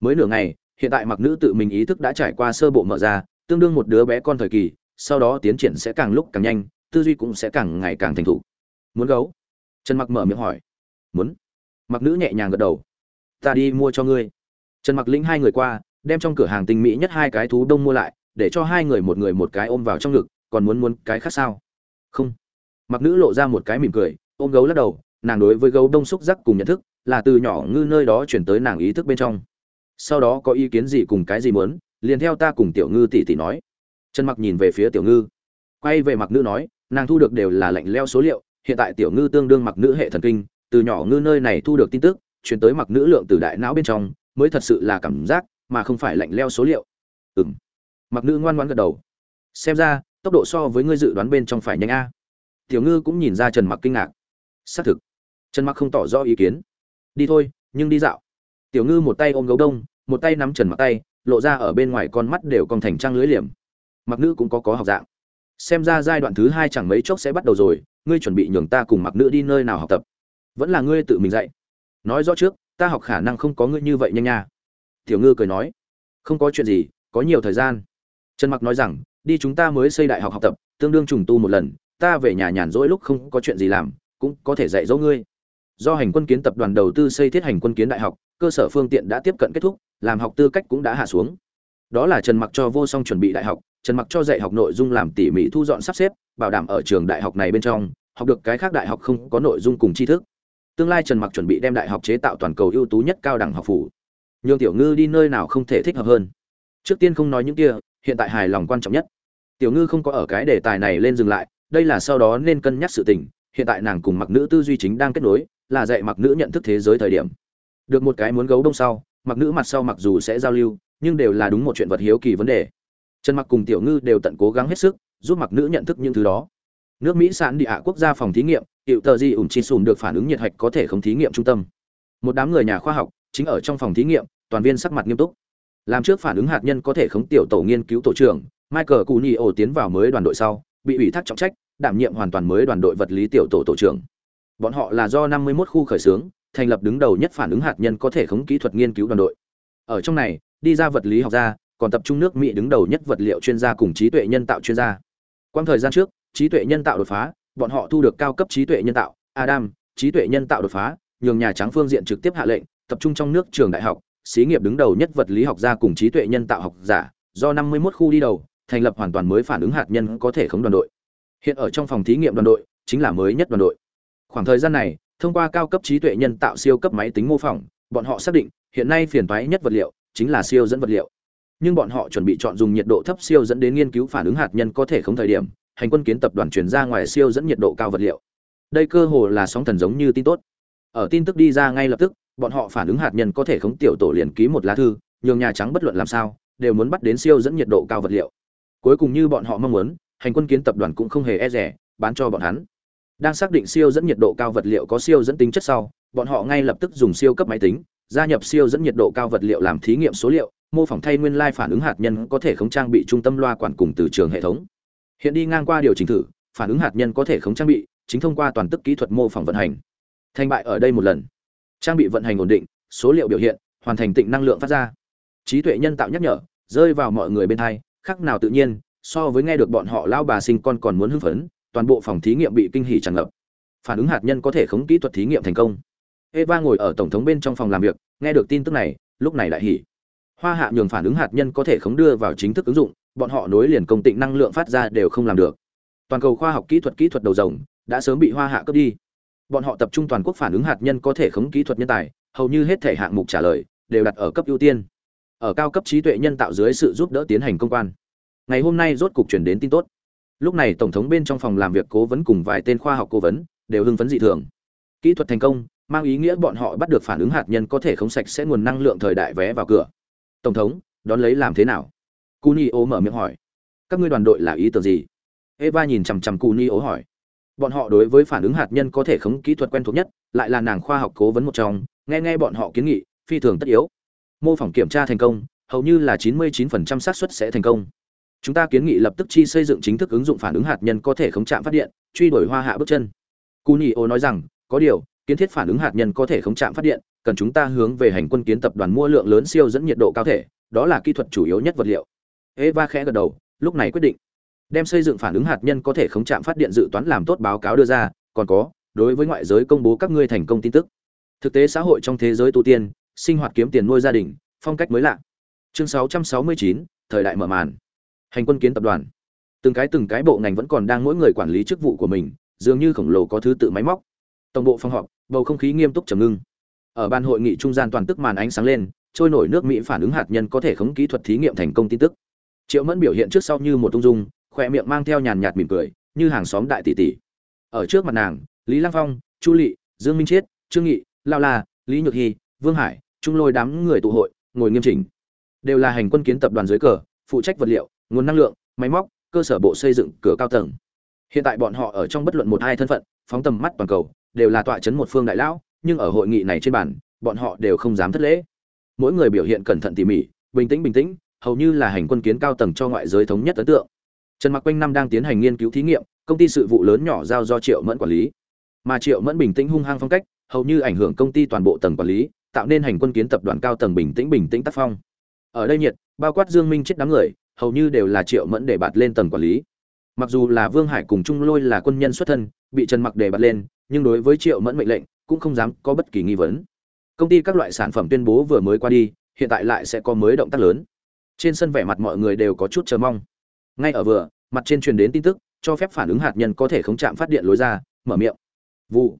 mới nửa ngày, hiện tại mặc nữ tự mình ý thức đã trải qua sơ bộ mở ra, tương đương một đứa bé con thời kỳ, sau đó tiến triển sẽ càng lúc càng nhanh, tư duy cũng sẽ càng ngày càng thành thục. Muốn gấu? Trần mặc mở miệng hỏi. Muốn. Mặc nữ nhẹ nhàng gật đầu. Ta đi mua cho ngươi. Trần mặc lĩnh hai người qua, đem trong cửa hàng tinh mỹ nhất hai cái thú đông mua lại, để cho hai người một người một cái ôm vào trong ngực, còn muốn muốn cái khác sao? Không. Mặc nữ lộ ra một cái mỉm cười, ôm gấu lắc đầu, nàng đối với gấu đông xúc giác cùng nhận thức, là từ nhỏ ngư nơi đó chuyển tới nàng ý thức bên trong sau đó có ý kiến gì cùng cái gì muốn, liền theo ta cùng tiểu ngư tỷ tỷ nói. Trần mặc nhìn về phía tiểu ngư. Quay về mặc nữ nói, nàng thu được đều là lạnh leo số liệu, hiện tại tiểu ngư tương đương mặc nữ hệ thần kinh, từ nhỏ ngư nơi này thu được tin tức, chuyển tới mặc nữ lượng từ đại não bên trong, mới thật sự là cảm giác, mà không phải lạnh leo số liệu. Ừ m mặc nữ ngoan ngoan gật đầu. Xem ra, tốc độ so với ngươi dự đoán bên trong phải nhanh a. Tiểu ngư cũng nhìn ra trần mặc kinh ngạc. Xác thực. Trần mặc không tỏ rõ ý kiến. Đi thôi, nhưng đi dạo tiểu ngư một tay ôm gấu đông, một tay nắm trần mặc tay, lộ ra ở bên ngoài con mắt đều còn thành trang lưới liềm. Mặc nữ cũng có có học dạng. Xem ra giai đoạn thứ hai chẳng mấy chốc sẽ bắt đầu rồi, ngươi chuẩn bị nhường ta cùng mặc nữ đi nơi nào học tập. Vẫn là ngươi tự mình dạy. Nói rõ trước, ta học khả năng không có ngươi như vậy nhanh nha. Tiểu ngư cười nói. Không có chuyện gì, có nhiều thời gian. Trần mặc nói rằng, đi chúng ta mới xây đại học học tập, tương đương trùng tu một lần, ta về nhà nhàn rỗi lúc không có chuyện gì làm, cũng có thể dạy dỗ ngươi. Do hành quân kiến tập đoàn đầu tư xây thiết hành quân kiến đại học cơ sở phương tiện đã tiếp cận kết thúc, làm học tư cách cũng đã hạ xuống. Đó là trần mặc cho vô song chuẩn bị đại học, trần mặc cho dạy học nội dung làm tỉ mỉ thu dọn sắp xếp, bảo đảm ở trường đại học này bên trong, học được cái khác đại học không có nội dung cùng tri thức. Tương lai trần mặc chuẩn bị đem đại học chế tạo toàn cầu ưu tú nhất cao đẳng học phủ. Nhưng tiểu ngư đi nơi nào không thể thích hợp hơn. Trước tiên không nói những kia, hiện tại hài lòng quan trọng nhất. Tiểu ngư không có ở cái đề tài này lên dừng lại, đây là sau đó nên cân nhắc sự tình, hiện tại nàng cùng mặc nữ tư duy chính đang kết nối, là dạy mặc nữ nhận thức thế giới thời điểm được một cái muốn gấu đông sau, mặc nữ mặt sau mặc dù sẽ giao lưu, nhưng đều là đúng một chuyện vật hiếu kỳ vấn đề. Trần mặc cùng tiểu ngư đều tận cố gắng hết sức, giúp mặc nữ nhận thức những thứ đó. Nước mỹ sản địa hạ quốc gia phòng thí nghiệm hiệu tờ di ủng chi sùn được phản ứng nhiệt hạch có thể không thí nghiệm trung tâm. Một đám người nhà khoa học, chính ở trong phòng thí nghiệm, toàn viên sắc mặt nghiêm túc. Làm trước phản ứng hạt nhân có thể khống tiểu tổ nghiên cứu tổ trưởng, michael cuni ổ tiến vào mới đoàn đội sau, bị ủy thác trọng trách, đảm nhiệm hoàn toàn mới đoàn đội vật lý tiểu tổ tổ trưởng. Bọn họ là do 51 khu khởi xướng thành lập đứng đầu nhất phản ứng hạt nhân có thể khống kỹ thuật nghiên cứu đoàn đội. Ở trong này, đi ra vật lý học gia, còn tập trung nước mỹ đứng đầu nhất vật liệu chuyên gia cùng trí tuệ nhân tạo chuyên gia. Quang thời gian trước, trí tuệ nhân tạo đột phá, bọn họ thu được cao cấp trí tuệ nhân tạo, adam, trí tuệ nhân tạo đột phá, nhường nhà trắng phương diện trực tiếp hạ lệnh, tập trung trong nước trường đại học, xí nghiệp đứng đầu nhất vật lý học gia cùng trí tuệ nhân tạo học giả, do 51 khu đi đầu, thành lập hoàn toàn mới phản ứng hạt nhân có thể khống đoàn đội. Hiện ở trong phòng thí nghiệm đoàn đội, chính là mới nhất đoàn đội. Khoảng thời gian này thông qua cao cấp trí tuệ nhân tạo siêu cấp máy tính mô phỏng, bọn họ xác định, hiện nay phiền toái nhất vật liệu, chính là siêu dẫn vật liệu. Nhưng bọn họ chuẩn bị chọn dùng nhiệt độ thấp siêu dẫn đến nghiên cứu phản ứng hạt nhân có thể không thời điểm, hành quân kiến tập đoàn chuyển ra ngoài siêu dẫn nhiệt độ cao vật liệu. Đây cơ hồ là sóng thần giống như tin tốt. Ở tin tức đi ra ngay lập tức, bọn họ phản ứng hạt nhân có thể khống tiểu tổ liền ký một lá thư, nhường nhà trắng bất luận làm sao, đều muốn bắt đến siêu dẫn nhiệt độ cao vật liệu. Cuối cùng như bọn họ mong muốn, hành quân kiến tập đoàn cũng không hề e rẻ, bán cho bọn hắn đang xác định siêu dẫn nhiệt độ cao vật liệu có siêu dẫn tính chất sau, bọn họ ngay lập tức dùng siêu cấp máy tính, gia nhập siêu dẫn nhiệt độ cao vật liệu làm thí nghiệm số liệu, mô phỏng thay nguyên lai phản ứng hạt nhân có thể không trang bị trung tâm loa quản cùng từ trường hệ thống. Hiện đi ngang qua điều chỉnh thử, phản ứng hạt nhân có thể không trang bị, chính thông qua toàn tức kỹ thuật mô phỏng vận hành. Thành bại ở đây một lần. Trang bị vận hành ổn định, số liệu biểu hiện, hoàn thành tịnh năng lượng phát ra. Trí tuệ nhân tạo nhắc nhở, rơi vào mọi người bên thai khác nào tự nhiên, so với nghe được bọn họ lao bà sinh con còn muốn hưng phấn toàn bộ phòng thí nghiệm bị kinh hỉ tràn ngập. Phản ứng hạt nhân có thể khống kỹ thuật thí nghiệm thành công. Eva ngồi ở tổng thống bên trong phòng làm việc, nghe được tin tức này, lúc này lại hỉ. Hoa hạ nhường phản ứng hạt nhân có thể khống đưa vào chính thức ứng dụng, bọn họ nối liền công tịnh năng lượng phát ra đều không làm được. Toàn cầu khoa học kỹ thuật kỹ thuật đầu rồng, đã sớm bị hoa hạ cướp đi. Bọn họ tập trung toàn quốc phản ứng hạt nhân có thể khống kỹ thuật nhân tài, hầu như hết thể hạng mục trả lời, đều đặt ở cấp ưu tiên. Ở cao cấp trí tuệ nhân tạo dưới sự giúp đỡ tiến hành công quan. Ngày hôm nay rốt cục truyền đến tin tốt lúc này tổng thống bên trong phòng làm việc cố vấn cùng vài tên khoa học cố vấn đều hưng phấn dị thường. Kỹ thuật thành công, mang ý nghĩa bọn họ bắt được phản ứng hạt nhân có thể không sạch sẽ nguồn năng lượng thời đại vé vào cửa. Tổng thống, đón lấy làm thế nào? Cuni mở miệng hỏi. Các ngươi đoàn đội là ý tưởng gì? Eva nhìn chằm chằm Cuni hỏi. Bọn họ đối với phản ứng hạt nhân có thể khống kỹ thuật quen thuộc nhất, lại là nàng khoa học cố vấn một trong, nghe nghe bọn họ kiến nghị, phi thường tất yếu. Mô phỏng kiểm tra thành công, hầu như là 99% xác suất sẽ thành công chúng ta kiến nghị lập tức chi xây dựng chính thức ứng dụng phản ứng hạt nhân có thể khống chạm phát điện truy đuổi hoa hạ bước chân. Cú nhị ô nói rằng có điều kiến thiết phản ứng hạt nhân có thể khống chạm phát điện cần chúng ta hướng về hành quân kiến tập đoàn mua lượng lớn siêu dẫn nhiệt độ cao thể đó là kỹ thuật chủ yếu nhất vật liệu. Eva khẽ gật đầu lúc này quyết định. Đem xây dựng phản ứng hạt nhân có thể khống chạm phát điện dự toán làm tốt báo cáo đưa ra còn có đối với ngoại giới công bố các ngươi thành công tin tức. Thực tế xã hội trong thế giới tu tiên sinh hoạt kiếm tiền nuôi gia đình phong cách mới lạ. Chương 669, thời đại mở màn hành quân kiến tập đoàn. Từng cái từng cái bộ ngành vẫn còn đang mỗi người quản lý chức vụ của mình, dường như khổng lồ có thứ tự máy móc. Tổng bộ phòng họp, bầu không khí nghiêm túc trầm ngưng. Ở ban hội nghị trung gian toàn tức màn ánh sáng lên, trôi nổi nước mỹ phản ứng hạt nhân có thể khống kỹ thuật thí nghiệm thành công tin tức. Triệu mẫn biểu hiện trước sau như một tung dung, khỏe miệng mang theo nhàn nhạt mỉm cười, như hàng xóm đại tỷ tỷ. Ở trước mặt nàng, lý lăng phong, chu lị, dương minh chiết, trương nghị, lao la, lý nhược hy, vương hải trung lôi đám người tụ hội, ngồi nghiêm chỉnh. Đều là hành quân kiến tập đoàn dưới cờ, phụ trách vật liệu nguồn năng lượng, máy móc, cơ sở bộ xây dựng cửa cao tầng. Hiện tại bọn họ ở trong bất luận một hai thân phận, phóng tầm mắt toàn cầu, đều là tọa chấn một phương đại lão, nhưng ở hội nghị này trên bản bọn họ đều không dám thất lễ. Mỗi người biểu hiện cẩn thận tỉ mỉ, bình tĩnh bình tĩnh, hầu như là hành quân kiến cao tầng cho ngoại giới thống nhất ấn tượng. Trần mặc quanh năm đang tiến hành nghiên cứu thí nghiệm, công ty sự vụ lớn nhỏ giao do triệu mẫn quản lý. Mà triệu mẫn bình tĩnh hung hăng phong cách, hầu như ảnh hưởng công ty toàn bộ tầng quản lý, tạo nên hành quân kiến tập đoàn cao tầng bình tĩnh bình tĩnh tác phong. Ở đây nhiệt, bao quát dương minh chết đám người hầu như đều là triệu mẫn để bạt lên tầng quản lý. Mặc dù là vương hải cùng trung lôi là quân nhân xuất thân, bị trần mặc để bạt lên, nhưng đối với triệu mẫn mệnh lệnh, cũng không dám có bất kỳ nghi vấn. Công ty các loại sản phẩm tuyên bố vừa mới qua đi, hiện tại lại sẽ có mới động tác lớn. Trên sân vẻ mặt mọi người đều có chút chờ mong. Ngay ở vừa, mặt trên truyền đến tin tức, cho phép phản ứng hạt nhân có thể không chạm phát điện lối ra, mở miệng. Vụ.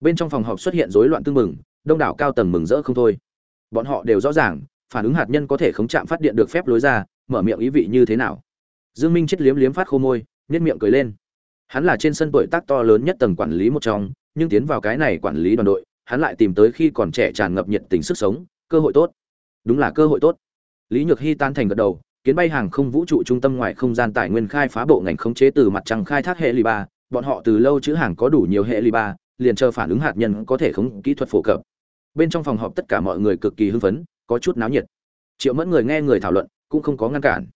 Bên trong phòng họp xuất hiện rối loạn tương mừng đông đảo cao tầng mừng rỡ không thôi. Bọn họ đều rõ ràng, phản ứng hạt nhân có thể không chạm phát điện được phép lối ra mở miệng ý vị như thế nào? Dương minh chết liếm liếm phát khô môi, nhếch miệng cười lên. Hắn là trên sân tuổi tác to lớn nhất tầng quản lý một trong, nhưng tiến vào cái này quản lý đoàn đội, hắn lại tìm tới khi còn trẻ tràn ngập nhiệt tình sức sống, cơ hội tốt. Đúng là cơ hội tốt. Lý nhược hy tan thành gật đầu, kiến bay hàng không vũ trụ trung tâm ngoài không gian tài nguyên khai phá bộ ngành khống chế từ mặt trăng khai thác hệ lì ba, bọn họ từ lâu chữ hàng có đủ nhiều hệ lì ba, liền chờ phản ứng hạt nhân có thể khống kỹ thuật phổ cập. Bên trong phòng họp tất cả mọi người cực kỳ hưng phấn, có chút náo nhiệt. Triệu mẫn người nghe người thảo luận cũng không có ngăn cản.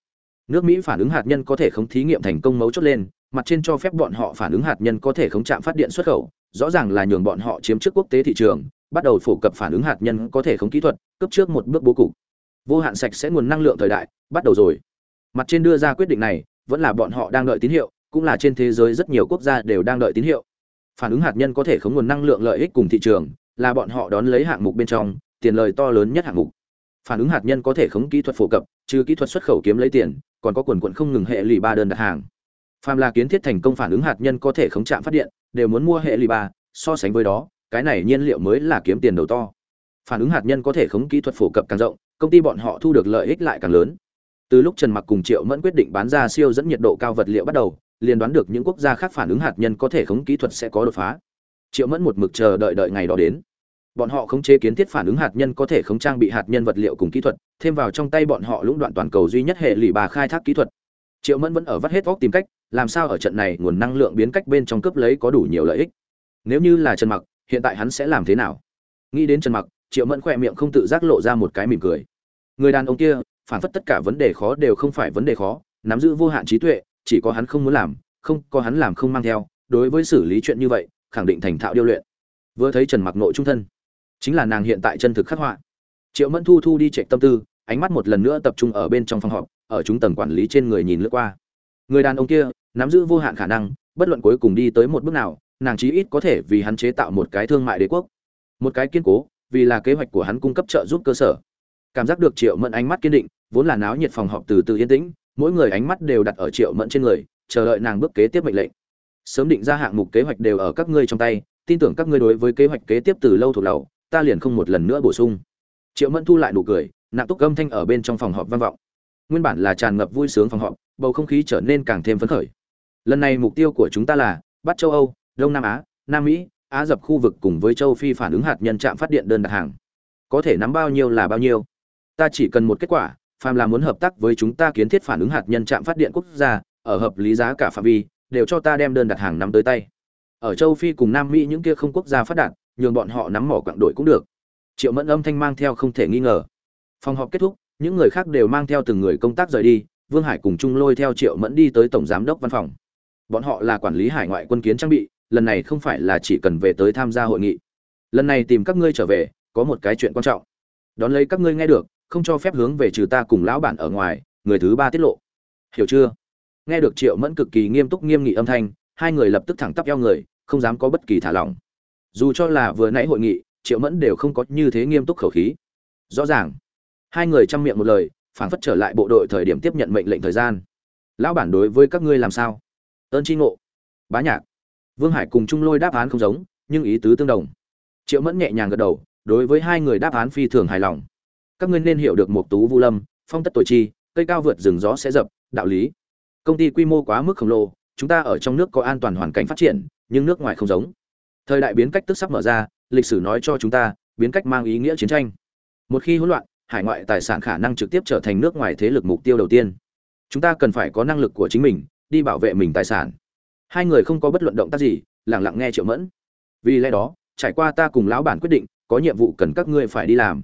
Nước mỹ phản ứng hạt nhân có thể khống thí nghiệm thành công mấu chốt lên, mặt trên cho phép bọn họ phản ứng hạt nhân có thể khống chạm phát điện xuất khẩu, rõ ràng là nhường bọn họ chiếm trước quốc tế thị trường, bắt đầu phổ cập phản ứng hạt nhân có thể khống kỹ thuật, cấp trước một bước bố cục. Vô hạn sạch sẽ nguồn năng lượng thời đại, bắt đầu rồi. Mặt trên đưa ra quyết định này, vẫn là bọn họ đang đợi tín hiệu, cũng là trên thế giới rất nhiều quốc gia đều đang đợi tín hiệu. Phản ứng hạt nhân có thể khống nguồn năng lượng lợi ích cùng thị trường, là bọn họ đón lấy hạng mục bên trong, tiền lời to lớn nhất hạng mục phản ứng hạt nhân có thể khống kỹ thuật phổ cập, trừ kỹ thuật xuất khẩu kiếm lấy tiền, còn có quần quận không ngừng hệ lụy ba đơn đặt hàng. Phàm là kiến thiết thành công phản ứng hạt nhân có thể khống chạm phát điện, đều muốn mua hệ lụy ba, so sánh với đó, cái này nhiên liệu mới là kiếm tiền đầu to. Phản ứng hạt nhân có thể khống kỹ thuật phổ cập càng rộng, công ty bọn họ thu được lợi ích lại càng lớn. Từ lúc trần mặc cùng triệu mẫn quyết định bán ra siêu dẫn nhiệt độ cao vật liệu bắt đầu, liền đoán được những quốc gia khác phản ứng hạt nhân có thể khống kỹ thuật sẽ có đột phá. Triệu mẫn một mực chờ đợi đợi ngày đó đến bọn họ khống chế kiến thiết phản ứng hạt nhân có thể khống trang bị hạt nhân vật liệu cùng kỹ thuật, thêm vào trong tay bọn họ lũng đoạn toàn cầu duy nhất hệ lụy bà khai thác kỹ thuật. Triệu mẫn vẫn ở vắt hết vóc tìm cách, làm sao ở trận này nguồn năng lượng biến cách bên trong cướp lấy có đủ nhiều lợi ích. Nếu như là trần mặc, hiện tại hắn sẽ làm thế nào? Nghĩ đến trần mặc, triệu mẫn khỏe miệng không tự giác lộ ra một cái mỉm cười. Người đàn ông kia, phản phất tất cả vấn đề khó đều không phải vấn đề khó, nắm giữ vô hạn trí tuệ, chỉ có hắn không muốn làm, không, có hắn làm không mang theo, đối với xử lý chuyện như vậy, khẳng định thành thạo điêu luyện. Vừa thấy trần mặc nội trung thân chính là nàng hiện tại chân thực khắc họa. Triệu mẫn thu thu đi chạy tâm tư, ánh mắt một lần nữa tập trung ở bên trong phòng họp, ở chúng tầng quản lý trên người nhìn lướt qua. Người đàn ông kia, nắm giữ vô hạn khả năng, bất luận cuối cùng đi tới một bước nào, nàng chí ít có thể vì hắn chế tạo một cái thương mại đế quốc. Một cái kiên cố, vì là kế hoạch của hắn cung cấp trợ giúp cơ sở. Cảm giác được triệu mẫn ánh mắt kiên định, vốn là náo nhiệt phòng họp từ từ yên tĩnh, mỗi người ánh mắt đều đặt ở triệu mẫn trên người, chờ đợi nàng bước kế tiếp mệnh lệnh. Sớm định ra hạng mục kế hoạch đều ở các ngươi trong tay, tin tưởng các ngươi đối với kế hoạch kế tiếp từ lâu thuộc lầu ta liền không một lần nữa bổ sung. Triệu mẫn thu lại nụ cười nặng túc âm thanh ở bên trong phòng họp vang vọng. Nguyên bản là tràn ngập vui sướng phòng họp, bầu không khí trở nên càng thêm phấn khởi. Lần này mục tiêu của chúng ta là bắt châu âu, đông nam á, nam mỹ, á dập khu vực cùng với châu phi phản ứng hạt nhân trạm phát điện đơn đặt hàng. Có thể nắm bao nhiêu là bao nhiêu. Ta chỉ cần một kết quả, phàm là muốn hợp tác với chúng ta kiến thiết phản ứng hạt nhân trạm phát điện quốc gia, ở hợp lý giá cả phạm vi, đều cho ta đem đơn đặt hàng nắm tới tay. Ở châu phi cùng nam mỹ những kia không quốc gia phát đạt nhường bọn họ nắm mỏ quặng đội cũng được. Triệu mẫn âm thanh mang theo không thể nghi ngờ. Phòng họp kết thúc, những người khác đều mang theo từng người công tác rời đi, vương hải cùng chung lôi theo triệu mẫn đi tới tổng giám đốc văn phòng. Bọn họ là quản lý hải ngoại quân kiến trang bị, lần này không phải là chỉ cần về tới tham gia hội nghị. Lần này tìm các ngươi trở về, có một cái chuyện quan trọng. Đón lấy các ngươi nghe được, không cho phép hướng về trừ ta cùng lão bản ở ngoài, người thứ ba tiết lộ. Hiểu chưa? Nghe được triệu mẫn cực kỳ nghiêm túc nghiêm nghị âm thanh, hai người lập tức thẳng tắp eo người, không dám có bất kỳ thả lỏng dù cho là vừa nãy hội nghị, triệu mẫn đều không có như thế nghiêm túc khẩu khí. Rõ ràng, hai người chăm miệng một lời phản phất trở lại bộ đội thời điểm tiếp nhận mệnh lệnh thời gian. Lão bản đối với các ngươi làm sao? Ơn tri ngộ. Bá nhạc. Vương hải cùng trung lôi đáp án không giống, nhưng ý tứ tương đồng. Triệu mẫn nhẹ nhàng gật đầu, đối với hai người đáp án phi thường hài lòng. Các ngươi nên hiểu được một tú vu lâm, phong tất tội chi, cây cao vượt rừng gió sẽ dập, đạo lý. Công ty quy mô quá mức khổng lồ, chúng ta ở trong nước có an toàn hoàn cảnh phát triển, nhưng nước ngoài không giống thời đại biến cách tức sắp mở ra, lịch sử nói cho chúng ta, biến cách mang ý nghĩa chiến tranh. Một khi hỗn loạn, hải ngoại tài sản khả năng trực tiếp trở thành nước ngoài thế lực mục tiêu đầu tiên. Chúng ta cần phải có năng lực của chính mình, đi bảo vệ mình tài sản. Hai người không có bất luận động tác gì lẳng lặng nghe triệu mẫn. Vì lẽ đó, trải qua ta cùng lão bản quyết định, có nhiệm vụ cần các ngươi phải đi làm.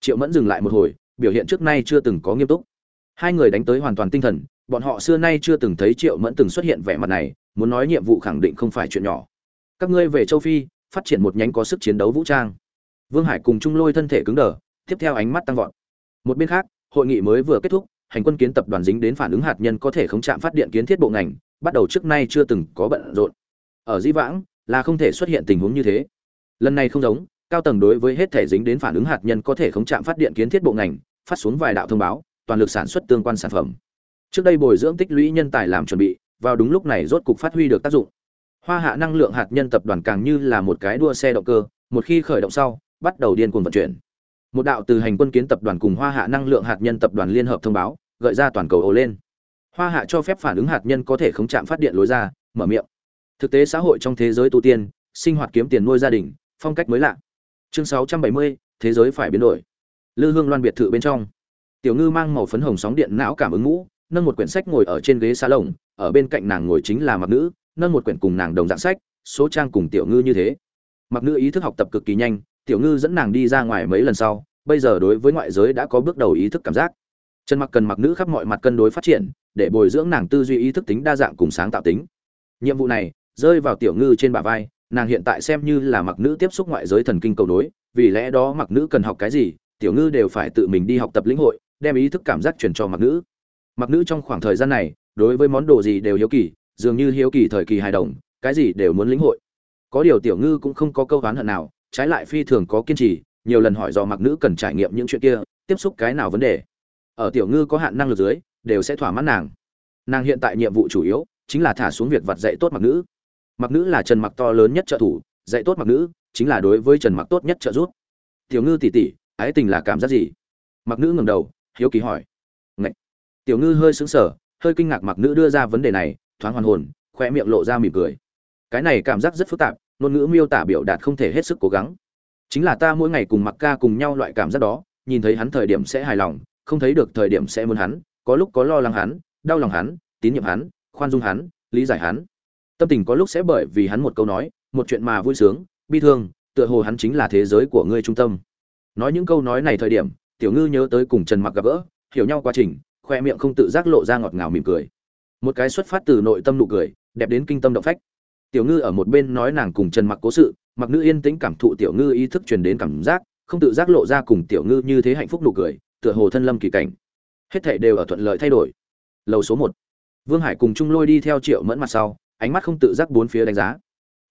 Triệu mẫn dừng lại một hồi, biểu hiện trước nay chưa từng có nghiêm túc. Hai người đánh tới hoàn toàn tinh thần, bọn họ xưa nay chưa từng thấy triệu mẫn từng xuất hiện vẻ mặt này, muốn nói nhiệm vụ khẳng định không phải chuyện nhỏ các ngươi về châu phi, phát triển một nhánh có sức chiến đấu vũ trang. Vương hải cùng trung lôi thân thể cứng đờ, tiếp theo ánh mắt tăng vọt. Một bên khác, hội nghị mới vừa kết thúc, hành quân kiến tập đoàn dính đến phản ứng hạt nhân có thể không chạm phát điện kiến thiết bộ ngành, bắt đầu trước nay chưa từng có bận rộn. Ở dĩ vãng, là không thể xuất hiện tình huống như thế. Lần này không giống, cao tầng đối với hết thể dính đến phản ứng hạt nhân có thể không chạm phát điện kiến thiết bộ ngành, phát xuống vài đạo thông báo, toàn lực sản xuất tương quan sản phẩm. Trước đây bồi dưỡng tích lũy nhân tài làm chuẩn bị, vào đúng lúc này rốt cục phát huy được tác dụng hoa hạ năng lượng hạt nhân tập đoàn càng như là một cái đua xe động cơ một khi khởi động sau bắt đầu điên cuồng vận chuyển. Một đạo từ hành quân kiến tập đoàn cùng hoa hạ năng lượng hạt nhân tập đoàn liên hợp thông báo gợi ra toàn cầu ồ lên. Hoa hạ cho phép phản ứng hạt nhân có thể không chạm phát điện lối ra mở miệng. Thực tế xã hội trong thế giới tu tiên sinh hoạt kiếm tiền nuôi gia đình phong cách mới lạ. Chương 670, thế giới phải biến đổi. Lư hương loan biệt thự bên trong. Tiểu ngư mang màu phấn hồng sóng điện não cảm ứng ngũ nâng một quyển sách ngồi ở trên ghế xa lồng ở bên cạnh nàng ngồi chính là mặc nữ nâng một quyển cùng nàng đồng dạng sách, số trang cùng tiểu ngư như thế. Mặc nữ ý thức học tập cực kỳ nhanh, tiểu ngư dẫn nàng đi ra ngoài mấy lần sau, bây giờ đối với ngoại giới đã có bước đầu ý thức cảm giác. Trần mặc cần mặc nữ khắp mọi mặt cân đối phát triển, để bồi dưỡng nàng tư duy ý thức tính đa dạng cùng sáng tạo tính. Nhiệm vụ này, rơi vào tiểu ngư trên bả vai, nàng hiện tại xem như là mặc nữ tiếp xúc ngoại giới thần kinh cầu nối, vì lẽ đó mặc nữ cần học cái gì, tiểu ngư đều phải tự mình đi học tập lĩnh hội, đem ý thức cảm giác truyền cho mặc nữ. Mặc nữ trong khoảng thời gian này, đối với món đồ gì đều hiếu kỳ dường như hiếu kỳ thời kỳ hài đồng, cái gì đều muốn lĩnh hội. Có điều tiểu ngư cũng không có câu oán hận nào, trái lại phi thường có kiên trì, nhiều lần hỏi do mặc nữ cần trải nghiệm những chuyện kia, tiếp xúc cái nào vấn đề. Ở tiểu ngư có hạn năng lực dưới, đều sẽ thỏa mãn nàng. Nàng hiện tại nhiệm vụ chủ yếu, chính là thả xuống việc vặt dạy tốt mặc nữ. Mặc nữ là trần mặc to lớn nhất trợ thủ, dạy tốt mặc nữ, chính là đối với trần mặc tốt nhất trợ giúp. Tiểu ngư tỉ tỉ, ái tình là cảm giác gì? Mặc nữ ngẩng đầu, hiếu kỳ hỏi. Ngậy. tiểu ngư hơi sững sờ, hơi kinh ngạc mặc nữ đưa ra vấn đề này thoáng hoàn hồn khoe miệng lộ ra mỉm cười. Cái này cảm giác rất phức tạp, ngôn ngữ miêu tả biểu đạt không thể hết sức cố gắng. Chính là ta mỗi ngày cùng mặc ca cùng nhau loại cảm giác đó, nhìn thấy hắn thời điểm sẽ hài lòng, không thấy được thời điểm sẽ muốn hắn, có lúc có lo lắng hắn, đau lòng hắn, tín nhiệm hắn, khoan dung hắn, lý giải hắn. Tâm tình có lúc sẽ bởi vì hắn một câu nói, một chuyện mà vui sướng, bi thương, tựa hồ hắn chính là thế giới của ngươi trung tâm. Nói những câu nói này thời điểm, tiểu ngư nhớ tới cùng trần mặc gặp gỡ, hiểu nhau quá trình khoe miệng không tự giác lộ ra ngọt ngào mỉm cười một cái xuất phát từ nội tâm nụ cười, đẹp đến kinh tâm động phách. Tiểu ngư ở một bên nói nàng cùng trần mặc cố sự, mặc nữ yên tĩnh cảm thụ tiểu ngư ý thức truyền đến cảm giác, không tự giác lộ ra cùng tiểu ngư như thế hạnh phúc nụ cười, tựa hồ thân lâm kỳ cảnh. Hết thảy đều ở thuận lợi thay đổi. Lầu số một. Vương hải cùng trung lôi đi theo triệu mẫn mặt sau, ánh mắt không tự giác bốn phía đánh giá.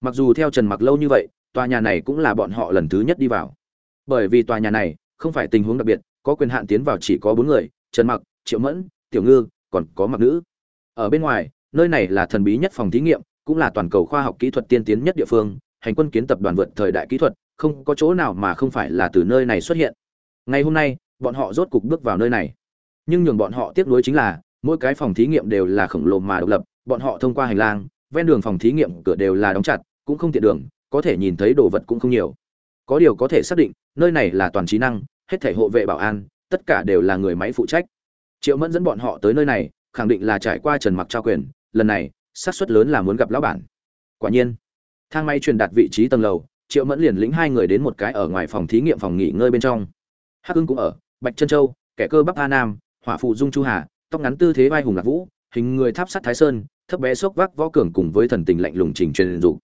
Mặc dù theo trần mặc lâu như vậy, tòa nhà này cũng là bọn họ lần thứ nhất đi vào. Bởi vì tòa nhà này, không phải tình huống đặc biệt, có quyền hạn tiến vào chỉ có bốn người, trần mặc, triệu mẫn, tiểu ngư, còn có mặc nữ ở bên ngoài, nơi này là thần bí nhất phòng thí nghiệm, cũng là toàn cầu khoa học kỹ thuật tiên tiến nhất địa phương, hành quân kiến tập đoàn vượt thời đại kỹ thuật, không có chỗ nào mà không phải là từ nơi này xuất hiện. Ngày hôm nay, bọn họ rốt cục bước vào nơi này. Nhưng nhường bọn họ tiếc nuối chính là, mỗi cái phòng thí nghiệm đều là khổng lồ mà độc lập, bọn họ thông qua hành lang, ven đường phòng thí nghiệm cửa đều là đóng chặt, cũng không tiện đường, có thể nhìn thấy đồ vật cũng không nhiều. Có điều có thể xác định, nơi này là toàn trí năng, hết thể hộ vệ bảo an, tất cả đều là người máy phụ trách. Triệu mẫn dẫn bọn họ tới nơi này khẳng định là trải qua trần mặc trao quyền, lần này, xác suất lớn là muốn gặp lão bản. Quả nhiên, thang máy truyền đạt vị trí tầng lầu, triệu mẫn liền lĩnh hai người đến một cái ở ngoài phòng thí nghiệm phòng nghỉ ngơi bên trong. Hắc hưng cũng ở, bạch chân châu, kẻ cơ bắc a nam, hỏa phụ dung chu hà, tóc ngắn tư thế vai hùng lạc vũ, hình người tháp sắt thái sơn, thấp bé xốc vác võ cường cùng với thần tình lạnh lùng trình truyền dục.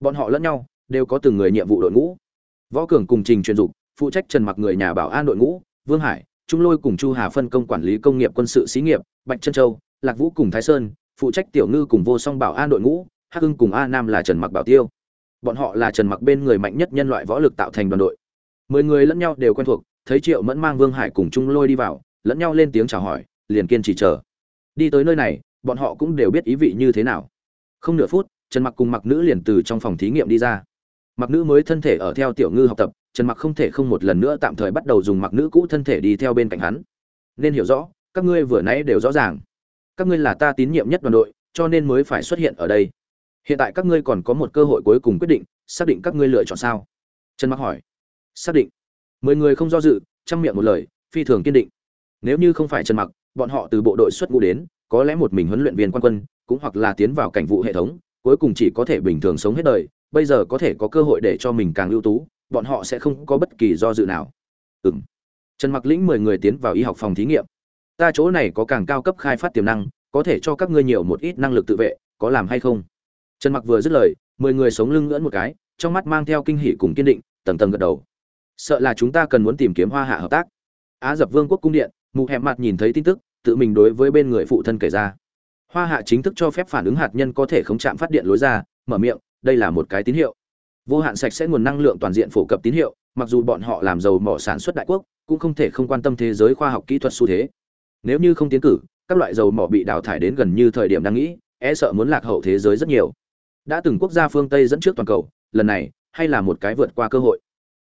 Bọn họ lẫn nhau đều có từng người nhiệm vụ đội ngũ. Võ cường cùng trình truyền dục, phụ trách trần mặc người nhà bảo an đội ngũ, vương hải trung lôi cùng chu hà phân công quản lý công nghiệp quân sự xí nghiệp, bạch trân châu, lạc vũ cùng thái sơn, phụ trách tiểu ngư cùng vô song bảo an đội ngũ, hắc hưng cùng a nam là trần mặc bảo tiêu. Bọn họ là trần mặc bên người mạnh nhất nhân loại võ lực tạo thành đoàn đội. Mười người lẫn nhau đều quen thuộc, thấy triệu mẫn mang vương hải cùng trung lôi đi vào, lẫn nhau lên tiếng chào hỏi, liền kiên trì chờ. Đi tới nơi này, bọn họ cũng đều biết ý vị như thế nào. Không nửa phút, trần mặc cùng mặc nữ liền từ trong phòng thí nghiệm đi ra. Mặc nữ mới thân thể ở theo tiểu ngư học tập trần mặc không thể không một lần nữa tạm thời bắt đầu dùng mặc nữ cũ thân thể đi theo bên cạnh hắn. Nên hiểu rõ, các ngươi vừa nãy đều rõ ràng. Các ngươi là ta tín nhiệm nhất đoàn đội, cho nên mới phải xuất hiện ở đây. Hiện tại các ngươi còn có một cơ hội cuối cùng quyết định, xác định các ngươi lựa chọn sao? Trần mặc hỏi. Xác định. Mười người không do dự, chăm miệng một lời, phi thường kiên định. Nếu như không phải trần mặc, bọn họ từ bộ đội xuất ngũ đến, có lẽ một mình huấn luyện viên quan quân, cũng hoặc là tiến vào cảnh vụ hệ thống, cuối cùng chỉ có thể bình thường sống hết đời, bây giờ có thể có cơ hội để cho mình càng ưu tú bọn họ sẽ không có bất kỳ do dự nào. Ừm. Trần mặc lĩnh mười người tiến vào y học phòng thí nghiệm. Ta chỗ này có càng cao cấp khai phát tiềm năng, có thể cho các ngươi nhiều một ít năng lực tự vệ, có làm hay không? Trần mặc vừa dứt lời, mười người sống lưng ngưỡn một cái, trong mắt mang theo kinh hỉ cùng kiên định, tầng tầng gật đầu. Sợ là chúng ta cần muốn tìm kiếm hoa hạ hợp tác. Á dập vương quốc cung điện mụ hẹp mặt nhìn thấy tin tức, tự mình đối với bên người phụ thân kể ra. Hoa hạ chính thức cho phép phản ứng hạt nhân có thể không chạm phát điện lối ra, mở miệng, đây là một cái tín hiệu vô hạn sạch sẽ nguồn năng lượng toàn diện phổ cập tín hiệu, mặc dù bọn họ làm giàu mỏ sản xuất đại quốc, cũng không thể không quan tâm thế giới khoa học kỹ thuật xu thế. Nếu như không tiến cử, các loại dầu mỏ bị đào thải đến gần như thời điểm đang nghĩ e sợ muốn lạc hậu thế giới rất nhiều. Đã từng quốc gia phương tây dẫn trước toàn cầu, lần này, hay là một cái vượt qua cơ hội.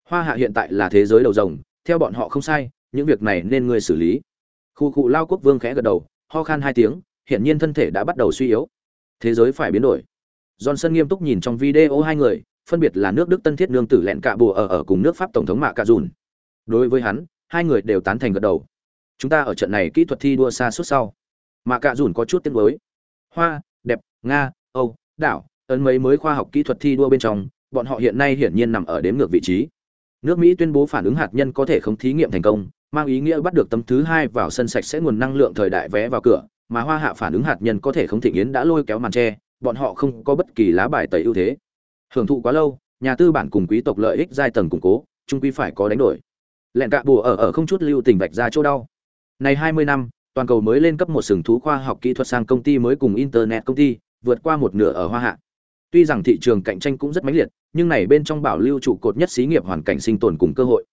Hoa hạ hiện tại là thế giới đầu rồng, theo bọn họ không sai, những việc này nên ngươi xử lý. Khu cụ lao quốc vương khẽ gật đầu, ho khan hai tiếng, hiển nhiên thân thể đã bắt đầu suy yếu. Thế giới phải biến đổi. Johnson nghiêm túc nhìn trong video hai người phân biệt là nước đức tân thiết nương tử lẹn cạ bùa ở ở cùng nước pháp tổng thống mạ cạ dùn. Đối với hắn, hai người đều tán thành gật đầu. Chúng ta ở trận này kỹ thuật thi đua xa suốt sau. Mạ cạ dùn có chút tiếng mới hoa, đẹp, nga, âu, đảo, ấn mấy mới khoa học kỹ thuật thi đua bên trong, bọn họ hiện nay hiển nhiên nằm ở đếm ngược vị trí. Nước mỹ tuyên bố phản ứng hạt nhân có thể không thí nghiệm thành công, mang ý nghĩa bắt được tấm thứ hai vào sân sạch sẽ nguồn năng lượng thời đại vé vào cửa, mà hoa hạ phản ứng hạt nhân có thể không thịnh yến đã lôi kéo màn tre, bọn họ không có bất kỳ lá bài tẩy ưu thế hưởng thụ quá lâu, nhà tư bản cùng quý tộc lợi ích giai tầng củng cố, trung quy phải có đánh đổi. Lẹn cạ bùa ở ở không chút lưu tình vạch ra chỗ đau. Này hai mươi năm, toàn cầu mới lên cấp một sừng thú khoa học kỹ thuật sang công ty mới cùng internet công ty, vượt qua một nửa ở hoa hạ. Tuy rằng thị trường cạnh tranh cũng rất mãnh liệt, nhưng này bên trong bảo lưu trụ cột nhất xí nghiệp hoàn cảnh sinh tồn cùng cơ hội.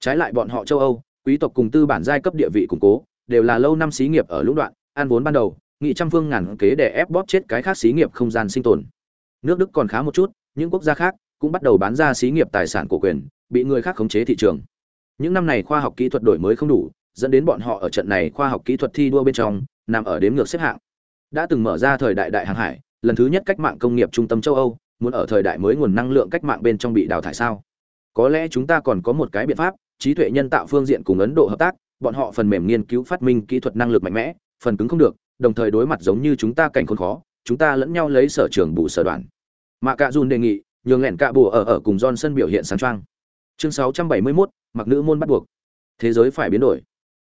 Trái lại bọn họ châu âu, quý tộc cùng tư bản giai cấp địa vị củng cố, đều là lâu năm xí nghiệp ở lũng đoạn an vốn ban đầu, nghị trăm phương ngàn kế để ép bóp chết cái khác xí nghiệp không gian sinh tồn. Nước đức còn khá một chút những quốc gia khác cũng bắt đầu bán ra xí nghiệp tài sản cổ quyền, bị người khác khống chế thị trường. Những năm này khoa học kỹ thuật đổi mới không đủ, dẫn đến bọn họ ở trận này khoa học kỹ thuật thi đua bên trong, nằm ở đếm ngược xếp hạng. Đã từng mở ra thời đại đại hàng hải, lần thứ nhất cách mạng công nghiệp trung tâm châu âu, muốn ở thời đại mới nguồn năng lượng cách mạng bên trong bị đào thải sao? Có lẽ chúng ta còn có một cái biện pháp, trí tuệ nhân tạo phương diện cùng ấn độ hợp tác, bọn họ phần mềm nghiên cứu phát minh kỹ thuật năng lực mạnh mẽ, phần cứng không được, đồng thời đối mặt giống như chúng ta cảnh khốn khó, chúng ta lẫn nhau lấy sở trường bù sở đoàn mạ cạ dùn đề nghị nhường lẹn cạ Bùa ở ở cùng johnson biểu hiện sáng trang chương 671, mặc nữ môn bắt buộc. Thế giới phải biến đổi.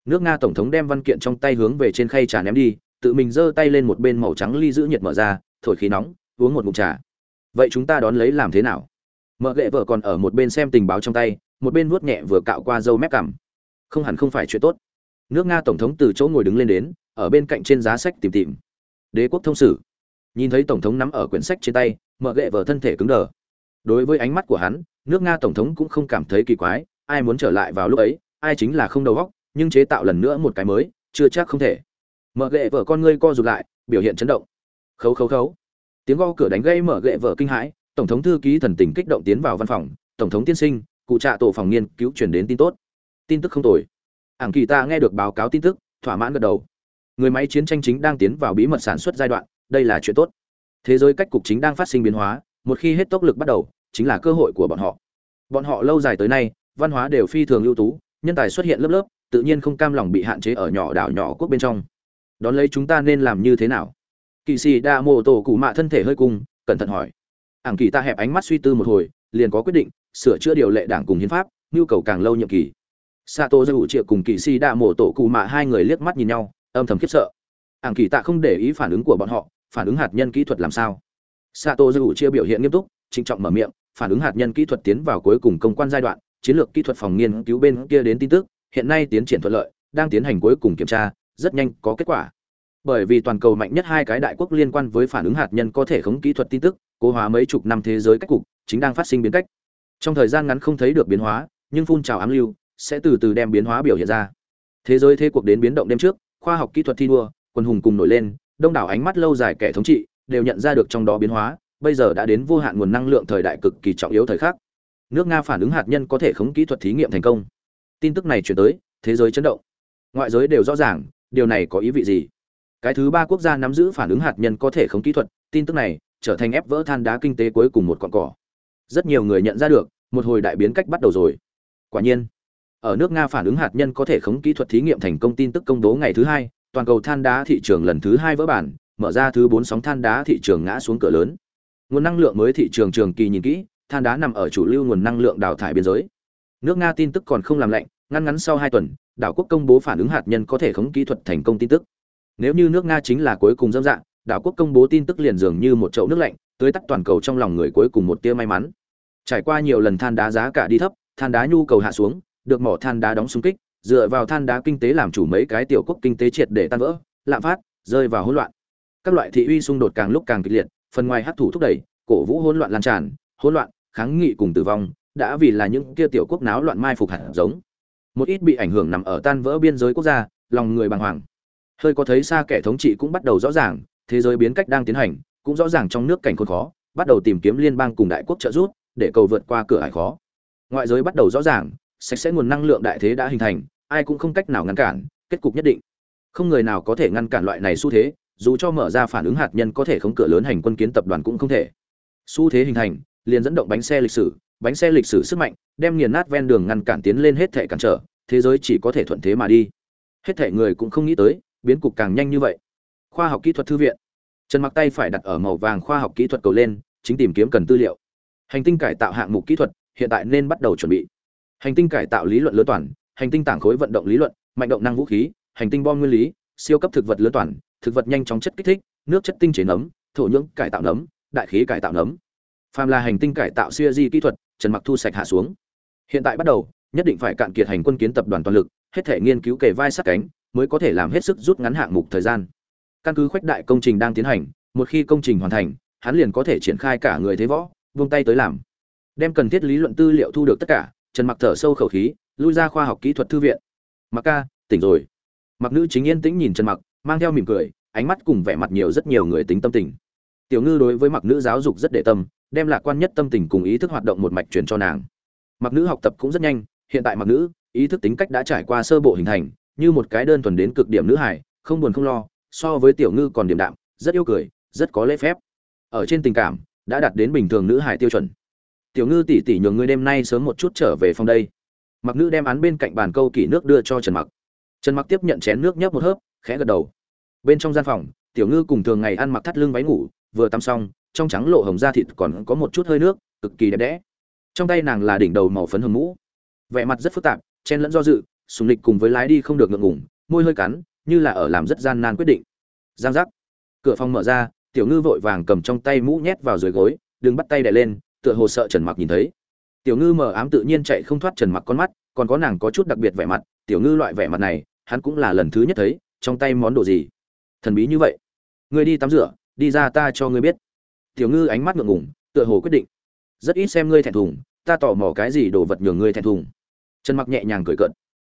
Nước nga tổng thống đem văn kiện trong tay hướng về trên khay trà ném đi tự mình giơ tay lên một bên màu trắng ly giữ nhiệt mở ra thổi khí nóng uống một ngụm trà. Vậy chúng ta đón lấy làm thế nào? Mợ ghệ vợ còn ở một bên xem tình báo trong tay một bên vuốt nhẹ vừa cạo qua dâu mép cằm. Không hẳn không phải chuyện tốt. Nước nga tổng thống từ chỗ ngồi đứng lên đến ở bên cạnh trên giá sách tìm tìm. Đế quốc thông sử. Nhìn thấy tổng thống nắm ở quyển sách trên tay mở gệ vợ thân thể cứng đờ. Đối với ánh mắt của hắn, nước nga tổng thống cũng không cảm thấy kỳ quái, ai muốn trở lại vào lúc ấy, ai chính là không đầu góc nhưng chế tạo lần nữa một cái mới, chưa chắc không thể. Mở gệ vợ con ngươi co rụt lại, biểu hiện chấn động. Khấu khấu khấu. Tiếng go cửa đánh gây mở gệ vợ kinh hãi, tổng thống thư ký thần tình kích động tiến vào văn phòng, tổng thống tiên sinh, cụ trạ tổ phòng nghiên cứu chuyển đến tin tốt. Tin tức không tồi. Ảng kỳ ta nghe được báo cáo tin tức, thỏa mãn gật đầu. Người máy chiến tranh chính đang tiến vào bí mật sản xuất giai đoạn, đây là chuyện tốt thế giới cách cục chính đang phát sinh biến hóa, một khi hết tốc lực bắt đầu, chính là cơ hội của bọn họ. Bọn họ lâu dài tới nay, văn hóa đều phi thường ưu tú, nhân tài xuất hiện lớp lớp, tự nhiên không cam lòng bị hạn chế ở nhỏ đảo nhỏ quốc bên trong. Đón lấy chúng ta nên làm như thế nào? Kỳ sĩ đa mô tổ cụ mạ thân thể hơi cung, cẩn thận hỏi. Ảng kỳ ta hẹp ánh mắt suy tư một hồi, liền có quyết định, sửa chữa điều lệ đảng cùng hiến pháp, nhu cầu càng lâu nhiệm kỳ. Sato dư triệu cùng kỳ sĩ đa mô tổ cụ mạ hai người liếc mắt nhìn nhau, âm thầm khiếp sợ. Ảng kỳ tạ không để ý phản ứng của bọn họ phản ứng hạt nhân kỹ thuật làm sao? Sato dư chia biểu hiện nghiêm túc, trịnh trọng mở miệng, phản ứng hạt nhân kỹ thuật tiến vào cuối cùng công quan giai đoạn, chiến lược kỹ thuật phòng nghiên cứu bên kia đến tin tức, hiện nay tiến triển thuận lợi, đang tiến hành cuối cùng kiểm tra, rất nhanh có kết quả. Bởi vì toàn cầu mạnh nhất hai cái đại quốc liên quan với phản ứng hạt nhân có thể khống kỹ thuật tin tức, cố hóa mấy chục năm thế giới cách cục, chính đang phát sinh biến cách. Trong thời gian ngắn không thấy được biến hóa, nhưng phun trào ám lưu sẽ từ từ đem biến hóa biểu hiện ra. Thế giới thế cuộc đến biến động đêm trước, khoa học kỹ thuật thi đua, quân hùng cùng nổi lên đông đảo ánh mắt lâu dài kẻ thống trị đều nhận ra được trong đó biến hóa, bây giờ đã đến vô hạn nguồn năng lượng thời đại cực kỳ trọng yếu thời khắc. Nước nga phản ứng hạt nhân có thể khống kỹ thuật thí nghiệm thành công. Tin tức này chuyển tới, thế giới chấn động. Ngoại giới đều rõ ràng, điều này có ý vị gì? Cái thứ ba quốc gia nắm giữ phản ứng hạt nhân có thể khống kỹ thuật, tin tức này trở thành ép vỡ than đá kinh tế cuối cùng một con cỏ. Rất nhiều người nhận ra được, một hồi đại biến cách bắt đầu rồi. Quả nhiên, ở nước nga phản ứng hạt nhân có thể khống kỹ thuật thí nghiệm thành công tin tức công bố ngày thứ hai toàn cầu than đá thị trường lần thứ hai vỡ bản, mở ra thứ bốn sóng than đá thị trường ngã xuống cửa lớn. Nguồn năng lượng mới thị trường trường kỳ nhìn kỹ, than đá nằm ở chủ lưu nguồn năng lượng đào thải biên giới. Nước nga tin tức còn không làm lạnh, ngăn ngắn sau hai tuần, đảo quốc công bố phản ứng hạt nhân có thể khống kỹ thuật thành công tin tức. Nếu như nước nga chính là cuối cùng dâm dạng đảo quốc công bố tin tức liền dường như một chậu nước lạnh, tưới tắt toàn cầu trong lòng người cuối cùng một tia may mắn. Trải qua nhiều lần than đá giá cả đi thấp, than đá nhu cầu hạ xuống, được mỏ than đá đóng xung kích dựa vào than đá kinh tế làm chủ mấy cái tiểu quốc kinh tế triệt để tan vỡ, lạm phát, rơi vào hỗn loạn. Các loại thị uy xung đột càng lúc càng kịch liệt, phần ngoài hấp thụ thúc đẩy, cổ vũ hỗn loạn lan tràn, hỗn loạn, kháng nghị cùng tử vong, đã vì là những kia tiểu quốc náo loạn mai phục hạt giống. Một ít bị ảnh hưởng nằm ở tan vỡ biên giới quốc gia, lòng người bàng hoàng. Hơi có thấy xa kẻ thống trị cũng bắt đầu rõ ràng, thế giới biến cách đang tiến hành, cũng rõ ràng trong nước cảnh khốn khó, bắt đầu tìm kiếm liên bang cùng đại quốc trợ giúp, để cầu vượt qua cửa hải khó. Ngoại giới bắt đầu rõ ràng sạch sẽ nguồn năng lượng đại thế đã hình thành, ai cũng không cách nào ngăn cản, kết cục nhất định. Không người nào có thể ngăn cản loại này xu thế, dù cho mở ra phản ứng hạt nhân có thể khống cửa lớn hành quân kiến tập đoàn cũng không thể. Xu thế hình thành, liền dẫn động bánh xe lịch sử, bánh xe lịch sử sức mạnh, đem nghiền nát ven đường ngăn cản tiến lên hết thể cản trở, thế giới chỉ có thể thuận thế mà đi. Hết thể người cũng không nghĩ tới, biến cục càng nhanh như vậy. Khoa học kỹ thuật thư viện. Trần mặc tay phải đặt ở màu vàng khoa học kỹ thuật cầu lên, chính tìm kiếm cần tư liệu. Hành tinh cải tạo hạng mục kỹ thuật, hiện tại nên bắt đầu chuẩn bị hành tinh cải tạo lý luận lớn toàn, hành tinh tảng khối vận động lý luận, mạnh động năng vũ khí, hành tinh bom nguyên lý, siêu cấp thực vật lớn toàn, thực vật nhanh chóng chất kích thích, nước chất tinh chế nấm, thổ nhưỡng cải tạo nấm, đại khí cải tạo nấm. Phàm là hành tinh cải tạo siêu di kỹ thuật, trần mặc thu sạch hạ xuống. Hiện tại bắt đầu, nhất định phải cạn kiệt hành quân kiến tập đoàn toàn lực, hết thể nghiên cứu kề vai sát cánh, mới có thể làm hết sức rút ngắn hạng mục thời gian. Căn cứ khuếch đại công trình đang tiến hành, một khi công trình hoàn thành, hắn liền có thể triển khai cả người thế võ, vung tay tới làm. Đem cần thiết lý luận tư liệu thu được tất cả trần mặc thở sâu khẩu khí, lui ra khoa học kỹ thuật thư viện. Mặc ca, tỉnh rồi. Mặc nữ chính yên tĩnh nhìn trần mặc, mang theo mỉm cười, ánh mắt cùng vẻ mặt nhiều rất nhiều người tính tâm tình. Tiểu ngư đối với mặc nữ giáo dục rất để tâm, đem lạc quan nhất tâm tình cùng ý thức hoạt động một mạch truyền cho nàng. Mặc nữ học tập cũng rất nhanh, hiện tại mặc nữ, ý thức tính cách đã trải qua sơ bộ hình thành, như một cái đơn thuần đến cực điểm nữ hải không buồn không lo, so với tiểu ngư còn điểm đạm, rất yêu cười, rất có lễ phép. Ở trên tình cảm, đã đạt đến bình thường nữ hải tiêu chuẩn tiểu ngư tỷ tỷ nhường ngươi đêm nay sớm một chút trở về phòng đây. Mặc nữ đem án bên cạnh bàn câu kỷ nước đưa cho trần mặc. Trần mặc tiếp nhận chén nước nhấp một hớp, khẽ gật đầu. Bên trong gian phòng, tiểu ngư cùng thường ngày ăn mặc thắt lưng váy ngủ, vừa tắm xong, trong trắng lộ hồng da thịt còn có một chút hơi nước, cực kỳ đẹp đẽ. Trong tay nàng là đỉnh đầu màu phấn hồng mũ. Vẻ mặt rất phức tạp, chen lẫn do dự, sùng lịch cùng với lái đi không được ngượng ngủng môi hơi cắn, như là ở làm rất gian nan quyết định. Giang giác. Cửa phòng mở ra, tiểu ngư vội vàng cầm trong tay mũ nhét vào dưới gối, đừng bắt tay đè lên tựa hồ sợ trần mặc nhìn thấy. Tiểu ngư mờ ám tự nhiên chạy không thoát trần mặc con mắt, còn có nàng có chút đặc biệt vẻ mặt, tiểu ngư loại vẻ mặt này, hắn cũng là lần thứ nhất thấy, trong tay món đồ gì? Thần bí như vậy. Ngươi đi tắm rửa, đi ra ta cho ngươi biết. Tiểu ngư ánh mắt ngượng ngùng, tựa hồ quyết định. Rất ít xem ngươi thẹn thùng, ta tò mò cái gì đồ vật nhường ngươi thẹn thùng. Trần mặc nhẹ nhàng cười cợt.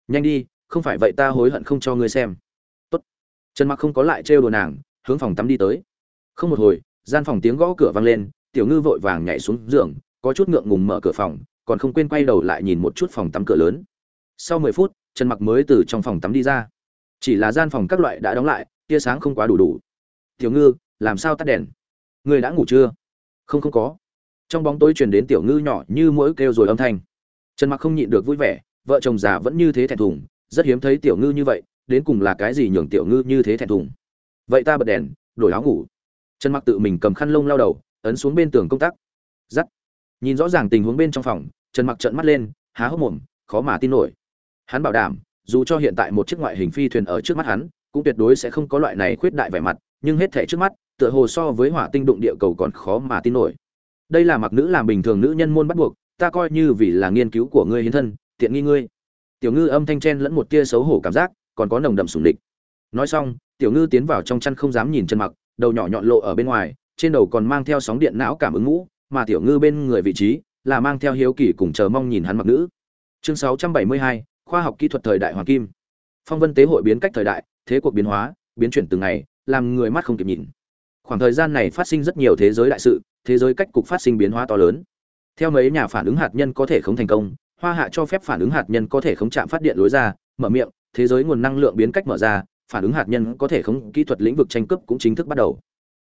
Nhanh đi, không phải vậy ta hối hận không cho ngươi xem. Tốt. trần mặc không có lại trêu đùa nàng, hướng phòng tắm đi tới. Không một hồi, gian phòng tiếng gõ cửa vang lên tiểu ngư vội vàng nhảy xuống giường, có chút ngượng ngùng mở cửa phòng, còn không quên quay đầu lại nhìn một chút phòng tắm cửa lớn. Sau mười phút, trần mặc mới từ trong phòng tắm đi ra. Chỉ là gian phòng các loại đã đóng lại, tia sáng không quá đủ đủ. Tiểu ngư, làm sao tắt đèn? Người đã ngủ chưa? Không không có. Trong bóng tối truyền đến tiểu ngư nhỏ như mỗi kêu rồi âm thanh. Trần mặc không nhịn được vui vẻ, vợ chồng già vẫn như thế thẹn thùng, rất hiếm thấy tiểu ngư như vậy, đến cùng là cái gì nhường tiểu ngư như thế thẹn thùng. Vậy ta bật đèn, đổi áo ngủ. Trần mặc tự mình cầm khăn lông lau đầu ấn xuống bên tường công tác. Giắt. Nhìn rõ ràng tình huống bên trong phòng, trần mặc trợn mắt lên, há hốc mồm, khó mà tin nổi. Hắn bảo đảm, dù cho hiện tại một chiếc ngoại hình phi thuyền ở trước mắt hắn, cũng tuyệt đối sẽ không có loại này khuyết đại vẻ mặt, nhưng hết thể trước mắt, tựa hồ so với hỏa tinh đụng địa cầu còn khó mà tin nổi. Đây là mặc nữ làm bình thường nữ nhân môn bắt buộc, ta coi như vì là nghiên cứu của ngươi hiến thân, tiện nghi ngươi. Tiểu ngư âm thanh chen lẫn một tia xấu hổ cảm giác, còn có nồng đậm sủng địch. Nói xong, tiểu ngư tiến vào trong chăn không dám nhìn chân mặc, đầu nhỏ nhọn lộ ở bên ngoài trên đầu còn mang theo sóng điện não cảm ứng ngũ mà tiểu ngư bên người vị trí là mang theo hiếu kỳ cùng chờ mong nhìn hắn mặc nữ. Chương 672, khoa học kỹ thuật thời đại hoàng kim. Phong vân tế hội biến cách thời đại thế cuộc biến hóa biến chuyển từng ngày làm người mắt không kịp nhìn. Khoảng thời gian này phát sinh rất nhiều thế giới đại sự thế giới cách cục phát sinh biến hóa to lớn. Theo mấy nhà phản ứng hạt nhân có thể không thành công hoa hạ cho phép phản ứng hạt nhân có thể không chạm phát điện lối ra mở miệng thế giới nguồn năng lượng biến cách mở ra phản ứng hạt nhân có thể không kỹ thuật lĩnh vực tranh cướp cũng chính thức bắt đầu.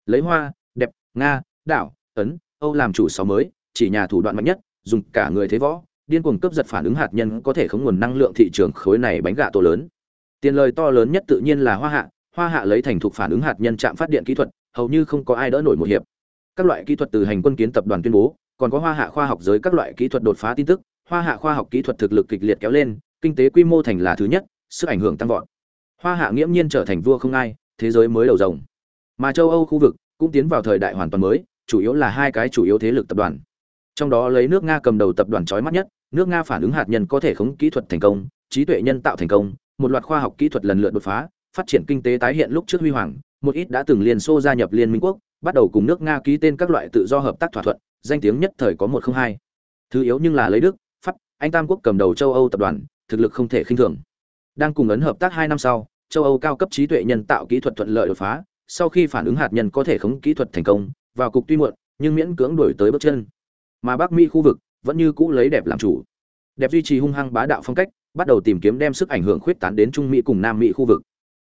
Lấy hoa đẹp, nga, đảo, ấn, âu làm chủ sáu mới, chỉ nhà thủ đoạn mạnh nhất, dùng cả người thế võ, điên cuồng cướp giật phản ứng hạt nhân có thể không nguồn năng lượng thị trường khối này bánh gạ tổ lớn. Tiền lời to lớn nhất tự nhiên là hoa hạ hoa hạ lấy thành thục phản ứng hạt nhân chạm phát điện kỹ thuật, hầu như không có ai đỡ nổi một hiệp. Các loại kỹ thuật từ hành quân kiến tập đoàn tuyên bố, còn có hoa hạ khoa học giới các loại kỹ thuật đột phá tin tức, hoa hạ khoa học kỹ thuật thực lực kịch liệt kéo lên, kinh tế quy mô thành là thứ nhất, sức ảnh hưởng tăng vọt. Hoa hạ nghiễm nhiên trở thành vua không ai, thế giới mới đầu rồng. Mà châu âu khu vực cũng tiến vào thời đại hoàn toàn mới, chủ yếu là hai cái chủ yếu thế lực tập đoàn. Trong đó lấy nước nga cầm đầu tập đoàn chói mắt nhất, nước nga phản ứng hạt nhân có thể khống kỹ thuật thành công, trí tuệ nhân tạo thành công, một loạt khoa học kỹ thuật lần lượt đột phá, phát triển kinh tế tái hiện lúc trước huy hoàng, một ít đã từng liên xô gia nhập liên minh quốc, bắt đầu cùng nước nga ký tên các loại tự do hợp tác thỏa thuận, danh tiếng nhất thời có một không hai. Thứ yếu nhưng là lấy đức, pháp, anh tam quốc cầm đầu châu âu tập đoàn, thực lực không thể khinh thường. Đang cùng ấn hợp tác hai năm sau, châu âu cao cấp trí tuệ nhân tạo kỹ thuật thuận lợi đột phá sau khi phản ứng hạt nhân có thể khống kỹ thuật thành công, vào cục tuy muộn, nhưng miễn cưỡng đổi tới bước chân. Mà bắc mỹ khu vực vẫn như cũ lấy đẹp làm chủ. Đẹp duy trì hung hăng bá đạo phong cách, bắt đầu tìm kiếm đem sức ảnh hưởng khuyết tán đến trung mỹ cùng nam mỹ khu vực.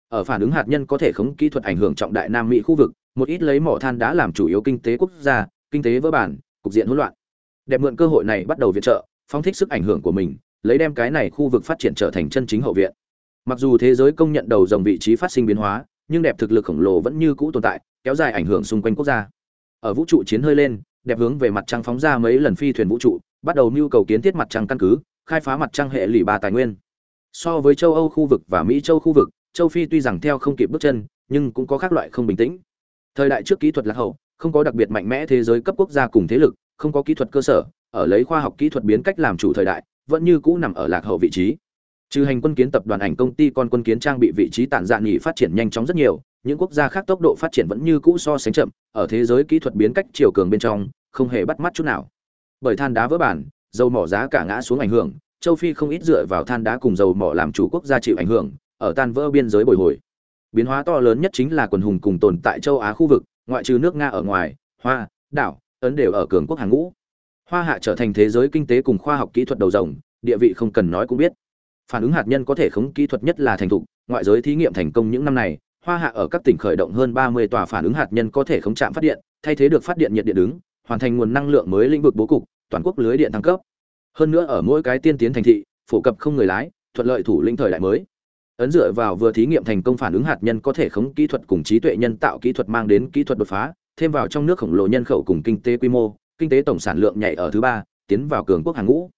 Ở phản ứng hạt nhân có thể khống kỹ thuật ảnh hưởng trọng đại nam mỹ khu vực, một ít lấy mỏ than đá làm chủ yếu kinh tế quốc gia, kinh tế vỡ bản, cục diện hỗn loạn. Đẹp mượn cơ hội này bắt đầu viện trợ, phóng thích sức ảnh hưởng của mình, lấy đem cái này khu vực phát triển trở thành chân chính hậu viện. Mặc dù thế giới công nhận đầu dòng vị trí phát sinh biến hóa nhưng đẹp thực lực khổng lồ vẫn như cũ tồn tại, kéo dài ảnh hưởng xung quanh quốc gia. Ở vũ trụ chiến hơi lên, đẹp hướng về mặt trăng phóng ra mấy lần phi thuyền vũ trụ, bắt đầu mưu cầu kiến thiết mặt trăng căn cứ, khai phá mặt trăng hệ lụy ba tài nguyên. So với châu âu khu vực và mỹ châu khu vực, châu phi tuy rằng theo không kịp bước chân, nhưng cũng có các loại không bình tĩnh. Thời đại trước kỹ thuật lạc hậu, không có đặc biệt mạnh mẽ thế giới cấp quốc gia cùng thế lực, không có kỹ thuật cơ sở, ở lấy khoa học kỹ thuật biến cách làm chủ thời đại, vẫn như cũ nằm ở lạc hậu vị trí trừ hành quân kiến tập đoàn ảnh công ty con quân kiến trang bị vị trí tản dạ nghỉ phát triển nhanh chóng rất nhiều, những quốc gia khác tốc độ phát triển vẫn như cũ so sánh chậm, ở thế giới kỹ thuật biến cách chiều cường bên trong, không hề bắt mắt chút nào. Bởi than đá vỡ bản, dầu mỏ giá cả ngã xuống ảnh hưởng, châu phi không ít dựa vào than đá cùng dầu mỏ làm chủ quốc gia chịu ảnh hưởng, ở tan vỡ biên giới bồi hồi. Biến hóa to lớn nhất chính là quần hùng cùng tồn tại châu á khu vực, ngoại trừ nước nga ở ngoài, hoa, đảo, ấn đều ở cường quốc hàng ngũ. Hoa hạ trở thành thế giới kinh tế cùng khoa học kỹ thuật đầu rồng, địa vị không cần nói cũng biết phản ứng hạt nhân có thể khống kỹ thuật nhất là thành thục, ngoại giới thí nghiệm thành công những năm này, hoa hạ ở các tỉnh khởi động hơn 30 tòa phản ứng hạt nhân có thể khống chạm phát điện, thay thế được phát điện nhiệt điện đứng, hoàn thành nguồn năng lượng mới lĩnh vực bố cục, toàn quốc lưới điện thăng cấp. Hơn nữa ở mỗi cái tiên tiến thành thị, phổ cập không người lái, thuận lợi thủ lĩnh thời đại mới. Ấn dựa vào vừa thí nghiệm thành công phản ứng hạt nhân có thể khống kỹ thuật cùng trí tuệ nhân tạo kỹ thuật mang đến kỹ thuật đột phá, thêm vào trong nước khổng lồ nhân khẩu cùng kinh tế quy mô, kinh tế tổng sản lượng nhảy ở thứ ba, tiến vào cường quốc hàng ngũ.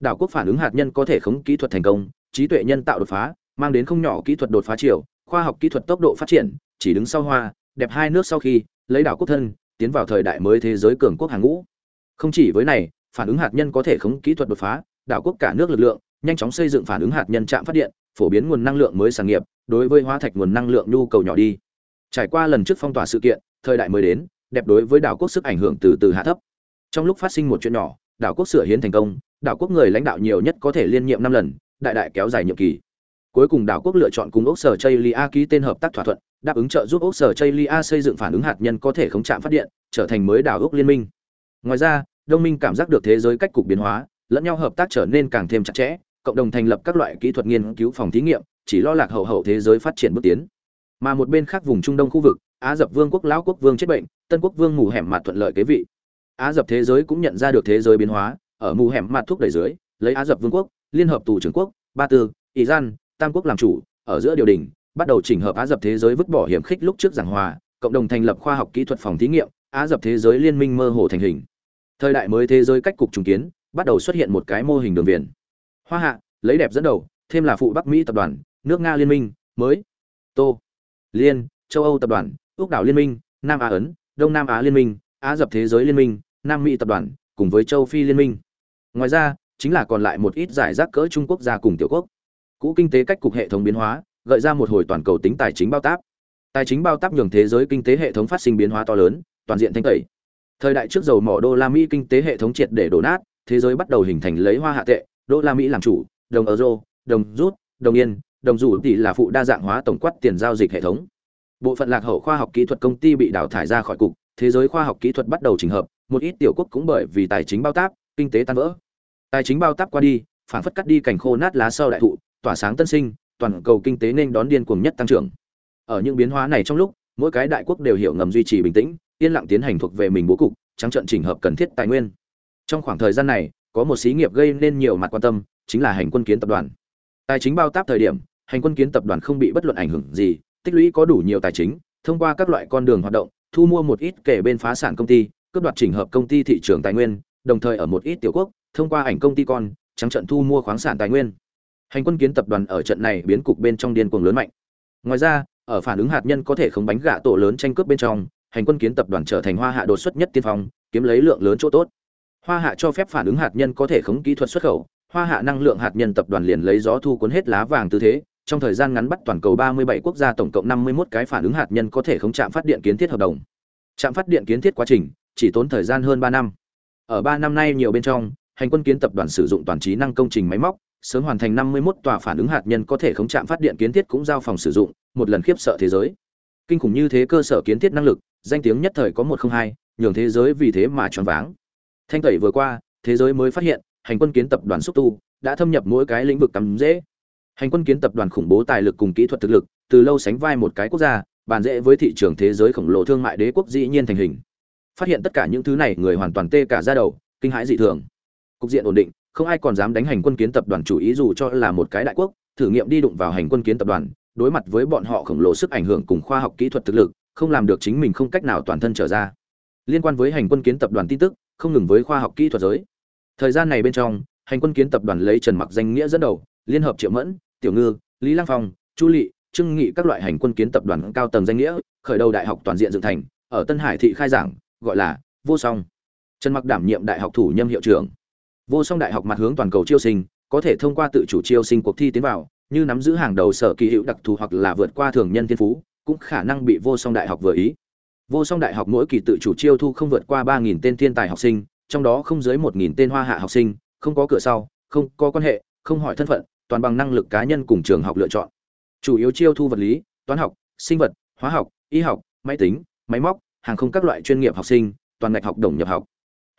Đảo quốc phản ứng hạt nhân có thể khống kỹ thuật thành công trí tuệ nhân tạo đột phá, mang đến không nhỏ kỹ thuật đột phá chiều, khoa học kỹ thuật tốc độ phát triển, chỉ đứng sau hoa, đẹp hai nước sau khi, lấy đảo quốc thân, tiến vào thời đại mới thế giới cường quốc hàng ngũ. Không chỉ với này, phản ứng hạt nhân có thể khống kỹ thuật đột phá, đảo quốc cả nước lực lượng, nhanh chóng xây dựng phản ứng hạt nhân chạm phát điện, phổ biến nguồn năng lượng mới sản nghiệp, đối với hóa thạch nguồn năng lượng nhu cầu nhỏ đi. Trải qua lần trước phong tỏa sự kiện, thời đại mới đến, đẹp đối với đảo quốc sức ảnh hưởng từ từ hạ thấp. Trong lúc phát sinh một chuyện nhỏ, đảo quốc sửa hiến thành công, đảo quốc người lãnh đạo nhiều nhất có thể liên nhiệm năm lần đại đại kéo dài nhiệm kỳ. Cuối cùng đảo quốc lựa chọn cùng Úc sở Chailia ký tên hợp tác thỏa thuận, đáp ứng trợ giúp Úc sở Chailia xây dựng phản ứng hạt nhân có thể khống chạm phát điện, trở thành mới đảo ốc liên minh. Ngoài ra, đông minh cảm giác được thế giới cách cục biến hóa, lẫn nhau hợp tác trở nên càng thêm chặt chẽ, cộng đồng thành lập các loại kỹ thuật nghiên cứu phòng thí nghiệm, chỉ lo lạc hậu hậu thế giới phát triển bước tiến. Mà một bên khác vùng trung đông khu vực, á dập vương quốc, lão quốc vương chết bệnh, tân quốc vương mù hẻm mặt thuận lợi kế vị. Á dập thế giới cũng nhận ra được thế giới biến hóa, ở mù hẻm mặt thúc đẩy dưới, lấy á dập vương quốc liên hợp tù trưởng quốc, ba tư iran tam quốc làm chủ, ở giữa điều đình, bắt đầu chỉnh hợp á dập thế giới vứt bỏ hiểm khích lúc trước giảng hòa, cộng đồng thành lập khoa học kỹ thuật phòng thí nghiệm, á dập thế giới liên minh mơ hồ thành hình. Thời đại mới thế giới cách cục trùng kiến, bắt đầu xuất hiện một cái mô hình đường viền. Hoa hạ, lấy đẹp dẫn đầu, thêm là phụ bắc mỹ tập đoàn, nước nga liên minh, mới, tô, liên, châu âu tập đoàn ước đảo liên minh, nam á ấn, đông nam á liên minh, á dập thế giới liên minh, nam mỹ tập đoàn, cùng với châu phi liên minh. Ngoài ra chính là còn lại một ít giải rác cỡ trung quốc gia cùng tiểu quốc. Cũ kinh tế cách cục hệ thống biến hóa, gợi ra một hồi toàn cầu tính tài chính bao táp. Tài chính bao táp nhường thế giới kinh tế hệ thống phát sinh biến hóa to lớn, toàn diện thanh tẩy. Thời đại trước dầu mỏ đô la mỹ kinh tế hệ thống triệt để đổ nát, thế giới bắt đầu hình thành lấy hoa hạ tệ, đô la mỹ làm chủ, đồng euro, đồng rút, đồng yên, đồng rủ tỷ là phụ đa dạng hóa tổng quát tiền giao dịch hệ thống. Bộ phận lạc hậu khoa học kỹ thuật công ty bị đào thải ra khỏi cục, thế giới khoa học kỹ thuật bắt đầu trình hợp, một ít tiểu quốc cũng bởi vì tài chính bao táp, kinh tế tan vỡ tài chính bao táp qua đi phản phất cắt đi cảnh khô nát lá sau đại thụ, tỏa sáng tân sinh, toàn cầu kinh tế nên đón điên cuồng nhất tăng trưởng. Ở những biến hóa này trong lúc, mỗi cái đại quốc đều hiểu ngầm duy trì bình tĩnh, yên lặng tiến hành thuộc về mình bố cục, trắng trận chỉnh hợp cần thiết tài nguyên. Trong khoảng thời gian này, có một xí nghiệp gây nên nhiều mặt quan tâm, chính là hành quân kiến tập đoàn. Tài chính bao táp thời điểm, hành quân kiến tập đoàn không bị bất luận ảnh hưởng gì, tích lũy có đủ nhiều tài chính, thông qua các loại con đường hoạt động, thu mua một ít kể bên phá sản công ty, cướp đoạt chỉnh hợp công ty thị trường tài nguyên, đồng thời ở một ít tiểu quốc thông qua ảnh công ty con trắng trận thu mua khoáng sản tài nguyên hành quân kiến tập đoàn ở trận này biến cục bên trong điên cuồng lớn mạnh ngoài ra ở phản ứng hạt nhân có thể không bánh gạ tổ lớn tranh cướp bên trong hành quân kiến tập đoàn trở thành hoa hạ đột xuất nhất tiên phong kiếm lấy lượng lớn chỗ tốt hoa hạ cho phép phản ứng hạt nhân có thể khống kỹ thuật xuất khẩu hoa hạ năng lượng hạt nhân tập đoàn liền lấy gió thu cuốn hết lá vàng tư thế trong thời gian ngắn bắt toàn cầu 37 quốc gia tổng cộng 51 cái phản ứng hạt nhân có thể không chạm phát điện kiến thiết hợp đồng. Chạm phát điện kiến thiết quá trình chỉ tốn thời gian hơn 3 năm. Ở 3 năm nay nhiều bên trong, hành quân kiến tập đoàn sử dụng toàn trí năng công trình máy móc, sớm hoàn thành 51 tòa phản ứng hạt nhân có thể không chạm phát điện kiến thiết cũng giao phòng sử dụng, một lần khiếp sợ thế giới. Kinh khủng như thế cơ sở kiến thiết năng lực, danh tiếng nhất thời có 102, nhường thế giới vì thế mà choáng váng. Thanh tẩy vừa qua, thế giới mới phát hiện, hành quân kiến tập đoàn xúc tu đã thâm nhập mỗi cái lĩnh vực tầm dễ. Hành quân kiến tập đoàn khủng bố tài lực cùng kỹ thuật thực lực, từ lâu sánh vai một cái quốc gia, bàn dễ với thị trường thế giới khổng lồ thương mại đế quốc dĩ nhiên thành hình. Phát hiện tất cả những thứ này, người hoàn toàn tê cả da đầu, kinh hãi dị thường. Cục diện ổn định, không ai còn dám đánh hành quân kiến tập đoàn chủ ý dù cho là một cái đại quốc, thử nghiệm đi đụng vào hành quân kiến tập đoàn, đối mặt với bọn họ khổng lồ sức ảnh hưởng cùng khoa học kỹ thuật thực lực, không làm được chính mình không cách nào toàn thân trở ra. Liên quan với hành quân kiến tập đoàn tin tức, không ngừng với khoa học kỹ thuật giới. Thời gian này bên trong, hành quân kiến tập đoàn lấy Trần Mặc danh nghĩa dẫn đầu, liên hợp Triệu Mẫn, Tiểu Ngư, Lý Lăng Phong, Chu Lệ, Trương Nghị các loại hành quân kiến tập đoàn cao tầng danh nghĩa, khởi đầu đại học toàn diện dựng thành, ở Tân Hải thị khai giảng, gọi là Vô Song. Trần Mặc đảm nhiệm đại học thủ nhâm hiệu trưởng. Vô Song đại học mặt hướng toàn cầu chiêu sinh, có thể thông qua tự chủ chiêu sinh cuộc thi tiến vào, như nắm giữ hàng đầu sở kỳ hữu đặc thù hoặc là vượt qua thường nhân thiên phú, cũng khả năng bị Vô Song đại học vừa ý. Vô Song đại học mỗi kỳ tự chủ chiêu thu không vượt qua ba nghìn tên thiên tài học sinh, trong đó không dưới 1000 tên hoa hạ học sinh, không có cửa sau, không có quan hệ, không hỏi thân phận, toàn bằng năng lực cá nhân cùng trường học lựa chọn. Chủ yếu chiêu thu vật lý, toán học, sinh vật, hóa học, y học, máy tính, máy móc, hàng không các loại chuyên nghiệp học sinh, toàn ngạch học đồng nhập học.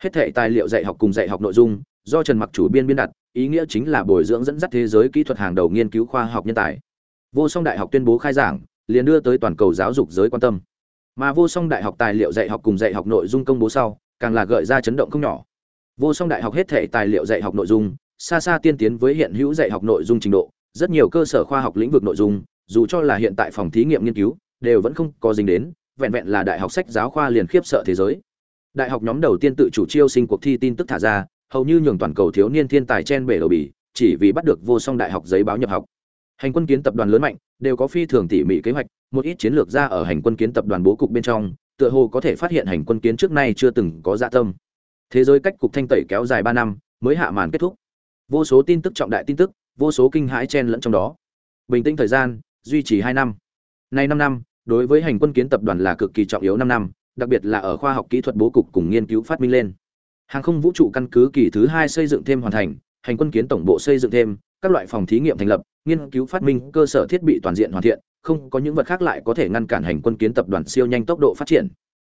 Hết thảy tài liệu dạy học cùng dạy học nội dung, do Trần Mặc chủ biên biên đặt, ý nghĩa chính là bồi dưỡng dẫn dắt thế giới kỹ thuật hàng đầu nghiên cứu khoa học nhân tài. Vô Song Đại học tuyên bố khai giảng, liền đưa tới toàn cầu giáo dục giới quan tâm. Mà Vô Song Đại học tài liệu dạy học cùng dạy học nội dung công bố sau, càng là gợi ra chấn động không nhỏ. Vô Song Đại học hết thể tài liệu dạy học nội dung, xa xa tiên tiến với hiện hữu dạy học nội dung trình độ, rất nhiều cơ sở khoa học lĩnh vực nội dung, dù cho là hiện tại phòng thí nghiệm nghiên cứu, đều vẫn không có dính đến, vẹn vẹn là đại học sách giáo khoa liền khiếp sợ thế giới. Đại học nhóm đầu tiên tự chủ chiêu sinh cuộc thi tin tức thả ra, hầu như nhường toàn cầu thiếu niên thiên tài chen bể đầu bì, chỉ vì bắt được vô song đại học giấy báo nhập học. Hành quân kiến tập đoàn lớn mạnh, đều có phi thường tỉ mỉ kế hoạch, một ít chiến lược ra ở hành quân kiến tập đoàn bố cục bên trong, tựa hồ có thể phát hiện hành quân kiến trước nay chưa từng có dạ tâm. Thế giới cách cục thanh tẩy kéo dài 3 năm, mới hạ màn kết thúc. Vô số tin tức trọng đại tin tức, vô số kinh hãi chen lẫn trong đó. Bình tĩnh thời gian, duy trì 2 năm. Nay 5 năm, đối với hành quân kiến tập đoàn là cực kỳ trọng yếu 5 năm, đặc biệt là ở khoa học kỹ thuật bố cục cùng nghiên cứu phát minh lên. Hàng không vũ trụ căn cứ kỳ thứ hai xây dựng thêm hoàn thành, hành quân kiến tổng bộ xây dựng thêm, các loại phòng thí nghiệm thành lập, nghiên cứu phát minh cơ sở thiết bị toàn diện hoàn thiện, không có những vật khác lại có thể ngăn cản hành quân kiến tập đoàn siêu nhanh tốc độ phát triển.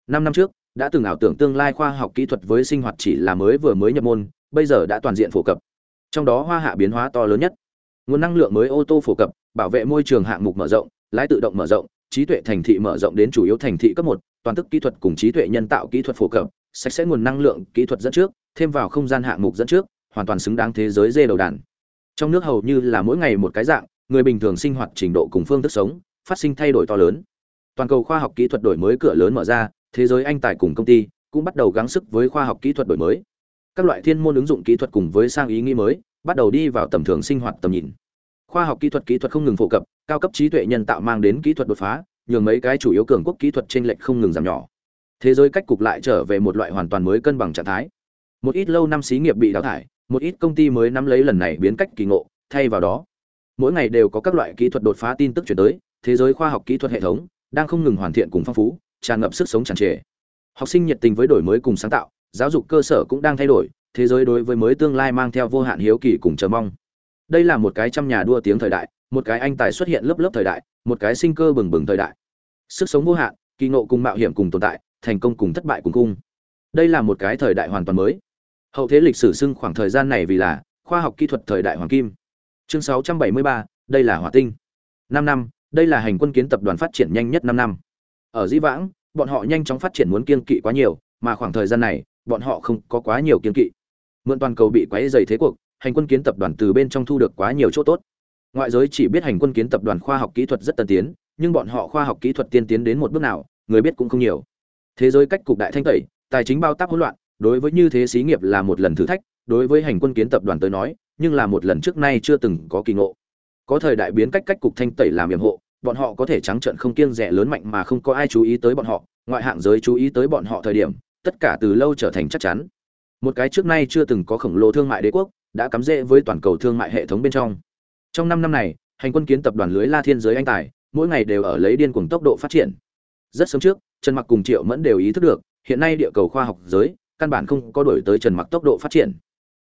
Năm năm trước, đã từng ảo tưởng tương lai khoa học kỹ thuật với sinh hoạt chỉ là mới vừa mới nhập môn, bây giờ đã toàn diện phổ cập. Trong đó hoa hạ biến hóa to lớn nhất. Nguồn năng lượng mới ô tô phổ cập, bảo vệ môi trường hạng mục mở rộng, lái tự động mở rộng, trí tuệ thành thị mở rộng đến chủ yếu thành thị cấp một, toàn tức kỹ thuật cùng trí tuệ nhân tạo kỹ thuật phổ cập, sạch sẽ nguồn năng lượng kỹ thuật dẫn trước, thêm vào không gian hạng mục dẫn trước, hoàn toàn xứng đáng thế giới dê đầu đàn. Trong nước hầu như là mỗi ngày một cái dạng, người bình thường sinh hoạt trình độ cùng phương thức sống phát sinh thay đổi to lớn. Toàn cầu khoa học kỹ thuật đổi mới cửa lớn mở ra, thế giới anh tài cùng công ty cũng bắt đầu gắng sức với khoa học kỹ thuật đổi mới. Các loại thiên môn ứng dụng kỹ thuật cùng với sang ý nghĩ mới, bắt đầu đi vào tầm thường sinh hoạt tầm nhìn. Khoa học kỹ thuật kỹ thuật không ngừng phổ cập, cao cấp trí tuệ nhân tạo mang đến kỹ thuật đột phá, nhường mấy cái chủ yếu cường quốc kỹ thuật trên lệch không ngừng giảm nhỏ thế giới cách cục lại trở về một loại hoàn toàn mới cân bằng trạng thái. Một ít lâu năm xí nghiệp bị đào thải, một ít công ty mới nắm lấy lần này biến cách kỳ ngộ, thay vào đó, mỗi ngày đều có các loại kỹ thuật đột phá tin tức chuyển tới, thế giới khoa học kỹ thuật hệ thống đang không ngừng hoàn thiện cùng phong phú, tràn ngập sức sống tràn trề. Học sinh nhiệt tình với đổi mới cùng sáng tạo, giáo dục cơ sở cũng đang thay đổi, thế giới đối với mới tương lai mang theo vô hạn hiếu kỳ cùng chờ mong. Đây là một cái trăm nhà đua tiếng thời đại, một cái anh tài xuất hiện lớp lớp thời đại, một cái sinh cơ bừng bừng thời đại. Sức sống vô hạn, kỳ ngộ cùng mạo hiểm cùng tồn tại thành công cùng thất bại cùng cung. Đây là một cái thời đại hoàn toàn mới. Hậu thế lịch sử xưng khoảng thời gian này vì là khoa học kỹ thuật thời đại hoàng kim. Chương 673, đây là hỏa tinh. Năm năm đây là hành quân kiến tập đoàn phát triển nhanh nhất năm năm. Ở dĩ vãng bọn họ nhanh chóng phát triển muốn kiên kỵ quá nhiều mà khoảng thời gian này bọn họ không có quá nhiều kiên kỵ. Mượn toàn cầu bị quấy dày thế cuộc hành quân kiến tập đoàn từ bên trong thu được quá nhiều chỗ tốt. Ngoại giới chỉ biết hành quân kiến tập đoàn khoa học kỹ thuật rất tân tiến nhưng bọn họ khoa học kỹ thuật tiên tiến đến một bước nào người biết cũng không nhiều thế giới cách cục đại thanh tẩy, tài chính bao tác hỗn loạn, đối với như thế xí nghiệp là một lần thử thách, đối với hành quân kiến tập đoàn tới nói, nhưng là một lần trước nay chưa từng có kỳ ngộ. Có thời đại biến cách cách cục thanh tẩy làm yểm hộ, bọn họ có thể trắng trợn không kiêng rẻ lớn mạnh mà không có ai chú ý tới bọn họ, ngoại hạng giới chú ý tới bọn họ thời điểm, tất cả từ lâu trở thành chắc chắn. Một cái trước nay chưa từng có khổng lồ thương mại đế quốc, đã cắm rễ với toàn cầu thương mại hệ thống bên trong. Trong năm năm này, hành quân kiến tập đoàn lưới la thiên giới anh tài, mỗi ngày đều ở lấy điên cuồng tốc độ phát triển. Rất sớm trước trần mặc cùng triệu mẫn đều ý thức được, hiện nay địa cầu khoa học giới, căn bản không có đổi tới trần mặc tốc độ phát triển.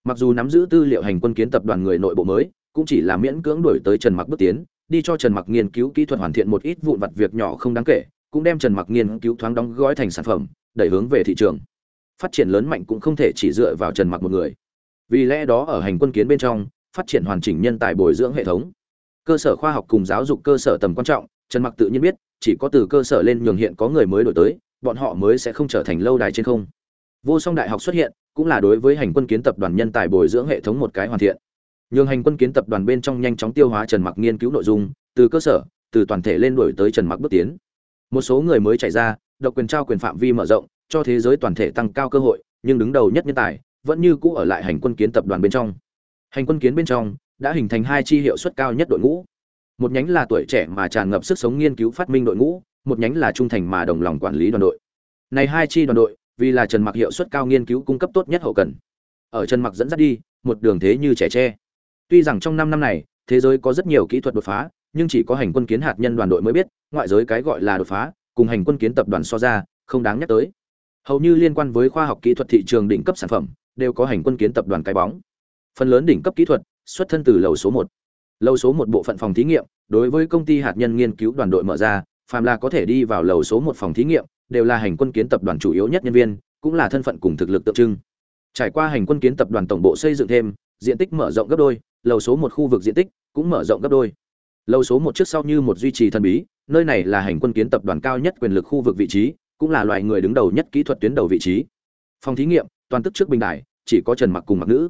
Mặc dù nắm giữ tư liệu hành quân kiến tập đoàn người nội bộ mới, cũng chỉ là miễn cưỡng đổi tới trần mặc bước tiến, đi cho trần mặc nghiên cứu kỹ thuật hoàn thiện một ít vụn vặt việc nhỏ không đáng kể, cũng đem trần mặc nghiên cứu thoáng đóng gói thành sản phẩm, đẩy hướng về thị trường. Phát triển lớn mạnh cũng không thể chỉ dựa vào trần mặc một người. Vì lẽ đó ở hành quân kiến bên trong, phát triển hoàn chỉnh nhân tài bồi dưỡng hệ thống. Cơ sở khoa học cùng giáo dục cơ sở tầm quan trọng, trần mặc tự nhiên biết chỉ có từ cơ sở lên nhường hiện có người mới đổi tới, bọn họ mới sẽ không trở thành lâu đài trên không. Vô song đại học xuất hiện, cũng là đối với hành quân kiến tập đoàn nhân tài bồi dưỡng hệ thống một cái hoàn thiện. Nhường hành quân kiến tập đoàn bên trong nhanh chóng tiêu hóa trần mặc nghiên cứu nội dung, từ cơ sở, từ toàn thể lên đổi tới trần mặc bước tiến. Một số người mới chạy ra, độc quyền trao quyền phạm vi mở rộng, cho thế giới toàn thể tăng cao cơ hội, nhưng đứng đầu nhất nhân tài, vẫn như cũ ở lại hành quân kiến tập đoàn bên trong. Hành quân kiến bên trong, đã hình thành hai chi hiệu suất cao nhất đội ngũ một nhánh là tuổi trẻ mà tràn ngập sức sống nghiên cứu phát minh đội ngũ, một nhánh là trung thành mà đồng lòng quản lý đoàn đội. Này hai chi đoàn đội, vì là trần mặc hiệu suất cao nghiên cứu cung cấp tốt nhất hậu cần. Ở trần mặc dẫn dắt đi, một đường thế như trẻ tre. Tuy rằng trong năm năm này, thế giới có rất nhiều kỹ thuật đột phá, nhưng chỉ có hành quân kiến hạt nhân đoàn đội mới biết, ngoại giới cái gọi là đột phá, cùng hành quân kiến tập đoàn so ra, không đáng nhắc tới. Hầu như liên quan với khoa học kỹ thuật thị trường đỉnh cấp sản phẩm, đều có hành quân kiến tập đoàn cái bóng. Phần lớn đỉnh cấp kỹ thuật xuất thân từ lầu số một lầu số một bộ phận phòng thí nghiệm, đối với công ty hạt nhân nghiên cứu đoàn đội mở ra, phàm là có thể đi vào lầu số một phòng thí nghiệm, đều là hành quân kiến tập đoàn chủ yếu nhất nhân viên, cũng là thân phận cùng thực lực tượng trưng. Trải qua hành quân kiến tập đoàn tổng bộ xây dựng thêm, diện tích mở rộng gấp đôi, lầu số một khu vực diện tích cũng mở rộng gấp đôi. Lầu số một trước sau như một duy trì thần bí, nơi này là hành quân kiến tập đoàn cao nhất quyền lực khu vực vị trí, cũng là loài người đứng đầu nhất kỹ thuật tuyến đầu vị trí. Phòng thí nghiệm, toàn tức trước bình đại chỉ có trần mặc cùng mặc nữ.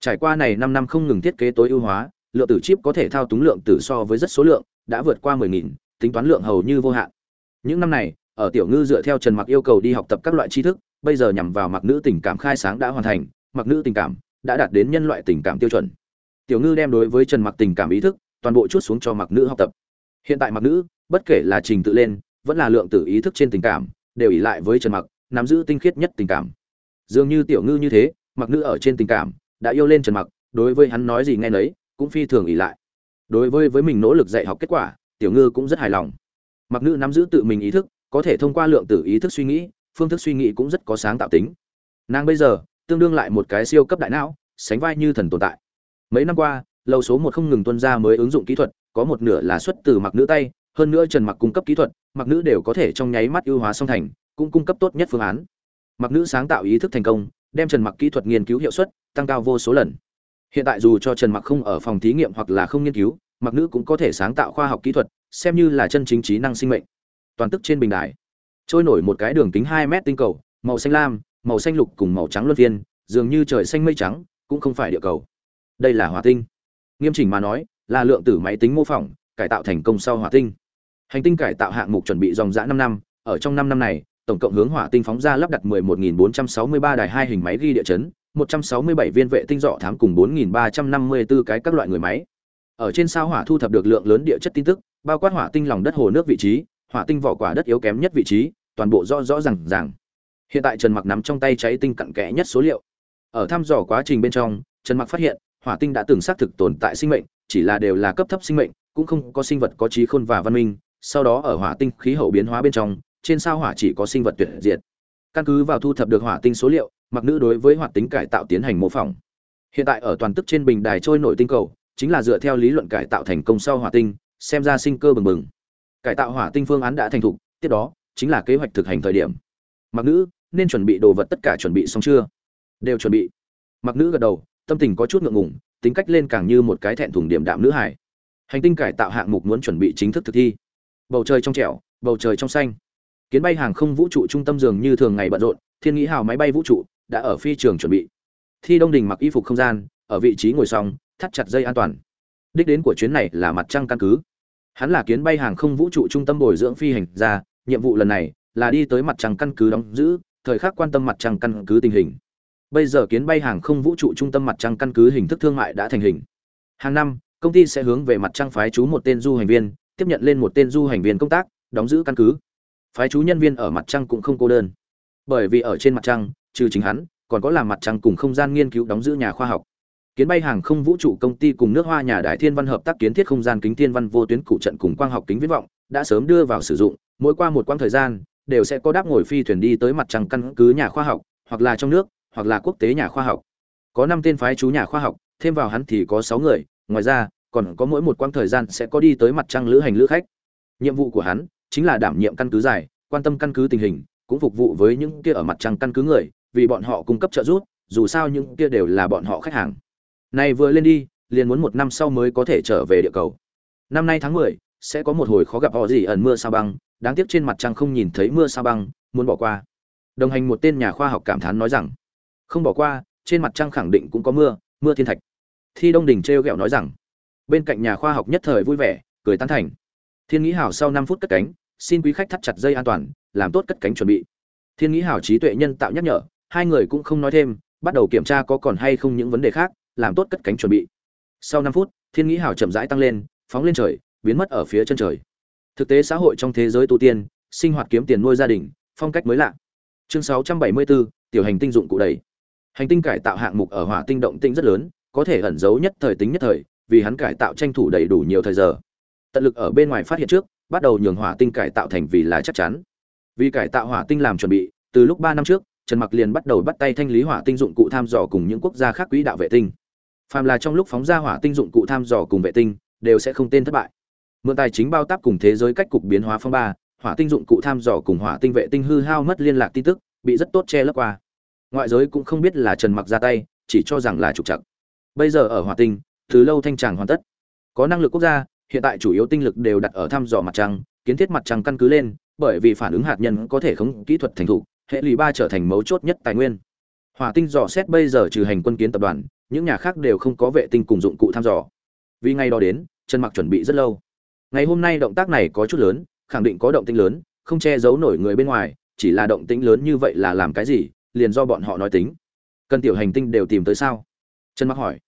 Trải qua này 5 năm không ngừng thiết kế tối ưu hóa lượng tử chip có thể thao túng lượng tử so với rất số lượng đã vượt qua 10.000, tính toán lượng hầu như vô hạn. Những năm này ở tiểu ngư dựa theo trần mặc yêu cầu đi học tập các loại tri thức bây giờ nhằm vào mặc nữ tình cảm khai sáng đã hoàn thành mặc nữ tình cảm đã đạt đến nhân loại tình cảm tiêu chuẩn. Tiểu ngư đem đối với trần mặc tình cảm ý thức toàn bộ chút xuống cho mặc nữ học tập. Hiện tại mặc nữ bất kể là trình tự lên vẫn là lượng tử ý thức trên tình cảm đều ỉ lại với trần mặc nắm giữ tinh khiết nhất tình cảm. Dường như tiểu ngư như thế mặc nữ ở trên tình cảm đã yêu lên trần mặc đối với hắn nói gì nghe nấy cũng phi thường ỉ lại. Đối với với mình nỗ lực dạy học kết quả, tiểu ngư cũng rất hài lòng. Mặc nữ nắm giữ tự mình ý thức, có thể thông qua lượng tử ý thức suy nghĩ, phương thức suy nghĩ cũng rất có sáng tạo tính. Nàng bây giờ, tương đương lại một cái siêu cấp đại não, sánh vai như thần tồn tại. Mấy năm qua, lầu số một không ngừng tuân ra mới ứng dụng kỹ thuật, có một nửa là xuất từ mặc nữ tay, hơn nữa trần mặc cung cấp kỹ thuật, mặc nữ đều có thể trong nháy mắt ưu hóa song thành, cũng cung cấp tốt nhất phương án. Mặc nữ sáng tạo ý thức thành công, đem trần mặc kỹ thuật nghiên cứu hiệu suất, tăng cao vô số lần hiện tại dù cho trần mặc không ở phòng thí nghiệm hoặc là không nghiên cứu, mặc nữ cũng có thể sáng tạo khoa học kỹ thuật, xem như là chân chính trí năng sinh mệnh. Toàn tức trên bình đài, trôi nổi một cái đường kính 2 mét tinh cầu, màu xanh lam, màu xanh lục cùng màu trắng luân phiên, dường như trời xanh mây trắng, cũng không phải địa cầu. Đây là hỏa tinh. Nghiêm chỉnh mà nói, là lượng tử máy tính mô phỏng, cải tạo thành công sau hỏa tinh. Hành tinh cải tạo hạng mục chuẩn bị dòng dã 5 năm, ở trong 5 năm này, tổng cộng hướng hỏa tinh phóng ra lắp đặt 11.463 đài hai hình máy ghi địa chấn 167 viên vệ tinh dọ thám cùng 4.354 cái các loại người máy. Ở trên sao hỏa thu thập được lượng lớn địa chất tin tức, bao quát hỏa tinh lòng đất hồ nước vị trí, hỏa tinh vỏ quả đất yếu kém nhất vị trí, toàn bộ rõ rõ ràng ràng. Hiện tại trần mặc nắm trong tay cháy tinh cặn kẽ nhất số liệu. Ở thăm dò quá trình bên trong, trần mặc phát hiện, hỏa tinh đã từng xác thực tồn tại sinh mệnh, chỉ là đều là cấp thấp sinh mệnh, cũng không có sinh vật có trí khôn và văn minh. Sau đó ở hỏa tinh khí hậu biến hóa bên trong, trên sao hỏa chỉ có sinh vật tuyệt diệt. Căn cứ vào thu thập được hỏa tinh số liệu mặc nữ đối với hoạt tính cải tạo tiến hành mô phỏng. Hiện tại ở toàn tức trên bình đài trôi nổi tinh cầu, chính là dựa theo lý luận cải tạo thành công sau hỏa tinh, xem ra sinh cơ bừng bừng. Cải tạo hỏa tinh phương án đã thành thục, tiếp đó, chính là kế hoạch thực hành thời điểm. Mặc nữ, nên chuẩn bị đồ vật tất cả chuẩn bị xong chưa? Đều chuẩn bị. Mặc nữ gật đầu, tâm tình có chút ngượng ngùng, tính cách lên càng như một cái thẹn thùng điểm đạm nữ hải hành tinh cải tạo hạng mục muốn chuẩn bị chính thức thực thi. Bầu trời trong trẻo, bầu trời trong xanh. Kiến bay hàng không vũ trụ trung tâm dường như thường ngày bận rộn, thiên nghĩ hào máy bay vũ trụ đã ở phi trường chuẩn bị. Thi đông đình mặc y phục không gian, ở vị trí ngồi xong, thắt chặt dây an toàn. Đích đến của chuyến này là mặt trăng căn cứ. Hắn là kiến bay hàng không vũ trụ trung tâm bồi dưỡng phi hành ra nhiệm vụ lần này là đi tới mặt trăng căn cứ đóng giữ, thời khắc quan tâm mặt trăng căn cứ tình hình. Bây giờ kiến bay hàng không vũ trụ trung tâm mặt trăng căn cứ hình thức thương mại đã thành hình. Hàng năm, công ty sẽ hướng về mặt trăng phái chú một tên du hành viên, tiếp nhận lên một tên du hành viên công tác, đóng giữ căn cứ. Phái chú nhân viên ở mặt trăng cũng không cô đơn. Bởi vì ở trên mặt trăng trừ chính hắn, còn có làm mặt trăng cùng không gian nghiên cứu đóng giữ nhà khoa học. Kiến bay hàng không vũ trụ công ty cùng nước hoa nhà đại thiên văn hợp tác kiến thiết không gian kính thiên văn vô tuyến cụ trận cùng quang học kính viễn vọng, đã sớm đưa vào sử dụng, mỗi qua một quãng thời gian, đều sẽ có đáp ngồi phi thuyền đi tới mặt trăng căn cứ nhà khoa học, hoặc là trong nước, hoặc là quốc tế nhà khoa học. Có năm tên phái chú nhà khoa học, thêm vào hắn thì có sáu người, ngoài ra, còn có mỗi một quãng thời gian sẽ có đi tới mặt trăng lữ hành lữ khách. Nhiệm vụ của hắn chính là đảm nhiệm căn cứ dài, quan tâm căn cứ tình hình, cũng phục vụ với những kia ở mặt trăng căn cứ người vì bọn họ cung cấp trợ giúp, dù sao những kia đều là bọn họ khách hàng. Này vừa lên đi, liền muốn một năm sau mới có thể trở về địa cầu. Năm nay tháng mười, sẽ có một hồi khó gặp họ gì ẩn mưa sao băng, đáng tiếc trên mặt trăng không nhìn thấy mưa sao băng, muốn bỏ qua. Đồng hành một tên nhà khoa học cảm thán nói rằng, không bỏ qua, trên mặt trăng khẳng định cũng có mưa mưa thiên thạch. Thi đông đình treo gẹo nói rằng, bên cạnh nhà khoa học nhất thời vui vẻ, cười tán thành. Thiên nghĩ hảo sau năm phút cất cánh, xin quý khách thắt chặt dây an toàn, làm tốt cất cánh chuẩn bị. Thiên nghĩ hảo trí tuệ nhân tạo nhắc nhở hai người cũng không nói thêm bắt đầu kiểm tra có còn hay không những vấn đề khác làm tốt cất cánh chuẩn bị. Sau năm phút thiên nghĩ hảo chậm rãi tăng lên phóng lên trời biến mất ở phía chân trời. Thực tế xã hội trong thế giới tu tiên sinh hoạt kiếm tiền nuôi gia đình phong cách mới lạ. Chương 674, tiểu hành tinh dụng cụ đầy. Hành tinh cải tạo hạng mục ở hỏa tinh động tinh rất lớn có thể ẩn giấu nhất thời tính nhất thời vì hắn cải tạo tranh thủ đầy đủ nhiều thời giờ. Tận lực ở bên ngoài phát hiện trước bắt đầu nhường hỏa tinh cải tạo thành vì là chắc chắn. Vì cải tạo hỏa tinh làm chuẩn bị từ lúc ba năm trước trần mặc liền bắt đầu bắt tay thanh lý hỏa tinh dụng cụ tham dò cùng những quốc gia khác quỹ đạo vệ tinh. Phàm là trong lúc phóng ra hỏa tinh dụng cụ tham dò cùng vệ tinh, đều sẽ không tên thất bại. Mượn tài chính bao táp cùng thế giới cách cục biến hóa phong ba, hỏa tinh dụng cụ tham dò cùng hỏa tinh vệ tinh hư hao mất liên lạc tin tức, bị rất tốt che lấp qua. Ngoại giới cũng không biết là trần mặc ra tay, chỉ cho rằng là trục chặt bây giờ ở hỏa tinh, từ lâu thanh tràng hoàn tất. Có năng lực quốc gia, hiện tại chủ yếu tinh lực đều đặt ở thăm dò mặt trăng, kiến thiết mặt trăng căn cứ lên, bởi vì phản ứng hạt nhân có thể không, kỹ thuật thành thục hệ lụy ba trở thành mấu chốt nhất tài nguyên. Hỏa tinh dò xét bây giờ trừ hành quân kiến tập đoàn, những nhà khác đều không có vệ tinh cùng dụng cụ thăm dò. Vì ngày đó đến, trần mặc chuẩn bị rất lâu. Ngày hôm nay động tác này có chút lớn, khẳng định có động tinh lớn, không che giấu nổi người bên ngoài, chỉ là động tĩnh lớn như vậy là làm cái gì, liền do bọn họ nói tính. Cần tiểu hành tinh đều tìm tới sao? Trần mặc hỏi.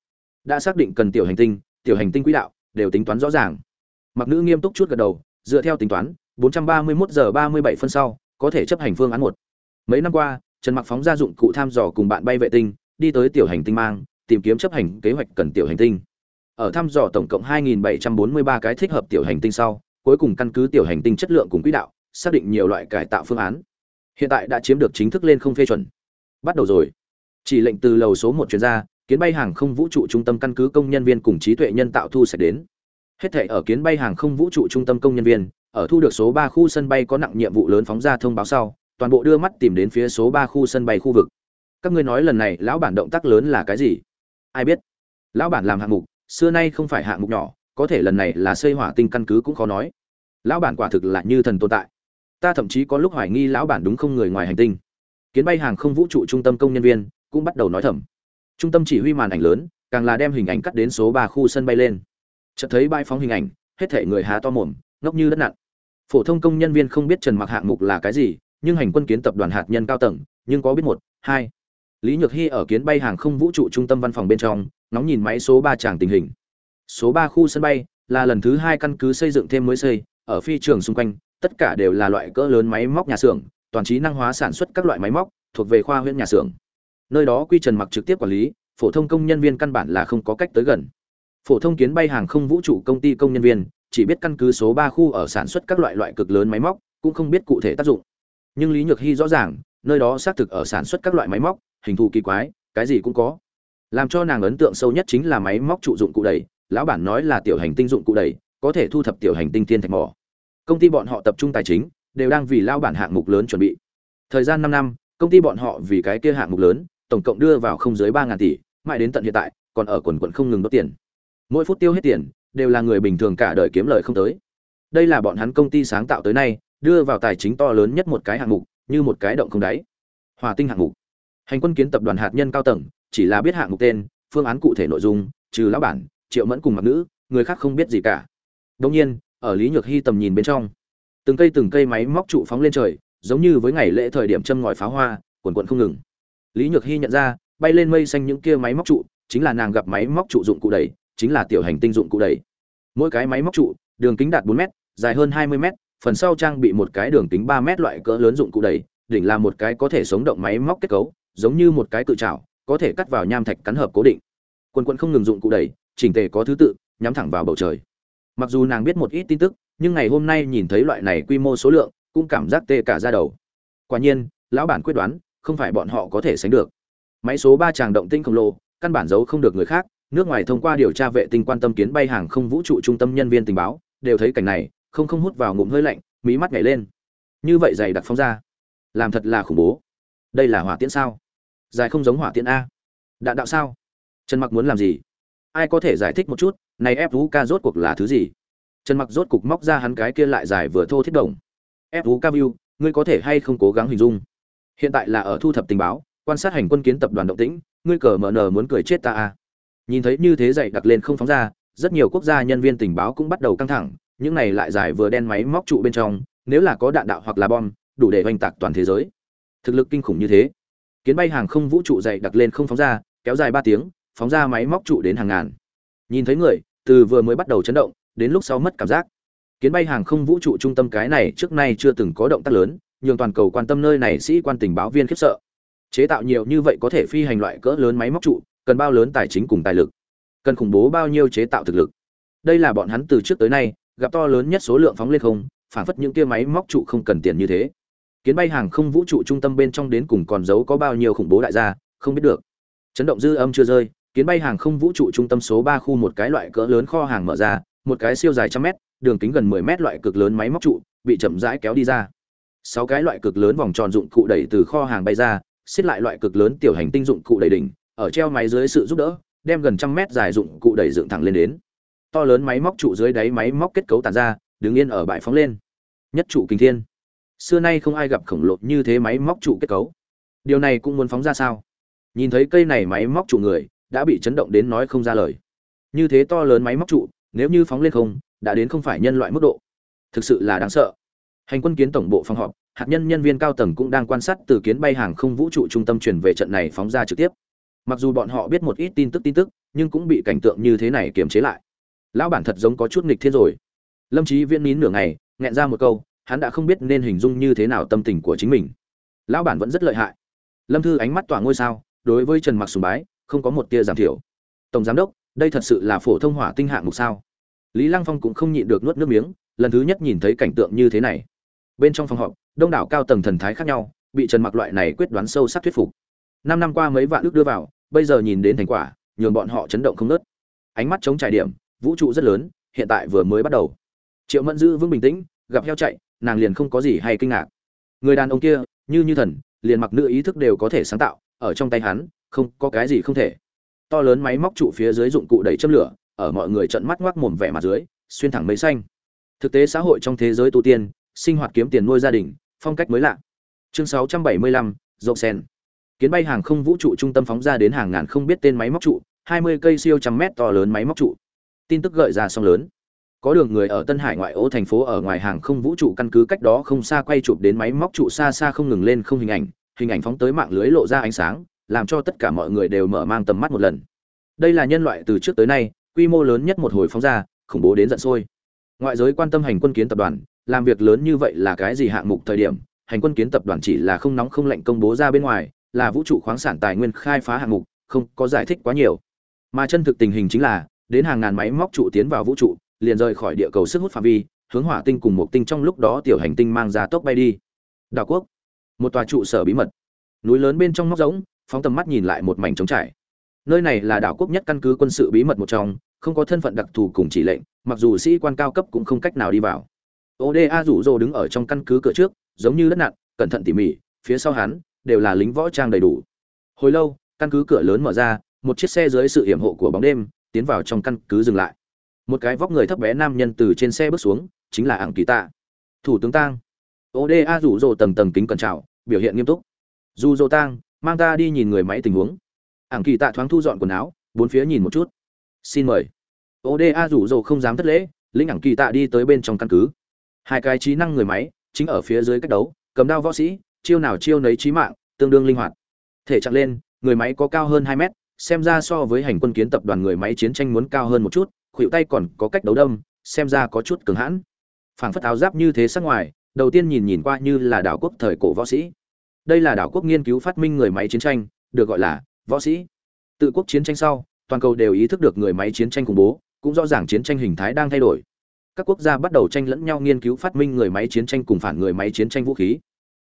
Đã xác định cần tiểu hành tinh, tiểu hành tinh quỹ đạo, đều tính toán rõ ràng. Mặc nữ nghiêm túc chút gật đầu, dựa theo tính toán 431 giờ 37 phân sau, có thể chấp hành phương án một mấy năm qua, trần mặc phóng ra dụng cụ tham dò cùng bạn bay vệ tinh, đi tới tiểu hành tinh mang, tìm kiếm chấp hành kế hoạch cần tiểu hành tinh. Ở thăm dò tổng cộng 2.743 cái thích hợp tiểu hành tinh sau, cuối cùng căn cứ tiểu hành tinh chất lượng cùng quỹ đạo, xác định nhiều loại cải tạo phương án. Hiện tại đã chiếm được chính thức lên không phê chuẩn. Bắt đầu rồi. Chỉ lệnh từ lầu số một chuyên gia kiến bay hàng không vũ trụ trung tâm căn cứ công nhân viên cùng trí tuệ nhân tạo thu sạch đến. Hết thể ở kiến bay hàng không vũ trụ trung tâm công nhân viên, ở thu được số ba khu sân bay có nặng nhiệm vụ lớn phóng ra thông báo sau toàn bộ đưa mắt tìm đến phía số ba khu sân bay khu vực. Các ngươi nói lần này, lão bản động tác lớn là cái gì? Ai biết? Lão bản làm hạng mục, xưa nay không phải hạng mục nhỏ, có thể lần này là xây hỏa tinh căn cứ cũng khó nói. Lão bản quả thực là như thần tồn tại. Ta thậm chí có lúc hoài nghi lão bản đúng không người ngoài hành tinh. Kiến bay hàng không vũ trụ trung tâm công nhân viên cũng bắt đầu nói thầm. Trung tâm chỉ huy màn ảnh lớn, càng là đem hình ảnh cắt đến số ba khu sân bay lên. Chợt thấy bãi phóng hình ảnh, hết thể người há to mồm, ngốc như đất nặng phổ thông công nhân viên không biết trần mặc hạng mục là cái gì nhưng hành quân kiến tập đoàn hạt nhân cao tầng, nhưng có biết một, hai. Lý nhược hy ở kiến bay hàng không vũ trụ trung tâm văn phòng bên trong nóng nhìn máy số ba tràng tình hình. Số ba khu sân bay là lần thứ hai căn cứ xây dựng thêm mới xây, ở phi trường xung quanh, tất cả đều là loại cỡ lớn máy móc nhà xưởng, toàn trí năng hóa sản xuất các loại máy móc, thuộc về khoa huyện nhà xưởng. Nơi đó quy trần mặc trực tiếp quản lý, phổ thông công nhân viên căn bản là không có cách tới gần. Phổ thông kiến bay hàng không vũ trụ công ty công nhân viên chỉ biết căn cứ số ba khu ở sản xuất các loại loại cực lớn máy móc, cũng không biết cụ thể tác dụng nhưng lý nhược hy rõ ràng, nơi đó xác thực ở sản xuất các loại máy móc, hình thù kỳ quái, cái gì cũng có. Làm cho nàng ấn tượng sâu nhất chính là máy móc trụ dụng cụ đầy, lão bản nói là tiểu hành tinh dụng cụ đầy, có thể thu thập tiểu hành tinh thiên thạch mỏ. Công ty bọn họ tập trung tài chính, đều đang vì lao bản hạng mục lớn chuẩn bị. Thời gian năm năm, công ty bọn họ vì cái kia hạng mục lớn, tổng cộng đưa vào không dưới ba ngàn tỷ, mãi đến tận hiện tại, còn ở quần quận không ngừng đốt tiền. Mỗi phút tiêu hết tiền, đều là người bình thường cả đời kiếm lời không tới. Đây là bọn hắn công ty sáng tạo tới nay đưa vào tài chính to lớn nhất một cái hạng mục, như một cái động không đáy. Hòa tinh hạng mục. Hành quân kiến tập đoàn hạt nhân cao tầng, chỉ là biết hạng mục tên, phương án cụ thể nội dung, trừ lão bản, triệu mẫn cùng mặc nữ, người khác không biết gì cả. Đông nhiên, ở lý nhược hy tầm nhìn bên trong, từng cây từng cây máy móc trụ phóng lên trời, giống như với ngày lễ thời điểm châm ngòi pháo hoa, quần quận không ngừng. Lý nhược hy nhận ra, bay lên mây xanh những kia máy móc trụ, chính là nàng gặp máy móc trụ dụng cụ đẩy chính là tiểu hành tinh dụng cụ đẩy mỗi cái máy móc trụ, đường kính đạt 4 m dài hơn 20 m phần sau trang bị một cái đường kính 3 mét loại cỡ lớn dụng cụ đẩy đỉnh là một cái có thể sống động máy móc kết cấu, giống như một cái cự trảo, có thể cắt vào nham thạch cắn hợp cố định. Quân quân không ngừng dụng cụ đẩy chỉnh tề có thứ tự, nhắm thẳng vào bầu trời. Mặc dù nàng biết một ít tin tức, nhưng ngày hôm nay nhìn thấy loại này quy mô số lượng, cũng cảm giác tê cả ra đầu. Quả nhiên, lão bản quyết đoán, không phải bọn họ có thể sánh được. Máy số ba tràng động tinh khổng lồ, căn bản giấu không được người khác, nước ngoài thông qua điều tra vệ tinh quan tâm kiến bay hàng không vũ trụ trung tâm nhân viên tình báo, đều thấy cảnh này không không hút vào ngụm hơi lạnh, mí mắt nhảy lên. Như vậy dày đặc phóng ra, làm thật là khủng bố. Đây là hỏa tiễn sao? Dài không giống hỏa tiễn a. Đạn đạo sao? Trần mặc muốn làm gì? Ai có thể giải thích một chút, này ép vũ ca rốt cuộc là thứ gì? Trần mặc rốt cục móc ra hắn cái kia lại dài vừa thô thiết đồng. Ép vũ ca view, ngươi có thể hay không cố gắng hình dung? Hiện tại là ở thu thập tình báo, quan sát hành quân kiến tập đoàn động tĩnh, ngươi cờ mờ nờ muốn cười chết ta a? nhìn thấy như thế dậy đặt lên không phóng ra, rất nhiều quốc gia nhân viên tình báo cũng bắt đầu căng thẳng những này lại dài vừa đen máy móc trụ bên trong, nếu là có đạn đạo hoặc là bom, đủ để oanh tạc toàn thế giới. Thực lực kinh khủng như thế. Kiến bay hàng không vũ trụ dày đặc lên không phóng ra, kéo dài ba tiếng, phóng ra máy móc trụ đến hàng ngàn. Nhìn thấy người, từ vừa mới bắt đầu chấn động, đến lúc sau mất cảm giác. Kiến bay hàng không vũ trụ trung tâm cái này trước nay chưa từng có động tác lớn, nhường toàn cầu quan tâm nơi này sĩ quan tình báo viên khiếp sợ. Chế tạo nhiều như vậy có thể phi hành loại cỡ lớn máy móc trụ, cần bao lớn tài chính cùng tài lực? Cần khủng bố bao nhiêu chế tạo thực lực? Đây là bọn hắn từ trước tới nay gặp to lớn nhất số lượng phóng lên không phản phất những kia máy móc trụ không cần tiền như thế. Kiến bay hàng không vũ trụ trung tâm bên trong đến cùng còn giấu có bao nhiêu khủng bố đại gia, không biết được. Chấn động dư âm chưa rơi, kiến bay hàng không vũ trụ trung tâm số ba khu một cái loại cỡ lớn kho hàng mở ra, một cái siêu dài trăm mét, đường kính gần mười mét loại cực lớn máy móc trụ, bị chậm rãi kéo đi ra. Sáu cái loại cực lớn vòng tròn dụng cụ đẩy từ kho hàng bay ra, xiết lại loại cực lớn tiểu hành tinh dụng cụ đẩy đỉnh, ở treo máy dưới sự giúp đỡ, đem gần trăm mét dài dụng cụ đẩy dựng thẳng lên đến to lớn máy móc trụ dưới đáy máy móc kết cấu tàn ra, đứng yên ở bãi phóng lên. Nhất trụ kinh thiên. Xưa nay không ai gặp khổng lồ như thế máy móc trụ kết cấu. Điều này cũng muốn phóng ra sao? Nhìn thấy cây này máy móc trụ người, đã bị chấn động đến nói không ra lời. Như thế to lớn máy móc trụ, nếu như phóng lên không, đã đến không phải nhân loại mức độ. Thực sự là đáng sợ. Hành quân kiến tổng bộ phòng họp, hạt nhân nhân viên cao tầng cũng đang quan sát từ kiến bay hàng không vũ trụ trung tâm truyền về trận này phóng ra trực tiếp. Mặc dù bọn họ biết một ít tin tức tin tức, nhưng cũng bị cảnh tượng như thế này kiềm chế lại lão bản thật giống có chút nghịch thiên rồi. Lâm trí viễn nín nửa ngày, nghẹn ra một câu, hắn đã không biết nên hình dung như thế nào tâm tình của chính mình. Lão bản vẫn rất lợi hại. Lâm thư ánh mắt tỏa ngôi sao, đối với trần mặc sùng bái, không có một tia giảm thiểu. Tổng giám đốc, đây thật sự là phổ thông hỏa tinh hạng mục sao? Lý lăng phong cũng không nhịn được nuốt nước miếng, lần thứ nhất nhìn thấy cảnh tượng như thế này. Bên trong phòng họp, đông đảo cao tầng thần thái khác nhau, bị trần mặc loại này quyết đoán sâu sắc thuyết phục. Năm năm qua mấy vạn ước đưa vào, bây giờ nhìn đến thành quả, nhường bọn họ chấn động không nớt ánh mắt chống trải điểm vũ trụ rất lớn hiện tại vừa mới bắt đầu. Triệu mẫn giữ vững bình tĩnh gặp heo chạy nàng liền không có gì hay kinh ngạc. Người đàn ông kia như như thần liền mặc nữ ý thức đều có thể sáng tạo ở trong tay hắn không có cái gì không thể. To lớn máy móc trụ phía dưới dụng cụ đẩy châm lửa ở mọi người trận mắt ngoác mồm vẻ mặt dưới xuyên thẳng mấy xanh. Thực tế xã hội trong thế giới tu tiên sinh hoạt kiếm tiền nuôi gia đình phong cách mới lạ. Chương 675, rộng sen. Kiến bay hàng không vũ trụ trung tâm phóng ra đến hàng ngàn không biết tên máy móc trụ 20 cây siêu trăm mét to lớn máy móc trụ tin tức gợi ra song lớn. Có đường người ở tân hải ngoại ô thành phố ở ngoài hàng không vũ trụ căn cứ cách đó không xa quay chụp đến máy móc trụ xa xa không ngừng lên không hình ảnh hình ảnh phóng tới mạng lưới lộ ra ánh sáng, làm cho tất cả mọi người đều mở mang tầm mắt một lần. Đây là nhân loại từ trước tới nay, quy mô lớn nhất một hồi phóng ra, khủng bố đến giận sôi. Ngoại giới quan tâm hành quân kiến tập đoàn, làm việc lớn như vậy là cái gì hạng mục thời điểm, hành quân kiến tập đoàn chỉ là không nóng không lạnh công bố ra bên ngoài, là vũ trụ khoáng sản tài nguyên khai phá hạng mục, không có giải thích quá nhiều. Mà chân thực tình hình chính là đến hàng ngàn máy móc trụ tiến vào vũ trụ, liền rời khỏi địa cầu sức hút phạm vi, hướng hỏa tinh cùng một tinh trong lúc đó tiểu hành tinh mang ra tốc bay đi. Đảo quốc, một tòa trụ sở bí mật. Núi lớn bên trong móc rỗng, phóng tầm mắt nhìn lại một mảnh trống trải. Nơi này là đảo quốc nhất căn cứ quân sự bí mật một trong, không có thân phận đặc thù cùng chỉ lệnh, mặc dù sĩ quan cao cấp cũng không cách nào đi vào. Oda rủ rồ đứng ở trong căn cứ cửa trước, giống như đất nặng cẩn thận tỉ mỉ, phía sau hắn, đều là lính võ trang đầy đủ. Hồi lâu, căn cứ cửa lớn mở ra, một chiếc xe dưới sự hiểm hộ của bóng đêm tiến vào trong căn cứ dừng lại. Một cái vóc người thấp bé nam nhân từ trên xe bước xuống, chính là ảng kỳ tạ. Thủ tướng tang. Oda rủ rồ tầng tầng kính cẩn trào biểu hiện nghiêm túc. Dù rồ tang, mang ta đi nhìn người máy tình huống. Ảng kỳ tạ thoáng thu dọn quần áo, bốn phía nhìn một chút. Xin mời. Oda rủ rồ không dám thất lễ, lĩnh ảng kỳ tạ đi tới bên trong căn cứ. Hai cái trí năng người máy, chính ở phía dưới cách đấu, cầm đao võ sĩ, chiêu nào chiêu nấy trí mạng, tương đương linh hoạt. Thể trạng lên, người máy có cao hơn hai mét xem ra so với hành quân kiến tập đoàn người máy chiến tranh muốn cao hơn một chút, khuỷu tay còn có cách đấu đâm, xem ra có chút cứng hãn. Phảng phất áo giáp như thế sắc ngoài, đầu tiên nhìn nhìn qua như là đảo quốc thời cổ võ sĩ. Đây là đảo quốc nghiên cứu phát minh người máy chiến tranh, được gọi là võ sĩ. Tự quốc chiến tranh sau, toàn cầu đều ý thức được người máy chiến tranh khủng bố, cũng rõ ràng chiến tranh hình thái đang thay đổi. Các quốc gia bắt đầu tranh lẫn nhau nghiên cứu phát minh người máy chiến tranh cùng phản người máy chiến tranh vũ khí.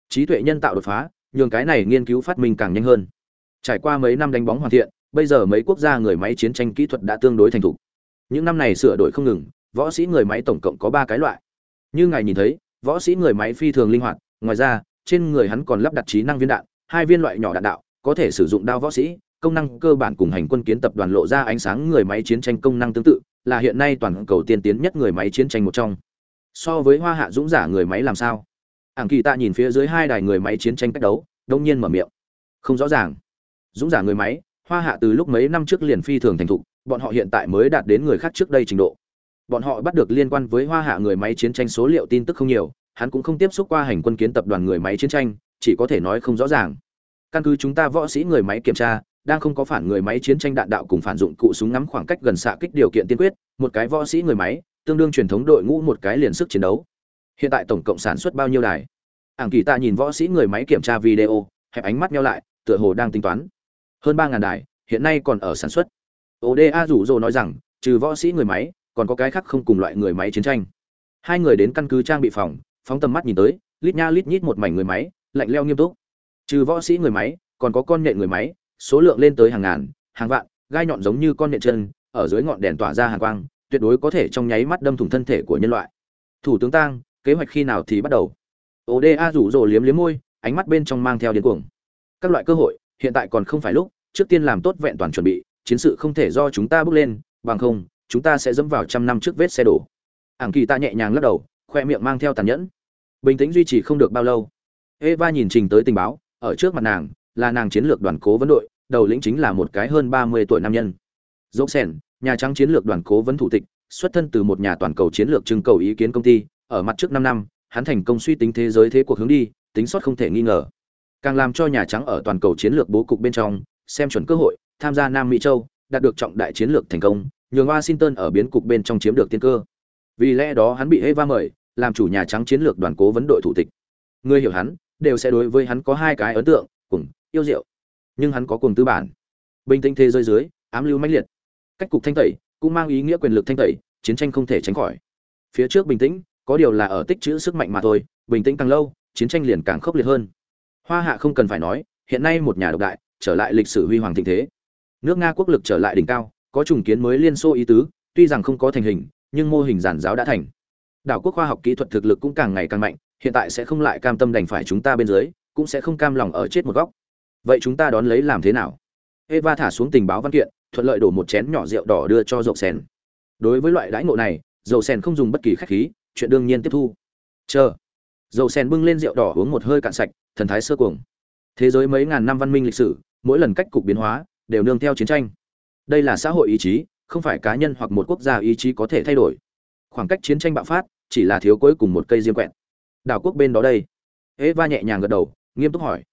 Trí tuệ nhân tạo đột phá, nhường cái này nghiên cứu phát minh càng nhanh hơn. Trải qua mấy năm đánh bóng hoàn thiện bây giờ mấy quốc gia người máy chiến tranh kỹ thuật đã tương đối thành thục. Những năm này sửa đổi không ngừng, võ sĩ người máy tổng cộng có ba cái loại. Như ngài nhìn thấy, võ sĩ người máy phi thường linh hoạt, ngoài ra, trên người hắn còn lắp đặt trí năng viên đạn, hai viên loại nhỏ đạn đạo, có thể sử dụng đao võ sĩ, công năng cơ bản cùng hành quân kiến tập đoàn lộ ra ánh sáng người máy chiến tranh công năng tương tự, là hiện nay toàn cầu tiên tiến nhất người máy chiến tranh một trong. So với hoa hạ dũng giả người máy làm sao? Ảng kỳ tạ nhìn phía dưới hai đài người máy chiến tranh cách đấu, đông nhiên mở miệng. Không rõ ràng. Dũng giả người máy hoa hạ từ lúc mấy năm trước liền phi thường thành thục, bọn họ hiện tại mới đạt đến người khác trước đây trình độ. Bọn họ bắt được liên quan với hoa hạ người máy chiến tranh số liệu tin tức không nhiều, hắn cũng không tiếp xúc qua hành quân kiến tập đoàn người máy chiến tranh, chỉ có thể nói không rõ ràng. Căn cứ chúng ta võ sĩ người máy kiểm tra, đang không có phản người máy chiến tranh đạn đạo cùng phản dụng cụ súng ngắm khoảng cách gần xạ kích điều kiện tiên quyết, một cái võ sĩ người máy, tương đương truyền thống đội ngũ một cái liền sức chiến đấu. Hiện tại tổng cộng sản xuất bao nhiêu đài? Ảng kỳ ta nhìn võ sĩ người máy kiểm tra video, hẹp ánh mắt nhau lại, tựa hồ đang tính toán hơn ba ngàn đài, hiện nay còn ở sản xuất. Oda rủ rồ nói rằng, trừ võ sĩ người máy, còn có cái khác không cùng loại người máy chiến tranh. Hai người đến căn cứ trang bị phòng, phóng tầm mắt nhìn tới, lít nha lít nhít một mảnh người máy, lạnh leo nghiêm túc. Trừ võ sĩ người máy, còn có con nhện người máy, số lượng lên tới hàng ngàn, hàng vạn, gai nhọn giống như con nhện chân, ở dưới ngọn đèn tỏa ra hàng quang, tuyệt đối có thể trong nháy mắt đâm thủng thân thể của nhân loại. Thủ tướng tang, kế hoạch khi nào thì bắt đầu? Oda rủ rồ liếm liếm môi, ánh mắt bên trong mang theo điên cuồng. Các loại cơ hội, hiện tại còn không phải lúc trước tiên làm tốt vẹn toàn chuẩn bị, chiến sự không thể do chúng ta bước lên, bằng không, chúng ta sẽ dẫm vào trăm năm trước vết xe đổ. Ảng kỳ ta nhẹ nhàng lắc đầu, khoe miệng mang theo tàn nhẫn. Bình tĩnh duy trì không được bao lâu, eva nhìn trình tới tình báo, ở trước mặt nàng, là nàng chiến lược đoàn cố vấn đội, đầu lĩnh chính là một cái hơn ba mươi tuổi nam nhân. Dốc sen nhà trắng chiến lược đoàn cố vấn thủ tịch, xuất thân từ một nhà toàn cầu chiến lược trưng cầu ý kiến công ty, ở mặt trước năm năm, hắn thành công suy tính thế giới thế cuộc hướng đi, tính sót không thể nghi ngờ. Càng làm cho nhà trắng ở toàn cầu chiến lược bố cục bên trong xem chuẩn cơ hội, tham gia nam mỹ châu, đạt được trọng đại chiến lược thành công, nhường washington ở biến cục bên trong chiếm được tiên cơ. Vì lẽ đó hắn bị eva mời, làm chủ nhà trắng chiến lược đoàn cố vấn đội thủ tịch. Người hiểu hắn, đều sẽ đối với hắn có hai cái ấn tượng, cùng yêu diệu. Nhưng hắn có cùng tư bản. Bình tĩnh thế giới dưới, ám lưu mãnh liệt. Cách cục thanh tẩy, cũng mang ý nghĩa quyền lực thanh tẩy, chiến tranh không thể tránh khỏi. Phía trước bình tĩnh, có điều là ở tích trữ sức mạnh mà thôi, bình tĩnh càng lâu, chiến tranh liền càng khốc liệt hơn. Hoa hạ không cần phải nói, hiện nay một nhà độc đại trở lại lịch sử huy hoàng thịnh thế. Nước nga quốc lực trở lại đỉnh cao, có trùng kiến mới liên xô ý tứ, tuy rằng không có thành hình, nhưng mô hình giản giáo đã thành. Đảo quốc khoa học kỹ thuật thực lực cũng càng ngày càng mạnh, hiện tại sẽ không lại cam tâm đành phải chúng ta bên dưới, cũng sẽ không cam lòng ở chết một góc. Vậy chúng ta đón lấy làm thế nào? Eva thả xuống tình báo văn kiện, thuận lợi đổ một chén nhỏ rượu đỏ đưa cho dậu sen đối với loại đãi ngộ này, dậu sen không dùng bất kỳ khách khí, chuyện đương nhiên tiếp thu. Chờ. Dậu sen bưng lên rượu đỏ uống một hơi cạn sạch, thần thái sơ cuồng. Thế giới mấy ngàn năm văn minh lịch sử mỗi lần cách cục biến hóa đều nương theo chiến tranh. Đây là xã hội ý chí, không phải cá nhân hoặc một quốc gia ý chí có thể thay đổi. Khoảng cách chiến tranh bạo phát chỉ là thiếu cuối cùng một cây diêm quẹt. Đảo quốc bên đó đây. Eva nhẹ nhàng gật đầu, nghiêm túc hỏi.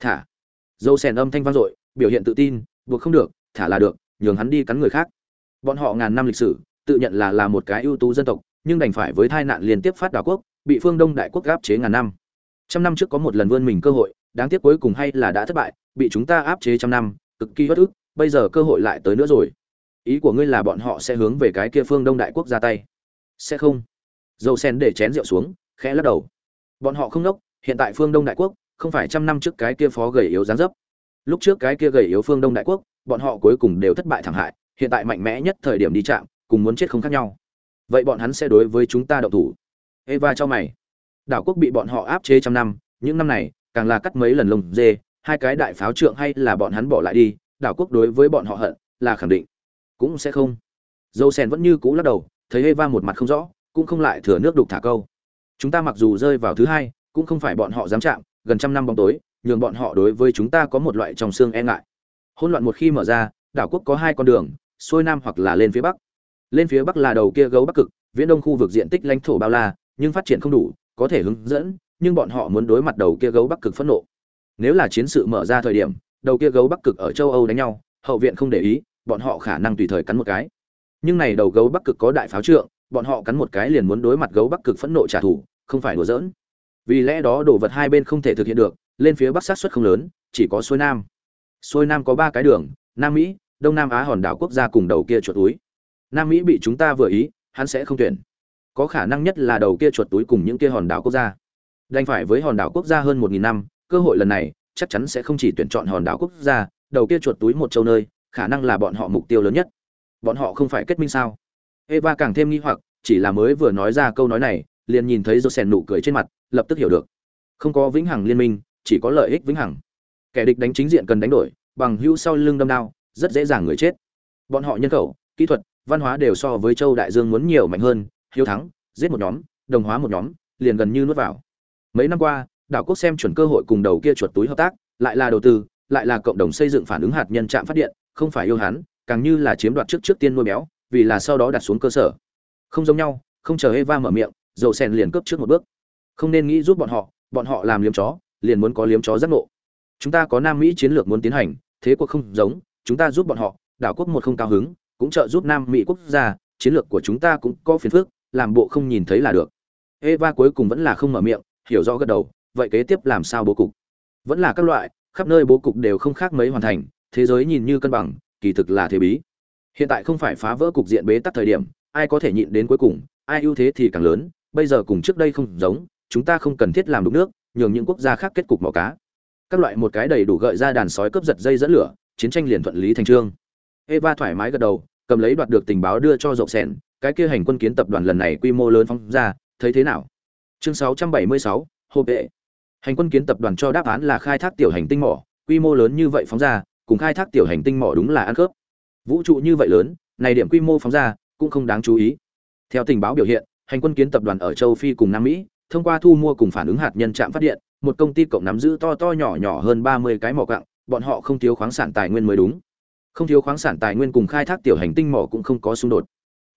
Thả. Dâu sèn âm thanh vang dội, biểu hiện tự tin, buộc không được, thả là được, nhường hắn đi cắn người khác. Bọn họ ngàn năm lịch sử, tự nhận là là một cái ưu tú dân tộc, nhưng đành phải với tai nạn liên tiếp phát đảo quốc, bị phương đông đại quốc gáp chế ngàn năm. Trăm năm trước có một lần vươn mình cơ hội đáng tiếc cuối cùng hay là đã thất bại, bị chúng ta áp chế trăm năm, cực kỳ bất ức, bây giờ cơ hội lại tới nữa rồi. Ý của ngươi là bọn họ sẽ hướng về cái kia phương đông đại quốc ra tay. Sẽ không. Dầu sen để chén rượu xuống, khẽ lắc đầu. Bọn họ không nốc, hiện tại phương đông đại quốc không phải trăm năm trước cái kia phó gầy yếu dáng dấp. Lúc trước cái kia gầy yếu phương đông đại quốc, bọn họ cuối cùng đều thất bại thảm hại, hiện tại mạnh mẽ nhất thời điểm đi chạm, cùng muốn chết không khác nhau. Vậy bọn hắn sẽ đối với chúng ta động thủ. Eva cho mày. Đảo quốc bị bọn họ áp chế trăm năm, những năm này càng là cắt mấy lần lông dê, hai cái đại pháo trượng hay là bọn hắn bỏ lại đi, đảo quốc đối với bọn họ hận, là khẳng định. Cũng sẽ không. Dâu sen vẫn như cũ lắc đầu, thấy eva một mặt không rõ, cũng không lại thừa nước đục thả câu. Chúng ta mặc dù rơi vào thứ hai, cũng không phải bọn họ dám chạm, gần trăm năm bóng tối, nhường bọn họ đối với chúng ta có một loại trong xương e ngại. Hỗn loạn một khi mở ra, đảo quốc có hai con đường, xuôi nam hoặc là lên phía bắc. Lên phía bắc là đầu kia gấu bắc cực, viễn đông khu vực diện tích lãnh thổ bao la, nhưng phát triển không đủ, có thể hướng dẫn nhưng bọn họ muốn đối mặt đầu kia gấu bắc cực phẫn nộ. Nếu là chiến sự mở ra thời điểm, đầu kia gấu bắc cực ở châu âu đánh nhau, hậu viện không để ý, bọn họ khả năng tùy thời cắn một cái. Nhưng này đầu gấu bắc cực có đại pháo trượng, bọn họ cắn một cái liền muốn đối mặt gấu bắc cực phẫn nộ trả thù, không phải đùa giỡn. Vì lẽ đó đồ vật hai bên không thể thực hiện được, lên phía bắc sát xuất không lớn, chỉ có xuôi nam. Xuôi nam có ba cái đường, nam mỹ, đông nam á hòn đảo quốc gia cùng đầu kia chuột túi. Nam mỹ bị chúng ta vừa ý, hắn sẽ không tuyển. Có khả năng nhất là đầu kia chuột túi cùng những kia hòn đảo quốc gia đành phải với hòn đảo quốc gia hơn một nghìn năm cơ hội lần này chắc chắn sẽ không chỉ tuyển chọn hòn đảo quốc gia đầu kia chuột túi một châu nơi khả năng là bọn họ mục tiêu lớn nhất bọn họ không phải kết minh sao eva càng thêm nghi hoặc chỉ là mới vừa nói ra câu nói này liền nhìn thấy Josen nụ cười trên mặt, lập tức hiểu được. Không có vĩnh hằng liên minh, chỉ có lợi ích vĩnh hằng. Kẻ địch đánh chính diện cần đánh đổi, bằng hữu sau lưng đâm đao, rất dễ dàng người chết. Bọn họ nhân khẩu, kỹ thuật, văn hóa đều so với Châu Đại Dương muốn nhiều mạnh hơn, hiếu thắng, giết một nhóm, đồng hóa một nhóm, liền gần như nuốt vào. Mấy năm qua, đảo quốc xem chuẩn cơ hội cùng đầu kia chuột túi hợp tác, lại là đầu tư, lại là cộng đồng xây dựng phản ứng hạt nhân trạm phát điện, không phải yêu hắn, càng như là chiếm đoạt trước trước tiên nuôi béo, vì là sau đó đặt xuống cơ sở. Không giống nhau, không chờ Eva mở miệng, dầu sen liền cướp trước một bước. Không nên nghĩ giúp bọn họ bọn họ làm liếm chó liền muốn có liếm chó giác ngộ. Chúng ta có nam mỹ chiến lược muốn tiến hành thế cuộc không giống chúng ta giúp bọn họ đảo quốc một không cao hứng cũng trợ giúp nam mỹ quốc gia chiến lược của chúng ta cũng có phiền phức làm bộ không nhìn thấy là được. Eva cuối cùng vẫn là không mở miệng hiểu rõ gật đầu, vậy kế tiếp làm sao bố cục? Vẫn là các loại, khắp nơi bố cục đều không khác mấy hoàn thành, thế giới nhìn như cân bằng, kỳ thực là thế bí. Hiện tại không phải phá vỡ cục diện bế tắc thời điểm, ai có thể nhịn đến cuối cùng, ai ưu thế thì càng lớn, bây giờ cùng trước đây không giống, chúng ta không cần thiết làm đục nước, nhường những quốc gia khác kết cục mỏ cá. Các loại một cái đầy đủ gợi ra đàn sói cướp giật dây dẫn lửa, chiến tranh liền thuận lý thành trương. Eva thoải mái gật đầu, cầm lấy đoạt được tình báo đưa cho rộng sẻn, cái kia hành quân kiến tập đoàn lần này quy mô lớn phóng ra, thấy thế nào? Chương 676, hộp vệ. Hành quân kiến tập đoàn cho đáp án là khai thác tiểu hành tinh mỏ quy mô lớn như vậy phóng ra cùng khai thác tiểu hành tinh mỏ đúng là ăn khớp. Vũ trụ như vậy lớn này điểm quy mô phóng ra cũng không đáng chú ý. Theo tình báo biểu hiện hành quân kiến tập đoàn ở châu phi cùng nam mỹ thông qua thu mua cùng phản ứng hạt nhân trạm phát điện một công ty cộng nắm giữ to to nhỏ nhỏ hơn ba mươi cái mỏ quặng bọn họ không thiếu khoáng sản tài nguyên mới đúng. Không thiếu khoáng sản tài nguyên cùng khai thác tiểu hành tinh mỏ cũng không có xung đột.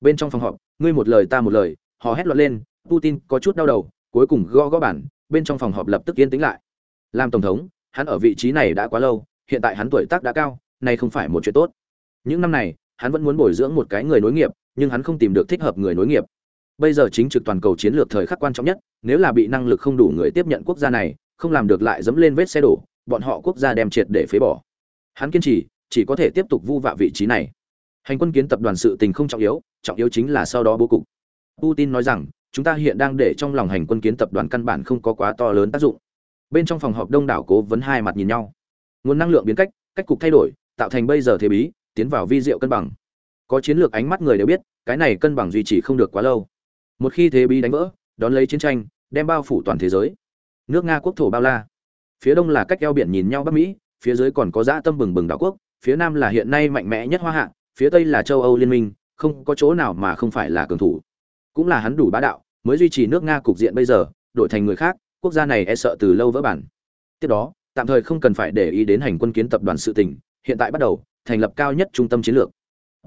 Bên trong phòng họp ngươi một lời ta một lời họ hét loạn lên putin có chút đau đầu, cuối cùng gõ gõ bản, bên trong phòng họp lập tức yên tĩnh lại. Làm tổng thống, hắn ở vị trí này đã quá lâu, hiện tại hắn tuổi tác đã cao, nay không phải một chuyện tốt. Những năm này, hắn vẫn muốn bồi dưỡng một cái người nối nghiệp, nhưng hắn không tìm được thích hợp người nối nghiệp. Bây giờ chính trực toàn cầu chiến lược thời khắc quan trọng nhất, nếu là bị năng lực không đủ người tiếp nhận quốc gia này, không làm được lại dẫm lên vết xe đổ, bọn họ quốc gia đem triệt để phế bỏ. Hắn kiên trì, chỉ có thể tiếp tục vu vạ vị trí này. Hành quân kiến tập đoàn sự tình không trọng yếu trọng yếu chính là sau đó bố cục. Putin nói rằng chúng ta hiện đang để trong lòng hành quân kiến tập đoàn căn bản không có quá to lớn tác dụng. Bên trong phòng họp đông đảo cố vấn hai mặt nhìn nhau. Nguồn năng lượng biến cách cách cục thay đổi, tạo thành bây giờ thế bí, tiến vào vi diệu cân bằng. Có chiến lược ánh mắt người đều biết, cái này cân bằng duy trì không được quá lâu. Một khi thế bí đánh vỡ, đón lấy chiến tranh, đem bao phủ toàn thế giới. Nước nga quốc thổ bao la. Phía đông là cách eo biển nhìn nhau bắc mỹ, phía dưới còn có dã tâm bừng bừng đảo quốc, phía nam là hiện nay mạnh mẽ nhất hoa hạ, phía tây là châu âu liên minh, không có chỗ nào mà không phải là cường thủ cũng là hắn đủ bá đạo, mới duy trì nước nga cục diện bây giờ, đổi thành người khác, quốc gia này e sợ từ lâu vỡ bản. Tiếp đó, tạm thời không cần phải để ý đến hành quân kiến tập đoàn sự tình, hiện tại bắt đầu, thành lập cao nhất trung tâm chiến lược.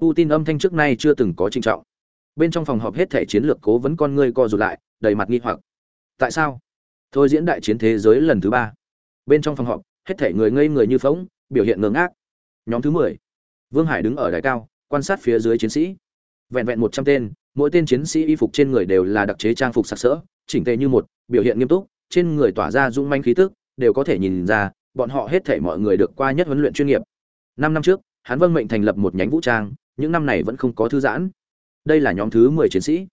Putin âm thanh trước nay chưa từng có trinh trọng. Bên trong phòng họp hết thể chiến lược cố vấn con ngươi co rụt lại, đầy mặt nghi hoặc. Tại sao? Thôi diễn đại chiến thế giới lần thứ ba. Bên trong phòng họp, hết thể người ngây người như phóng biểu hiện ngơ ngác nhóm thứ mười. Vương hải đứng ở đài cao, quan sát phía dưới chiến sĩ. Vẹn vẹn một trăm tên mỗi tên chiến sĩ y phục trên người đều là đặc chế trang phục sặc sỡ, chỉnh tề như một, biểu hiện nghiêm túc, trên người tỏa ra dung manh khí tức, đều có thể nhìn ra, bọn họ hết thể mọi người được qua nhất huấn luyện chuyên nghiệp. Năm năm trước, hắn vâng mệnh thành lập một nhánh vũ trang, những năm này vẫn không có thư giãn. Đây là nhóm thứ mười chiến sĩ.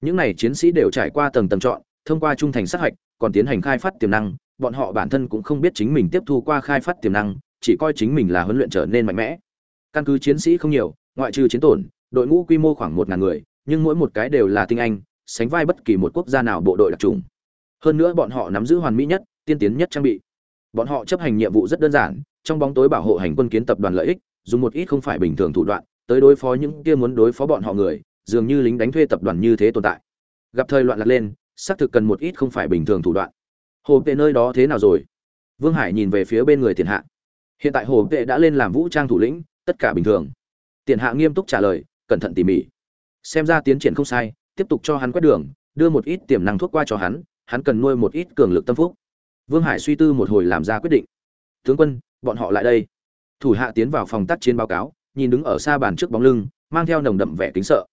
Những này chiến sĩ đều trải qua tầng tầng chọn, thông qua trung thành sát hạch, còn tiến hành khai phát tiềm năng, bọn họ bản thân cũng không biết chính mình tiếp thu qua khai phát tiềm năng, chỉ coi chính mình là huấn luyện trở nên mạnh mẽ. Căn cứ chiến sĩ không nhiều, ngoại trừ chiến tổn, đội ngũ quy mô khoảng một ngàn người nhưng mỗi một cái đều là tinh anh, sánh vai bất kỳ một quốc gia nào bộ đội đặc trùng. Hơn nữa bọn họ nắm giữ hoàn mỹ nhất, tiên tiến nhất trang bị. Bọn họ chấp hành nhiệm vụ rất đơn giản, trong bóng tối bảo hộ hành quân kiến tập đoàn lợi ích, dùng một ít không phải bình thường thủ đoạn, tới đối phó những kia muốn đối phó bọn họ người, dường như lính đánh thuê tập đoàn như thế tồn tại. Gặp thời loạn lạc lên, xác thực cần một ít không phải bình thường thủ đoạn. Hồ tệ nơi đó thế nào rồi? Vương hải nhìn về phía bên người tiền hạ. Hiện tại hồ tệ đã lên làm vũ trang thủ lĩnh, tất cả bình thường. Tiền hạ nghiêm túc trả lời, cẩn thận tỉ mỉ xem ra tiến triển không sai, tiếp tục cho hắn quét đường, đưa một ít tiềm năng thuốc qua cho hắn hắn cần nuôi một ít cường lực tâm phúc. Vương hải suy tư một hồi làm ra quyết định. Tướng quân, bọn họ lại đây. Thủ hạ tiến vào phòng tác chiến báo cáo, nhìn đứng ở xa bàn trước bóng lưng, mang theo nồng đậm vẻ kính sợ.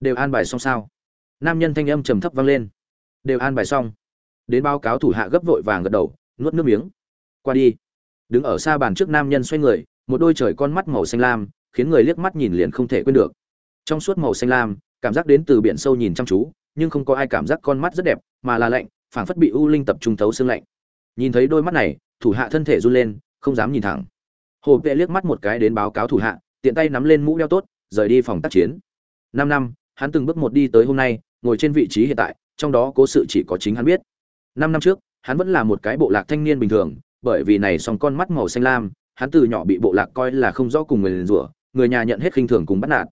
Đều an bài xong sao? Nam nhân thanh âm trầm thấp vang lên. Đều an bài xong. Đến báo cáo thủ hạ gấp vội vàng gật đầu, nuốt nước miếng. Qua đi. Đứng ở xa bàn trước nam nhân xoay người, một đôi trời con mắt màu xanh lam, khiến người liếc mắt nhìn liền không thể quên được trong suốt màu xanh lam, cảm giác đến từ biển sâu nhìn chăm chú, nhưng không có ai cảm giác con mắt rất đẹp, mà là lạnh, phảng phất bị u linh tập trung thấu xương lạnh. Nhìn thấy đôi mắt này, thủ hạ thân thể run lên, không dám nhìn thẳng. Hồ vệ liếc mắt một cái đến báo cáo thủ hạ, tiện tay nắm lên mũ đeo tốt, rời đi phòng tác chiến. Năm năm, hắn từng bước một đi tới hôm nay, ngồi trên vị trí hiện tại, trong đó cố sự chỉ có chính hắn biết. Năm năm trước, hắn vẫn là một cái bộ lạc thanh niên bình thường, bởi vì này song con mắt màu xanh lam, hắn từ nhỏ bị bộ lạc coi là không rõ cùng người liền rủa, người nhà nhận hết khinh thường cùng bắt nạt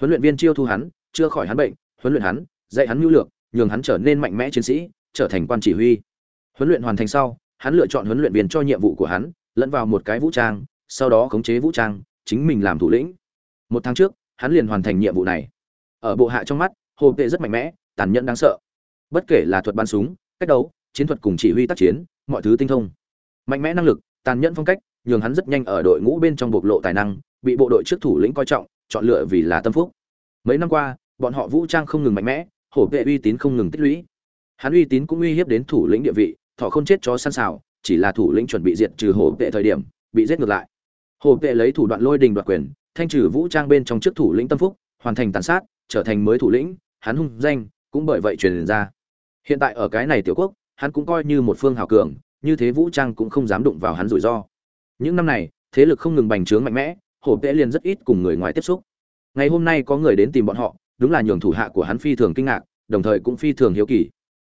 huấn luyện viên chiêu thu hắn chưa khỏi hắn bệnh, huấn luyện hắn, dạy hắn mưu lược, nhường hắn trở nên mạnh mẽ chiến sĩ, trở thành quan chỉ huy. Huấn luyện hoàn thành sau, hắn lựa chọn huấn luyện viên cho nhiệm vụ của hắn, lẫn vào một cái vũ trang, sau đó khống chế vũ trang, chính mình làm thủ lĩnh. Một tháng trước, hắn liền hoàn thành nhiệm vụ này. Ở bộ hạ trong mắt, hồ tệ rất mạnh mẽ, tàn nhẫn đáng sợ. Bất kể là thuật bắn súng, cách đấu, chiến thuật cùng chỉ huy tác chiến, mọi thứ tinh thông. Mạnh mẽ năng lực, tàn nhẫn phong cách, nhường hắn rất nhanh ở đội ngũ bên trong bộc lộ tài năng, bị bộ đội trước thủ lĩnh coi trọng chọn lựa vì là tâm phúc. Mấy năm qua, bọn họ vũ trang không ngừng mạnh mẽ, hổ vệ uy tín không ngừng tích lũy. Hắn uy tín cũng uy hiếp đến thủ lĩnh địa vị, thọ không chết chó săn sào chỉ là thủ lĩnh chuẩn bị diệt trừ hổ vệ thời điểm, bị giết ngược lại. Hổ vệ lấy thủ đoạn lôi đình đoạt quyền, thanh trừ vũ trang bên trong trước thủ lĩnh tâm phúc, hoàn thành tàn sát, trở thành mới thủ lĩnh, hắn hung danh cũng bởi vậy truyền ra. Hiện tại ở cái này tiểu quốc, hắn cũng coi như một phương hào cường, như thế vũ trang cũng không dám đụng vào hắn rủi ro. Những năm này, thế lực không ngừng bành trướng mạnh mẽ hổ vệ liền rất ít cùng người ngoài tiếp xúc. Ngày hôm nay có người đến tìm bọn họ, đúng là nhường thủ hạ của hắn phi thường kinh ngạc, đồng thời cũng phi thường hiếu kỳ.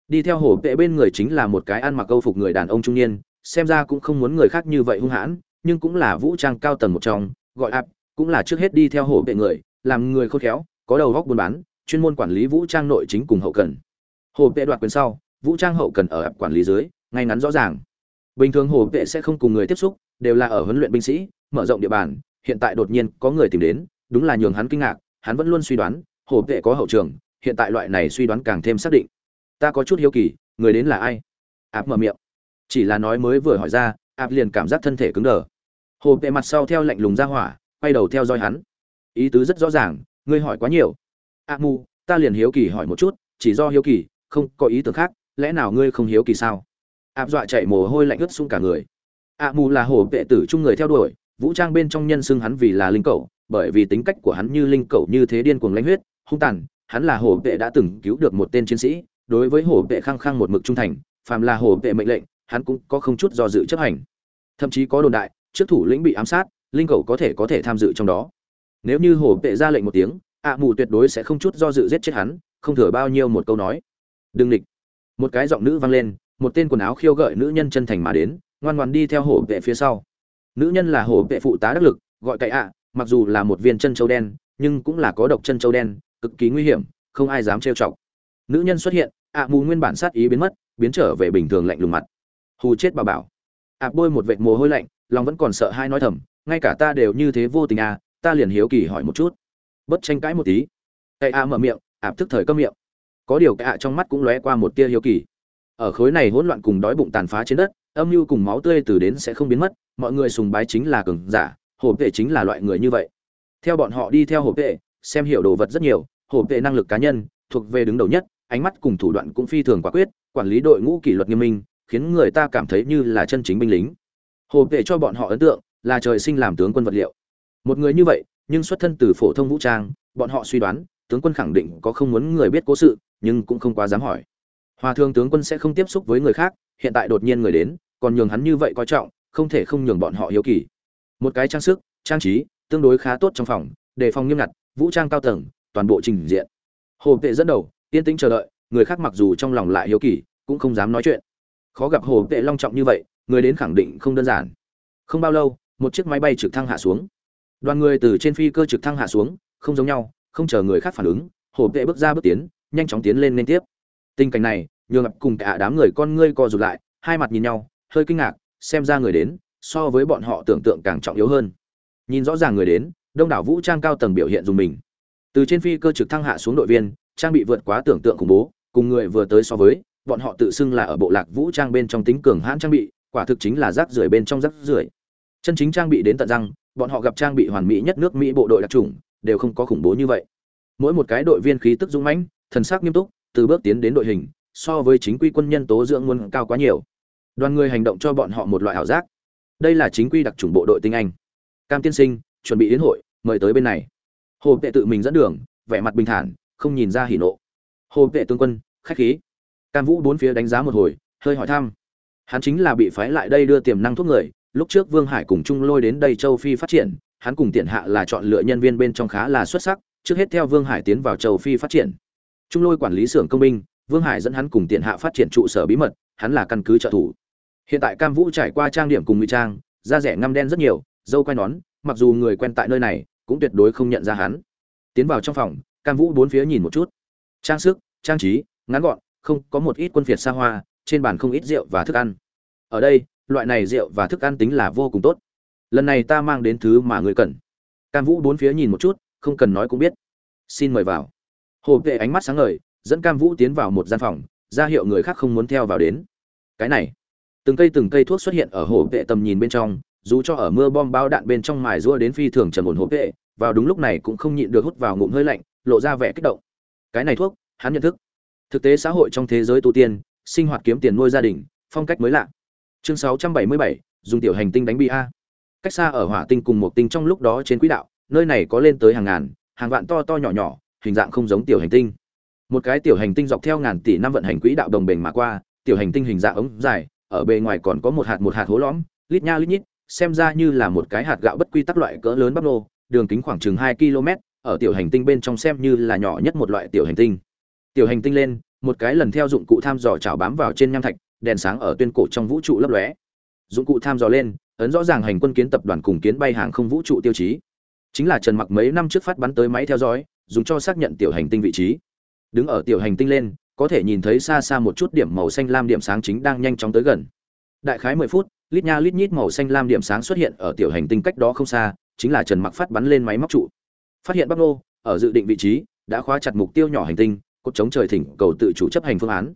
Đi theo hổ vệ bên người chính là một cái ăn mặc câu phục người đàn ông trung niên, xem ra cũng không muốn người khác như vậy hung hãn, nhưng cũng là vũ trang cao tầng một trong, gọi ạp cũng là trước hết đi theo hổ vệ người, làm người khôn khéo, có đầu góc buôn bán, chuyên môn quản lý vũ trang nội chính cùng hậu cần. Hổ vệ đoạt quyền sau, vũ trang hậu cần ở ạp quản lý dưới, ngay ngắn rõ ràng. Bình thường hổ vệ sẽ không cùng người tiếp xúc, đều là ở huấn luyện binh sĩ, mở rộng địa bàn hiện tại đột nhiên có người tìm đến, đúng là nhường hắn kinh ngạc, hắn vẫn luôn suy đoán hổ vệ có hậu trường, hiện tại loại này suy đoán càng thêm xác định. Ta có chút hiếu kỳ, người đến là ai? Áp mở miệng. Chỉ là nói mới vừa hỏi ra, áp liền cảm giác thân thể cứng đờ. Hồ vệ mặt sau theo lạnh lùng ra hỏa, quay đầu theo dõi hắn. Ý tứ rất rõ ràng, ngươi hỏi quá nhiều. A mu ta liền hiếu kỳ hỏi một chút, chỉ do hiếu kỳ, không có ý tưởng khác, lẽ nào ngươi không hiếu kỳ sao? Áp dọa chạy mồ hôi lạnh ướt sũng cả người. A mu là hồ vệ tử chung người theo đuổi vũ trang bên trong nhân xưng hắn vì là linh cẩu, bởi vì tính cách của hắn như linh cẩu như thế điên cuồng lãnh huyết, hung tàn, hắn là hồ vệ đã từng cứu được một tên chiến sĩ, đối với hồ vệ khăng khăng một mực trung thành, phàm là hồ vệ mệnh lệnh, hắn cũng có không chút do dự chấp hành. Thậm chí có đồn đại, trước thủ lĩnh bị ám sát, linh cẩu có thể có thể tham dự trong đó. Nếu như hồ vệ ra lệnh một tiếng, ạ mù tuyệt đối sẽ không chút do dự giết chết hắn, không thừa bao nhiêu một câu nói. Đừng địch, một cái giọng nữ vang lên, một tên quần áo khiêu gợi nữ nhân chân thành mà đến, ngoan ngoan đi theo hổ vệ phía sau nữ nhân là hổ vệ phụ tá đắc lực, gọi cậy ạ, mặc dù là một viên chân châu đen, nhưng cũng là có độc chân châu đen, cực kỳ nguy hiểm, không ai dám trêu chọc. Nữ nhân xuất hiện, ạ mù nguyên bản sát ý biến mất, biến trở về bình thường lạnh lùng mặt. Hù chết bà bảo. Ạ bôi một vệt mồ hôi lạnh, lòng vẫn còn sợ hai nói thầm, ngay cả ta đều như thế vô tình à ta liền hiếu kỳ hỏi một chút. Bất tranh cãi một tí. Cậy ạ mở miệng ạp thức thời câm miệng. Có điều cậy ạ trong mắt cũng lóe qua một tia hiếu kỳ. Ở khối này hỗn loạn cùng đói bụng tàn phá trên đất âm mưu cùng máu tươi từ đến sẽ không biến mất, mọi người sùng bái chính là cường giả, hổ vệ chính là loại người như vậy. Theo bọn họ đi theo hổ vệ, xem hiểu đồ vật rất nhiều, hổ vệ năng lực cá nhân, thuộc về đứng đầu nhất, ánh mắt cùng thủ đoạn cũng phi thường quả quyết, quản lý đội ngũ kỷ luật nghiêm minh, khiến người ta cảm thấy như là chân chính binh lính. Hổ vệ cho bọn họ ấn tượng là trời sinh làm tướng quân vật liệu. Một người như vậy, nhưng xuất thân từ phổ thông vũ trang, bọn họ suy đoán, tướng quân khẳng định có không muốn người biết cố sự, nhưng cũng không quá dám hỏi. Hòa thương tướng quân sẽ không tiếp xúc với người khác, hiện tại đột nhiên người đến còn nhường hắn như vậy coi trọng, không thể không nhường bọn họ hiếu kỳ. Một cái trang sức, trang trí, tương đối khá tốt trong phòng, đề phòng nghiêm ngặt, vũ trang cao tầng, toàn bộ trình diện. Hồ vệ dẫn đầu, yên tĩnh chờ đợi, người khác mặc dù trong lòng lại hiếu kỳ, cũng không dám nói chuyện. Khó gặp hồ vệ long trọng như vậy, người đến khẳng định không đơn giản. Không bao lâu, một chiếc máy bay trực thăng hạ xuống. Đoàn người từ trên phi cơ trực thăng hạ xuống, không giống nhau, không chờ người khác phản ứng, hồ vệ bước ra bước tiến, nhanh chóng tiến lên liên tiếp. Tình cảnh này, nhường ngập cùng cả đám người con ngươi co rụt lại, hai mặt nhìn nhau hơi kinh ngạc, xem ra người đến, so với bọn họ tưởng tượng càng trọng yếu hơn. Nhìn rõ ràng người đến, đông đảo vũ trang cao tầng biểu hiện dùng mình. Từ trên phi cơ trực thăng hạ xuống đội viên, trang bị vượt quá tưởng tượng khủng bố, cùng người vừa tới so với, bọn họ tự xưng là ở bộ lạc vũ trang bên trong tính cường hãn trang bị, quả thực chính là rác rưởi bên trong rác rưởi. Chân chính trang bị đến tận răng, bọn họ gặp trang bị hoàn mỹ nhất nước mỹ bộ đội đặc trùng đều không có khủng bố như vậy. Mỗi một cái đội viên khí tức dũng mãnh, thần sắc nghiêm túc, từ bước tiến đến đội hình, so với chính quy quân nhân tố dưỡng muốn cao quá nhiều đoàn người hành động cho bọn họ một loại ảo giác. Đây là chính quy đặc trùng bộ đội tinh anh. Cam tiên sinh, chuẩn bị đến hội, mời tới bên này. Hồ vệ tự mình dẫn đường, vẻ mặt bình thản, không nhìn ra hỉ nộ. Hồ vệ tướng quân, khách khí. Cam vũ bốn phía đánh giá một hồi, hơi hỏi thăm. Hắn chính là bị phái lại đây đưa tiềm năng thuốc người, lúc trước vương hải cùng trung lôi đến đây châu phi phát triển, hắn cùng tiện hạ là chọn lựa nhân viên bên trong khá là xuất sắc, trước hết theo vương hải tiến vào châu phi phát triển. Trung lôi quản lý xưởng công binh, vương hải dẫn hắn cùng tiện hạ phát triển trụ sở bí mật, hắn là căn cứ trợ thủ hiện tại cam vũ trải qua trang điểm cùng ngụy trang, da rẻ ngăm đen rất nhiều, dâu quai nón, mặc dù người quen tại nơi này, cũng tuyệt đối không nhận ra hắn. Tiến vào trong phòng, cam vũ bốn phía nhìn một chút. Trang sức, trang trí, ngắn gọn, không có một ít quân phiệt xa hoa, trên bàn không ít rượu và thức ăn. Ở đây, loại này rượu và thức ăn tính là vô cùng tốt. Lần này ta mang đến thứ mà người cần. Cam vũ bốn phía nhìn một chút, không cần nói cũng biết. Xin mời vào. Hồ vệ ánh mắt sáng ngời, dẫn cam vũ tiến vào một gian phòng, ra hiệu người khác không muốn theo vào đến. Cái này từng cây từng cây thuốc xuất hiện ở hồ vệ tầm nhìn bên trong dù cho ở mưa bom bao đạn bên trong mài rua đến phi thường trần ổn hồ vệ vào đúng lúc này cũng không nhịn được hút vào ngụm hơi lạnh lộ ra vẻ kích động. Cái này thuốc hắn nhận thức. Thực tế xã hội trong thế giới tu tiên sinh hoạt kiếm tiền nuôi gia đình phong cách mới lạ. Chương 677, dùng tiểu hành tinh đánh bi a. Cách xa ở hỏa tinh cùng một tinh trong lúc đó trên quỹ đạo nơi này có lên tới hàng ngàn hàng vạn to to nhỏ nhỏ hình dạng không giống tiểu hành tinh. Một cái tiểu hành tinh dọc theo ngàn tỷ năm vận hành quỹ đạo đồng bền mà qua tiểu hành tinh hình dạng ống dài ở bề ngoài còn có một hạt một hạt hố lõm, lít nha lít nhít, xem ra như là một cái hạt gạo bất quy tắc loại cỡ lớn bắp nô, đường kính khoảng chừng hai km, ở tiểu hành tinh bên trong xem như là nhỏ nhất một loại tiểu hành tinh. Tiểu hành tinh lên, một cái lần theo dụng cụ tham dò chảo bám vào trên nham thạch, đèn sáng ở tuyên cổ trong vũ trụ lấp lóe. Dụng cụ tham dò lên, ấn rõ ràng hành quân kiến tập đoàn cùng kiến bay hàng không vũ trụ tiêu chí. Chính là trần mặc mấy năm trước phát bắn tới máy theo dõi, dùng cho xác nhận tiểu hành tinh vị trí. Đứng ở tiểu hành tinh lên có thể nhìn thấy xa xa một chút điểm màu xanh lam điểm sáng chính đang nhanh chóng tới gần. Đại khái mười phút, lít nha lít nhít màu xanh lam điểm sáng xuất hiện ở tiểu hành tinh cách đó không xa, chính là trần mặc phát bắn lên máy móc trụ. Phát hiện bắc nô, ở dự định vị trí, đã khóa chặt mục tiêu nhỏ hành tinh cột chống trời thỉnh cầu tự chủ chấp hành phương án.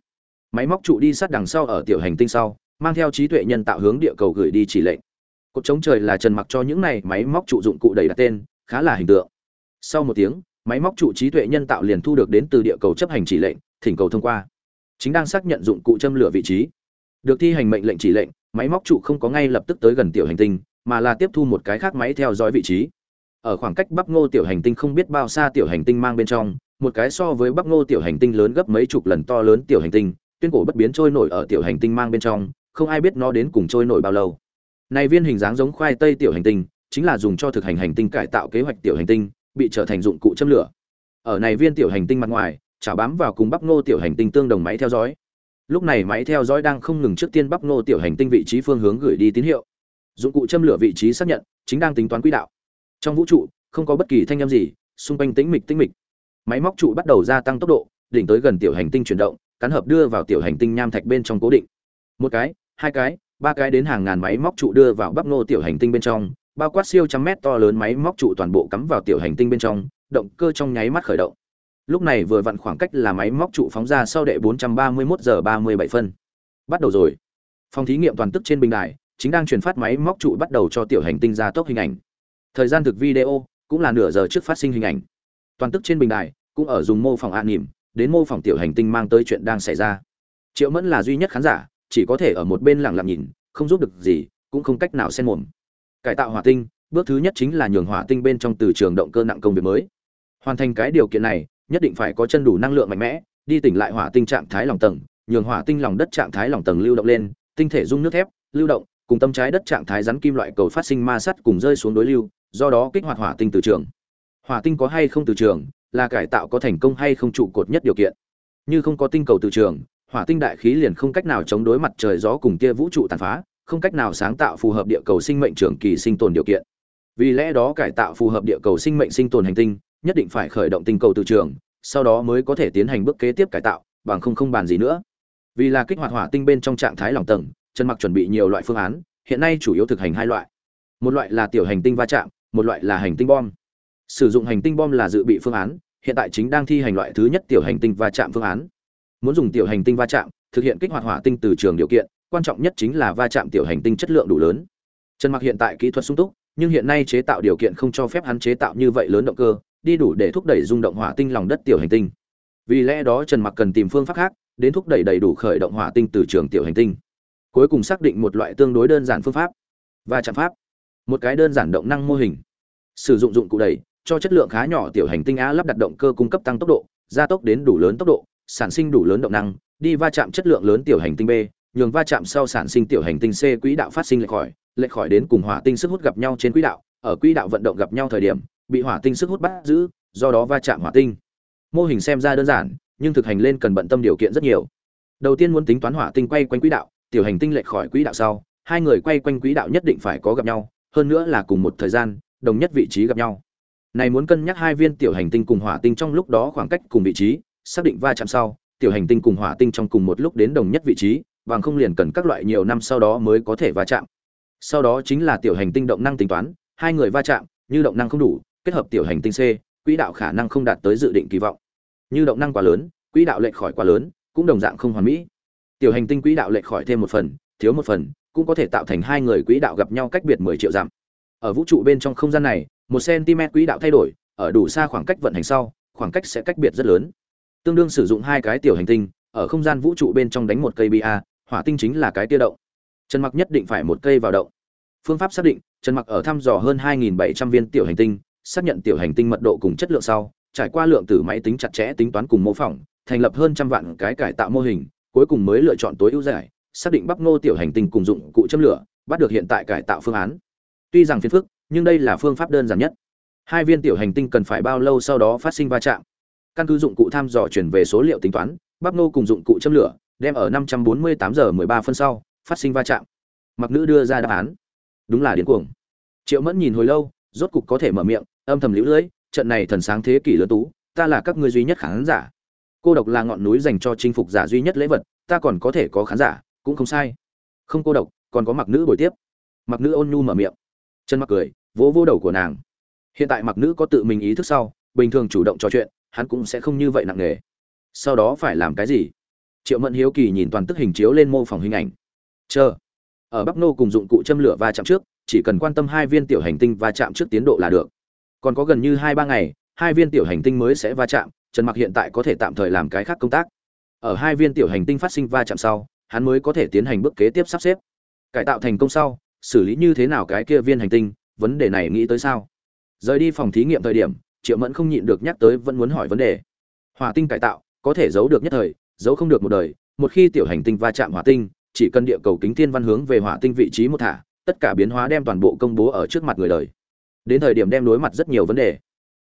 Máy móc trụ đi sát đằng sau ở tiểu hành tinh sau, mang theo trí tuệ nhân tạo hướng địa cầu gửi đi chỉ lệnh. Cột chống trời là trần mặc cho những này máy móc trụ dụng cụ đầy đặt tên, khá là hình tượng. Sau một tiếng, máy móc trụ trí tuệ nhân tạo liền thu được đến từ địa cầu chấp hành chỉ lệnh thỉnh cầu thông qua. Chính đang xác nhận dụng cụ châm lửa vị trí. Được thi hành mệnh lệnh chỉ lệnh, máy móc trụ không có ngay lập tức tới gần tiểu hành tinh, mà là tiếp thu một cái khác máy theo dõi vị trí. Ở khoảng cách bắc ngô tiểu hành tinh không biết bao xa tiểu hành tinh mang bên trong, một cái so với bắc ngô tiểu hành tinh lớn gấp mấy chục lần to lớn tiểu hành tinh, tuyên cổ bất biến trôi nổi ở tiểu hành tinh mang bên trong, không ai biết nó đến cùng trôi nổi bao lâu. Này viên hình dáng giống khoai tây tiểu hành tinh, chính là dùng cho thực hành hành tinh cải tạo kế hoạch tiểu hành tinh, bị trở thành dụng cụ châm lửa. Ở này viên tiểu hành tinh mặt ngoài chảo bám vào cùng bắc ngô tiểu hành tinh tương đồng máy theo dõi. Lúc này máy theo dõi đang không ngừng trước tiên bắc ngô tiểu hành tinh vị trí phương hướng gửi đi tín hiệu. Dụng cụ châm lửa vị trí xác nhận, chính đang tính toán quỹ đạo. Trong vũ trụ, không có bất kỳ thanh âm gì, xung quanh tĩnh mịch tĩnh mịch. Máy móc trụ bắt đầu gia tăng tốc độ, đỉnh tới gần tiểu hành tinh chuyển động cắn hợp đưa vào tiểu hành tinh nham thạch bên trong cố định. Một cái, hai cái, ba cái đến hàng ngàn máy móc trụ đưa vào bắp nô tiểu hành tinh bên trong, bao quát siêu trăm mét to lớn máy móc trụ toàn bộ cắm vào tiểu hành tinh bên trong, động cơ trong nháy mắt khởi động lúc này vừa vặn khoảng cách là máy móc trụ phóng ra sau đệ 431 giờ 37 phân. Bắt đầu rồi. Phòng thí nghiệm toàn tức trên bình đài, chính đang truyền phát máy móc trụ bắt đầu cho tiểu hành tinh ra tốc hình ảnh. Thời gian thực video, cũng là nửa giờ trước phát sinh hình ảnh. Toàn tức trên bình đài, cũng ở dùng mô phỏng an nỉm, đến mô phỏng tiểu hành tinh mang tới chuyện đang xảy ra. Triệu mẫn là duy nhất khán giả, chỉ có thể ở một bên lặng lặng nhìn, không giúp được gì, cũng không cách nào xen mồm. Cải tạo hỏa tinh, bước thứ nhất chính là nhường hỏa tinh bên trong từ trường động cơ nặng công việc mới. Hoàn thành cái điều kiện này nhất định phải có chân đủ năng lượng mạnh mẽ, đi tỉnh lại hỏa tinh trạng thái lòng tầng, nhường hỏa tinh lòng đất trạng thái lòng tầng lưu động lên, tinh thể dung nước thép, lưu động, cùng tâm trái đất trạng thái rắn kim loại cầu phát sinh ma sắt cùng rơi xuống đối lưu, do đó kích hoạt hỏa tinh từ trường. Hỏa tinh có hay không từ trường, là cải tạo có thành công hay không trụ cột nhất điều kiện. Như không có tinh cầu từ trường, hỏa tinh đại khí liền không cách nào chống đối mặt trời gió cùng kia vũ trụ tàn phá, không cách nào sáng tạo phù hợp địa cầu sinh mệnh trường kỳ sinh tồn điều kiện. Vì lẽ đó cải tạo phù hợp địa cầu sinh mệnh sinh tồn hành tinh nhất định phải khởi động tinh cầu từ trường, sau đó mới có thể tiến hành bước kế tiếp cải tạo, bằng không không bàn gì nữa. Vì là kích hoạt hỏa tinh bên trong trạng thái lòng tầng, trần mặc chuẩn bị nhiều loại phương án, hiện nay chủ yếu thực hành hai loại. Một loại là tiểu hành tinh va chạm, một loại là hành tinh bom. Sử dụng hành tinh bom là dự bị phương án, hiện tại chính đang thi hành loại thứ nhất tiểu hành tinh va chạm phương án. Muốn dùng tiểu hành tinh va chạm, thực hiện kích hoạt hỏa tinh từ trường điều kiện, quan trọng nhất chính là va chạm tiểu hành tinh chất lượng đủ lớn. Trần mặc hiện tại kỹ thuật sung túc, nhưng hiện nay chế tạo điều kiện không cho phép hắn chế tạo như vậy lớn động cơ đi đủ để thúc đẩy rung động hỏa tinh lòng đất tiểu hành tinh. Vì lẽ đó trần mặc cần tìm phương pháp khác, đến thúc đẩy đầy đủ khởi động hỏa tinh từ trường tiểu hành tinh. Cuối cùng xác định một loại tương đối đơn giản phương pháp và chạm pháp. Một cái đơn giản động năng mô hình. Sử dụng dụng cụ đẩy cho chất lượng khá nhỏ tiểu hành tinh a lắp đặt động cơ cung cấp tăng tốc độ, gia tốc đến đủ lớn tốc độ, sản sinh đủ lớn động năng, đi va chạm chất lượng lớn tiểu hành tinh b, nhường va chạm sau sản sinh tiểu hành tinh c quỹ đạo phát sinh lệch khỏi lệch khỏi đến cùng hỏa tinh sức hút gặp nhau trên quỹ đạo, ở quỹ đạo vận động gặp nhau thời điểm bị hỏa tinh sức hút bắt giữ, do đó va chạm hỏa tinh. Mô hình xem ra đơn giản, nhưng thực hành lên cần bận tâm điều kiện rất nhiều. Đầu tiên muốn tính toán hỏa tinh quay quanh quỹ đạo, tiểu hành tinh lệch khỏi quỹ đạo sau, hai người quay quanh quỹ đạo nhất định phải có gặp nhau, hơn nữa là cùng một thời gian, đồng nhất vị trí gặp nhau. Này muốn cân nhắc hai viên tiểu hành tinh cùng hỏa tinh trong lúc đó khoảng cách cùng vị trí, xác định va chạm sau, tiểu hành tinh cùng hỏa tinh trong cùng một lúc đến đồng nhất vị trí, bằng không liền cần các loại nhiều năm sau đó mới có thể va chạm. Sau đó chính là tiểu hành tinh động năng tính toán, hai người va chạm, như động năng không đủ kết hợp tiểu hành tinh c, quỹ đạo khả năng không đạt tới dự định kỳ vọng. Như động năng quá lớn, quỹ đạo lệch khỏi quá lớn, cũng đồng dạng không hoàn mỹ. Tiểu hành tinh quỹ đạo lệch khỏi thêm một phần, thiếu một phần, cũng có thể tạo thành hai người quỹ đạo gặp nhau cách biệt 10 triệu dặm. Ở vũ trụ bên trong không gian này, một cm quỹ đạo thay đổi, ở đủ xa khoảng cách vận hành sau, khoảng cách sẽ cách biệt rất lớn. Tương đương sử dụng hai cái tiểu hành tinh, ở không gian vũ trụ bên trong đánh một cây ba hỏa tinh chính là cái tia động. Trần mặc nhất định phải một cây vào động. Phương pháp xác định, trần mặc ở thăm dò hơn 2.700 viên tiểu hành tinh xác nhận tiểu hành tinh mật độ cùng chất lượng sau, trải qua lượng tử máy tính chặt chẽ tính toán cùng mô phỏng, thành lập hơn trăm vạn cái cải tạo mô hình, cuối cùng mới lựa chọn tối ưu giải, xác định bắp ngô tiểu hành tinh cùng dụng cụ châm lửa, bắt được hiện tại cải tạo phương án. Tuy rằng phiền phức, nhưng đây là phương pháp đơn giản nhất. Hai viên tiểu hành tinh cần phải bao lâu sau đó phát sinh va chạm? Căn cứ dụng cụ thăm dò chuyển về số liệu tính toán, bắp ngô cùng dụng cụ châm lửa đem ở 548 giờ 13 phân sau, phát sinh va chạm. Mặc nữ đưa ra đáp án. Đúng là điên cuồng. Triệu mẫn nhìn hồi lâu rốt cục có thể mở miệng, âm thầm liễu lưỡi trận này thần sáng thế kỷ lớn tú, ta là các ngươi duy nhất khán giả. Cô độc là ngọn núi dành cho chinh phục giả duy nhất lễ vật, ta còn có thể có khán giả, cũng không sai. Không cô độc, còn có mặc nữ buổi tiếp. Mặc nữ ôn nhu mở miệng. Chân mặc cười, vỗ vỗ đầu của nàng. Hiện tại mặc nữ có tự mình ý thức sau, bình thường chủ động trò chuyện, hắn cũng sẽ không như vậy nặng nề. Sau đó phải làm cái gì? Triệu mẫn hiếu kỳ nhìn toàn tức hình chiếu lên mô phỏng hình ảnh. Chờ. Ở bắc nô cùng dụng cụ châm lửa va chạm trước chỉ cần quan tâm hai viên tiểu hành tinh va chạm trước tiến độ là được. Còn có gần như hai, ba ngày, hai viên tiểu hành tinh mới sẽ va chạm, trần mặc hiện tại có thể tạm thời làm cái khác công tác. Ở hai viên tiểu hành tinh phát sinh va chạm sau, hắn mới có thể tiến hành bước kế tiếp sắp xếp. Cải tạo thành công sau, xử lý như thế nào cái kia viên hành tinh, vấn đề này nghĩ tới sao? Rời đi phòng thí nghiệm thời điểm, triệu mẫn không nhịn được nhắc tới vẫn muốn hỏi vấn đề. Hỏa tinh cải tạo, có thể giấu được nhất thời, giấu không được một đời, một khi tiểu hành tinh va chạm hỏa tinh, chỉ cần địa cầu kính thiên văn hướng về hỏa tinh vị trí một thả tất cả biến hóa đem toàn bộ công bố ở trước mặt người đời. Đến thời điểm đem đối mặt rất nhiều vấn đề.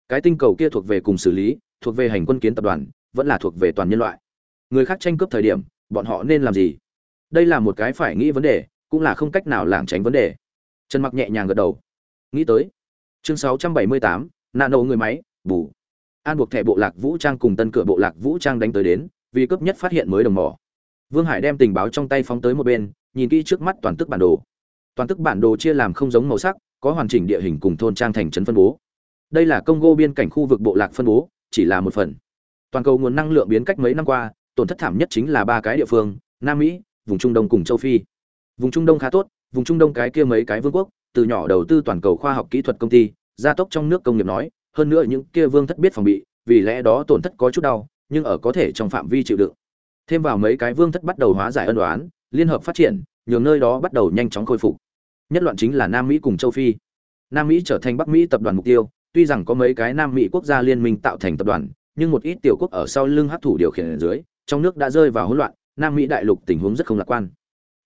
Cái tinh cầu kia thuộc về cùng xử lý thuộc về hành quân kiến tập đoàn vẫn là thuộc về toàn nhân loại. Người khác tranh cướp thời điểm bọn họ nên làm gì? Đây là một cái phải nghĩ vấn đề cũng là không cách nào lảng tránh vấn đề. Trần mặc nhẹ nhàng gật đầu. Nghĩ tới. Chương 678, nano người máy bù. An buộc thẻ bộ lạc vũ trang cùng tân cửa bộ lạc vũ trang đánh tới đến vì cấp nhất phát hiện mới đồng mỏ. Vương hải đem tình báo trong tay phóng tới một bên nhìn kỹ trước mắt toàn tức bản đồ toàn tức bản đồ chia làm không giống màu sắc, có hoàn chỉnh địa hình cùng thôn trang thành trấn phân bố. Đây là congo biên cảnh khu vực bộ lạc phân bố, chỉ là một phần. Toàn cầu nguồn năng lượng biến cách mấy năm qua, tổn thất thảm nhất chính là ba cái địa phương, nam mỹ, vùng trung đông cùng châu phi. Vùng trung đông khá tốt, vùng trung đông cái kia mấy cái vương quốc, từ nhỏ đầu tư toàn cầu khoa học kỹ thuật công ty, gia tốc trong nước công nghiệp nói, hơn nữa những kia vương thất biết phòng bị, vì lẽ đó tổn thất có chút đau, nhưng ở có thể trong phạm vi chịu đựng. Thêm vào mấy cái vương thất bắt đầu hóa giải ân đoán liên hợp phát triển, nhường nơi đó bắt đầu nhanh chóng khôi phục nhất loạn chính là nam mỹ cùng châu phi. Nam mỹ trở thành bắc mỹ tập đoàn mục tiêu, tuy rằng có mấy cái nam mỹ quốc gia liên minh tạo thành tập đoàn, nhưng một ít tiểu quốc ở sau lưng hấp thụ điều khiển ở dưới, trong nước đã rơi vào hỗn loạn, nam mỹ đại lục tình huống rất không lạc quan.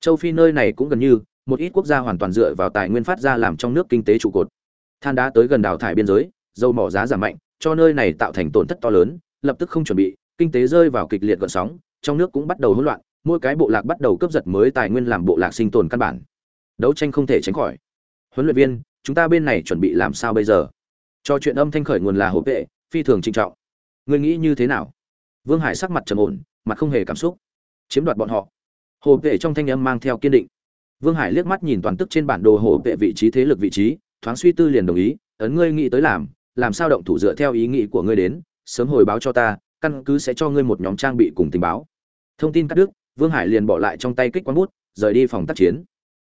Châu phi nơi này cũng gần như, một ít quốc gia hoàn toàn dựa vào tài nguyên phát ra làm trong nước kinh tế trụ cột. Than đá tới gần đào thải biên giới, dầu mỏ giá giảm mạnh, cho nơi này tạo thành tổn thất to lớn, lập tức không chuẩn bị, kinh tế rơi vào kịch liệt gợn sóng, trong nước cũng bắt đầu hỗn loạn, mỗi cái bộ lạc bắt đầu cướp giật mới tài nguyên làm bộ lạc sinh tồn căn bản đấu tranh không thể tránh khỏi. Huấn luyện viên, chúng ta bên này chuẩn bị làm sao bây giờ? Cho chuyện âm thanh khởi nguồn là hộp vệ, phi thường trinh trọng. Ngươi nghĩ như thế nào? Vương hải sắc mặt trầm ổn, mặt không hề cảm xúc. Chiếm đoạt bọn họ. Hồ vệ trong thanh âm mang theo kiên định. Vương hải liếc mắt nhìn toàn tức trên bản đồ hồ vệ vị trí thế lực vị trí, thoáng suy tư liền đồng ý, ấn ngươi nghĩ tới làm làm sao động thủ dựa theo ý nghĩ của ngươi đến, sớm hồi báo cho ta, căn cứ sẽ cho ngươi một nhóm trang bị cùng tình báo. Thông tin cắt đứt, vương hải liền bỏ lại trong tay kích quán bút, rời đi phòng tác chiến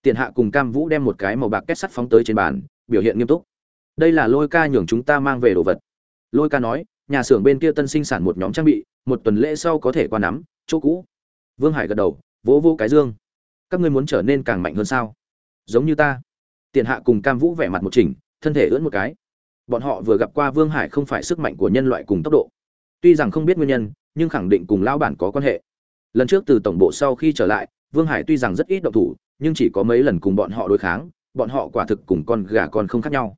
tiền hạ cùng cam vũ đem một cái màu bạc kết sắt phóng tới trên bàn, biểu hiện nghiêm túc. Đây là lôi ca nhường chúng ta mang về đồ vật. Lôi ca nói, nhà xưởng bên kia tân sinh sản một nhóm trang bị, một tuần lễ sau có thể qua nắm, chỗ cũ. Vương hải gật đầu, vỗ vô cái dương. Các ngươi muốn trở nên càng mạnh hơn sao? Giống như ta. Tiền hạ cùng cam vũ vẻ mặt một chỉnh, thân thể ưỡn một cái. Bọn họ vừa gặp qua vương hải không phải sức mạnh của nhân loại cùng tốc độ. Tuy rằng không biết nguyên nhân, nhưng khẳng định cùng lão bản có quan hệ. Lần trước từ tổng bộ sau khi trở lại, vương hải tuy rằng rất ít động thủ nhưng chỉ có mấy lần cùng bọn họ đối kháng, bọn họ quả thực cùng con gà con không khác nhau.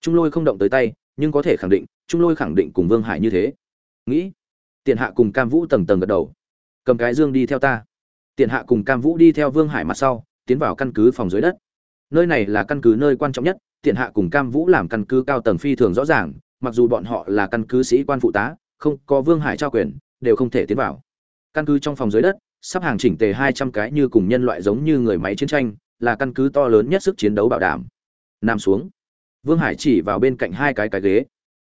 Trung lôi không động tới tay, nhưng có thể khẳng định, trung lôi khẳng định cùng vương hải như thế. Nghĩ tiền hạ cùng cam vũ tầng tầng gật đầu. Cầm cái dương đi theo ta. Tiền hạ cùng cam vũ đi theo vương hải mặt sau, tiến vào căn cứ phòng dưới đất. Nơi này là căn cứ nơi quan trọng nhất tiền hạ cùng cam vũ làm căn cứ cao tầng phi thường rõ ràng, mặc dù bọn họ là căn cứ sĩ quan phụ tá, không có vương hải trao quyền, đều không thể tiến vào. Căn cứ trong phòng dưới đất sắp hàng chỉnh tề hai trăm cái như cùng nhân loại giống như người máy chiến tranh, là căn cứ to lớn nhất sức chiến đấu bảo đảm. Nằm xuống. Vương hải chỉ vào bên cạnh hai cái cái ghế.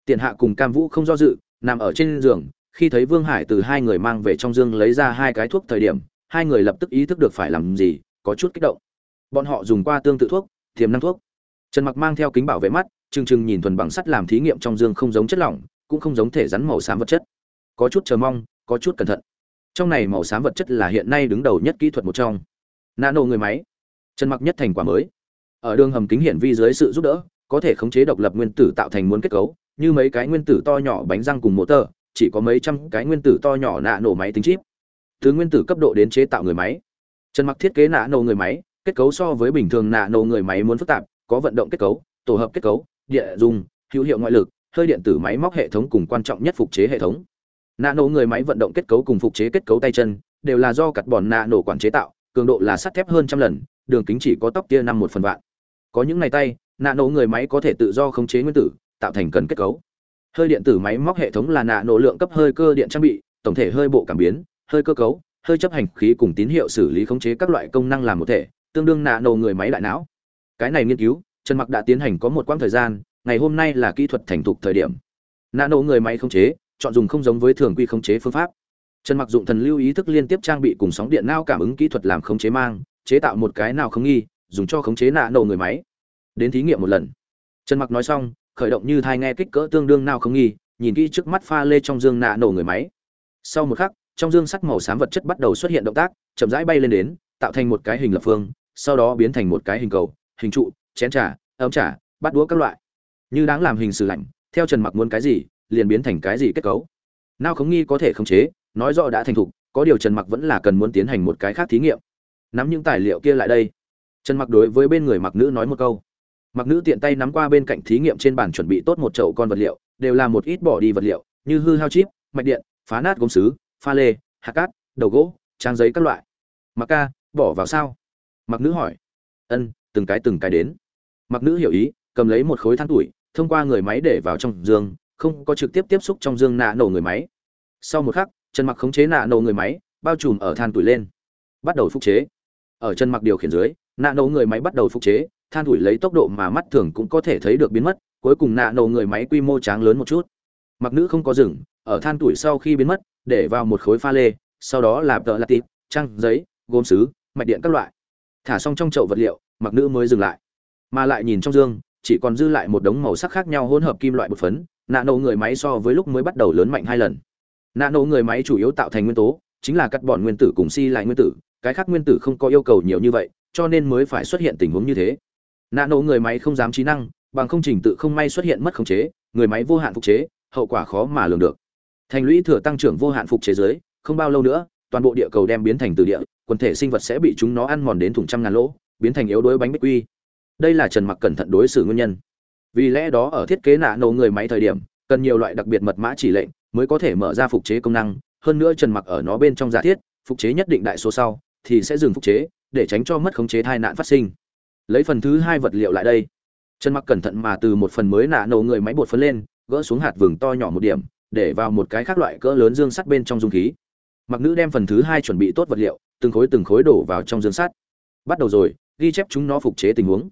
Tiền hạ cùng cam vũ không do dự, nằm ở trên giường, khi thấy vương hải từ hai người mang về trong dương lấy ra hai cái thuốc thời điểm, hai người lập tức ý thức được phải làm gì, có chút kích động. Bọn họ dùng qua tương tự thuốc, tiềm năng thuốc. Trần mặc mang theo kính bảo vệ mắt chừng chừng nhìn thuần bằng sắt làm thí nghiệm trong dương không giống chất lỏng, cũng không giống thể rắn màu xám vật chất. Có chút chờ mong, có chút cẩn thận trong này màu xám vật chất là hiện nay đứng đầu nhất kỹ thuật một trong. Nano người máy. Chân mặc nhất thành quả mới. Ở đường hầm kính hiển vi dưới sự giúp đỡ, có thể khống chế độc lập nguyên tử tạo thành muốn kết cấu, như mấy cái nguyên tử to nhỏ bánh răng cùng motor chỉ có mấy trăm cái nguyên tử to nhỏ nạ nổ máy tính chip. Từ nguyên tử cấp độ đến chế tạo người máy. Trần mặc thiết kế nạ nổ người máy, kết cấu so với bình thường nạ nổ người máy muốn phức tạp, có vận động kết cấu, tổ hợp kết cấu, địa dùng, hữu hiệu ngoại lực, hơi điện tử máy móc hệ thống cùng quan trọng nhất phục chế hệ thống nạ nổ người máy vận động kết cấu cùng phục chế kết cấu tay chân, đều là do cắt bòn nạ nổ quản chế tạo, cường độ là sắt thép hơn trăm lần, đường kính chỉ có tóc tia năm một phần vạn. Có những này tay, nạ nổ người máy có thể tự do khống chế nguyên tử, tạo thành cần kết cấu. Hơi điện tử máy móc hệ thống là nạ nổ lượng cấp hơi cơ điện trang bị, tổng thể hơi bộ cảm biến, hơi cơ cấu, hơi chấp hành khí cùng tín hiệu xử lý khống chế các loại công năng làm một thể, tương đương nạ nổ người máy đại não. Cái này nghiên cứu, trần mặc đã tiến hành có một quãng thời gian, ngày hôm nay là kỹ thuật thành thục thời điểm. Nạ nổ người máy khống chế chọn dùng không giống với thường quy khống chế phương pháp. Trần mặc dụng thần lưu ý thức liên tiếp trang bị cùng sóng điện não cảm ứng kỹ thuật làm khống chế mang, chế tạo một cái nào không nghi, dùng cho khống chế nạ nổ người máy. Đến thí nghiệm một lần. Trần mặc nói xong, khởi động như thai nghe kích cỡ tương đương nào không nghi, nhìn kỹ trước mắt pha lê trong dương nạ nổ người máy. Sau một khắc, trong dương sắc màu xám vật chất bắt đầu xuất hiện động tác, chậm rãi bay lên đến, tạo thành một cái hình lập phương, sau đó biến thành một cái hình cầu, hình trụ, chén trà, ấm trà, bát đũa các loại. Như đáng làm hình sử lạnh, theo trần mặc muốn cái gì liền biến thành cái gì kết cấu. Nào không nghi có thể khống chế, nói rõ đã thành thục, có điều trần mặc vẫn là cần muốn tiến hành một cái khác thí nghiệm. Nắm những tài liệu kia lại đây. Trần mặc đối với bên người mặc nữ nói một câu. Mặc nữ tiện tay nắm qua bên cạnh thí nghiệm trên bàn chuẩn bị tốt một chậu con vật liệu, đều là một ít bỏ đi vật liệu, như hư hao chip, mạch điện, phá nát gốm sứ pha lê, hạt cát, đầu gỗ, trang giấy các loại. Mặc ca, bỏ vào sao? Mặc nữ hỏi. Ân, từng cái từng cái đến. Mặc nữ hiểu ý, cầm lấy một khối than tuổi, thông qua người máy để vào trong giường không có trực tiếp tiếp xúc trong dương nạ nổ người máy. Sau một khắc, trần mặc khống chế nạ nổ người máy, bao trùm ở than tuổi lên. Bắt đầu phục chế. Ở chân mặc điều khiển dưới, nạ nổ người máy bắt đầu phục chế, than tuổi lấy tốc độ mà mắt thường cũng có thể thấy được biến mất, cuối cùng nạ nổ người máy quy mô tráng lớn một chút. Mặc nữ không có rừng ở than tuổi sau khi biến mất, để vào một khối pha lê, sau đó là tợ lạt tịp trăng, giấy, gốm sứ, mạch điện các loại. Thả xong trong chậu vật liệu, mặc nữ mới dừng lại. Mà lại nhìn trong dương, chỉ còn dư lại một đống màu sắc khác nhau hỗn hợp kim loại bột phấn nạ nổ người máy so với lúc mới bắt đầu lớn mạnh hai lần. Nạ nổ người máy chủ yếu tạo thành nguyên tố, chính là cắt bọn nguyên tử cùng si lại nguyên tử, cái khác nguyên tử không có yêu cầu nhiều như vậy, cho nên mới phải xuất hiện tình huống như thế. Nạ nổ người máy không dám trí năng, bằng không trình tự không may xuất hiện mất khống chế, người máy vô hạn phục chế, hậu quả khó mà lường được. Thành lũy thừa tăng trưởng vô hạn phục chế giới không bao lâu nữa, toàn bộ địa cầu đem biến thành từ địa, quần thể sinh vật sẽ bị chúng nó ăn mòn đến thùng trăm ngàn lỗ, biến thành yếu đuối bánh bích quy. Đây là trần mặc cẩn thận đối xử nguyên nhân vì lẽ đó ở thiết kế nạ nổ người máy thời điểm, cần nhiều loại đặc biệt mật mã chỉ lệnh mới có thể mở ra phục chế công năng. Hơn nữa trần mặc ở nó bên trong giả thiết, phục chế nhất định đại số sau thì sẽ dừng phục chế để tránh cho mất khống chế tai nạn phát sinh. Lấy phần thứ hai vật liệu lại đây. Trần mặc cẩn thận mà từ một phần mới nạ nổ người máy bột phấn lên, gỡ xuống hạt vừng to nhỏ một điểm, để vào một cái khác loại cỡ lớn dương sắt bên trong dung khí. Mặc nữ đem phần thứ hai chuẩn bị tốt vật liệu, từng khối từng khối đổ vào trong dương sắt. Bắt đầu rồi, ghi chép chúng nó phục chế tình huống.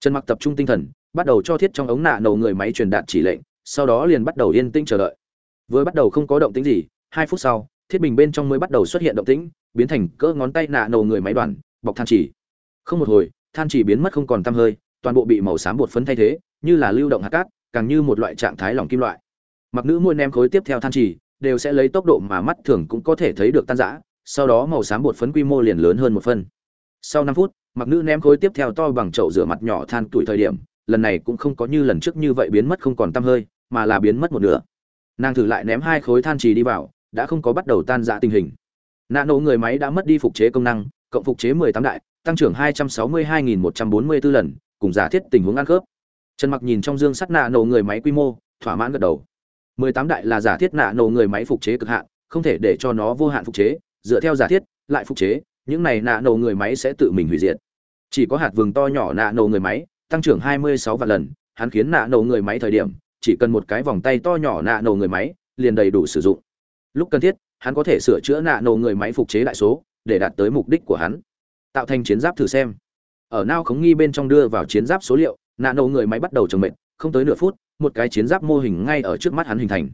Trần mặc tập trung tinh thần bắt đầu cho thiết trong ống nạ nổ người máy truyền đạt chỉ lệnh, sau đó liền bắt đầu yên tĩnh chờ đợi. Vừa bắt đầu không có động tĩnh gì, hai phút sau, thiết bình bên trong mới bắt đầu xuất hiện động tĩnh, biến thành cỡ ngón tay nạ nổ người máy đoàn, bọc than chỉ. Không một hồi, than chỉ biến mất không còn tăm hơi, toàn bộ bị màu xám bột phấn thay thế, như là lưu động hạt cát, càng như một loại trạng thái lỏng kim loại. Mặc nữ môi ném khối tiếp theo than chỉ, đều sẽ lấy tốc độ mà mắt thường cũng có thể thấy được tan rã, sau đó màu xám bột phấn quy mô liền lớn hơn một phân sau năm phút, mặc nữ ném khối tiếp theo to bằng chậu rửa mặt nhỏ than tuổi thời điểm lần này cũng không có như lần trước như vậy biến mất không còn tăm hơi, mà là biến mất một nửa. Nàng thử lại ném hai khối than trì đi vào, đã không có bắt đầu tan rã tình hình. Nạ nổ người máy đã mất đi phục chế công năng, cộng phục chế 18 đại, tăng trưởng 262.144 lần, cùng giả thiết tình huống ăn khớp. Trần mặc nhìn trong dương sắt nạ nổ người máy quy mô, thỏa mãn gật đầu. 18 đại là giả thiết nạ nổ người máy phục chế cực hạn, không thể để cho nó vô hạn phục chế, dựa theo giả thiết, lại phục chế, những này nạ nổ người máy sẽ tự mình hủy diệt. Chỉ có hạt vừng to nhỏ nạ nổ người máy tăng trưởng 26 vạn lần hắn khiến nạ nổ người máy thời điểm chỉ cần một cái vòng tay to nhỏ nạ nổ người máy liền đầy đủ sử dụng. Lúc cần thiết hắn có thể sửa chữa nạ nổ người máy phục chế đại số để đạt tới mục đích của hắn. Tạo thành chiến giáp thử xem. Ở nao khống nghi bên trong đưa vào chiến giáp số liệu nạ nổ người máy bắt đầu trồng mệt, không tới nửa phút một cái chiến giáp mô hình ngay ở trước mắt hắn hình thành.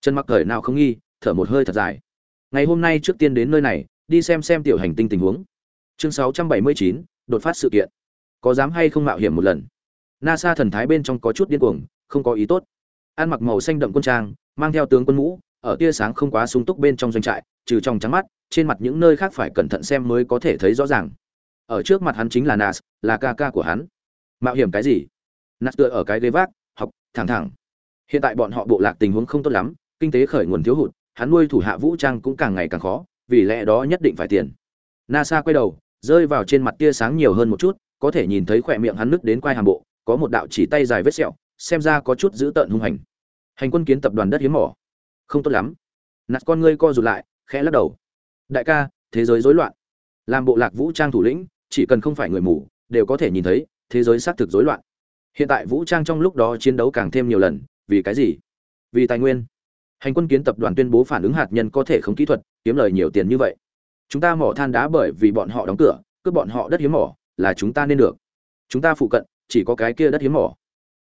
Chân mặc cởi nào không nghi thở một hơi thật dài. Ngày hôm nay trước tiên đến nơi này đi xem xem tiểu hành tinh tình huống. Chương 679, đột phát sự kiện có dám hay không mạo hiểm một lần. Nasa thần thái bên trong có chút điên cuồng, không có ý tốt. Ăn mặc màu xanh đậm quân trang, mang theo tướng quân mũ, ở tia sáng không quá sung túc bên trong doanh trại, trừ trong trắng mắt, trên mặt những nơi khác phải cẩn thận xem mới có thể thấy rõ ràng. Ở trước mặt hắn chính là nas, là ca ca của hắn. Mạo hiểm cái gì? Nas tựa ở cái ghế vác, học, thẳng thẳng. Hiện tại bọn họ bộ lạc tình huống không tốt lắm, kinh tế khởi nguồn thiếu hụt, hắn nuôi thủ hạ vũ trang cũng càng ngày càng khó, vì lẽ đó nhất định phải tiền. Nasa quay đầu, rơi vào trên mặt tia sáng nhiều hơn một chút có thể nhìn thấy khỏe miệng hắn nứt đến quai hàm bộ, có một đạo chỉ tay dài vết sẹo, xem ra có chút dữ tợn hung hành. Hành quân kiến tập đoàn đất hiếm mỏ. Không tốt lắm. Nạt con ngươi co rụt lại, khẽ lắc đầu. Đại ca, thế giới rối loạn. Làm bộ lạc vũ trang thủ lĩnh, chỉ cần không phải người mù, đều có thể nhìn thấy, thế giới xác thực rối loạn. Hiện tại vũ trang trong lúc đó chiến đấu càng thêm nhiều lần, vì cái gì? Vì tài nguyên. Hành quân kiến tập đoàn tuyên bố phản ứng hạt nhân có thể không kỹ thuật, kiếm lời nhiều tiền như vậy. Chúng ta mỏ than đá bởi vì bọn họ đóng cửa, cướp bọn họ đất hiếm mỏ là chúng ta nên được. Chúng ta phụ cận, chỉ có cái kia đất hiếm mỏ.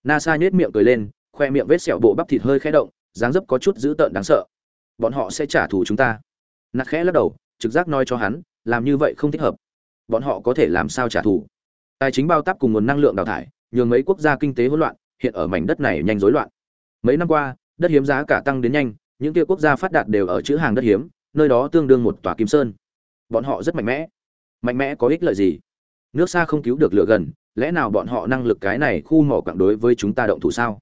Nasa nhếch miệng cười lên, khoe miệng vết sẹo bộ bắp thịt hơi khẽ động, dáng dấp có chút dữ tợn đáng sợ. Bọn họ sẽ trả thù chúng ta. Nạt khẽ lắc đầu, trực giác nói cho hắn, làm như vậy không thích hợp. Bọn họ có thể làm sao trả thù? Tài chính bao tắp cùng nguồn năng lượng đào thải, nhường mấy quốc gia kinh tế hỗn loạn, hiện ở mảnh đất này nhanh rối loạn. Mấy năm qua, đất hiếm giá cả tăng đến nhanh, những kia quốc gia phát đạt đều ở chữ hàng đất hiếm, nơi đó tương đương một tòa kim sơn. Bọn họ rất mạnh mẽ. Mạnh mẽ có ích lợi gì? Nước xa không cứu được lửa gần, lẽ nào bọn họ năng lực cái này khu mỏ quặng đối với chúng ta động thủ sao?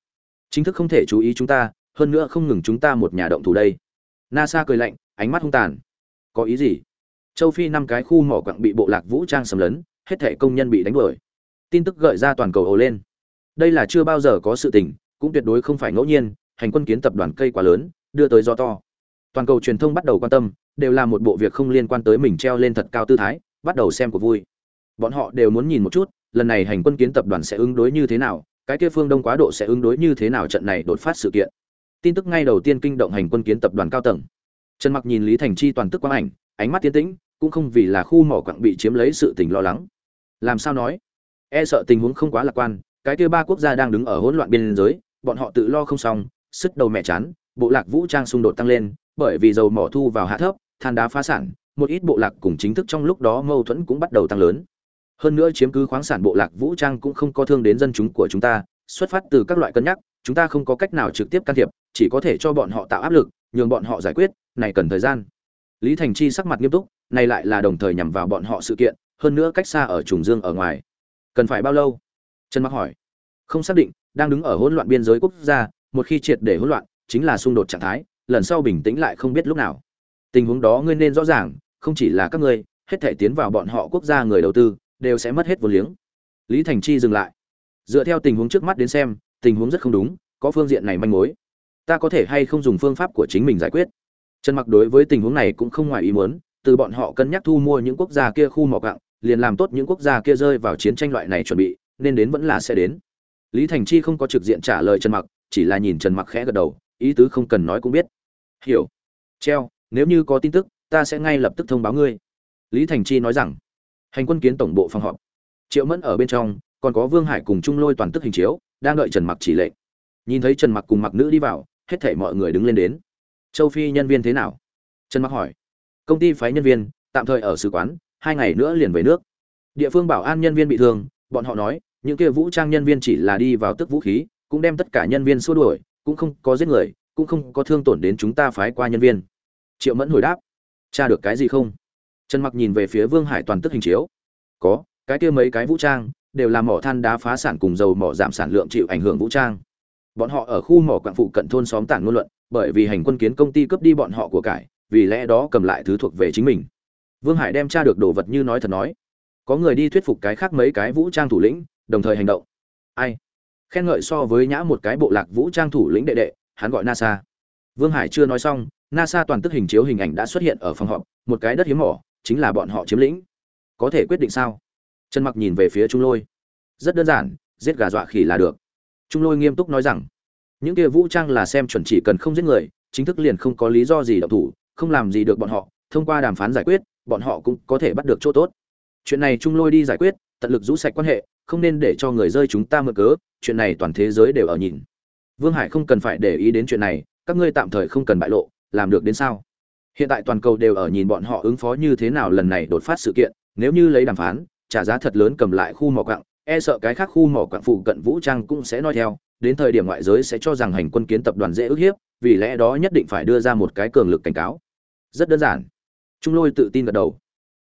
Chính thức không thể chú ý chúng ta, hơn nữa không ngừng chúng ta một nhà động thủ đây. Nasa cười lạnh, ánh mắt hung tàn. Có ý gì? Châu phi năm cái khu mỏ quặng bị bộ lạc vũ trang sầm lấn, hết thể công nhân bị đánh đuổi. Tin tức gợi ra toàn cầu ồ lên. Đây là chưa bao giờ có sự tình, cũng tuyệt đối không phải ngẫu nhiên, hành quân kiến tập đoàn cây quá lớn, đưa tới do to. Toàn cầu truyền thông bắt đầu quan tâm, đều là một bộ việc không liên quan tới mình treo lên thật cao tư thái, bắt đầu xem cuộc vui bọn họ đều muốn nhìn một chút, lần này hành quân kiến tập đoàn sẽ ứng đối như thế nào, cái kia phương đông quá độ sẽ ứng đối như thế nào trận này đột phát sự kiện. Tin tức ngay đầu tiên kinh động hành quân kiến tập đoàn cao tầng. Trần mặc nhìn lý thành chi toàn tức quang ảnh, ánh mắt tiến tĩnh, cũng không vì là khu mỏ quặng bị chiếm lấy sự tình lo lắng. Làm sao nói? E sợ tình huống không quá lạc quan, cái kia ba quốc gia đang đứng ở hỗn loạn biên giới, bọn họ tự lo không xong sức đầu mẹ chán, bộ lạc vũ trang xung đột tăng lên, bởi vì dầu mỏ thu vào hạ thấp, than đá phá sản, một ít bộ lạc cùng chính thức trong lúc đó mâu thuẫn cũng bắt đầu tăng lớn hơn nữa chiếm cứ khoáng sản bộ lạc vũ trang cũng không có thương đến dân chúng của chúng ta, xuất phát từ các loại cân nhắc, chúng ta không có cách nào trực tiếp can thiệp, chỉ có thể cho bọn họ tạo áp lực, nhường bọn họ giải quyết, này cần thời gian. Lý thành chi sắc mặt nghiêm túc, này lại là đồng thời nhằm vào bọn họ sự kiện, hơn nữa cách xa ở trùng dương ở ngoài. Cần phải bao lâu? Trần mặc hỏi. Không xác định, đang đứng ở hỗn loạn biên giới quốc gia, một khi triệt để hỗn loạn, chính là xung đột trạng thái, lần sau bình tĩnh lại không biết lúc nào. Tình huống đó ngươi nên rõ ràng, không chỉ là các ngươi, hết thể tiến vào bọn họ quốc gia người đầu tư đều sẽ mất hết vốn liếng. Lý thành chi dừng lại. Dựa theo tình huống trước mắt đến xem, tình huống rất không đúng, có phương diện này manh mối. Ta có thể hay không dùng phương pháp của chính mình giải quyết? Trần mặc đối với tình huống này cũng không ngoài ý muốn, từ bọn họ cân nhắc thu mua những quốc gia kia khu mỏ cặng liền làm tốt những quốc gia kia rơi vào chiến tranh loại này chuẩn bị, nên đến vẫn là sẽ đến. Lý thành chi không có trực diện trả lời trần mặc, chỉ là nhìn trần mặc khẽ gật đầu, ý tứ không cần nói cũng biết. Hiểu. Treo, nếu như có tin tức, ta sẽ ngay lập tức thông báo ngươi. Lý thành chi nói rằng hành quân kiến tổng bộ phòng họp. Triệu mẫn ở bên trong, còn có vương hải cùng trung lôi toàn tức hình chiếu, đang đợi trần mặc chỉ lệnh. Nhìn thấy trần mặc cùng mặc nữ đi vào, hết thảy mọi người đứng lên đến. Châu phi nhân viên thế nào? Trần mặc hỏi. Công ty phái nhân viên, tạm thời ở sứ quán, hai ngày nữa liền về nước. Địa phương bảo an nhân viên bị thương, bọn họ nói, những kia vũ trang nhân viên chỉ là đi vào tức vũ khí, cũng đem tất cả nhân viên xua đuổi, cũng không có giết người, cũng không có thương tổn đến chúng ta phái qua nhân viên. Triệu mẫn hồi đáp. Tra được cái gì không? Trần mặc nhìn về phía vương hải toàn tức hình chiếu. Có, cái kia mấy cái vũ trang, đều là mỏ than đá phá sản cùng dầu mỏ giảm sản lượng chịu ảnh hưởng vũ trang. Bọn họ ở khu mỏ quạng phụ cận thôn xóm tản ngôn luận, bởi vì hành quân kiến công ty cướp đi bọn họ của cải, vì lẽ đó cầm lại thứ thuộc về chính mình. Vương hải đem tra được đồ vật như nói thật nói. Có người đi thuyết phục cái khác mấy cái vũ trang thủ lĩnh, đồng thời hành động. Ai? Khen ngợi so với nhã một cái bộ lạc vũ trang thủ lĩnh đệ đệ, hắn gọi nasa. Vương hải chưa nói xong, nasa toàn tức hình chiếu hình ảnh đã xuất hiện ở phòng họp, một cái đất hiếm mỏ chính là bọn họ chiếm lĩnh. Có thể quyết định sao? Trần mặc nhìn về phía trung lôi. Rất đơn giản, giết gà dọa khỉ là được. Trung lôi nghiêm túc nói rằng, những kia vũ trang là xem chuẩn chỉ cần không giết người, chính thức liền không có lý do gì động thủ, không làm gì được bọn họ, thông qua đàm phán giải quyết, bọn họ cũng có thể bắt được chỗ tốt. Chuyện này trung lôi đi giải quyết, tận lực rũ sạch quan hệ, không nên để cho người rơi chúng ta mượn cớ, chuyện này toàn thế giới đều ở nhìn. Vương hải không cần phải để ý đến chuyện này, các ngươi tạm thời không cần bại lộ, làm được đến sao? Hiện tại toàn cầu đều ở nhìn bọn họ ứng phó như thế nào lần này đột phát sự kiện, nếu như lấy đàm phán, trả giá thật lớn cầm lại khu mỏ quặng e sợ cái khác khu mỏ quặng phụ cận vũ trang cũng sẽ nói theo, đến thời điểm ngoại giới sẽ cho rằng hành quân kiến tập đoàn dễ ức hiếp, vì lẽ đó nhất định phải đưa ra một cái cường lực cảnh cáo. Rất đơn giản. Trung lôi tự tin gật đầu.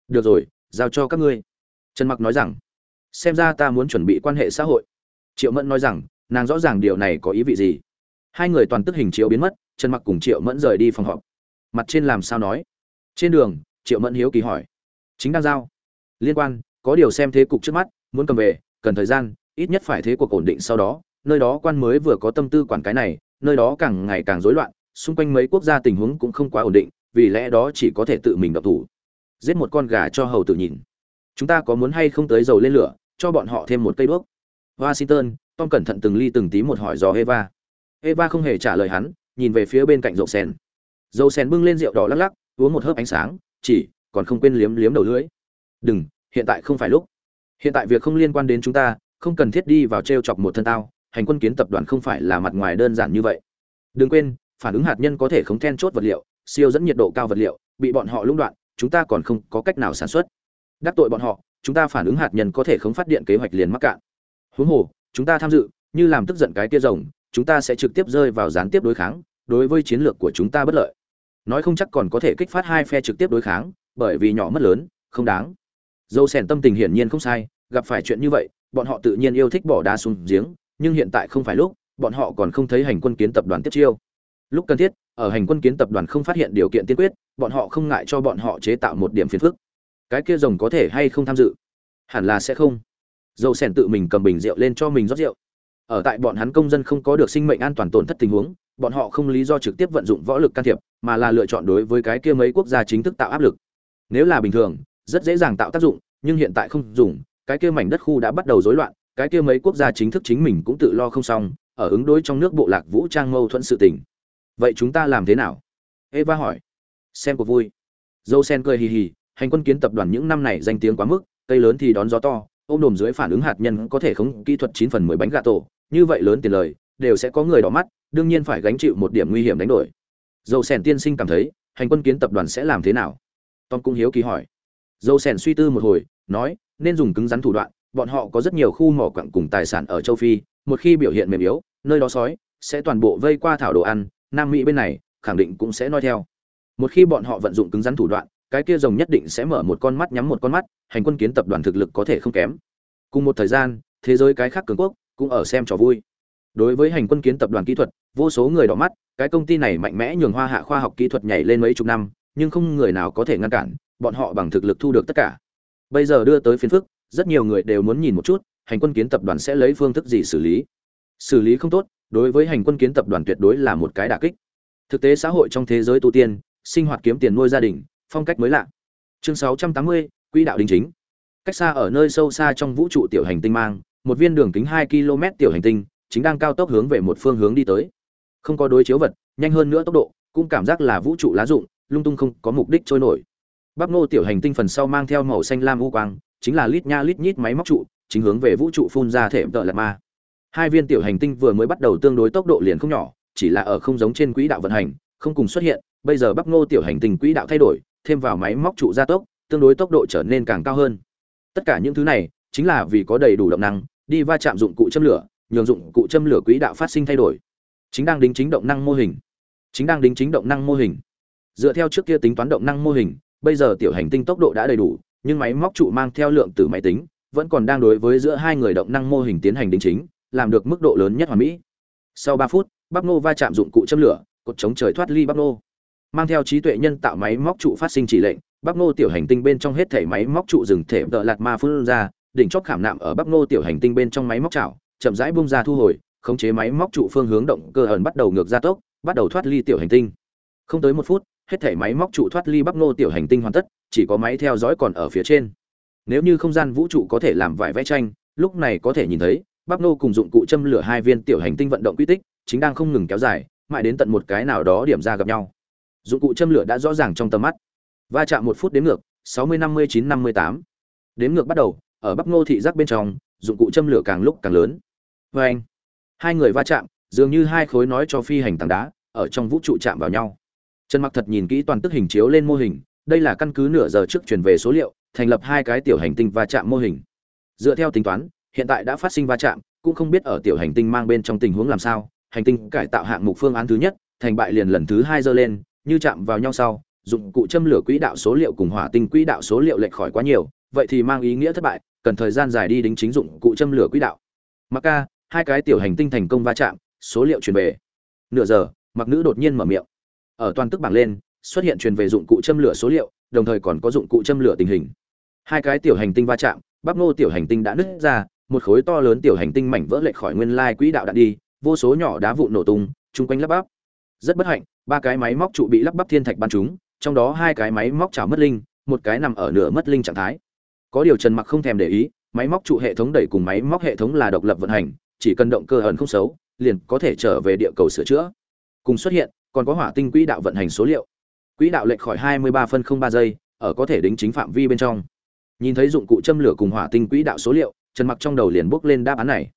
Được rồi, giao cho các ngươi. Trần mặc nói rằng, xem ra ta muốn chuẩn bị quan hệ xã hội. Triệu mẫn nói rằng, nàng rõ ràng điều này có ý vị gì. Hai người toàn tức hình chiếu biến mất, trần mặc cùng triệu mẫn rời đi phòng họp mặt trên làm sao nói? Trên đường, triệu mẫn hiếu kỳ hỏi. Chính đang giao. Liên quan, có điều xem thế cục trước mắt, muốn cầm về, cần thời gian, ít nhất phải thế cuộc ổn định sau đó. Nơi đó quan mới vừa có tâm tư quản cái này, nơi đó càng ngày càng rối loạn, xung quanh mấy quốc gia tình huống cũng không quá ổn định, vì lẽ đó chỉ có thể tự mình độc thủ. Giết một con gà cho hầu tự nhìn. Chúng ta có muốn hay không tới dầu lên lửa, cho bọn họ thêm một cây đuốc? Washington, tom cẩn thận từng ly từng tí một hỏi dò eva. Eva không hề trả lời hắn, nhìn về phía bên cạnh rộng sen dầu sen bưng lên rượu đỏ lắc lắc, uống một hớp ánh sáng, chỉ, còn không quên liếm liếm đầu lưỡi. Đừng, hiện tại không phải lúc. Hiện tại việc không liên quan đến chúng ta, không cần thiết đi vào t r e o chọc một thân tao, hành quân kiến tập đoàn không phải là mặt ngoài đơn giản như vậy. Đừng quên, phản ứng hạt nhân có thể không then chốt vật liệu, siêu dẫn nhiệt độ cao vật liệu, bị bọn họ lũng đoạn, chúng ta còn không có cách nào sản xuất. Đắc tội bọn họ, chúng ta phản ứng hạt nhân có thể không phát điện kế hoạch liền mắc cạn. Huống hồ, chúng ta tham dự, như làm tức giận cái tia rồng, chúng ta sẽ trực tiếp rơi vào gián tiếp đối kháng đối với chiến lược của chúng ta bất lợi. Nói không chắc còn có thể kích phát hai phe trực tiếp đối kháng, bởi vì nhỏ mất lớn, không đáng. Dâu sèn tâm tình hiển nhiên không sai, gặp phải chuyện như vậy, bọn họ tự nhiên yêu thích bỏ đá xuống giếng, nhưng hiện tại không phải lúc, bọn họ còn không thấy hành quân kiến tập đoàn tiếp chiêu. Lúc cần thiết, ở hành quân kiến tập đoàn không phát hiện điều kiện tiên quyết, bọn họ không ngại cho bọn họ chế tạo một điểm phiền phức. Cái kia rồng có thể hay không tham dự? Hẳn là sẽ không. Dâu sèn tự mình cầm bình rượu lên cho mình rót rượu. Ở tại bọn hắn công dân không có được sinh mệnh an toàn tổn thất tình huống bọn họ không lý do trực tiếp vận dụng võ lực can thiệp, mà là lựa chọn đối với cái kia mấy quốc gia chính thức tạo áp lực. Nếu là bình thường, rất dễ dàng tạo tác dụng, nhưng hiện tại không dùng, cái kia mảnh đất khu đã bắt đầu rối loạn, cái kia mấy quốc gia chính thức chính mình cũng tự lo không xong, ở ứng đối trong nước bộ lạc vũ trang mâu thuẫn sự tình. Vậy chúng ta làm thế nào? Eva hỏi. Xem cuộc vui. Dâu sen cười hì hì, hành quân kiến tập đoàn những năm này danh tiếng quá mức, cây lớn thì đón gió to, ôm đồm dưới phản ứng hạt nhân có thể khống kỹ thuật chín phần mười bánh gà tổ, như vậy lớn tiền lời đều sẽ có người đỏ mắt, đương nhiên phải gánh chịu một điểm nguy hiểm đánh đổi. Dâu sen tiên sinh cảm thấy, hành quân kiến tập đoàn sẽ làm thế nào? Tom cũng hiếu kỳ hỏi. Dâu sen suy tư một hồi, nói, nên dùng cứng rắn thủ đoạn, bọn họ có rất nhiều khu mỏ quặng cùng tài sản ở châu phi, một khi biểu hiện mềm yếu, nơi đó sói sẽ toàn bộ vây qua thảo đồ ăn, nam mỹ bên này khẳng định cũng sẽ nói theo. Một khi bọn họ vận dụng cứng rắn thủ đoạn, cái kia rồng nhất định sẽ mở một con mắt nhắm một con mắt, hành quân kiến tập đoàn thực lực có thể không kém. Cùng một thời gian, thế giới cái khác cường quốc cũng ở xem trò vui đối với hành quân kiến tập đoàn kỹ thuật vô số người đỏ mắt cái công ty này mạnh mẽ nhường hoa hạ khoa học kỹ thuật nhảy lên mấy chục năm nhưng không người nào có thể ngăn cản bọn họ bằng thực lực thu được tất cả. Bây giờ đưa tới phiến phức rất nhiều người đều muốn nhìn một chút hành quân kiến tập đoàn sẽ lấy phương thức gì xử lý. Xử lý không tốt đối với hành quân kiến tập đoàn tuyệt đối là một cái đả kích. Thực tế xã hội trong thế giới tu tiên sinh hoạt kiếm tiền nuôi gia đình phong cách mới lạ. Chương 680, quỹ đạo đính chính. Cách xa ở nơi sâu xa trong vũ trụ tiểu hành tinh mang một viên đường kính 2 km tiểu hành tinh chính đang cao tốc hướng về một phương hướng đi tới. Không có đối chiếu vật, nhanh hơn nữa tốc độ, cũng cảm giác là vũ trụ lá dụng lung tung không có mục đích trôi nổi. Bắp nô tiểu hành tinh phần sau mang theo màu xanh lam u quang, chính là lít nha lít nhít máy móc trụ, chính hướng về vũ trụ phun ra thể tợ lạt ma. Hai viên tiểu hành tinh vừa mới bắt đầu tương đối tốc độ liền không nhỏ, chỉ là ở không giống trên quỹ đạo vận hành, không cùng xuất hiện, bây giờ bắp nô tiểu hành tinh quỹ đạo thay đổi, thêm vào máy móc trụ gia tốc, tương đối tốc độ trở nên càng cao hơn. Tất cả những thứ này, chính là vì có đầy đủ động năng, đi va chạm dụng cụ châm lửa nhường dụng cụ châm lửa quỹ đạo phát sinh thay đổi. Chính đang đính chính động năng mô hình. Chính đang đính chính động năng mô hình. Dựa theo trước kia tính toán động năng mô hình, bây giờ tiểu hành tinh tốc độ đã đầy đủ, nhưng máy móc trụ mang theo lượng từ máy tính, vẫn còn đang đối với giữa hai người động năng mô hình tiến hành đính chính, làm được mức độ lớn nhất hoàn mỹ. Sau ba phút bắp nô va chạm dụng cụ châm lửa, cột chống trời thoát ly bắp nô. Mang theo trí tuệ nhân tạo máy móc trụ phát sinh chỉ lệnh bắp nô tiểu hành tinh bên trong hết thể máy móc trụ dừng thể tợ lạt ma phun ra, đỉnh chóp khảm nạm ở bắp nô tiểu hành tinh bên trong máy móc chảo chậm rãi bung ra thu hồi, khống chế máy móc trụ phương hướng động cơ ẩn bắt đầu ngược ra tốc, bắt đầu thoát ly tiểu hành tinh. Không tới một phút, hết thể máy móc trụ thoát ly bắc nô tiểu hành tinh hoàn tất, chỉ có máy theo dõi còn ở phía trên. Nếu như không gian vũ trụ có thể làm vải vẽ tranh, lúc này có thể nhìn thấy bắc nô cùng dụng cụ châm lửa hai viên tiểu hành tinh vận động quy tích, chính đang không ngừng kéo dài, mãi đến tận một cái nào đó điểm ra gặp nhau. Dụng cụ châm lửa đã rõ ràng trong tầm mắt. Va chạm một phút đến ngược, sáu mươi năm mươi chín năm mươi tám. Đếm ngược bắt đầu, ở bắc nô thị giác bên trong, dụng cụ châm lửa càng lúc càng lớn vê anh. Hai người va chạm, dường như hai khối nói cho phi hành tảng đá, ở trong vũ trụ chạm vào nhau. Trần mặc thật nhìn kỹ toàn tức hình chiếu lên mô hình, đây là căn cứ nửa giờ trước truyền về số liệu, thành lập hai cái tiểu hành tinh va chạm mô hình. Dựa theo tính toán, hiện tại đã phát sinh va chạm, cũng không biết ở tiểu hành tinh mang bên trong tình huống làm sao, hành tinh cải tạo hạng mục phương án thứ nhất, thành bại liền lần thứ hai dơ lên, như chạm vào nhau sau, dụng cụ châm lửa quỹ đạo số liệu cùng hỏa tinh quỹ đạo số liệu lệch khỏi quá nhiều, vậy thì mang ý nghĩa thất bại, cần thời gian dài đi đính chính dụng cụ châm lửa quỹ đạo. Mặc ca hai cái tiểu hành tinh thành công va chạm, số liệu truyền về. Nửa giờ, mặc nữ đột nhiên mở miệng. Ở toàn tức bảng lên, xuất hiện truyền về dụng cụ châm lửa số liệu, đồng thời còn có dụng cụ châm lửa tình hình. Hai cái tiểu hành tinh va chạm, bắp nô tiểu hành tinh đã nứt ra, một khối to lớn tiểu hành tinh mảnh vỡ lệch khỏi nguyên lai quỹ đạo đạn đi, vô số nhỏ đá vụn nổ tung, chung quanh lắp bắp. Rất bất hạnh, ba cái máy móc trụ bị lắp bắp thiên thạch bắn chúng trong đó hai cái máy móc chảo mất linh, một cái nằm ở nửa mất linh trạng thái. Có điều trần mặc không thèm để ý, máy móc trụ hệ thống đẩy cùng máy móc hệ thống là độc lập vận hành chỉ cần động cơ ẩn không xấu, liền có thể trở về địa cầu sửa chữa. Cùng xuất hiện, còn có hỏa tinh quỹ đạo vận hành số liệu. Quỹ đạo lệch khỏi 23 phân 03 giây, ở có thể đính chính phạm vi bên trong. Nhìn thấy dụng cụ châm lửa cùng hỏa tinh quỹ đạo số liệu, trần mặc trong đầu liền bước lên đáp án này.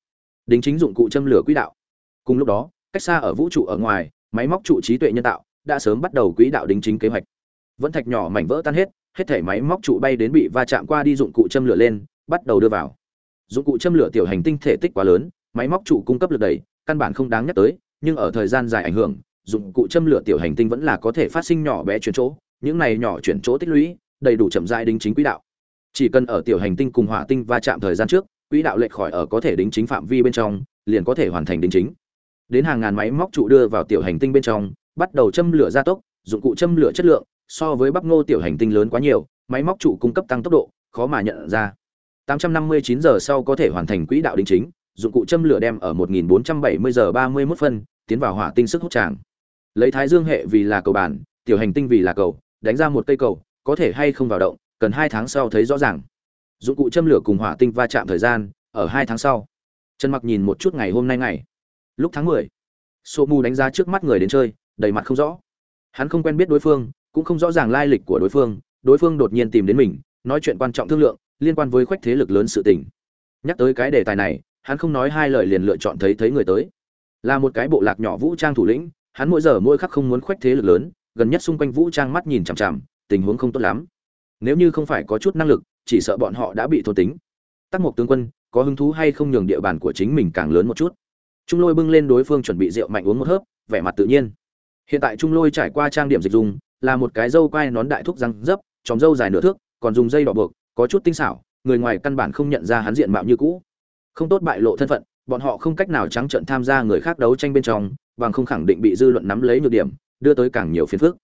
Đính chính dụng cụ châm lửa quỹ đạo. Cùng lúc đó, cách xa ở vũ trụ ở ngoài, máy móc trụ trí tuệ nhân tạo đã sớm bắt đầu quỹ đạo đính chính kế hoạch. Vẫn thạch nhỏ mảnh vỡ tan hết hết thể máy móc trụ bay đến bị va chạm qua đi dụng cụ châm lửa lên, bắt đầu đưa vào. Dụng cụ châm lửa tiểu hành tinh thể tích quá lớn máy móc trụ cung cấp lực đẩy, căn bản không đáng nhắc tới, nhưng ở thời gian dài ảnh hưởng, dụng cụ châm lửa tiểu hành tinh vẫn là có thể phát sinh nhỏ bé chuyển chỗ, những này nhỏ chuyển chỗ tích lũy, đầy đủ chậm rãi đính chính quỹ đạo. Chỉ cần ở tiểu hành tinh cùng hỏa tinh va chạm thời gian trước, quỹ đạo lệch khỏi ở có thể đính chính phạm vi bên trong, liền có thể hoàn thành đính chính. Đến hàng ngàn máy móc trụ đưa vào tiểu hành tinh bên trong, bắt đầu châm lửa gia tốc, dụng cụ châm lửa chất lượng, so với bắp ngô tiểu hành tinh lớn quá nhiều, máy móc trụ cung cấp tăng tốc độ, khó mà nhận ra. 859 giờ sau có thể hoàn thành quỹ đạo đính chính dụng cụ châm lửa đem ở 1470 giờ 31 phân tiến vào hỏa tinh sức hút tràng. Lấy thái dương hệ vì là cầu bản tiểu hành tinh vì là cầu đánh ra một cây cầu có thể hay không vào động cần hai tháng sau thấy rõ ràng. Dụng cụ châm lửa cùng hỏa tinh va chạm thời gian ở hai tháng sau. Trần mặc nhìn một chút ngày hôm nay ngày. Lúc tháng 10, sô mù đánh giá trước mắt người đến chơi đầy mặt không rõ. Hắn không quen biết đối phương cũng không rõ ràng lai lịch của đối phương đối phương đột nhiên tìm đến mình nói chuyện quan trọng thương lượng liên quan với khoách thế lực lớn sự tình. Nhắc tới cái đề tài này hắn không nói hai lời liền lựa chọn thấy thấy người tới. Là một cái bộ lạc nhỏ vũ trang thủ lĩnh, hắn mỗi giờ mỗi khắc không muốn khoách thế lực lớn, gần nhất xung quanh vũ trang mắt nhìn chằm chằm, tình huống không tốt lắm. Nếu như không phải có chút năng lực, chỉ sợ bọn họ đã bị thôn tính. Tắc mộc tướng quân, có hứng thú hay không nhường địa bàn của chính mình càng lớn một chút? Trung lôi bưng lên đối phương chuẩn bị rượu mạnh uống một hớp, vẻ mặt tự nhiên. Hiện tại trung lôi trải qua trang điểm dịch dùng, là một cái dâu quai nón đại thúc răng dấp, tròm râu dài nửa thước, còn dùng dây đỏ buộc, có chút tinh xảo, người ngoài căn bản không nhận ra hắn diện mạo như cũ không tốt bại lộ thân phận, bọn họ không cách nào trắng trợn tham gia người khác đấu tranh bên trong, bằng không khẳng định bị dư luận nắm lấy nhược điểm, đưa tới càng nhiều phiền phức.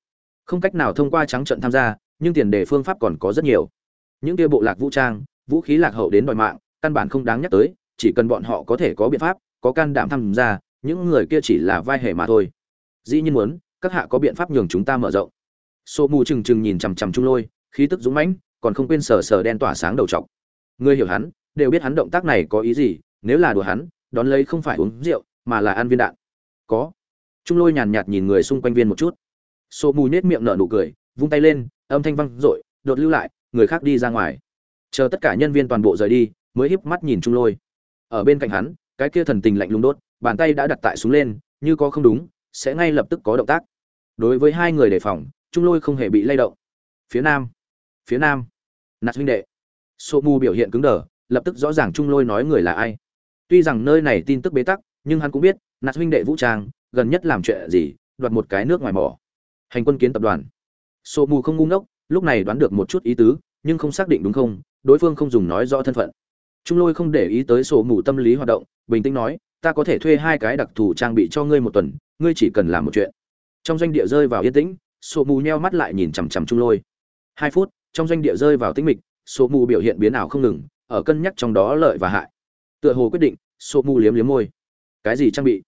Không cách nào thông qua trắng trợn tham gia, nhưng tiền đề phương pháp còn có rất nhiều. Những kia bộ lạc vũ trang, vũ khí lạc hậu đến đòi mạng, căn bản không đáng nhắc tới, chỉ cần bọn họ có thể có biện pháp, có can đảm tham gia, những người kia chỉ là vai hề mà thôi. Dĩ nhiên muốn, các hạ có biện pháp nhường chúng ta mở rộng. Sô mù trừng trừng nhìn chằm chằm trung lôi, khí tức dũng mãnh, còn không quên sờ sờ đen tỏa sáng đầu trọc. Người hiểu hắn đều biết hắn động tác này có ý gì, nếu là đùa hắn, đón lấy không phải uống rượu, mà là ăn viên đạn. Có. Trung lôi nhàn nhạt nhìn người xung quanh viên một chút. Sô mù nết miệng nở nụ cười, vung tay lên, âm thanh văng r ộ i đột lưu lại, người khác đi ra ngoài. Chờ tất cả nhân viên toàn bộ rời đi, mới híp mắt nhìn trung lôi. Ở bên cạnh hắn, cái kia thần tình lạnh lùng đốt, bàn tay đã đặt tại xuống lên, như có không đúng, sẽ ngay lập tức có động tác. Đối với hai người đề phòng, trung lôi không hề bị lay động. Phía nam phía nam. Nạt huynh đệ. Sô mu biểu hiện cứng đờ lập tức rõ ràng trung lôi nói người là ai. Tuy rằng nơi này tin tức bế tắc, nhưng hắn cũng biết, nạt huynh đệ vũ trang, gần nhất làm chuyện gì, đoạt một cái nước ngoài mỏ. Hành quân kiến tập đoàn. Sổ mù không ngu ngốc, lúc này đoán được một chút ý tứ, nhưng không xác định đúng không, đối phương không dùng nói rõ thân phận. Trung lôi không để ý tới sổ mù tâm lý hoạt động, bình tĩnh nói, ta có thể thuê hai cái đặc thù trang bị cho ngươi một tuần, ngươi chỉ cần làm một chuyện. Trong doanh địa rơi vào yên tĩnh sổ mù nheo mắt lại nhìn chằm chằm trung lôi. Hai phút, trong doanh địa rơi vào tĩnh mịch sổ mù biểu hiện biến ảo không ngừng ở cân nhắc trong đó lợi và hại. Tựa hồ quyết định sô mù liếm liếm môi. Cái gì trang bị?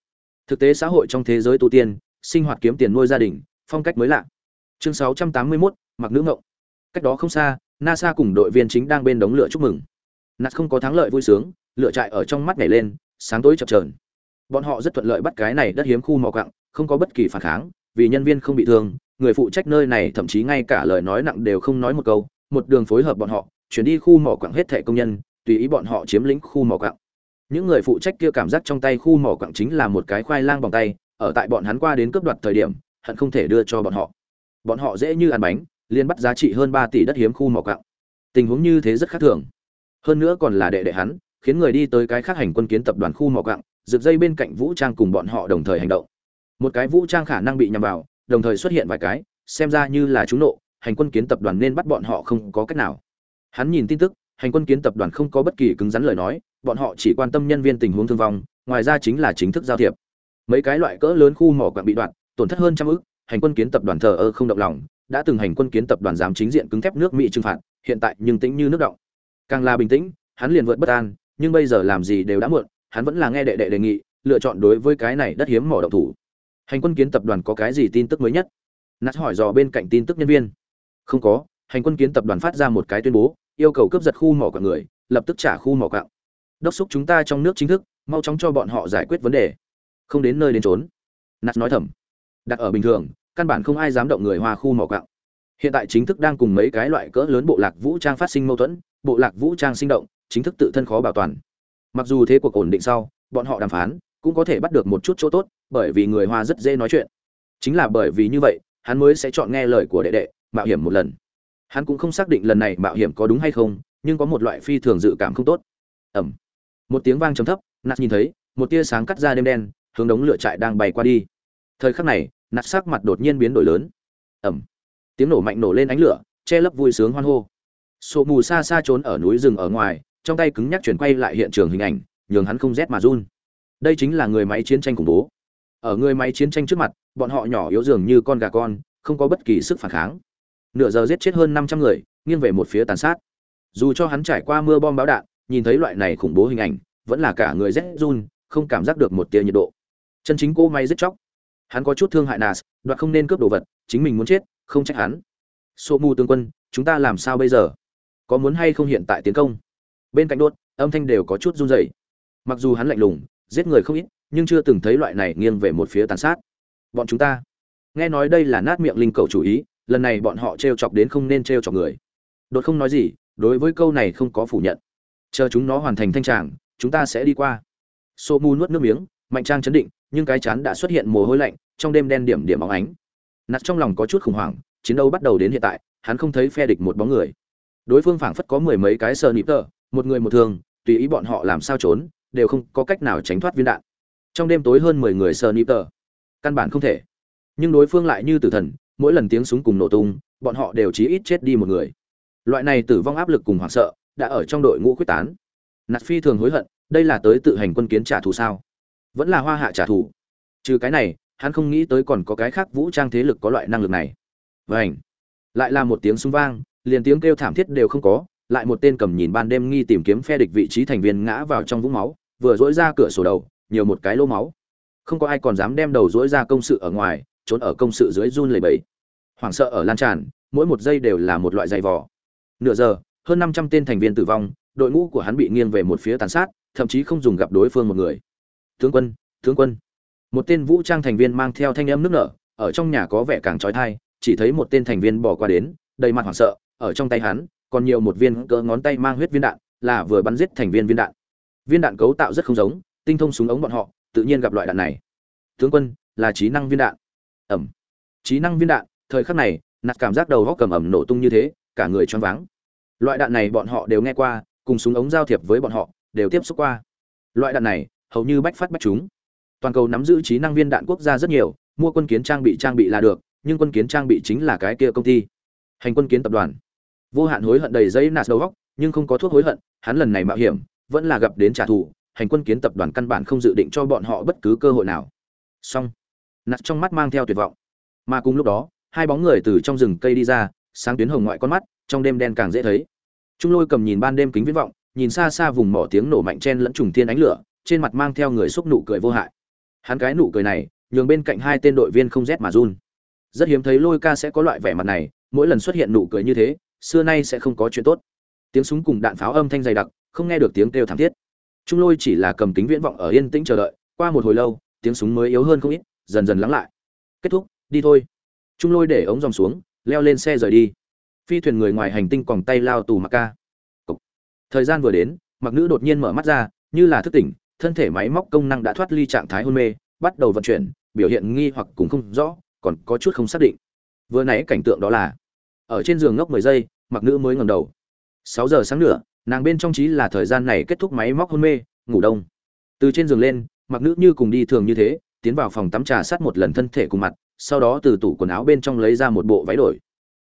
Thực tế xã hội trong thế giới tu tiên sinh hoạt kiếm tiền nuôi gia đình phong cách mới lạ. Chương 681, mặc nữ ngộng. Cách đó không xa nasa cùng đội viên chính đang bên đống lửa chúc mừng. Nạt không có thắng lợi vui sướng lửa trại ở trong mắt nhảy lên sáng tối chập trờn bọn họ rất thuận lợi bắt cái này đất hiếm khu mỏ cặng không có bất kỳ phản kháng vì nhân viên không bị thương người phụ trách nơi này thậm chí ngay cả lời nói nặng đều không nói một câu một đường phối hợp bọn họ chuyển đi khu mỏ quặng hết thẻ công nhân, tùy ý bọn họ chiếm lĩnh khu mỏ quặng. Những người phụ trách kia cảm giác trong tay khu mỏ quặng chính là một cái khoai lang bằng tay, ở tại bọn hắn qua đến cướp đoạt thời điểm, hận không thể đưa cho bọn họ. Bọn họ dễ như ăn bánh liên bắt giá trị hơn ba tỷ đất hiếm khu mỏ quặng. Tình huống như thế rất khác thường. Hơn nữa còn là đệ đệ hắn, khiến người đi tới cái khác hành quân kiến tập đoàn khu mỏ quặng, rực dây bên cạnh vũ trang cùng bọn họ đồng thời hành động. Một cái vũ trang khả năng bị nhằm vào, đồng thời xuất hiện vài cái, xem ra như là chúng nộ, hành quân kiến tập đoàn nên bắt bọn họ không có cách nào hắn nhìn tin tức, hành quân kiến tập đoàn không có bất kỳ cứng rắn lời nói, bọn họ chỉ quan tâm nhân viên tình huống thương vong, ngoài ra chính là chính thức giao thiệp. Mấy cái loại cỡ lớn khu mỏ quặng bị đoạn, tổn thất hơn trăm ức, hành quân kiến tập đoàn thờ ơ không động lòng, đã từng hành quân kiến tập đoàn dám chính diện cứng thép nước mỹ trừng phạt, hiện tại nhưng tĩnh như nước động. Càng là bình tĩnh, hắn liền vượt bất an, nhưng bây giờ làm gì đều đã muộn, hắn vẫn là nghe đệ đệ đề nghị, lựa chọn đối với cái này đất hiếm mỏ động thủ. Hành quân kiến tập đoàn có cái gì tin tức mới nhất? Nát hỏi dò bên cạnh tin tức nhân viên. Không có hành quân kiến tập đoàn phát ra một cái tuyên bố, yêu cầu cướp giật khu mỏ quạng người, lập tức trả khu mỏ quạng đốc xúc chúng ta trong nước chính thức, mau chóng cho bọn họ giải quyết vấn đề. Không đến nơi đến trốn nạt nói thầm. Đặt ở bình thường, căn bản không ai dám động người hoa khu mỏ quạng hiện tại chính thức đang cùng mấy cái loại cỡ lớn bộ lạc vũ trang phát sinh mâu thuẫn, bộ lạc vũ trang sinh động, chính thức tự thân khó bảo toàn. Mặc dù thế cuộc ổn định sau, bọn họ đàm phán, cũng có thể bắt được một chút chỗ tốt, bởi vì người hoa rất dễ nói chuyện. Chính là bởi vì như vậy, hắn mới sẽ chọn nghe lời của đệ đệ, mạo hiểm một lần hắn cũng không xác định lần này mạo hiểm có đúng hay không, nhưng có một loại phi thường dự cảm không tốt. Ẩm một tiếng vang trầm thấp nạt nhìn thấy, một tia sáng cắt ra đêm đen, hướng đống lửa trại đang bay qua đi. Thời khắc này nạt sắc mặt đột nhiên biến đổi lớn. Ẩm tiếng nổ mạnh nổ lên ánh lửa, che lấp vui sướng hoan hô. Sổ mù xa xa trốn ở núi rừng ở ngoài, trong tay cứng nhắc chuyển quay lại hiện trường hình ảnh, nhường hắn không rét mà run. Đây chính là người máy chiến tranh khủng bố. Ở người máy chiến tranh trước mặt, bọn họ nhỏ yếu dường như con gà con, không có bất kỳ sức phản kháng nửa giờ giết chết hơn năm trăm người, nghiêng về một phía tàn sát. Dù cho hắn trải qua mưa bom báo đạn, nhìn thấy loại này khủng bố hình ảnh, vẫn là cả người rét run, không cảm giác được một tia nhiệt độ. Chân chính cô may rất chóc. Hắn có chút thương hại nas, đoạt không nên cướp đồ vật, chính mình muốn chết, không trách hắn. Sô mu tướng quân, chúng ta làm sao bây giờ? Có muốn hay không hiện tại tiến công? Bên cạnh đốt, âm thanh đều có chút run rẩy. Mặc dù hắn lạnh lùng, giết người không ít, nhưng chưa từng thấy loại này nghiêng về một phía tàn sát. Bọn chúng ta. Nghe nói đây là nát miệng linh cầu chủ ý lần này bọn họ t chọc đến không nên t chọc người. Đột không nói gì, đối với câu này không có phủ nhận. Chờ chúng nó hoàn thành thanh tràng, chúng ta sẽ đi qua. Sô mu nuốt nước miếng, mạnh trang chấn định, nhưng cái chán đã xuất hiện mồ hôi lạnh, trong đêm đen điểm điểm óng ánh. Nạt trong lòng có chút khủng hoảng, chiến đấu bắt đầu đến hiện tại, hắn không thấy phe địch một bóng người. Đối phương phảng phất có mười mấy cái sờ nịp tờ, một người một thường tùy ý bọn họ làm sao trốn, đều không có cách nào tránh thoát viên đạn. Trong đêm tối hơn mười người sờ nịp tờ. Căn bản không thể. Nhưng đối phương lại như tử thần mỗi lần tiếng súng cùng nổ tung, bọn họ đều chí ít chết đi một người. Loại này tử vong áp lực cùng hoảng sợ đã ở trong đội ngũ quyết tán. Nạt phi thường hối hận, đây là tới tự hành quân kiến trả thù sao? Vẫn là hoa hạ trả thù. Trừ cái này, hắn không nghĩ tới còn có cái khác vũ trang thế lực có loại năng lực này. Vảnh lại là một tiếng súng vang, liền tiếng kêu thảm thiết đều không có, lại một tên cầm nhìn ban đêm nghi tìm kiếm phe địch vị trí thành viên ngã vào trong vũng máu, vừa dỗi ra cửa sổ đầu, nhiều một cái lô máu. Không có ai còn dám đem đầu dỗi ra công sự ở ngoài trốn ở công sự dưới run lầy bẫy. Hoảng sợ ở lan tràn, mỗi một giây đều là một loại dày vò. Nửa giờ, hơn năm trăm tên thành viên tử vong, đội ngũ của hắn bị nghiêng về một phía tàn sát, thậm chí không dùng gặp đối phương một người. Tướng quân tướng quân. Một tên vũ trang thành viên mang theo thanh âm nước nở, ở trong nhà có vẻ càng trói thai, chỉ thấy một tên thành viên bỏ qua đến, đầy mặt hoảng sợ, ở trong tay hắn, còn nhiều một viên cỡ ngón tay mang huyết viên đạn, là vừa bắn giết thành viên viên đạn. Viên đạn cấu tạo rất không giống, tinh thông súng ống bọn họ, tự nhiên gặp loại đạn này. Tướng quân, là trí năng viên đạn ẩm. Trí năng viên đạn, thời khắc này, nạt cảm giác đầu góc cầm ẩm nổ tung như thế, cả người choáng váng. Loại đạn này bọn họ đều nghe qua, cùng súng ống giao thiệp với bọn họ, đều tiếp xúc qua. Loại đạn này, hầu như bách phát bách chúng. Toàn cầu nắm giữ trí năng viên đạn quốc gia rất nhiều, mua quân kiến trang bị trang bị là được, nhưng quân kiến trang bị chính là cái kia công ty. Hành quân kiến tập đoàn. Vô hạn hối hận đầy giấy nạt đầu góc, nhưng không có thuốc hối hận, hắn lần này mạo hiểm, vẫn là gặp đến trả thù, hành quân kiến tập đoàn căn bản không dự định cho bọn họ bất cứ cơ hội nào. Song nặt trong mắt mang theo tuyệt vọng. Mà cùng lúc đó, hai bóng người từ trong rừng cây đi ra, sáng tuyến hồng ngoại con mắt, trong đêm đen càng dễ thấy. Trung lôi cầm nhìn ban đêm kính viễn vọng, nhìn xa xa vùng mỏ tiếng nổ mạnh chen lẫn trùng thiên ánh lửa, trên mặt mang theo người xúc nụ cười vô hại. Hắn cái nụ cười này, nhường bên cạnh hai tên đội viên không rét mà run. Rất hiếm thấy lôi ca sẽ có loại vẻ mặt này, mỗi lần xuất hiện nụ cười như thế, xưa nay sẽ không có chuyện tốt. Tiếng súng cùng đạn pháo âm thanh dày đặc, không nghe được tiếng kêu thảm thiết. Trung lôi chỉ là cầm kính viễn vọng ở yên tĩnh chờ đợi, qua một hồi lâu, tiếng súng mới yếu hơn không ít dần dần lắng lại. Kết thúc, đi thôi. Trung lôi để ống dòng xuống, leo lên xe rời đi. Phi thuyền người ngoài hành tinh còn tay lao tù mặc ca. Cục. thời gian vừa đến mặc nữ đột nhiên mở mắt ra, như là thức tỉnh, thân thể máy móc công năng đã thoát ly trạng thái hôn mê, bắt đầu vận chuyển, biểu hiện nghi hoặc cũng không rõ, còn có chút không xác định. Vừa nãy cảnh tượng đó là, ở trên giường ngốc mười giây mặc nữ mới ngẩng đầu. Sáu giờ sáng nữa nàng bên trong trí là thời gian này kết thúc máy móc hôn mê, ngủ đông. Từ trên giường lên mặc nữ như cùng đi thường như thế tiến vào phòng tắm trà sát một lần thân thể cùng mặt, sau đó từ tủ quần áo bên trong lấy ra một bộ váy đổi.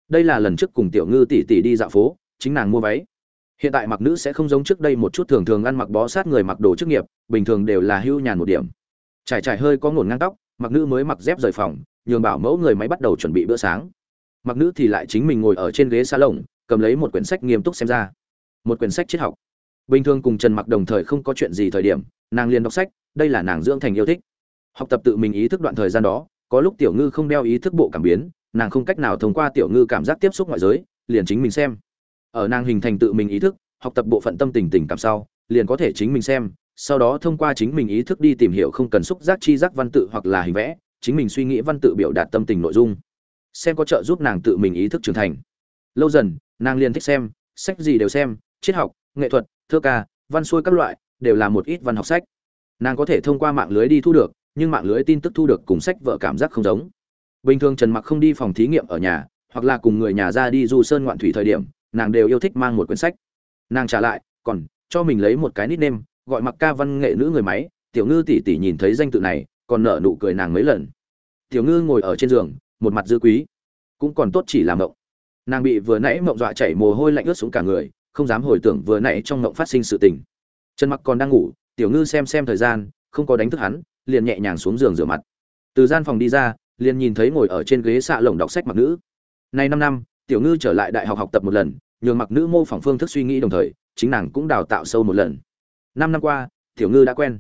Đây là lần trước cùng tiểu ngư tỷ tỷ đi dạo phố, chính nàng mua váy. Hiện tại mặc nữ sẽ không giống trước đây một chút thường thường ăn mặc bó sát người mặc đồ chức nghiệp, bình thường đều là hưu nhàn một điểm. Trải trải hơi có ngổn ngang tóc, mặc nữ mới mặc dép rời phòng, nhường bảo mẫu người máy bắt đầu chuẩn bị bữa sáng. Mặc nữ thì lại chính mình ngồi ở trên ghế salon, cầm lấy một quyển sách nghiêm túc xem ra. Một quyển sách triết học. Bình thường cùng trần mặc đồng thời không có chuyện gì thời điểm, nàng liền đọc sách, đây là nàng dưỡng thành yêu thích học tập tự mình ý thức đoạn thời gian đó, có lúc tiểu ngư không đeo ý thức bộ cảm biến, nàng không cách nào thông qua tiểu ngư cảm giác tiếp xúc ngoại giới, liền chính mình xem. Ở nàng hình thành tự mình ý thức, học tập bộ phận tâm tình tình cảm sau, liền có thể chính mình xem, sau đó thông qua chính mình ý thức đi tìm hiểu không cần xúc giác chi giác văn tự hoặc là hình vẽ, chính mình suy nghĩ văn tự biểu đạt tâm tình nội dung. Xem có trợ giúp nàng tự mình ý thức trưởng thành. Lâu dần, nàng liền thích xem, sách gì đều xem, triết học, nghệ thuật, thơ ca, văn xuôi các loại, đều là một ít văn học sách. Nàng có thể thông qua mạng lưới đi thu được nhưng mạng lưới tin tức thu được cùng sách vợ cảm giác không giống. Bình thường trần mặc không đi phòng thí nghiệm ở nhà, hoặc là cùng người nhà ra đi du sơn ngoạn thủy thời điểm, nàng đều yêu thích mang một quyển sách. Nàng trả lại, còn, cho mình lấy một cái nickname, gọi mặc ca văn nghệ nữ người máy. Tiểu ngư tỷ tỷ nhìn thấy danh tự này, còn nở nụ cười nàng mấy lần. Tiểu ngư ngồi ở trên giường, một mặt dư quý. Cũng còn tốt chỉ làm mộng. Nàng bị vừa nãy mộng dọa chảy mồ hôi lạnh ướt xuống cả người, không dám hồi tưởng vừa nãy trong mộng phát sinh sự tình. Trần mặc còn đang ngủ, tiểu ngư xem xem thời gian, không có đánh thức hắn liền nhẹ nhàng xuống giường rửa mặt. Từ gian phòng đi ra, liền nhìn thấy ngồi ở trên ghế xạ lồng đọc sách mặc nữ. Nay năm năm, tiểu ngư trở lại đại học học tập một lần, nhường mặc nữ mô phỏng phương thức suy nghĩ đồng thời, chính nàng cũng đào tạo sâu một lần. Năm năm qua, tiểu ngư đã quen.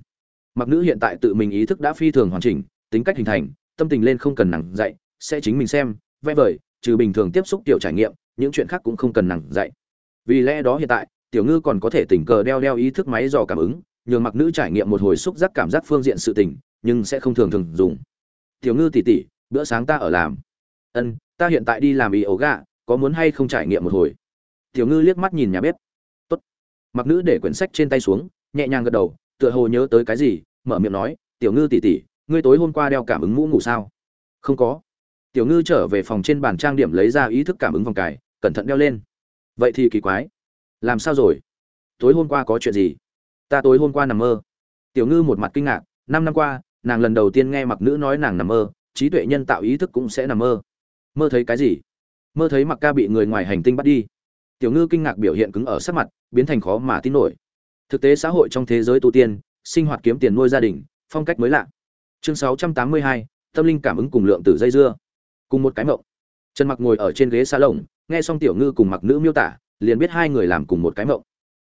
Mặc nữ hiện tại tự mình ý thức đã phi thường hoàn chỉnh, tính cách hình thành, tâm tình lên không cần nàng dạy, sẽ chính mình xem, vẽ vời, trừ bình thường tiếp xúc tiểu trải nghiệm, những chuyện khác cũng không cần nàng dạy. Vì lẽ đó hiện tại, tiểu ngư còn có thể tình cờ đeo đeo ý thức máy dò cảm ứng nhường mặc nữ trải nghiệm một hồi xúc giác cảm giác phương diện sự tình, nhưng sẽ không thường thường dùng. Tiểu ngư tỉ tỉ, bữa sáng ta ở làm. Ân, ta hiện tại đi làm y ấu gà, có muốn hay không trải nghiệm một hồi? Tiểu ngư liếc mắt nhìn nhà bếp. Tốt. Mặc nữ để quyển sách trên tay xuống, nhẹ nhàng gật đầu, tựa hồ nhớ tới cái gì, mở miệng nói, tiểu ngư tỉ tỉ, ngươi tối hôm qua đeo cảm ứng mũ ngủ sao? Không có. Tiểu ngư trở về phòng trên bàn trang điểm lấy ra ý thức cảm ứng vòng cài, cẩn thận đeo lên. Vậy thì kỳ quái. Làm sao rồi? Tối hôm qua có chuyện gì? Ta tối hôm qua nằm mơ. Tiểu ngư một mặt kinh ngạc năm năm qua nàng lần đầu tiên nghe mặc nữ nói nàng nằm mơ trí tuệ nhân tạo ý thức cũng sẽ nằm mơ. Mơ thấy cái gì? Mơ thấy mặc ca bị người ngoài hành tinh bắt đi. Tiểu ngư kinh ngạc biểu hiện cứng ở sắc mặt biến thành khó mà tin nổi. Thực tế xã hội trong thế giới tu tiên sinh hoạt kiếm tiền nuôi gia đình phong cách mới lạ. Chương 682, tâm linh cảm ứng cùng lượng tử dây dưa. Cùng một cái mộng. Trần mặc ngồi ở trên ghế xa lồng nghe xong tiểu ngư cùng mặc nữ miêu tả liền biết hai người làm cùng một cái mộng.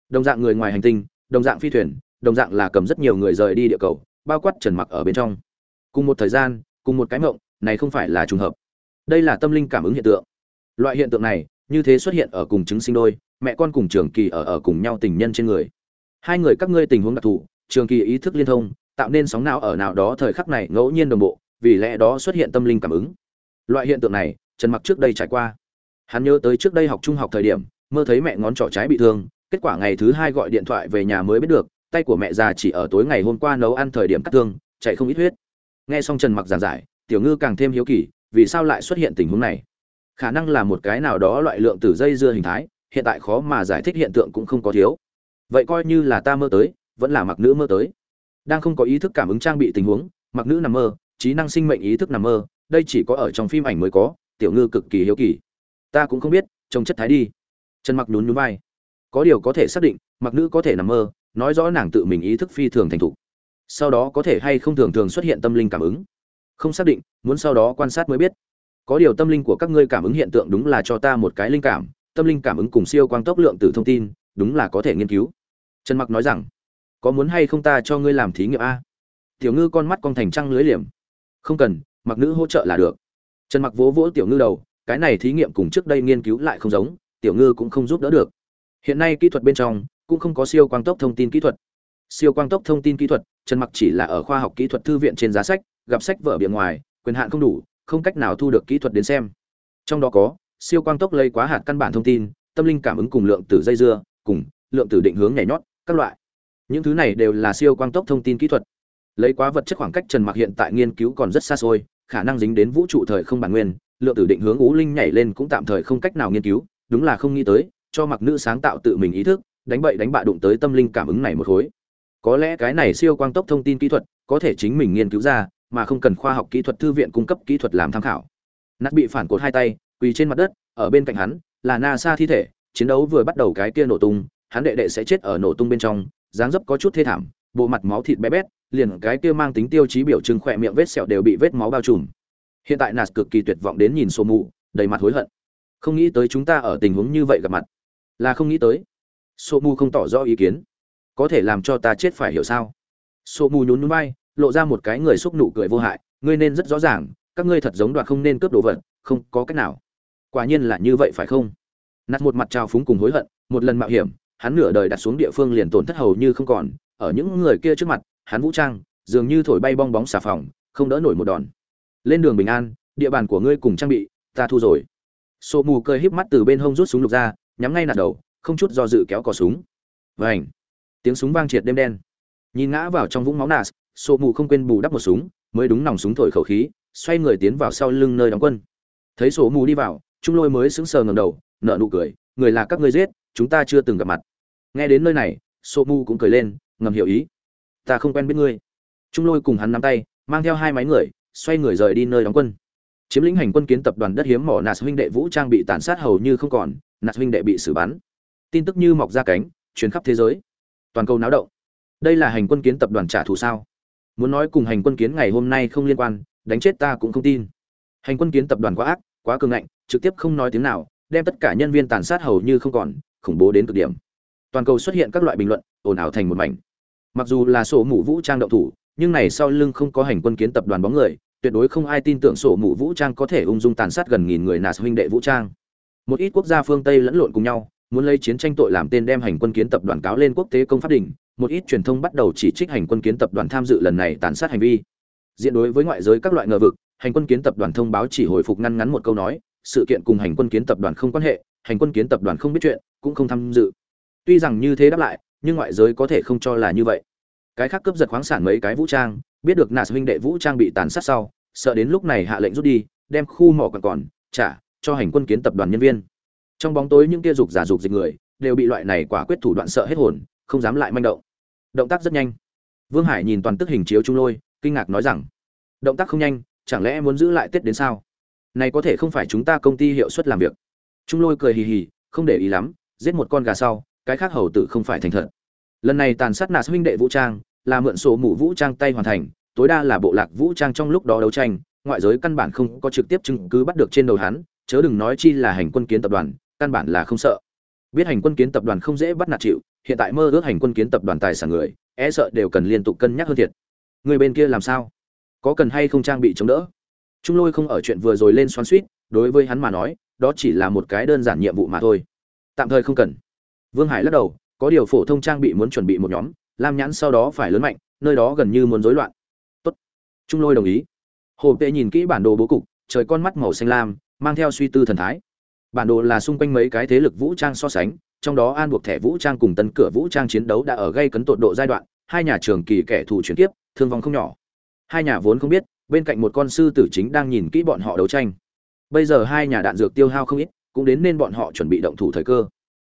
Đồng dạng người ngoài hành tinh đồng dạng phi thuyền, đồng dạng là cầm rất nhiều người rời đi địa cầu, bao quát trần mặc ở bên trong. Cùng một thời gian, cùng một cái mộng, này không phải là trùng hợp. Đây là tâm linh cảm ứng hiện tượng. Loại hiện tượng này, như thế xuất hiện ở cùng chứng sinh đôi, mẹ con cùng trường kỳ ở ở cùng nhau tình nhân trên người. Hai người các ngươi tình huống đặc thù, trường kỳ ý thức liên thông, tạo nên sóng não ở nào đó thời khắc này ngẫu nhiên đồng bộ, vì lẽ đó xuất hiện tâm linh cảm ứng. Loại hiện tượng này, trần mặc trước đây trải qua. Hắn nhớ tới trước đây học trung học thời điểm, mơ thấy mẹ ngón trỏ trái bị thương kết quả ngày thứ hai gọi điện thoại về nhà mới biết được, tay của mẹ già chỉ ở tối ngày hôm qua nấu ăn thời điểm cắt thương, chạy không ít huyết. Nghe xong trần mặc giảng giải, tiểu ngư càng thêm hiếu kỳ, vì sao lại xuất hiện tình huống này? Khả năng là một cái nào đó loại lượng tử dây dưa hình thái, hiện tại khó mà giải thích hiện tượng cũng không có thiếu. Vậy coi như là ta mơ tới, vẫn là mặc nữ mơ tới. Đang không có ý thức cảm ứng trang bị tình huống, mặc nữ nằm mơ, trí năng sinh mệnh ý thức nằm mơ, đây chỉ có ở trong phim ảnh mới có, tiểu ngư cực kỳ hiếu kỳ. Ta cũng không biết, trông chất thái đi. Trần mặc nhún nhún vai có điều có thể xác định, mặc nữ có thể nằm mơ, nói rõ nàng tự mình ý thức phi thường thành thục. Sau đó có thể hay không thường thường xuất hiện tâm linh cảm ứng? Không xác định, muốn sau đó quan sát mới biết. Có điều tâm linh của các ngươi cảm ứng hiện tượng đúng là cho ta một cái linh cảm, tâm linh cảm ứng cùng siêu quang tốc lượng từ thông tin, đúng là có thể nghiên cứu. Trần mặc nói rằng, có muốn hay không ta cho ngươi làm thí nghiệm a? Tiểu ngư con mắt con thành trăng lưới liềm. Không cần, mặc nữ hỗ trợ là được. Trần mặc vỗ vỗ tiểu ngư đầu, cái này thí nghiệm cùng trước đây nghiên cứu lại không giống, tiểu ngư cũng không giúp đỡ được hiện nay kỹ thuật bên trong cũng không có siêu quang tốc thông tin kỹ thuật. Siêu quang tốc thông tin kỹ thuật, trần mặc chỉ là ở khoa học kỹ thuật thư viện trên giá sách, gặp sách vở bìa ngoài, quyền hạn không đủ, không cách nào thu được kỹ thuật đến xem. Trong đó có, siêu quang tốc lây quá hạt căn bản thông tin, tâm linh cảm ứng cùng lượng tử dây dưa, cùng lượng tử định hướng nhảy nhót, các loại. Những thứ này đều là siêu quang tốc thông tin kỹ thuật. Lấy quá vật chất khoảng cách trần mặc hiện tại nghiên cứu còn rất xa xôi, khả năng dính đến vũ trụ thời không bản nguyên, lượng tử định hướng ú linh nhảy lên cũng tạm thời không cách nào nghiên cứu, đúng là không nghĩ tới cho mặc nữ sáng tạo tự mình ý thức, đánh bậy đánh bạ đụng tới tâm linh cảm ứng này một khối. Có lẽ cái này siêu quang tốc thông tin kỹ thuật, có thể chính mình nghiên cứu ra, mà không cần khoa học kỹ thuật thư viện cung cấp kỹ thuật làm tham khảo. Nát bị phản cột hai tay, quỳ trên mặt đất, ở bên cạnh hắn, là nasa thi thể, chiến đấu vừa bắt đầu cái kia nổ tung, hắn đệ đệ sẽ chết ở nổ tung bên trong, dáng dấp có chút thê thảm, bộ mặt máu thịt bé bét, liền cái kia mang tính tiêu chí biểu trưng khỏe miệng vết sẹo đều bị vết máu bao trùm. Hiện tại nạt cực kỳ tuyệt vọng đến nhìn sổ mù, đầy mặt hối hận. Không nghĩ tới chúng ta ở tình huống như vậy gặp mặt là không nghĩ tới. Sô mù không tỏ rõ ý kiến. Có thể làm cho ta chết phải hiểu sao? Sô mù nhún núi bay lộ ra một cái người xúc nụ cười vô hại. Ngươi nên rất rõ ràng, các ngươi thật giống đoạt không nên cướp đồ vật, không có cách nào. Quả nhiên là như vậy phải không? Nạt một mặt trào phúng cùng hối hận, một lần mạo hiểm, hắn nửa đời đặt xuống địa phương liền tổn thất hầu như không còn. Ở những người kia trước mặt, hắn vũ trang, dường như thổi bay bong bóng xà phòng, không đỡ nổi một đòn. Lên đường bình an, địa bàn của ngươi cùng trang bị, ta thu rồi. Sổ mù cười híp mắt từ bên hông rút súng lục ra nhắm ngay nạt đầu, không chút do dự kéo cò súng. Vảnh tiếng súng vang triệt đêm đen. Nhìn ngã vào trong vũng máu nas sổ mù không quên bù đắp một súng, mới đúng nòng súng thổi khẩu khí, xoay người tiến vào sau lưng nơi đóng quân. Thấy sổ mù đi vào, trung lôi mới sững sờ ngầm đầu nợ nụ cười, người là các ngươi giết, chúng ta chưa từng gặp mặt. Nghe đến nơi này, sổ mù cũng cười lên, ngầm hiểu ý. Ta không quen biết ngươi. Trung lôi cùng hắn nắm tay, mang theo hai máy người, xoay người rời đi nơi đóng quân. Chiếm lĩnh hành quân kiến tập đoàn đất hiếm mỏ nạt huynh đệ vũ trang bị tàn sát hầu như không còn nạt huynh đệ bị xử bắn. Tin tức như mọc ra cánh, truyền khắp thế giới. Toàn cầu náo động. Đây là hành quân kiến tập đoàn trả thù sao? Muốn nói cùng hành quân kiến ngày hôm nay không liên quan, đánh chết ta cũng không tin. Hành quân kiến tập đoàn quá ác, quá cường ngạnh, trực tiếp không nói tiếng nào, đem tất cả nhân viên tàn sát hầu như không còn, khủng bố đến cực điểm. Toàn cầu xuất hiện các loại bình luận, ồn ào thành một mảnh. Mặc dù là sổ mũ vũ trang động thủ, nhưng này sau lưng không có hành quân kiến tập đoàn bóng người, tuyệt đối không ai tin tưởng sổ mũ vũ trang có thể ung dung tàn sát gần nghìn người nạt huynh đệ vũ trang một ít quốc gia phương tây lẫn lộn cùng nhau, muốn lấy chiến tranh tội làm tên đem hành quân kiến tập đoàn cáo lên quốc tế công pháp đình. một ít truyền thông bắt đầu chỉ trích hành quân kiến tập đoàn tham dự lần này tàn sát hành vi. Diện đối với ngoại giới các loại ngờ vực, hành quân kiến tập đoàn thông báo chỉ hồi phục ngăn ngắn một câu nói, sự kiện cùng hành quân kiến tập đoàn không quan hệ, hành quân kiến tập đoàn không biết chuyện, cũng không tham dự. Tuy rằng như thế đáp lại, nhưng ngoại giới có thể không cho là như vậy. Cái khác cướp giật khoáng sản mấy cái vũ trang, biết được nạt huynh đệ vũ trang bị tàn sát sau, sợ đến lúc này hạ lệnh rút đi, đem khu mỏ còn còn, trả cho hành quân kiến tập đoàn nhân viên. Trong bóng tối những kia dục giả dục dịch người, đều bị loại này quả quyết thủ đoạn sợ hết hồn, không dám lại manh động. Động tác rất nhanh. Vương hải nhìn toàn tức hình chiếu trung lôi, kinh ngạc nói rằng, động tác không nhanh, chẳng lẽ muốn giữ lại tết đến sao? Này có thể không phải chúng ta công ty hiệu suất làm việc. Trung lôi cười hì hì, không để ý lắm, giết một con gà sau, cái khác hầu tử không phải thành thật. Lần này tàn sát nạt huynh đệ vũ trang, là mượn sổ mũ vũ trang tay hoàn thành, tối đa là bộ lạc vũ trang trong lúc đó đấu tranh, ngoại giới căn bản không có trực tiếp chứng cứ bắt được trên đầu hắn chớ đừng nói chi là hành quân kiến tập đoàn, căn bản là không sợ. Biết hành quân kiến tập đoàn không dễ bắt nạt chịu, hiện tại mơ ước hành quân kiến tập đoàn tài sản người e sợ đều cần liên tục cân nhắc hơn thiệt. Người bên kia làm sao? Có cần hay không trang bị chống đỡ? Trung lôi không ở chuyện vừa rồi lên xoắn suýt, đối với hắn mà nói, đó chỉ là một cái đơn giản nhiệm vụ mà thôi. Tạm thời không cần. Vương hải lắc đầu, có điều phổ thông trang bị muốn chuẩn bị một nhóm, lam nhãn sau đó phải lớn mạnh, nơi đó gần như muốn rối loạn. Tốt. Trung lôi đồng ý. Hồ tệ nhìn kỹ bản đồ bố cục, trời con mắt màu xanh lam mang theo suy tư thần thái. Bản đồ là xung quanh mấy cái thế lực vũ trang so sánh, trong đó an buộc thẻ vũ trang cùng tân cửa vũ trang chiến đấu đã ở gây cấn tột độ giai đoạn, hai nhà trường kỳ kẻ thù chuyển tiếp thương vong không nhỏ. Hai nhà vốn không biết, bên cạnh một con sư tử chính đang nhìn kỹ bọn họ đấu tranh. Bây giờ hai nhà đạn dược tiêu hao không ít, cũng đến nên bọn họ chuẩn bị động thủ thời cơ.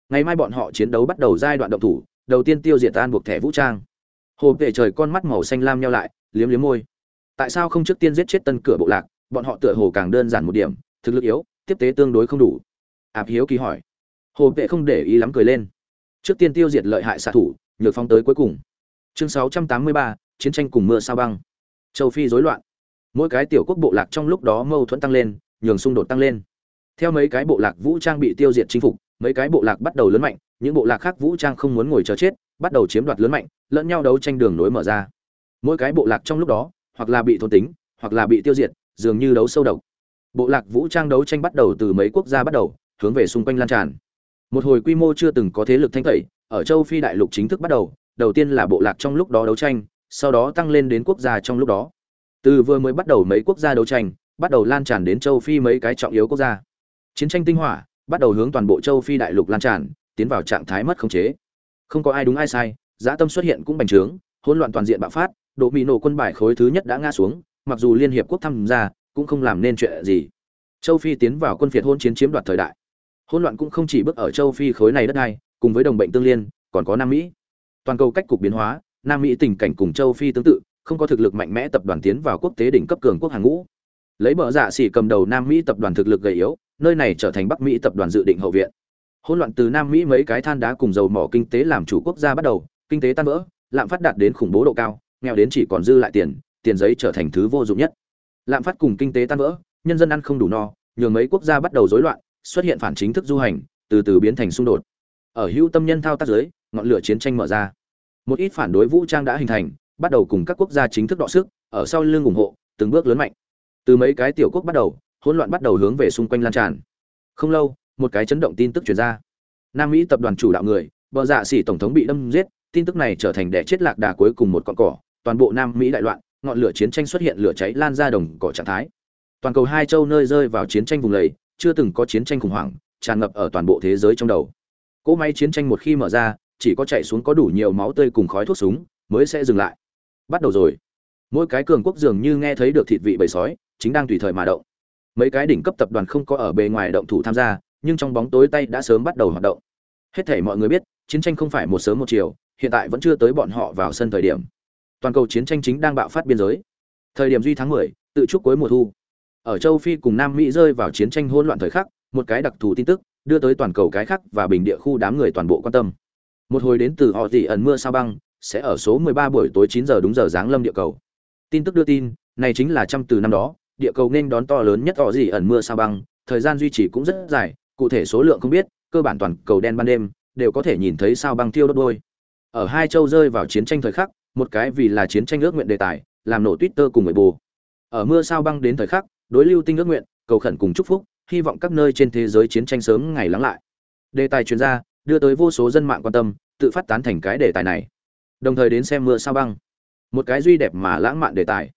Ngày mai bọn họ chiến đấu bắt đầu giai đoạn động thủ, đầu tiên tiêu diệt an buộc thẻ vũ trang. Hồ vệ trời con mắt màu xanh lam nhau lại, liếm liếm môi. Tại sao không trước tiên giết chết tân cửa bộ lạc? Bọn họ tựa hồ càng đơn giản một điểm thực lực yếu tiếp tế tương đối không đủ. Ạp hiếu kỳ hỏi. Hồ Vệ không để ý lắm cười lên. Trước tiên tiêu diệt lợi hại xạ thủ nhược phong tới cuối cùng. Chương 683, chiến tranh cùng mưa sao băng. Châu phi rối loạn. Mỗi cái tiểu quốc bộ lạc trong lúc đó mâu thuẫn tăng lên nhường xung đột tăng lên. Theo mấy cái bộ lạc vũ trang bị tiêu diệt chinh phục mấy cái bộ lạc bắt đầu lớn mạnh những bộ lạc khác vũ trang không muốn ngồi chờ chết bắt đầu chiếm đoạt lớn mạnh lẫn nhau đấu tranh đường nối mở ra. Mỗi cái bộ lạc trong lúc đó hoặc là bị thôn tính hoặc là bị tiêu diệt dường như đấu sâu độc bộ lạc vũ trang đấu tranh bắt đầu từ mấy quốc gia bắt đầu, hướng về xung quanh lan tràn. Một hồi quy mô chưa từng có thế lực thanh tẩy, ở châu phi đại lục chính thức bắt đầu đầu tiên là bộ lạc trong lúc đó đấu tranh, sau đó tăng lên đến quốc gia trong lúc đó. Từ vừa mới bắt đầu mấy quốc gia đấu tranh, bắt đầu lan tràn đến châu phi mấy cái trọng yếu quốc gia. Chiến tranh tinh hỏa, bắt đầu hướng toàn bộ châu phi đại lục lan tràn, tiến vào trạng thái mất khống chế. Không có ai đúng ai sai, dã tâm xuất hiện cũng bành trướng, hỗn loạn toàn diện bạo phát độ mỹ nổ quân bài khối thứ nhất đã ngã xuống, mặc dù liên hiệp quốc tham gia cũng không làm nên chuyện gì. Châu phi tiến vào quân phiệt hôn chiến chiếm đoạt thời đại. Hỗn loạn cũng không chỉ bước ở châu phi khối này đất này cùng với đồng bệnh tương liên, còn có nam mỹ. Toàn cầu cách cục biến hóa, nam mỹ tình cảnh cùng châu phi tương tự, không có thực lực mạnh mẽ tập đoàn tiến vào quốc tế đỉnh cấp cường quốc hàng ngũ. Lấy bờ dạ xỉ cầm đầu nam mỹ tập đoàn thực lực gầy yếu, nơi này trở thành bắc mỹ tập đoàn dự định hậu viện. Hỗn loạn từ nam mỹ mấy cái than đá cùng dầu mỏ kinh tế làm chủ quốc gia bắt đầu, kinh tế tan vỡ, lạm phát đạt đến khủng bố độ cao, nghèo đến chỉ còn dư lại tiền tiền giấy trở thành thứ vô dụng nhất lạm phát cùng kinh tế tan vỡ, nhân dân ăn không đủ no, nhường mấy quốc gia bắt đầu rối loạn, xuất hiện phản chính thức du hành, từ từ biến thành xung đột. Ở hữu tâm nhân thao tác giới, ngọn lửa chiến tranh mở ra. Một ít phản đối vũ trang đã hình thành, bắt đầu cùng các quốc gia chính thức đọ sức, ở sau lưng ủng hộ, từng bước lớn mạnh. Từ mấy cái tiểu quốc bắt đầu, hỗn loạn bắt đầu hướng về xung quanh lan tràn. Không lâu, một cái chấn động tin tức truyền ra. Nam mỹ tập đoàn chủ đạo người, bờ dạ xỉ tổng thống bị đâm giết, tin tức này trở thành đẻ chết lạc đà cuối cùng một con cỏ, toàn bộ nam mỹ đại loạn ngọn lửa chiến tranh xuất hiện lửa cháy lan ra đồng cỏ trạng thái. Toàn cầu hai châu nơi rơi vào chiến tranh vùng lầy, chưa từng có chiến tranh khủng hoảng, tràn ngập ở toàn bộ thế giới trong đầu. Cỗ máy chiến tranh một khi mở ra, chỉ có chạy xuống có đủ nhiều máu tươi cùng khói thuốc súng, mới sẽ dừng lại. Bắt đầu rồi. Mỗi cái cường quốc dường như nghe thấy được thịt vị bầy sói, chính đang tùy thời mà động. Mấy cái đỉnh cấp tập đoàn không có ở bề ngoài động thủ tham gia, nhưng trong bóng tối tay đã sớm bắt đầu hoạt động. Hết thể mọi người biết, chiến tranh không phải một sớm một chiều, hiện tại vẫn chưa tới bọn họ vào sân thời điểm toàn cầu chiến tranh chính đang bạo phát biên giới. Thời điểm duy tháng 10, tự chúc cuối mùa thu. Ở châu phi cùng nam mỹ rơi vào chiến tranh hỗn loạn thời khắc một cái đặc thù tin tức đưa tới toàn cầu cái khắc và bình địa khu đám người toàn bộ quan tâm. Một hồi đến từ họ dị ẩn mưa sao băng sẽ ở số 13 buổi tối 9 giờ đúng giờ giáng lâm địa cầu. Tin tức đưa tin này chính là trăm từ năm đó địa cầu nên đón to lớn nhất họ gì ẩn mưa sao băng thời gian duy trì cũng rất dài cụ thể số lượng không biết cơ bản toàn cầu đen ban đêm đều có thể nhìn thấy sao băng tiêu đốt đôi. Ở hai châu rơi vào chiến tranh thời khắc một cái vì là chiến tranh ước nguyện đề tài, làm nổ twitter cùng người bù. Ở mưa sao băng đến thời khắc, đối lưu tinh ước nguyện, cầu khẩn cùng chúc phúc, hy vọng các nơi trên thế giới chiến tranh sớm ngày lắng lại. Đề tài chuyên gia, đưa tới vô số dân mạng quan tâm, tự phát tán thành cái đề tài này. Đồng thời đến xem mưa sao băng. Một cái duy đẹp mà lãng mạn đề tài.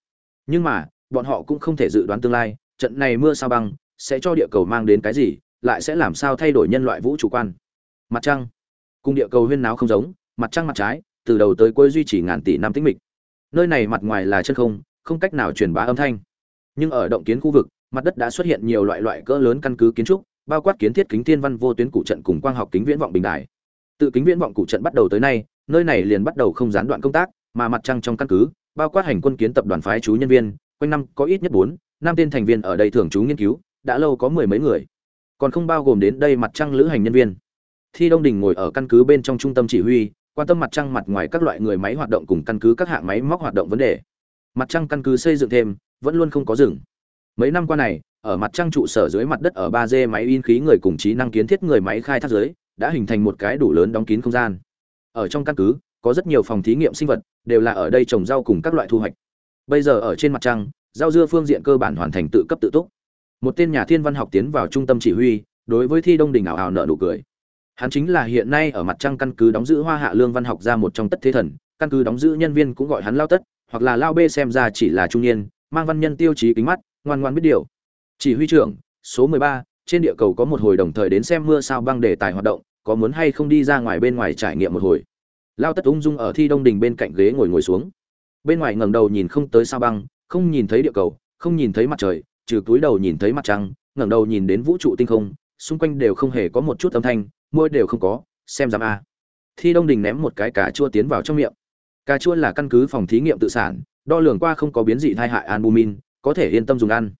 Nhưng mà, bọn họ cũng không thể dự đoán tương lai, trận này mưa sao băng, sẽ cho địa cầu mang đến cái gì, lại sẽ làm sao thay đổi nhân loại vũ trụ quan. Mặt trăng. Cùng địa cầu huyên náo không giống, mặt trăng mặt trái từ đầu tới cuối duy trì ngàn tỷ năm tĩnh mịch. Nơi này mặt ngoài là chân không không cách nào truyền bá âm thanh. Nhưng ở động kiến khu vực, mặt đất đã xuất hiện nhiều loại loại cỡ lớn căn cứ kiến trúc, bao quát kiến thiết kính thiên văn vô tuyến cụ trận cùng quang học kính viễn vọng bình đài. Tự kính viễn vọng cụ trận bắt đầu tới nay, nơi này liền bắt đầu không gián đoạn công tác, mà mặt trăng trong căn cứ, bao quát hành quân kiến tập đoàn phái chú nhân viên, quanh năm có ít nhất bốn, năm tên thành viên ở đây thường trú nghiên cứu, đã lâu có mười mấy người. Còn không bao gồm đến đây mặt trăng lữ hành nhân viên. Thi đông đình ngồi ở căn cứ bên trong trung tâm chỉ huy quan tâm mặt trăng mặt ngoài các loại người máy hoạt động cùng căn cứ các hạng máy móc hoạt động vấn đề. Mặt trăng căn cứ xây dựng thêm, vẫn luôn không có dừng. Mấy năm qua này, ở mặt trăng trụ sở dưới mặt đất ở ba d máy in khí người cùng trí năng kiến thiết người máy khai thác dưới, đã hình thành một cái đủ lớn đóng kín không gian. Ở trong căn cứ, có rất nhiều phòng thí nghiệm sinh vật, đều là ở đây trồng rau cùng các loại thu hoạch. Bây giờ ở trên mặt trăng, rau dưa phương diện cơ bản hoàn thành tự cấp tự túc. Một tên nhà thiên văn học tiến vào trung tâm chỉ huy, đối với thi đông đình ảo ảo nợ nụ cười hắn chính là hiện nay ở mặt trăng căn cứ đóng giữ hoa hạ lương văn học ra một trong tất thế thần, căn cứ đóng giữ nhân viên cũng gọi hắn lao tất, hoặc là lao bê xem ra chỉ là trung niên, mang văn nhân tiêu chí kính mắt, ngoan ngoan biết điều. Chỉ huy trưởng, số mười ba, trên địa cầu có một hồi đồng thời đến xem mưa sao băng để tài hoạt động, có muốn hay không đi ra ngoài bên ngoài trải nghiệm một hồi. Lao tất ung dung ở thi đông đình bên cạnh ghế ngồi ngồi xuống. Bên ngoài ngẩng đầu nhìn không tới sao băng, không nhìn thấy địa cầu, không nhìn thấy mặt trời, trừ túi đầu nhìn thấy mặt trăng, ngẩng đầu nhìn đến vũ trụ tinh không, xung quanh đều không hề có một chút âm thanh môi đều không có, xem dám a. Thi đông đình ném một cái cà chua tiến vào trong miệng. Cà chua là căn cứ phòng thí nghiệm tự sản, đo lường qua không có biến dị thai hại albumin, có thể yên tâm dùng ăn.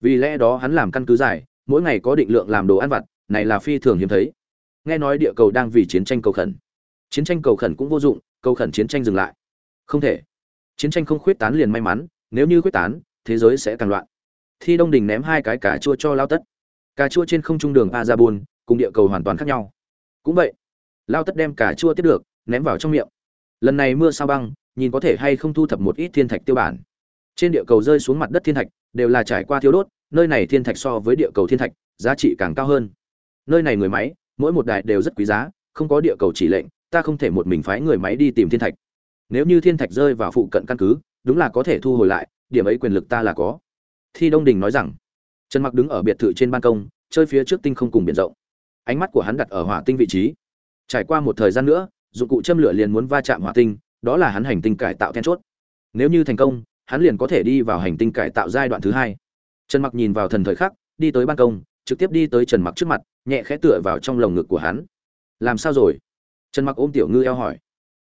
Vì lẽ đó hắn làm căn cứ dài, mỗi ngày có định lượng làm đồ ăn vặt, này là phi thường hiếm thấy. Nghe nói địa cầu đang vì chiến tranh cầu khẩn. Chiến tranh cầu khẩn cũng vô dụng, cầu khẩn chiến tranh dừng lại. Không thể. Chiến tranh không khuyết tán liền may mắn, nếu như khuyết tán, thế giới sẽ càng loạn. Thi đông đình ném hai cái cà chua cho lao tất. Cà chua trên không trung đường a ra bùn cùng địa cầu hoàn toàn khác nhau. Cũng vậy, lao tất đem cả chua tiếp được, ném vào trong miệng. Lần này mưa sao băng, nhìn có thể hay không thu thập một ít thiên thạch tiêu bản. Trên địa cầu rơi xuống mặt đất thiên thạch, đều là trải qua thiếu đốt, nơi này thiên thạch so với địa cầu thiên thạch, giá trị càng cao hơn. Nơi này người máy, mỗi một đại đều rất quý giá, không có địa cầu chỉ lệnh, ta không thể một mình phái người máy đi tìm thiên thạch. Nếu như thiên thạch rơi vào phụ cận căn cứ, đúng là có thể thu hồi lại, điểm ấy quyền lực ta là có. Thi đông đình nói rằng. Trần mặc đứng ở biệt thự trên ban công, chơi phía trước tinh không cùng biển rộng ánh mắt của hắn đặt ở hỏa tinh vị trí. Trải qua một thời gian nữa, dụng cụ châm lửa liền muốn va chạm hỏa tinh, đó là hắn hành tinh cải tạo then chốt. Nếu như thành công, hắn liền có thể đi vào hành tinh cải tạo giai đoạn thứ hai. Trần mặc nhìn vào thần thời khắc, đi tới ban công, trực tiếp đi tới trần mặc trước mặt, nhẹ khẽ tựa vào trong lồng ngực của hắn. Làm sao rồi? Trần mặc ôm tiểu ngư eo hỏi.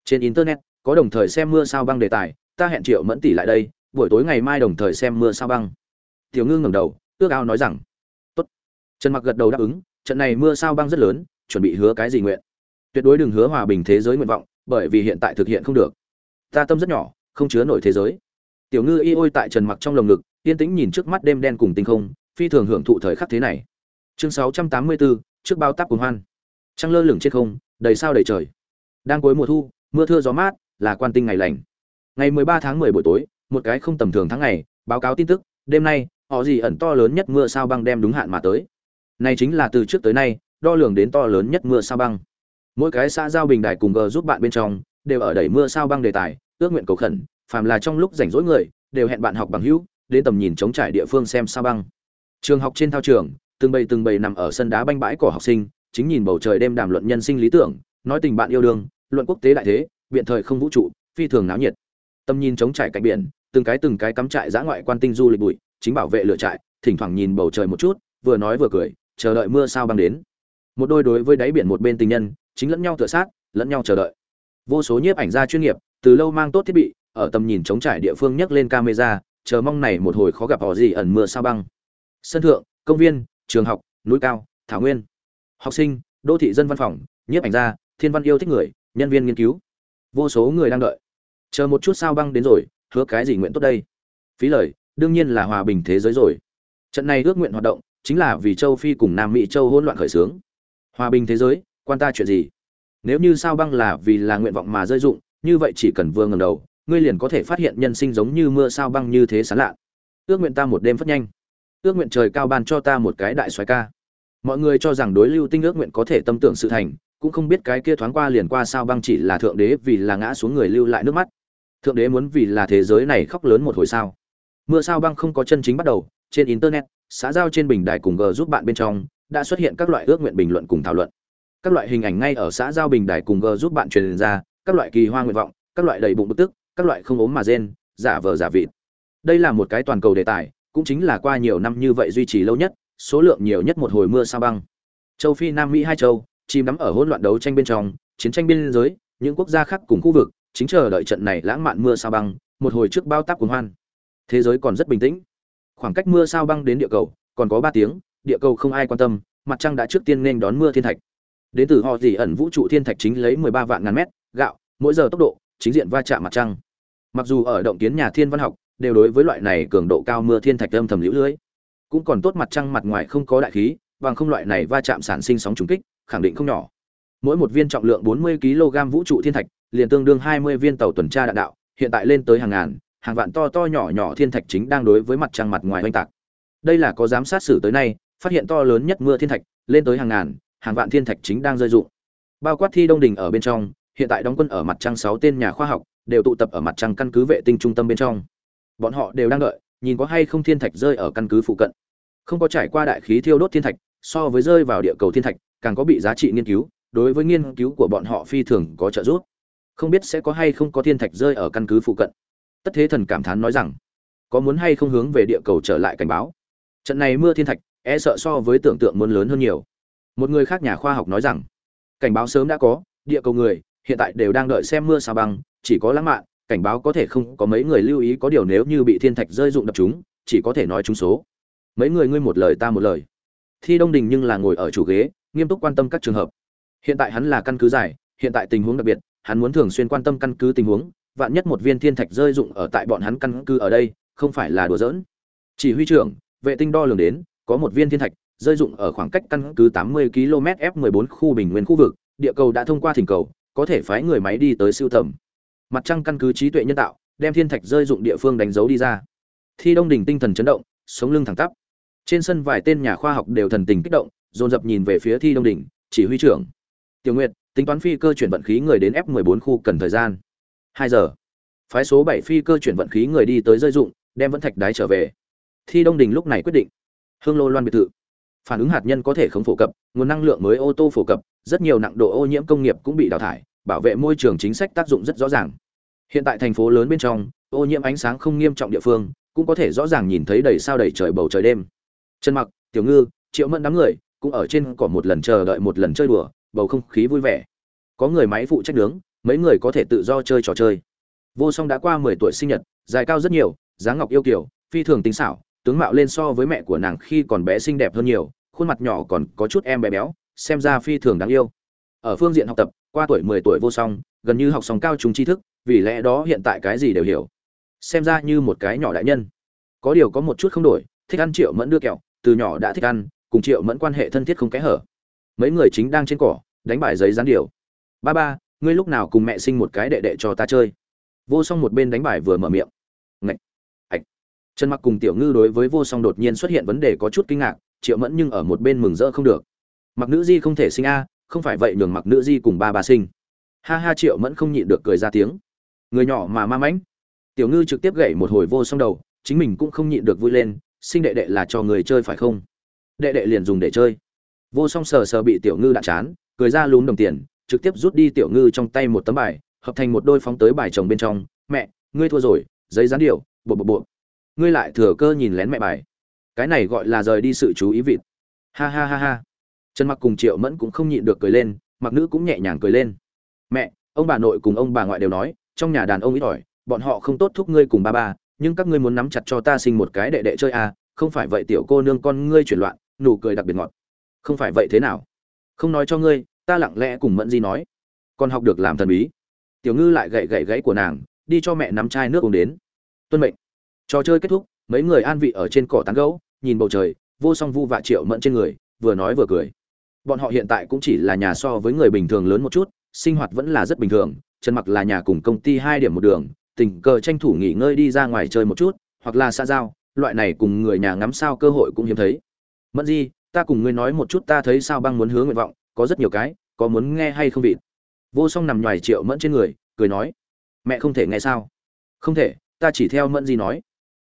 Trên internet, có đồng thời xem mưa sao băng đề tài, ta hẹn triệu mẫn tỷ lại đây, buổi tối ngày mai đồng thời xem mưa sao băng. Tiểu ngư ngẩng đầu, ước ao nói rằng. Tốt. Trần mặc gật đầu đáp ứng trận này mưa sao băng rất lớn chuẩn bị hứa cái gì nguyện? Tuyệt đối đừng hứa hòa bình thế giới nguyện vọng bởi vì hiện tại thực hiện không được. Ta tâm rất nhỏ không chứa nổi thế giới. Tiểu ngư y ôi tại trần mặc trong lồng ngực yên tĩnh nhìn trước mắt đêm đen cùng tinh không phi thường hưởng thụ thời khắc thế này. Chương 684, trước bao táp cùng hoan. Trăng lơ lửng trên không đầy sao đầy trời. Đang cuối mùa thu mưa thưa gió mát là quan tinh ngày lành. Ngày 13 tháng 10 buổi tối một cái không tầm thường tháng ngày báo cáo tin tức đêm nay họ gì ẩn to lớn nhất mưa sao băng đem đúng hạn mà tới này chính là từ trước tới nay, đo lường đến to lớn nhất mưa sao băng. Mỗi cái xã giao bình đài cùng g giúp bạn bên trong, đều ở đẩy mưa sao băng đề tài, ước nguyện cầu khẩn, phàm là trong lúc rảnh rỗi người, đều hẹn bạn học bằng hữu, đến tầm nhìn chống trải địa phương xem sao băng. Trường học trên thao trường, từng bầy từng bầy nằm ở sân đá banh bãi cỏ học sinh, chính nhìn bầu trời đêm đàm luận nhân sinh lý tưởng, nói tình bạn yêu đương, luận quốc tế đại thế, biện thời không vũ trụ, phi thường náo nhiệt. Tầm nhìn chống trải cạnh biển, từng cái từng cái cắm trại giã ngoại quan tinh du lịch bụi, chính bảo vệ lựa trại, thỉnh thoảng nhìn bầu trời một chút, vừa nói vừa cười chờ đợi mưa sao băng đến. Một đôi đối với đáy biển một bên tình nhân, chính lẫn nhau tựa sát, lẫn nhau chờ đợi. Vô số nhiếp ảnh gia chuyên nghiệp, từ lâu mang tốt thiết bị, ở tầm nhìn chống trải địa phương nhấc lên camera, chờ mong này một hồi khó gặp họ gì ẩn mưa sao băng. Sân thượng, công viên, trường học, núi cao, thảo nguyên. Học sinh, đô thị dân văn phòng, nhiếp ảnh gia, thiên văn yêu thích người, nhân viên nghiên cứu. Vô số người đang đợi. Chờ một chút sao băng đến rồi, hứa cái gì nguyện tốt đây. Phí lời, đương nhiên là hòa bình thế giới rồi. Trận này ước nguyện hoạt động chính là vì châu phi cùng nam mỹ châu hỗn loạn khởi xướng. Hòa bình thế giới, quan ta chuyện gì? Nếu như sao băng là vì là nguyện vọng mà rơi dụng, như vậy chỉ cần vừa ngầm đầu, ngươi liền có thể phát hiện nhân sinh giống như mưa sao băng như thế sán lạ. Ước nguyện ta một đêm phất nhanh. Ước nguyện trời cao ban cho ta một cái đại xoáy ca. Mọi người cho rằng đối lưu tinh ước nguyện có thể tâm tưởng sự thành, cũng không biết cái kia thoáng qua liền qua sao băng chỉ là thượng đế vì là ngã xuống người lưu lại nước mắt. Thượng đế muốn vì là thế giới này khóc lớn một hồi sao? Mưa sao băng không có chân chính bắt đầu, trên internet xã giao trên bình đài cùng g giúp bạn bên trong, đã xuất hiện các loại ước nguyện bình luận cùng thảo luận. Các loại hình ảnh ngay ở xã giao bình đài cùng g giúp bạn truyền ra, các loại kỳ hoa nguyện vọng, các loại đầy bụng bức tức, các loại không ốm mà rên, giả vờ giả vịt. Đây là một cái toàn cầu đề tài, cũng chính là qua nhiều năm như vậy duy trì lâu nhất, số lượng nhiều nhất một hồi mưa sao băng. Châu phi, nam mỹ, hai châu, chìm đắm ở hỗn loạn đấu tranh bên trong, chiến tranh biên giới, những quốc gia khác cùng khu vực, chính chờ đợi trận này lãng mạn mưa sao băng, một hồi trước bao tác cuồng hoan. Thế giới còn rất bình tĩnh khoảng cách mưa sao băng đến địa cầu, còn có ba tiếng, địa cầu không ai quan tâm, mặt trăng đã trước tiên nên đón mưa thiên thạch. Đến từ họ gì ẩn vũ trụ thiên thạch chính lấy mười ba vạn ngàn mét, gạo, mỗi giờ tốc độ, chính diện va chạm mặt trăng. Mặc dù ở động kiến nhà thiên văn học, đều đối với loại này cường độ cao mưa thiên thạch âm thầm liễu lưới. Cũng còn tốt mặt trăng mặt ngoài không có đại khí, bằng không loại này va chạm sản sinh sóng trùng kích, khẳng định không nhỏ. Mỗi một viên trọng lượng 40 kg vũ trụ thiên thạch, liền tương đương 20 viên tàu tuần tra đạn đạo, hiện tại lên tới hàng ngàn hàng vạn to to nhỏ nhỏ thiên thạch chính đang đối với mặt trăng mặt ngoài oanh tạc. Đây là có giám sát xử tới nay, phát hiện to lớn nhất mưa thiên thạch, lên tới hàng ngàn, hàng vạn thiên thạch chính đang rơi rụng. bao quát thi đông đình ở bên trong, hiện tại đóng quân ở mặt trăng sáu tên nhà khoa học, đều tụ tập ở mặt trăng căn cứ vệ tinh trung tâm bên trong. Bọn họ đều đang đợi, nhìn có hay không thiên thạch rơi ở căn cứ phụ cận. Không có trải qua đại khí thiêu đốt thiên thạch, so với rơi vào địa cầu thiên thạch, càng có bị giá trị nghiên cứu, đối với nghiên cứu của bọn họ phi thường có trợ giúp. Không biết sẽ có hay không có thiên thạch rơi ở căn cứ phụ cận tất thế thần cảm thán nói rằng, có muốn hay không hướng về địa cầu trở lại cảnh báo? Trận này mưa thiên thạch e sợ so với tưởng tượng muốn lớn hơn nhiều. Một người khác nhà khoa học nói rằng, cảnh báo sớm đã có, địa cầu người, hiện tại đều đang đợi xem mưa sao băng, chỉ có lãng mạn, cảnh báo có thể không có mấy người lưu ý có điều nếu như bị thiên thạch rơi dụng đập chúng, chỉ có thể nói chúng số. Mấy người ngươi một lời ta một lời. Thi đông đình nhưng là ngồi ở chủ ghế, nghiêm túc quan tâm các trường hợp. Hiện tại hắn là căn cứ giải hiện tại tình huống đặc biệt, hắn muốn thường xuyên quan tâm căn cứ tình huống vạn nhất một viên thiên thạch rơi dụng ở tại bọn hắn căn cứ ở đây không phải là đùa giỡn chỉ huy trưởng vệ tinh đo lường đến có một viên thiên thạch rơi dụng ở khoảng cách căn cứ 80 km F14 khu bình nguyên khu vực, địa cầu đã thông qua thỉnh cầu, có thể phái người máy đi tới siêu tầm. Mặt trăng căn cứ trí tuệ nhân tạo, đem thiên thạch rơi dụng địa phương đánh dấu đi ra. Thi Đông đỉnh tinh thần chấn động, sống lưng thẳng tắp. Trên sân vài tên nhà khoa học đều thần tình kích động, dồn dập nhìn về phía Thi Đông đỉnh, chỉ huy trưởng. Tiểu Nguyệt, tính toán phi cơ chuyển vận khí người đến F14 khu cần thời gian. 2 giờ. Phái số 7 phi cơ chuyển vận khí người đi tới rơi dụng, đem vẫn thạch đái trở về. Thi Đông Đình lúc này quyết định. Hương Lô Loan biệt thự. Phản ứng hạt nhân có thể không phổ cập, nguồn năng lượng mới ô tô phổ cập, rất nhiều nặng độ ô nhiễm công nghiệp cũng bị đào thải, bảo vệ môi trường chính sách tác dụng rất rõ ràng. Hiện tại thành phố lớn bên trong, ô nhiễm ánh sáng không nghiêm trọng địa phương, cũng có thể rõ ràng nhìn thấy đầy sao đầy trời bầu trời đêm. Trần Mặc, Tiểu Ngư, Triệu Mẫn đám người cũng ở trên cỏ một lần chờ đợi một lần chơi đùa, bầu không khí vui vẻ. Có người máy phụ trách nướng, mấy người có thể tự do chơi trò chơi. Vô Song đã qua 10 tuổi sinh nhật, dài cao rất nhiều, dáng ngọc yêu kiều, phi thường tính xảo, tướng mạo lên so với mẹ của nàng khi còn bé xinh đẹp hơn nhiều, khuôn mặt nhỏ còn có chút em bé béo, xem ra phi thường đáng yêu. Ở phương diện học tập, qua tuổi 10 tuổi Vô Song, gần như học xong cao trung tri thức, vì lẽ đó hiện tại cái gì đều hiểu. Xem ra như một cái nhỏ đại nhân. Có điều có một chút không đổi, thích ăn Triệu Mẫn đưa kẹo, từ nhỏ đã thích ăn, cùng Triệu Mẫn quan hệ thân thiết không kẽ hở. Mấy người chính đang trên cỏ, đánh bài giấy dán điều. "Ba ba, ngươi lúc nào cùng mẹ sinh một cái đệ đệ cho ta chơi?" Vô Song một bên đánh bài vừa mở miệng. Ngậy. ạch Trần Mặc cùng Tiểu Ngư đối với Vô Song đột nhiên xuất hiện vấn đề có chút kinh ngạc, Triệu Mẫn nhưng ở một bên mừng rỡ không được. Mặc nữ di không thể sinh a, không phải vậy nhường Mặc nữ di cùng ba bà sinh. Ha ha Triệu Mẫn không nhịn được cười ra tiếng. Người nhỏ mà ma mãnh. Tiểu Ngư trực tiếp gậy một hồi Vô Song đầu, chính mình cũng không nhịn được vui lên, sinh đệ đệ là cho người chơi phải không? Đệ đệ liền dùng để chơi. Vô Song sờ sờ bị Tiểu Ngư đạn chán, cười ra lún đồng tiền, trực tiếp rút đi Tiểu Ngư trong tay một tấm bài, hợp thành một đôi phóng tới bài chồng bên trong. Mẹ, ngươi thua rồi, giấy gián điệu, bộ bộ bộ. Ngươi lại thừa cơ nhìn lén mẹ bài. Cái này gọi là rời đi sự chú ý vịt. Ha ha ha ha. Trần mặc cùng triệu mẫn cũng không nhịn được cười lên mặc nữ cũng nhẹ nhàng cười lên. Mẹ ông bà nội cùng ông bà ngoại đều nói trong nhà đàn ông ít ỏi bọn họ không tốt thúc ngươi cùng ba ba nhưng các ngươi muốn nắm chặt cho ta sinh một cái đệ đệ chơi à không phải vậy tiểu cô nương con ngươi chuyển loạn nụ cười đặc biệt ngọt. Không phải vậy thế nào? Không nói cho ngươi ta lặng lẽ cùng mẫn di nói, con học được làm thần bí. Tiểu ngư lại gậy gậy gãy của nàng, đi cho mẹ nắm chai nước uống đến. Tuân mệnh. Trò chơi kết thúc, mấy người an vị ở trên cỏ tán gấu nhìn bầu trời, vô song vu vạ triệu mẫn trên người, vừa nói vừa cười. Bọn họ hiện tại cũng chỉ là nhà so với người bình thường lớn một chút, sinh hoạt vẫn là rất bình thường, trần mặc là nhà cùng công ty hai điểm một đường, tình cờ tranh thủ nghỉ ngơi đi ra ngoài chơi một chút, hoặc là xa giao, loại này cùng người nhà ngắm sao cơ hội cũng hiếm thấy. Mẫn di, ta cùng ngươi nói một chút, ta thấy sao băng muốn hướng nguyện vọng có rất nhiều cái, có muốn nghe hay không vịt. Vô song nằm ngoài triệu mẫn trên người, cười nói, mẹ không thể nghe sao? Không thể, ta chỉ theo mẫn di nói.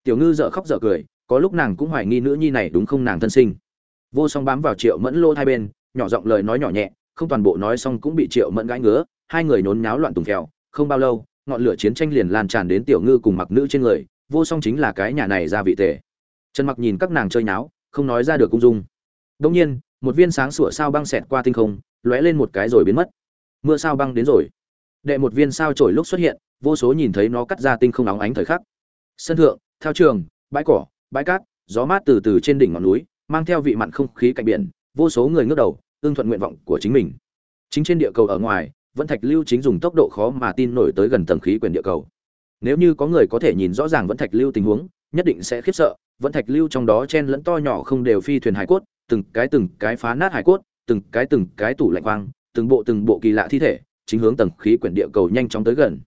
Tiểu ngư dợ khóc dợ cười, có lúc nàng cũng hoài nghi nữ nhi này đúng không nàng thân sinh. Vô song bám vào triệu mẫn lô hai bên, nhỏ giọng lời nói nhỏ nhẹ, không toàn bộ nói xong cũng bị triệu mẫn gãi ngứa, hai người nhốn nháo loạn tùng phèo, không bao lâu, ngọn lửa chiến tranh liền lan tràn đến tiểu ngư cùng mặc nữ trên người, vô song chính là cái nhà này ra vị tề. Trần mặc nhìn các nàng chơi nháo, không nói ra được cung dung. Đông nhiên một viên sáng sủa sao băng xẹt qua tinh không, lóe lên một cái rồi biến mất. Mưa sao băng đến rồi. Đệ một viên sao trổi lúc xuất hiện, vô số nhìn thấy nó cắt ra tinh không nóng ánh thời khắc. Sân thượng theo trường, bãi cỏ, bãi cát, gió mát từ từ trên đỉnh ngọn núi, mang theo vị mặn không khí cạnh biển, vô số người ngước đầu, ưng thuận nguyện vọng của chính mình. Chính trên địa cầu ở ngoài, vẫn thạch lưu chính dùng tốc độ khó mà tin nổi tới gần tầng khí quyển địa cầu. Nếu như có người có thể nhìn rõ ràng vẫn thạch lưu tình huống, nhất định sẽ khiếp sợ, vẫn thạch lưu trong đó chen lẫn to nhỏ không đều phi thuyền hải cốt từng cái từng cái phá nát hải cốt từng cái từng cái tủ lạnh quang từng bộ từng bộ kỳ lạ thi thể chính hướng tầng khí quyển địa cầu nhanh chóng tới gần.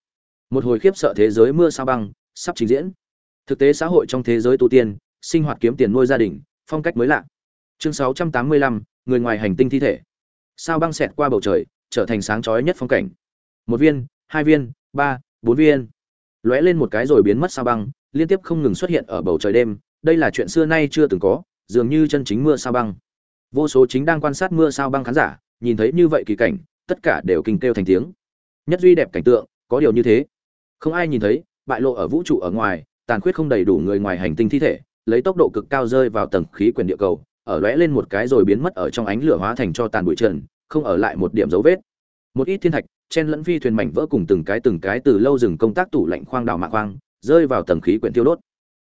Một hồi khiếp sợ thế giới mưa sao băng sắp trình diễn. Thực tế xã hội trong thế giới tu tiên sinh hoạt kiếm tiền nuôi gia đình phong cách mới lạ. Chương 685, người ngoài hành tinh thi thể. Sao băng xẹt qua bầu trời trở thành sáng chói nhất phong cảnh. Một viên hai viên ba bốn viên. Lóe lên một cái rồi biến mất sao băng liên tiếp không ngừng xuất hiện ở bầu trời đêm đây là chuyện xưa nay chưa từng có dường như chân chính mưa sao băng. Vô số chính đang quan sát mưa sao băng khán giả, nhìn thấy như vậy kỳ cảnh, tất cả đều kinh kêu thành tiếng. Nhất duy đẹp cảnh tượng, có điều như thế. Không ai nhìn thấy, bại lộ ở vũ trụ ở ngoài, tàn khuyết không đầy đủ người ngoài hành tinh thi thể, lấy tốc độ cực cao rơi vào tầng khí quyển địa cầu, ở lóe lên một cái rồi biến mất ở trong ánh lửa hóa thành cho tàn bụi trần, không ở lại một điểm dấu vết. Một ít thiên thạch, chen lẫn phi thuyền mảnh vỡ cùng từng cái từng cái từ lâu dừng công tác tủ lạnh khoang đào mạ khoang, rơi vào tầng khí quyển tiêu đốt.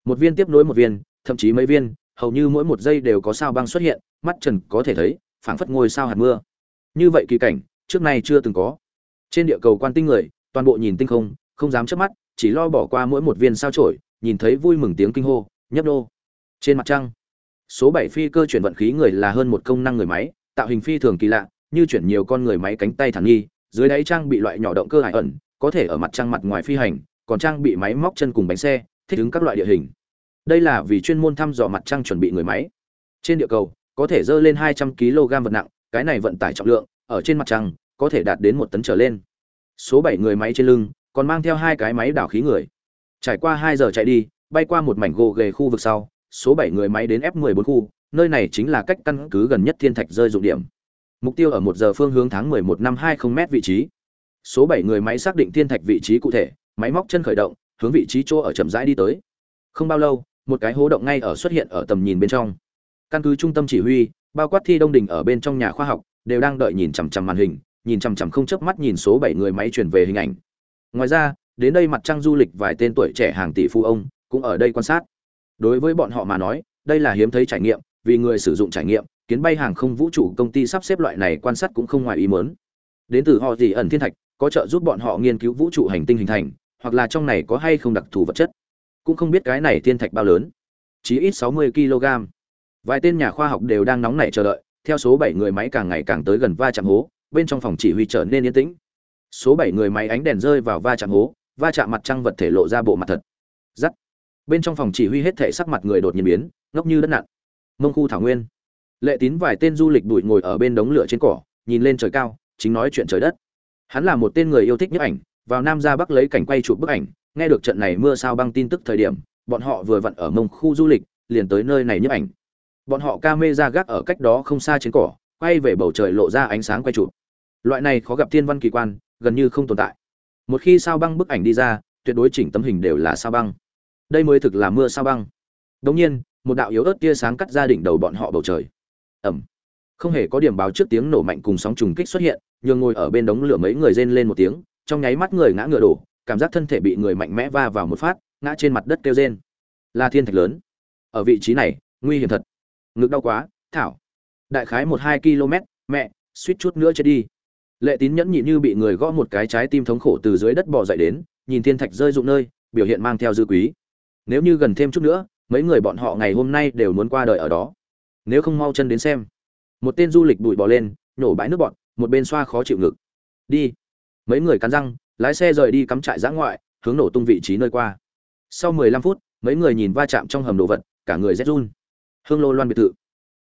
Một viên tiếp nối một viên, thậm chí mấy viên hầu như mỗi một giây đều có sao băng xuất hiện, mắt trần có thể thấy, phảng phất ngôi sao hạt mưa. Như vậy kỳ cảnh, trước nay chưa từng có. Trên địa cầu quan tinh người, toàn bộ nhìn tinh không không dám chớp mắt, chỉ lo bỏ qua mỗi một viên sao chổi nhìn thấy vui mừng tiếng kinh hô, nhấp nô. Trên mặt trăng, số bảy phi cơ chuyển vận khí người là hơn một công năng người máy, tạo hình phi thường kỳ lạ, như chuyển nhiều con người máy cánh tay thẳng nghi, dưới đáy trang bị loại nhỏ động cơ hải ẩn, có thể ở mặt trăng mặt ngoài phi hành, còn trang bị máy móc chân cùng bánh xe, thích ứng các loại địa hình đây là vì chuyên môn thăm dò mặt trăng chuẩn bị người máy. Trên địa cầu, có thể dơ lên hai trăm kg vật nặng, cái này vận tải trọng lượng, ở trên mặt trăng, có thể đạt đến một tấn trở lên. Số bảy người máy trên lưng, còn mang theo hai cái máy đảo khí người. Trải qua hai giờ chạy đi, bay qua một mảnh gồ ghề khu vực sau, số bảy người máy đến f 14 khu, nơi này chính là cách căn cứ gần nhất thiên thạch rơi dụng điểm. Mục tiêu ở một giờ phương hướng tháng 11 năm 20 m vị trí. Số bảy người máy xác định thiên thạch vị trí cụ thể, máy móc chân khởi động, hướng vị trí chỗ ở chậm rãi đi tới. Không bao lâu một cái hố động ngay ở xuất hiện ở tầm nhìn bên trong. Căn cứ trung tâm chỉ huy, bao quát thi đông đình ở bên trong nhà khoa học, đều đang đợi nhìn chằm chằm màn hình, nhìn chằm chằm không chớp mắt nhìn số bảy người máy chuyển về hình ảnh. Ngoài ra, đến đây mặt trăng du lịch vài tên tuổi trẻ hàng tỷ phú ông cũng ở đây quan sát. Đối với bọn họ mà nói, đây là hiếm thấy trải nghiệm, vì người sử dụng trải nghiệm, kiến bay hàng không vũ trụ công ty sắp xếp loại này quan sát cũng không ngoài ý muốn. Đến từ họ gì ẩn thiên thạch, có trợ giúp bọn họ nghiên cứu vũ trụ hành tinh hình thành, hoặc là trong này có hay không đặc thù vật chất cũng không biết cái này thiên thạch bao lớn. Chỉ ít 60 kg. Vài tên nhà khoa học đều đang nóng nảy chờ đợi, theo số 7 người máy càng ngày càng tới gần va chạm hố, bên trong phòng chỉ huy trở nên yên tĩnh. Số 7 người máy ánh đèn rơi vào va chạm hố, va chạm mặt trăng vật thể lộ ra bộ mặt thật. Giắt bên trong phòng chỉ huy hết thể sắc mặt người đột nhiên biến, ngốc như đất nặn. Mông khu thảo nguyên. Lệ tín vài tên du lịch bụi ngồi ở bên đống lửa trên cỏ, nhìn lên trời cao, chính nói chuyện trời đất. Hắn là một tên người yêu thích nhấp ảnh, vào nam ra bắc lấy cảnh quay chụp bức ảnh nghe được trận này mưa sao băng tin tức thời điểm, bọn họ vừa vặn ở mông khu du lịch, liền tới nơi này nhấp ảnh. Bọn họ ca mê ra gác ở cách đó không xa trên cỏ, quay về bầu trời lộ ra ánh sáng quay chụp. Loại này khó gặp thiên văn kỳ quan, gần như không tồn tại. Một khi sao băng bức ảnh đi ra, tuyệt đối chỉnh tấm hình đều là sao băng. Đây mới thực là mưa sao băng. Đống nhiên, một đạo yếu ớt tia sáng cắt ra đỉnh đầu bọn họ bầu trời. Ẩm không hề có điểm báo trước tiếng nổ mạnh cùng sóng trùng kích xuất hiện, nhường ngồi ở bên đống lửa mấy người rên lên một tiếng, trong nháy mắt người ngã ngựa đổ cảm giác thân thể bị người mạnh mẽ va vào một phát, ngã trên mặt đất kêu rên. Là thiên thạch lớn. Ở vị trí này, nguy hiểm thật. Ngực đau quá, thảo. Đại khái một hai km, mẹ, suýt chút nữa chết đi. Lệ tín nhẫn nhịn như bị người gõ một cái trái tim thống khổ từ dưới đất bò dậy đến, nhìn thiên thạch rơi rụng nơi, biểu hiện mang theo dư quý. Nếu như gần thêm chút nữa, mấy người bọn họ ngày hôm nay đều muốn qua đời ở đó. Nếu không mau chân đến xem. Một tên du lịch bụi bò lên, nhổ bãi nước bọn một bên xoa khó chịu ngực. Đi. Mấy người cắn răng lái xe rời đi cắm trại giã ngoại, hướng nổ tung vị trí nơi qua. Sau mười lăm phút, mấy người nhìn va chạm trong hầm đồ vật, cả người rét run. Hương lô loan biệt thự.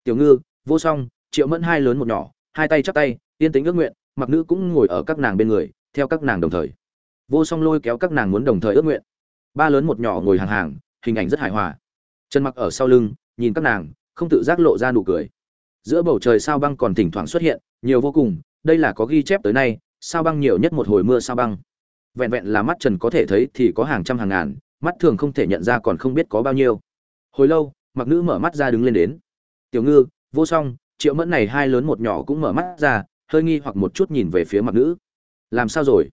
Tiểu ngư, vô song, triệu mẫn hai lớn một nhỏ, hai tay chắp tay, yên tính ước nguyện, mặc nữ cũng ngồi ở các nàng bên người, theo các nàng đồng thời. Vô song lôi kéo các nàng muốn đồng thời ước nguyện. Ba lớn một nhỏ ngồi hàng hàng, hình ảnh rất hài hòa. Chân mặc ở sau lưng, nhìn các nàng, không tự giác lộ ra nụ cười. Giữa bầu trời sao băng còn thỉnh thoảng xuất hiện, nhiều vô cùng, đây là có ghi chép tới nay, sao băng nhiều nhất một hồi mưa sao băng vẹn vẹn là mắt trần có thể thấy thì có hàng trăm hàng ngàn, mắt thường không thể nhận ra còn không biết có bao nhiêu. Hồi lâu, mặc nữ mở mắt ra đứng lên đến. Tiểu ngư, vô song, triệu mẫn này hai lớn một nhỏ cũng mở mắt ra, hơi nghi hoặc một chút nhìn về phía mặc nữ. Làm sao rồi?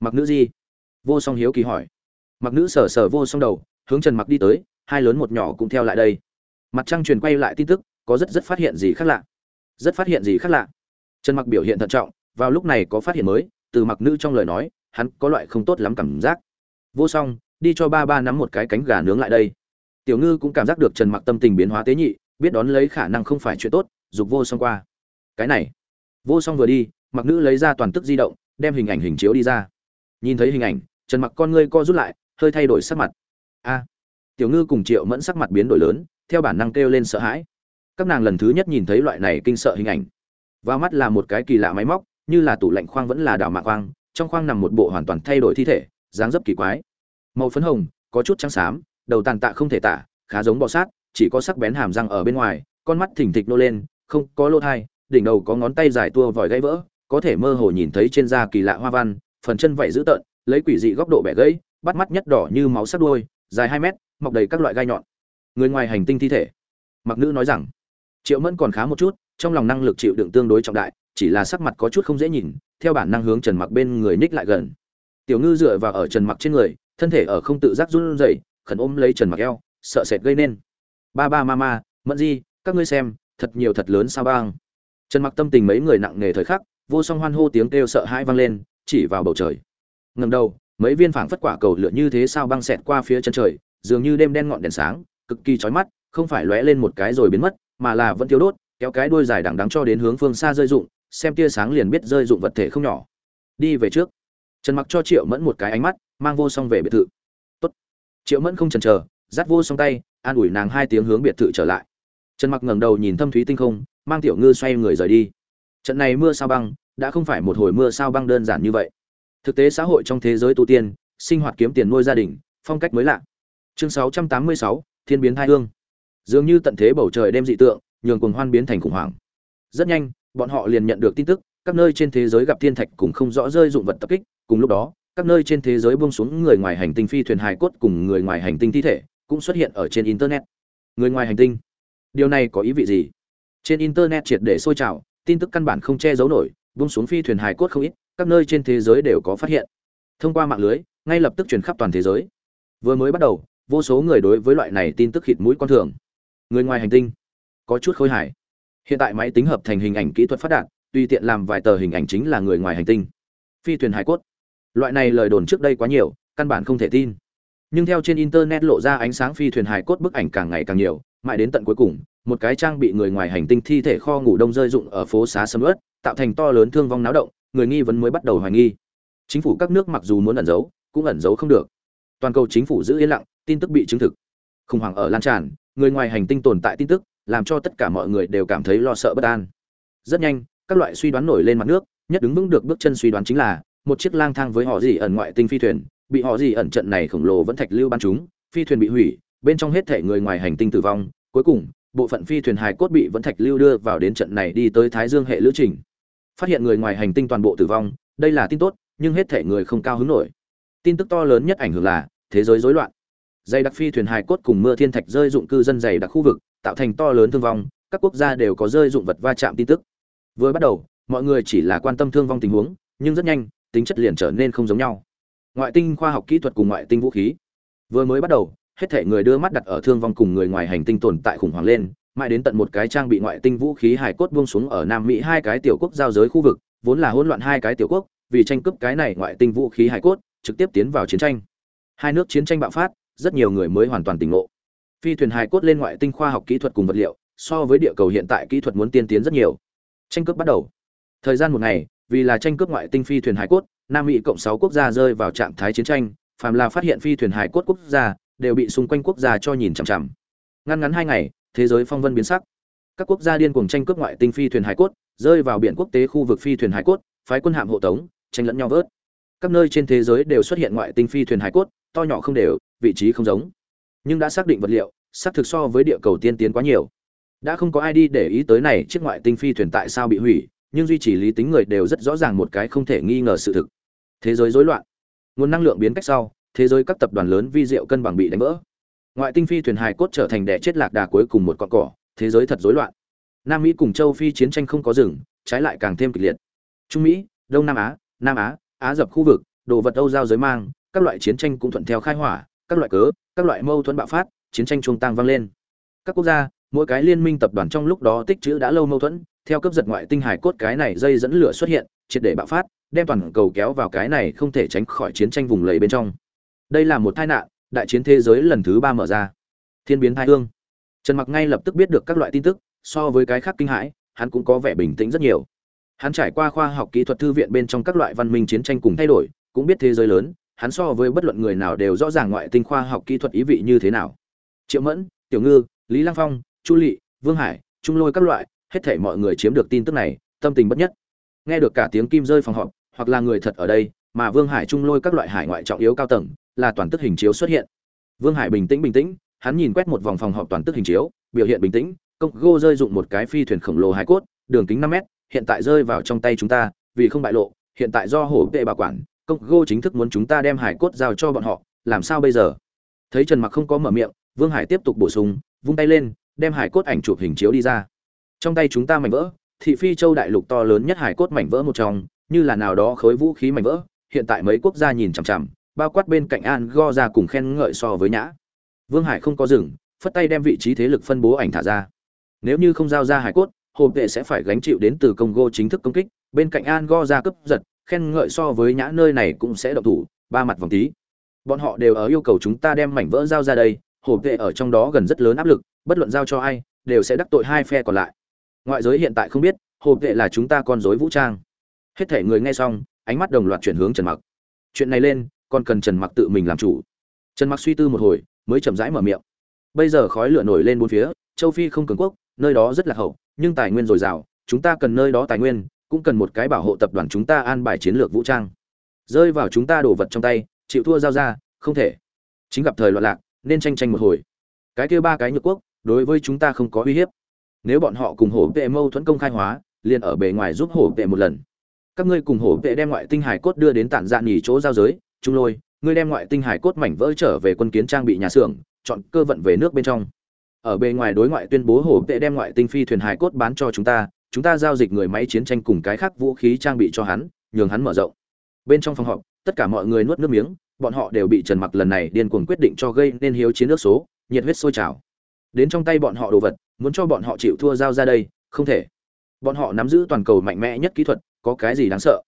Mặc nữ gì? Vô song hiếu kỳ hỏi. Mặc nữ sờ sờ vô song đầu, hướng trần mặc đi tới, hai lớn một nhỏ cũng theo lại đây. Mặt trăng truyền quay lại tin tức, có rất rất phát hiện gì khác lạ. Rất phát hiện gì khác lạ? Trần mặc biểu hiện thận trọng, vào lúc này có phát hiện mới, từ mặc nữ trong lời nói hắn có loại không tốt lắm cảm giác. Vô song, đi cho ba ba nắm một cái cánh gà nướng lại đây. Tiểu ngư cũng cảm giác được trần mặc tâm tình biến hóa tế nhị, biết đón lấy khả năng không phải chuyện tốt, dục vô song qua. Cái này. Vô song vừa đi, mặc nữ lấy ra toàn tức di động, đem hình ảnh hình chiếu đi ra. Nhìn thấy hình ảnh, trần mặc con ngươi co rút lại, hơi thay đổi sắc mặt. A. Tiểu ngư cùng triệu mẫn sắc mặt biến đổi lớn, theo bản năng kêu lên sợ hãi. Các nàng lần thứ nhất nhìn thấy loại này kinh sợ hình ảnh. Vào mắt là một cái kỳ lạ máy móc, như là tủ lạnh khoang vẫn là đảo mạ khoang trong khoang nằm một bộ hoàn toàn thay đổi thi thể, dáng dấp kỳ quái. Màu phấn hồng, có chút trắng xám, đầu tàn tạ không thể tả, khá giống bọ sát, chỉ có sắc bén hàm răng ở bên ngoài, con mắt thỉnh thịch nô lên, không có lỗ thai, đỉnh đầu có ngón tay dài tua vòi gãy vỡ, có thể mơ hồ nhìn thấy trên da kỳ lạ hoa văn, phần chân vảy dữ tợn, lấy quỷ dị góc độ bẻ gãy, bắt mắt nhất đỏ như máu sắt đuôi, dài hai mét, mọc đầy các loại gai nhọn. Người ngoài hành tinh thi thể. Mặc nữ nói rằng, triệu mẫn còn khá một chút, trong lòng năng lực chịu đựng tương đối trọng đại chỉ là sắc mặt có chút không dễ nhìn, theo bản năng hướng trần mặc bên người ních lại gần. Tiểu ngư dựa vào ở trần mặc trên người, thân thể ở không tự giác run rẩy, khẩn ôm lấy trần mặc eo, sợ sệt gây nên. Ba ba ma ma, mẫn di, các ngươi xem, thật nhiều thật lớn sao bang trần mặc tâm tình mấy người nặng nề thời khắc, vô song hoan hô tiếng kêu sợ hãi vang lên, chỉ vào bầu trời. Ngầm đầu, mấy viên phảng phất quả cầu lửa như thế sao băng xẹt qua phía chân trời, dường như đêm đen ngọn đèn sáng, cực kỳ chói mắt, không phải lóe lên một cái rồi biến mất, mà là vẫn thiếu đốt, kéo cái đuôi dài đằng đắng cho đến hướng phương xa rơi rụng xem tia sáng liền biết rơi dụng vật thể không nhỏ. Đi về trước. Trần mặc cho triệu mẫn một cái ánh mắt mang vô song về biệt thự. Tốt. triệu mẫn không chần chờ dắt vô song tay an ủi nàng hai tiếng hướng biệt thự trở lại. Trần mặc ngẩng đầu nhìn thâm thúy tinh không mang tiểu ngư xoay người rời đi. Trận này mưa sao băng đã không phải một hồi mưa sao băng đơn giản như vậy. Thực tế xã hội trong thế giới tu tiên sinh hoạt kiếm tiền nuôi gia đình phong cách mới lạ. Chương 686, thiên biến hai hương. Dường như tận thế bầu trời đem dị tượng nhường cuồng hoan biến thành khủng hoảng. Rất nhanh bọn họ liền nhận được tin tức, các nơi trên thế giới gặp thiên thạch cùng không rõ rơi dụng vật tập kích. Cùng lúc đó, các nơi trên thế giới buông xuống người ngoài hành tinh phi thuyền hài cốt cùng người ngoài hành tinh thi thể cũng xuất hiện ở trên internet. Người ngoài hành tinh, điều này có ý vị gì? Trên internet triệt để sôi trào, tin tức căn bản không che giấu nổi, buông xuống phi thuyền hài cốt không ít, các nơi trên thế giới đều có phát hiện. Thông qua mạng lưới, ngay lập tức truyền khắp toàn thế giới. Vừa mới bắt đầu, vô số người đối với loại này tin tức khịt mũi con thường. Người ngoài hành tinh, có chút khôi hài hiện tại máy tính hợp thành hình ảnh kỹ thuật phát đạt, tùy tiện làm vài tờ hình ảnh chính là người ngoài hành tinh. Phi thuyền hải cốt. Loại này lời đồn trước đây quá nhiều, căn bản không thể tin. Nhưng theo trên internet lộ ra ánh sáng phi thuyền hải cốt bức ảnh càng ngày càng nhiều, mãi đến tận cuối cùng, một cái trang bị người ngoài hành tinh thi thể kho ngủ đông rơi rụng ở phố xá sầm ớt tạo thành to lớn thương vong náo động, người nghi vấn mới bắt đầu hoài nghi. Chính phủ các nước mặc dù muốn ẩn giấu, cũng ẩn giấu không được. Toàn cầu chính phủ giữ yên lặng, tin tức bị chứng thực. Khủng hoảng ở lan tràn, người ngoài hành tinh tồn tại tin tức làm cho tất cả mọi người đều cảm thấy lo sợ bất an. Rất nhanh, các loại suy đoán nổi lên mặt nước, nhất đứng vững được bước chân suy đoán chính là, một chiếc lang thang với họ gì ẩn ngoại tinh phi thuyền, bị họ gì ẩn trận này khổng lồ vẫn thạch lưu ban chúng phi thuyền bị hủy, bên trong hết thể người ngoài hành tinh tử vong, cuối cùng, bộ phận phi thuyền hài cốt bị vẫn thạch lưu đưa vào đến trận này đi tới thái dương hệ lữ trình. Phát hiện người ngoài hành tinh toàn bộ tử vong, đây là tin tốt, nhưng hết thể người không cao hứng nổi. Tin tức to lớn nhất ảnh hưởng là, thế giới rối loạn. Dày đặc phi thuyền hài cốt cùng mưa thiên thạch rơi dụng cư dân dày đặc khu vực tạo thành to lớn thương vong, các quốc gia đều có rơi dụng vật va chạm tin tức. Vừa bắt đầu, mọi người chỉ là quan tâm thương vong tình huống, nhưng rất nhanh, tính chất liền trở nên không giống nhau. Ngoại tinh khoa học kỹ thuật cùng ngoại tinh vũ khí. Vừa mới bắt đầu, hết thể người đưa mắt đặt ở thương vong cùng người ngoài hành tinh tồn tại khủng hoảng lên, mãi đến tận một cái trang bị ngoại tinh vũ khí hải cốt buông xuống ở nam mỹ hai cái tiểu quốc giao giới khu vực, vốn là hỗn loạn hai cái tiểu quốc, vì tranh cướp cái này ngoại tinh vũ khí hải cốt, trực tiếp tiến vào chiến tranh. Hai nước chiến tranh bạo phát, rất nhiều người mới hoàn toàn tỉnh ngộ phi thuyền hài cốt lên ngoại tinh khoa học kỹ thuật cùng vật liệu, so với địa cầu hiện tại kỹ thuật muốn tiên tiến rất nhiều. Tranh cướp bắt đầu. Thời gian một ngày, vì là tranh cướp ngoại tinh phi thuyền hải cốt, nam mỹ cộng sáu quốc gia rơi vào trạng thái chiến tranh, phàm là phát hiện phi thuyền hải cốt quốc gia, đều bị xung quanh quốc gia cho nhìn chằm chằm. Ngăn ngắn hai ngày, thế giới phong vân biến sắc. Các quốc gia điên cuồng tranh cướp ngoại tinh phi thuyền hải cốt, rơi vào biển quốc tế khu vực phi thuyền hải cốt, phái quân hạm hộ tống, tranh lẫn nhau vớt. Các nơi trên thế giới đều xuất hiện ngoại tinh phi thuyền hải cốt, to nhỏ không đều, vị trí không giống nhưng đã xác định vật liệu, xác thực so với địa cầu tiên tiến quá nhiều. Đã không có ai đi để ý tới này chiếc ngoại tinh phi thuyền tại sao bị hủy, nhưng duy trì lý tính người đều rất rõ ràng một cái không thể nghi ngờ sự thực. Thế giới rối loạn. Nguồn năng lượng biến cách sau, thế giới các tập đoàn lớn vi diệu cân bằng bị đánh vỡ. Ngoại tinh phi thuyền hài cốt trở thành đẻ chết lạc đà cuối cùng một con cỏ, thế giới thật rối loạn. Nam mỹ cùng châu phi chiến tranh không có rừng trái lại càng thêm kịch liệt. Trung mỹ, đông nam á nam á á dập khu vực, đồ vật âu giao giới mang, các loại chiến tranh cũng thuận theo khai hỏa các loại cớ, các loại mâu thuẫn bạo phát, chiến tranh chuông tăng vang lên. Các quốc gia, mỗi cái liên minh tập đoàn trong lúc đó tích trữ đã lâu mâu thuẫn, theo cấp giật ngoại tinh hải cốt cái này dây dẫn lửa xuất hiện, triệt để bạo phát, đem toàn cầu kéo vào cái này không thể tránh khỏi chiến tranh vùng lầy bên trong. Đây là một tai nạn, đại chiến thế giới lần thứ ba mở ra. Thiên biến thái hương. Trần mặc ngay lập tức biết được các loại tin tức, so với cái khác kinh hãi, hắn cũng có vẻ bình tĩnh rất nhiều. Hắn trải qua khoa học kỹ thuật thư viện bên trong các loại văn minh chiến tranh cùng thay đổi, cũng biết thế giới lớn hắn so với bất luận người nào đều rõ ràng ngoại tinh khoa học kỹ thuật ý vị như thế nào. Triệu mẫn, tiểu ngư, lý lăng phong, chu lị, vương hải, trung lôi các loại, hết thể mọi người chiếm được tin tức này, tâm tình bất nhất. Nghe được cả tiếng kim rơi phòng họp, hoặc là người thật ở đây, mà vương hải, trung lôi các loại hải ngoại trọng yếu cao tầng, là toàn tức hình chiếu xuất hiện. Vương hải bình tĩnh bình tĩnh, hắn nhìn quét một vòng phòng họp toàn tức hình chiếu, biểu hiện bình tĩnh, công gô rơi dụng một cái phi thuyền khổng lồ hải cốt, đường kính năm mét, hiện tại rơi vào trong tay chúng ta, vì không bại lộ, hiện tại do hổ vệ bảo quản công gô chính thức muốn chúng ta đem hải cốt giao cho bọn họ, làm sao bây giờ? Thấy trần mặc không có mở miệng, vương hải tiếp tục bổ sung, vung tay lên, đem hải cốt ảnh chụp hình chiếu đi ra. Trong tay chúng ta mảnh vỡ, thị phi châu đại lục to lớn nhất hải cốt mảnh vỡ một trong, như là nào đó khối vũ khí mảnh vỡ, hiện tại mấy quốc gia nhìn chằm chằm, bao quát bên cạnh an go ra cùng khen ngợi so với nhã. Vương hải không có dừng, phất tay đem vị trí thế lực phân bố ảnh thả ra. Nếu như không giao ra hải cốt, hồ vệ sẽ phải gánh chịu đến từ congo chính thức công kích, bên cạnh an go ra cướp giật khen ngợi so với nhã nơi này cũng sẽ động thủ, ba mặt vòng tí. Bọn họ đều ở yêu cầu chúng ta đem mảnh vỡ giao ra đây hổ vệ ở trong đó gần rất lớn áp lực, bất luận giao cho ai, đều sẽ đắc tội hai phe còn lại. Ngoại giới hiện tại không biết, hồ vệ là chúng ta con dối vũ trang. Hết thể người nghe xong, ánh mắt đồng loạt chuyển hướng trần mặc. Chuyện này lên, còn cần trần mặc tự mình làm chủ. Trần mặc suy tư một hồi, mới chậm rãi mở miệng. Bây giờ khói lửa nổi lên bốn phía, châu phi không cường quốc, nơi đó rất là hậu, nhưng tài nguyên dồi dào, chúng ta cần nơi đó tài nguyên cũng cần một cái bảo hộ tập đoàn chúng ta an bài chiến lược vũ trang. Rơi vào chúng ta đổ vật trong tay, chịu thua giao ra, không thể. Chính gặp thời loạn lạc, nên tranh tranh một hồi. Cái kia ba cái nhược quốc, đối với chúng ta không có uy hiếp. Nếu bọn họ cùng hổ vệ mâu thuẫn công khai hóa, liền ở bề ngoài giúp hổ vệ một lần. Các ngươi cùng hổ vệ đem ngoại tinh hải cốt đưa đến tản dạ nghỉ chỗ giao giới, trung lôi, ngươi đem ngoại tinh hải cốt mảnh vỡ trở về quân kiến trang bị nhà xưởng, chọn cơ vận về nước bên trong. Ở bề ngoài đối ngoại tuyên bố hổ vệ đem ngoại tinh phi thuyền hải cốt bán cho chúng ta chúng ta giao dịch người máy chiến tranh cùng cái khác vũ khí trang bị cho hắn, nhường hắn mở rộng. Bên trong phòng họp, tất cả mọi người nuốt nước miếng, bọn họ đều bị trần mặc lần này điên cuồng quyết định cho gây nên hiếu chiến nước số, nhiệt huyết sôi trào. Đến trong tay bọn họ đồ vật, muốn cho bọn họ chịu thua giao ra đây, không thể. Bọn họ nắm giữ toàn cầu mạnh mẽ nhất kỹ thuật, có cái gì đáng sợ?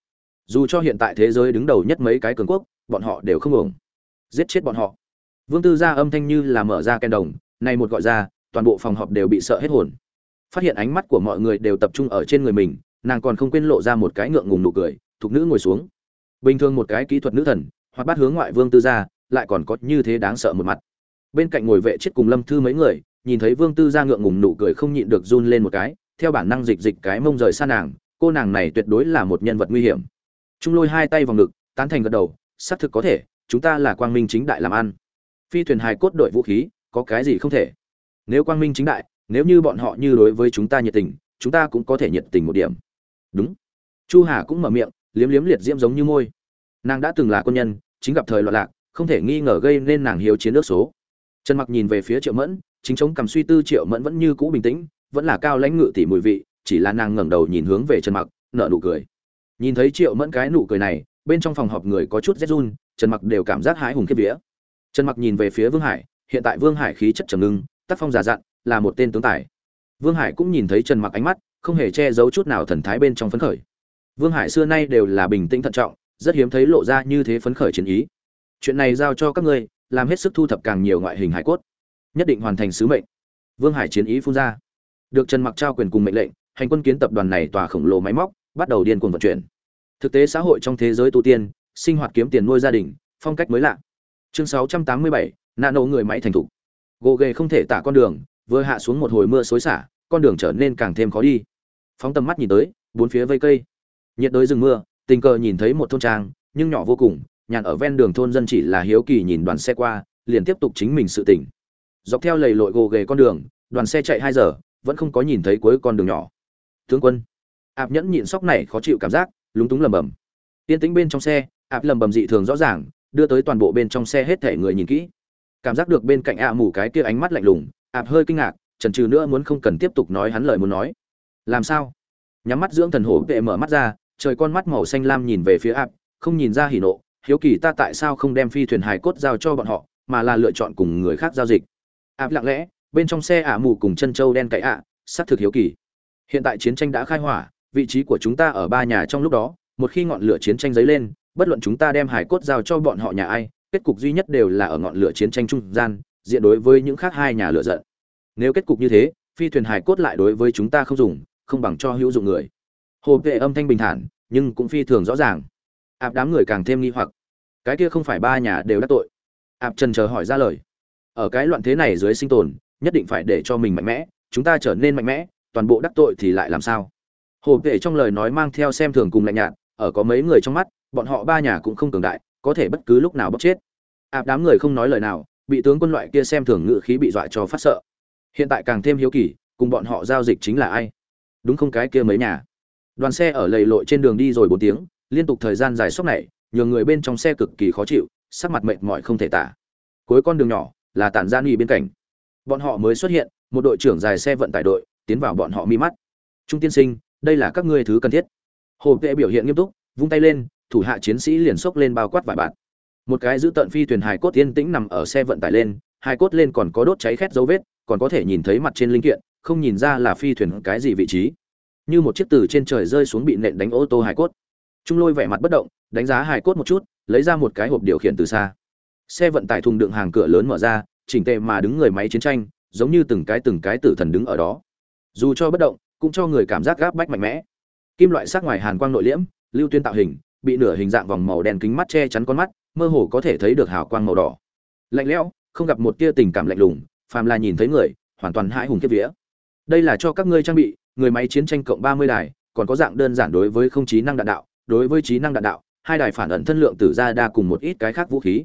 Dù cho hiện tại thế giới đứng đầu nhất mấy cái cường quốc, bọn họ đều không ổng giết chết bọn họ. Vương tư gia âm thanh như là mở ra ken đồng, này một gọi ra, toàn bộ phòng họp đều bị sợ hết hồn phát hiện ánh mắt của mọi người đều tập trung ở trên người mình, nàng còn không quên lộ ra một cái ngượng ngùng nụ cười, thục nữ ngồi xuống. Bình thường một cái kỹ thuật nữ thần, hoặc bắt hướng ngoại vương tư gia, lại còn có như thế đáng sợ một mặt. Bên cạnh ngồi vệ chết cùng lâm thư mấy người, nhìn thấy vương tư gia ngượng ngùng nụ cười không nhịn được run lên một cái, theo bản năng dịch dịch cái mông rời xa nàng, cô nàng này tuyệt đối là một nhân vật nguy hiểm. Chúng lôi hai tay vào ngực, tán thành gật đầu, xác thực có thể, chúng ta là quang minh chính đại làm ăn. Phi thuyền hài cốt đội vũ khí, có cái gì không thể? Nếu quang minh chính đại nếu như bọn họ như đối với chúng ta nhiệt tình, chúng ta cũng có thể nhiệt tình một điểm. Đúng. Chu hà cũng mở miệng, liếm liếm liệt diễm giống như môi. Nàng đã từng là quân nhân, chính gặp thời loạn lạc, không thể nghi ngờ gây nên nàng hiếu chiến nước số. Trần mặc nhìn về phía triệu mẫn, chính chống cầm suy tư triệu mẫn vẫn như cũ bình tĩnh, vẫn là cao lãnh ngự tỷ mùi vị, chỉ là nàng ngẩng đầu nhìn hướng về trần mặc, nở nụ cười. Nhìn thấy triệu mẫn cái nụ cười này, bên trong phòng họp người có chút rét run, trần mặc đều cảm giác hãi hùng kiếp vía. Trần mặc nhìn về phía vương hải, hiện tại vương hải khí chất trầm ngưng, tác phong già dặn là một tên tướng tài. Vương hải cũng nhìn thấy trần mặc ánh mắt không hề che giấu chút nào thần thái bên trong phấn khởi. Vương hải xưa nay đều là bình tĩnh thận trọng rất hiếm thấy lộ ra như thế phấn khởi chiến ý. Chuyện này giao cho các ngươi làm hết sức thu thập càng nhiều ngoại hình hải cốt. Nhất định hoàn thành sứ mệnh. Vương hải chiến ý phun ra. Được trần mặc trao quyền cùng mệnh lệnh hành quân kiến tập đoàn này tòa khổng lồ máy móc bắt đầu điên cuồng vận chuyển. Thực tế xã hội trong thế giới tu tiên sinh hoạt kiếm tiền nuôi gia đình phong cách mới lạ. Chương 687, nano người máy thành thục. Gồ ghề không thể tả con đường vừa hạ xuống một hồi mưa xối xả, con đường trở nên càng thêm khó đi. Phóng tầm mắt nhìn tới, bốn phía vây cây. Nhiệt đới rừng mưa, tình cờ nhìn thấy một thôn trang, nhưng nhỏ vô cùng, nhàn ở ven đường thôn dân chỉ là hiếu kỳ nhìn đoàn xe qua, liền tiếp tục chính mình sự tỉnh dọc theo lầy lội gồ ghề con đường, đoàn xe chạy hai giờ, vẫn không có nhìn thấy cuối con đường nhỏ. Tướng quân. Ạp nhẫn nhịn sóc này khó chịu cảm giác, lúng túng lầm bầm yên tĩnh bên trong xe, ạp lầm bầm dị thường rõ ràng, đưa tới toàn bộ bên trong xe hết thể người nhìn kỹ. Cảm giác được bên cạnh ạ mù cái kia ánh mắt lạnh lùng áp hơi kinh ngạc trần trừ nữa muốn không cần tiếp tục nói hắn lời muốn nói. Làm sao? Nhắm mắt dưỡng thần hổ vệ mở mắt ra, trời con mắt màu xanh lam nhìn về phía áp không nhìn ra hỉ nộ, hiếu kỳ ta tại sao không đem phi thuyền hài cốt giao cho bọn họ, mà là lựa chọn cùng người khác giao dịch. Áp lặng lẽ, bên trong xe ả mù cùng chân châu đen cậy ạ xác thực hiếu kỳ. Hiện tại chiến tranh đã khai hỏa, vị trí của chúng ta ở ba nhà trong lúc đó, một khi ngọn lửa chiến tranh dấy lên, bất luận chúng ta đem hải cốt giao cho bọn họ nhà ai, kết cục duy nhất đều là ở ngọn lửa chiến tranh trung gian, diện đối với những khác hai nhà lửa giận nếu kết cục như thế, phi thuyền hải cốt lại đối với chúng ta không dùng, không bằng cho hữu dụng người. Hồ vệ âm thanh bình thản, nhưng cũng phi thường rõ ràng. Ạp đám người càng thêm nghi hoặc. Cái kia không phải ba nhà đều đắc tội. Ạp trần chờ hỏi ra lời. Ở cái loạn thế này dưới sinh tồn, nhất định phải để cho mình mạnh mẽ, chúng ta trở nên mạnh mẽ, toàn bộ đắc tội thì lại làm sao? Hồ vệ trong lời nói mang theo xem thường cùng lạnh nhạt, ở có mấy người trong mắt, bọn họ ba nhà cũng không cường đại, có thể bất cứ lúc nào bóc chết. Ạp đám người không nói lời nào, bị tướng quân loại kia xem thường ngự khí bị dọa cho phát sợ hiện tại càng thêm hiếu kỳ, cùng bọn họ giao dịch chính là ai. Đúng không cái kia mấy nhà? Đoàn xe ở lầy lội trên đường đi rồi bốn tiếng, liên tục thời gian dài sốc này, nhường người bên trong xe cực kỳ khó chịu, sắc mặt mệt mỏi không thể tả. Cuối con đường nhỏ, là tản gian uy bên cạnh. Bọn họ mới xuất hiện, một đội trưởng dài xe vận tải đội, tiến vào bọn họ mi mắt. Trung tiên sinh, đây là các ngươi thứ cần thiết. Hồ vệ biểu hiện nghiêm túc, vung tay lên, thủ hạ chiến sĩ liền xốc lên bao quát vài bạn. Một cái giữ tận phi thuyền hài cốt yên tĩnh nằm ở xe vận tải lên, hài cốt lên còn có đốt cháy khét dấu vết còn có thể nhìn thấy mặt trên linh kiện, không nhìn ra là phi thuyền cái gì vị trí. Như một chiếc từ trên trời rơi xuống bị nện đánh ô tô hải cốt. Trung lôi vẻ mặt bất động, đánh giá hải cốt một chút, lấy ra một cái hộp điều khiển từ xa. Xe vận tải thùng đựng hàng cửa lớn mở ra, chỉnh tề mà đứng người máy chiến tranh, giống như từng cái từng cái tử thần đứng ở đó. Dù cho bất động, cũng cho người cảm giác gáp bách mạnh mẽ. Kim loại sắc ngoài hàn quang nội liễm, lưu tuyên tạo hình, bị nửa hình dạng vòng màu đen kính mắt che chắn con mắt, mơ hồ có thể thấy được hào quang màu đỏ. Lạnh lẽo, không gặp một tia tình cảm lạnh lùng phàm là nhìn thấy người, hoàn toàn hãi hùng kiếp vía. Đây là cho các ngươi trang bị, người máy chiến tranh cộng ba mươi đài, còn có dạng đơn giản đối với không trí năng đạn đạo, đối với trí năng đạn đạo, hai đài phản ẩn thân lượng tử ra đa cùng một ít cái khác vũ khí.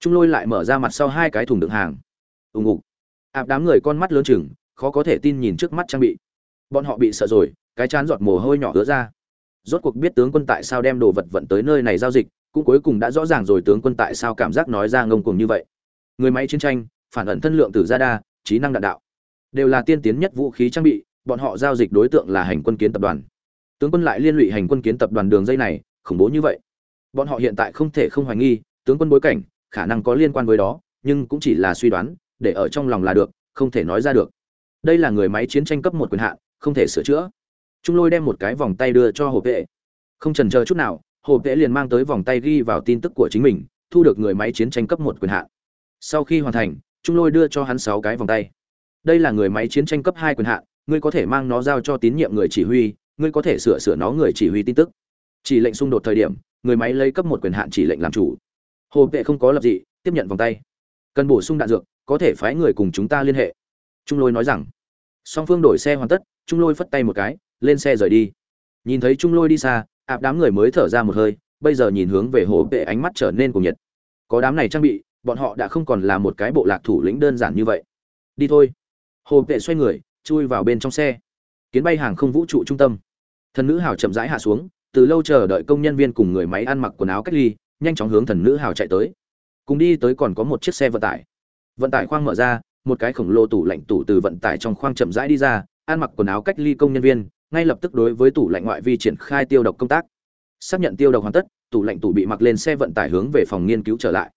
Trung lôi lại mở ra mặt sau hai cái thùng đựng hàng. Ùng ục. Ạp đám người con mắt lớn chừng, khó có thể tin nhìn trước mắt trang bị. Bọn họ bị sợ rồi, cái chán giọt mồ hôi nhỏ ứa ra. Rốt cuộc biết tướng quân tại sao đem đồ vật vận tới nơi này giao dịch, cũng cuối cùng đã rõ ràng rồi tướng quân tại sao cảm giác nói ra ngông cuồng như vậy. Người máy chiến tranh phản ẩn thân lượng tử gia đa, trí năng đạn đạo. Đều là tiên tiến nhất vũ khí trang bị, bọn họ giao dịch đối tượng là hành quân kiến tập đoàn. Tướng quân lại liên lụy hành quân kiến tập đoàn đường dây này, khủng bố như vậy. Bọn họ hiện tại không thể không hoài nghi, tướng quân bối cảnh, khả năng có liên quan với đó, nhưng cũng chỉ là suy đoán, để ở trong lòng là được, không thể nói ra được. Đây là người máy chiến tranh cấp một quyền hạn, không thể sửa chữa. Trung lôi đem một cái vòng tay đưa cho hồ vệ. Không trần chờ chút nào, hồ vệ liền mang tới vòng tay ghi vào tin tức của chính mình, thu được người máy chiến tranh cấp một quyền hạn. Sau khi hoàn thành trung lôi đưa cho hắn sáu cái vòng tay. Đây là người máy chiến tranh cấp hai quyền hạn, ngươi có thể mang nó giao cho tín nhiệm người chỉ huy, ngươi có thể sửa sửa nó người chỉ huy tin tức. Chỉ lệnh xung đột thời điểm, người máy lấy cấp một quyền hạn chỉ lệnh làm chủ. Hồ vệ không có lập dị, tiếp nhận vòng tay. Cần bổ sung đạn dược, có thể phái người cùng chúng ta liên hệ. Trung lôi nói rằng. Song phương đổi xe hoàn tất, trung lôi phất tay một cái, lên xe rời đi. Nhìn thấy trung lôi đi xa, ạp đám người mới thở ra một hơi, bây giờ nhìn hướng về hồ vệ ánh mắt trở nên cùng nhiệt. Có đám này trang bị bọn họ đã không còn là một cái bộ lạc thủ lĩnh đơn giản như vậy. Đi thôi. Hồ vệ xoay người, chui vào bên trong xe. Kiến bay hàng không vũ trụ trung tâm. Thần nữ hào chậm rãi hạ xuống, từ lâu chờ đợi công nhân viên cùng người máy ăn mặc quần áo cách ly, nhanh chóng hướng thần nữ hào chạy tới. Cùng đi tới còn có một chiếc xe vận tải. Vận tải khoang mở ra, một cái khổng lồ tủ lạnh tủ từ vận tải trong khoang chậm rãi đi ra, ăn mặc quần áo cách ly công nhân viên, ngay lập tức đối với tủ lạnh ngoại vi triển khai tiêu độc công tác. Xác nhận tiêu độc hoàn tất, tủ lạnh tủ bị mặc lên xe vận tải hướng về phòng nghiên cứu trở lại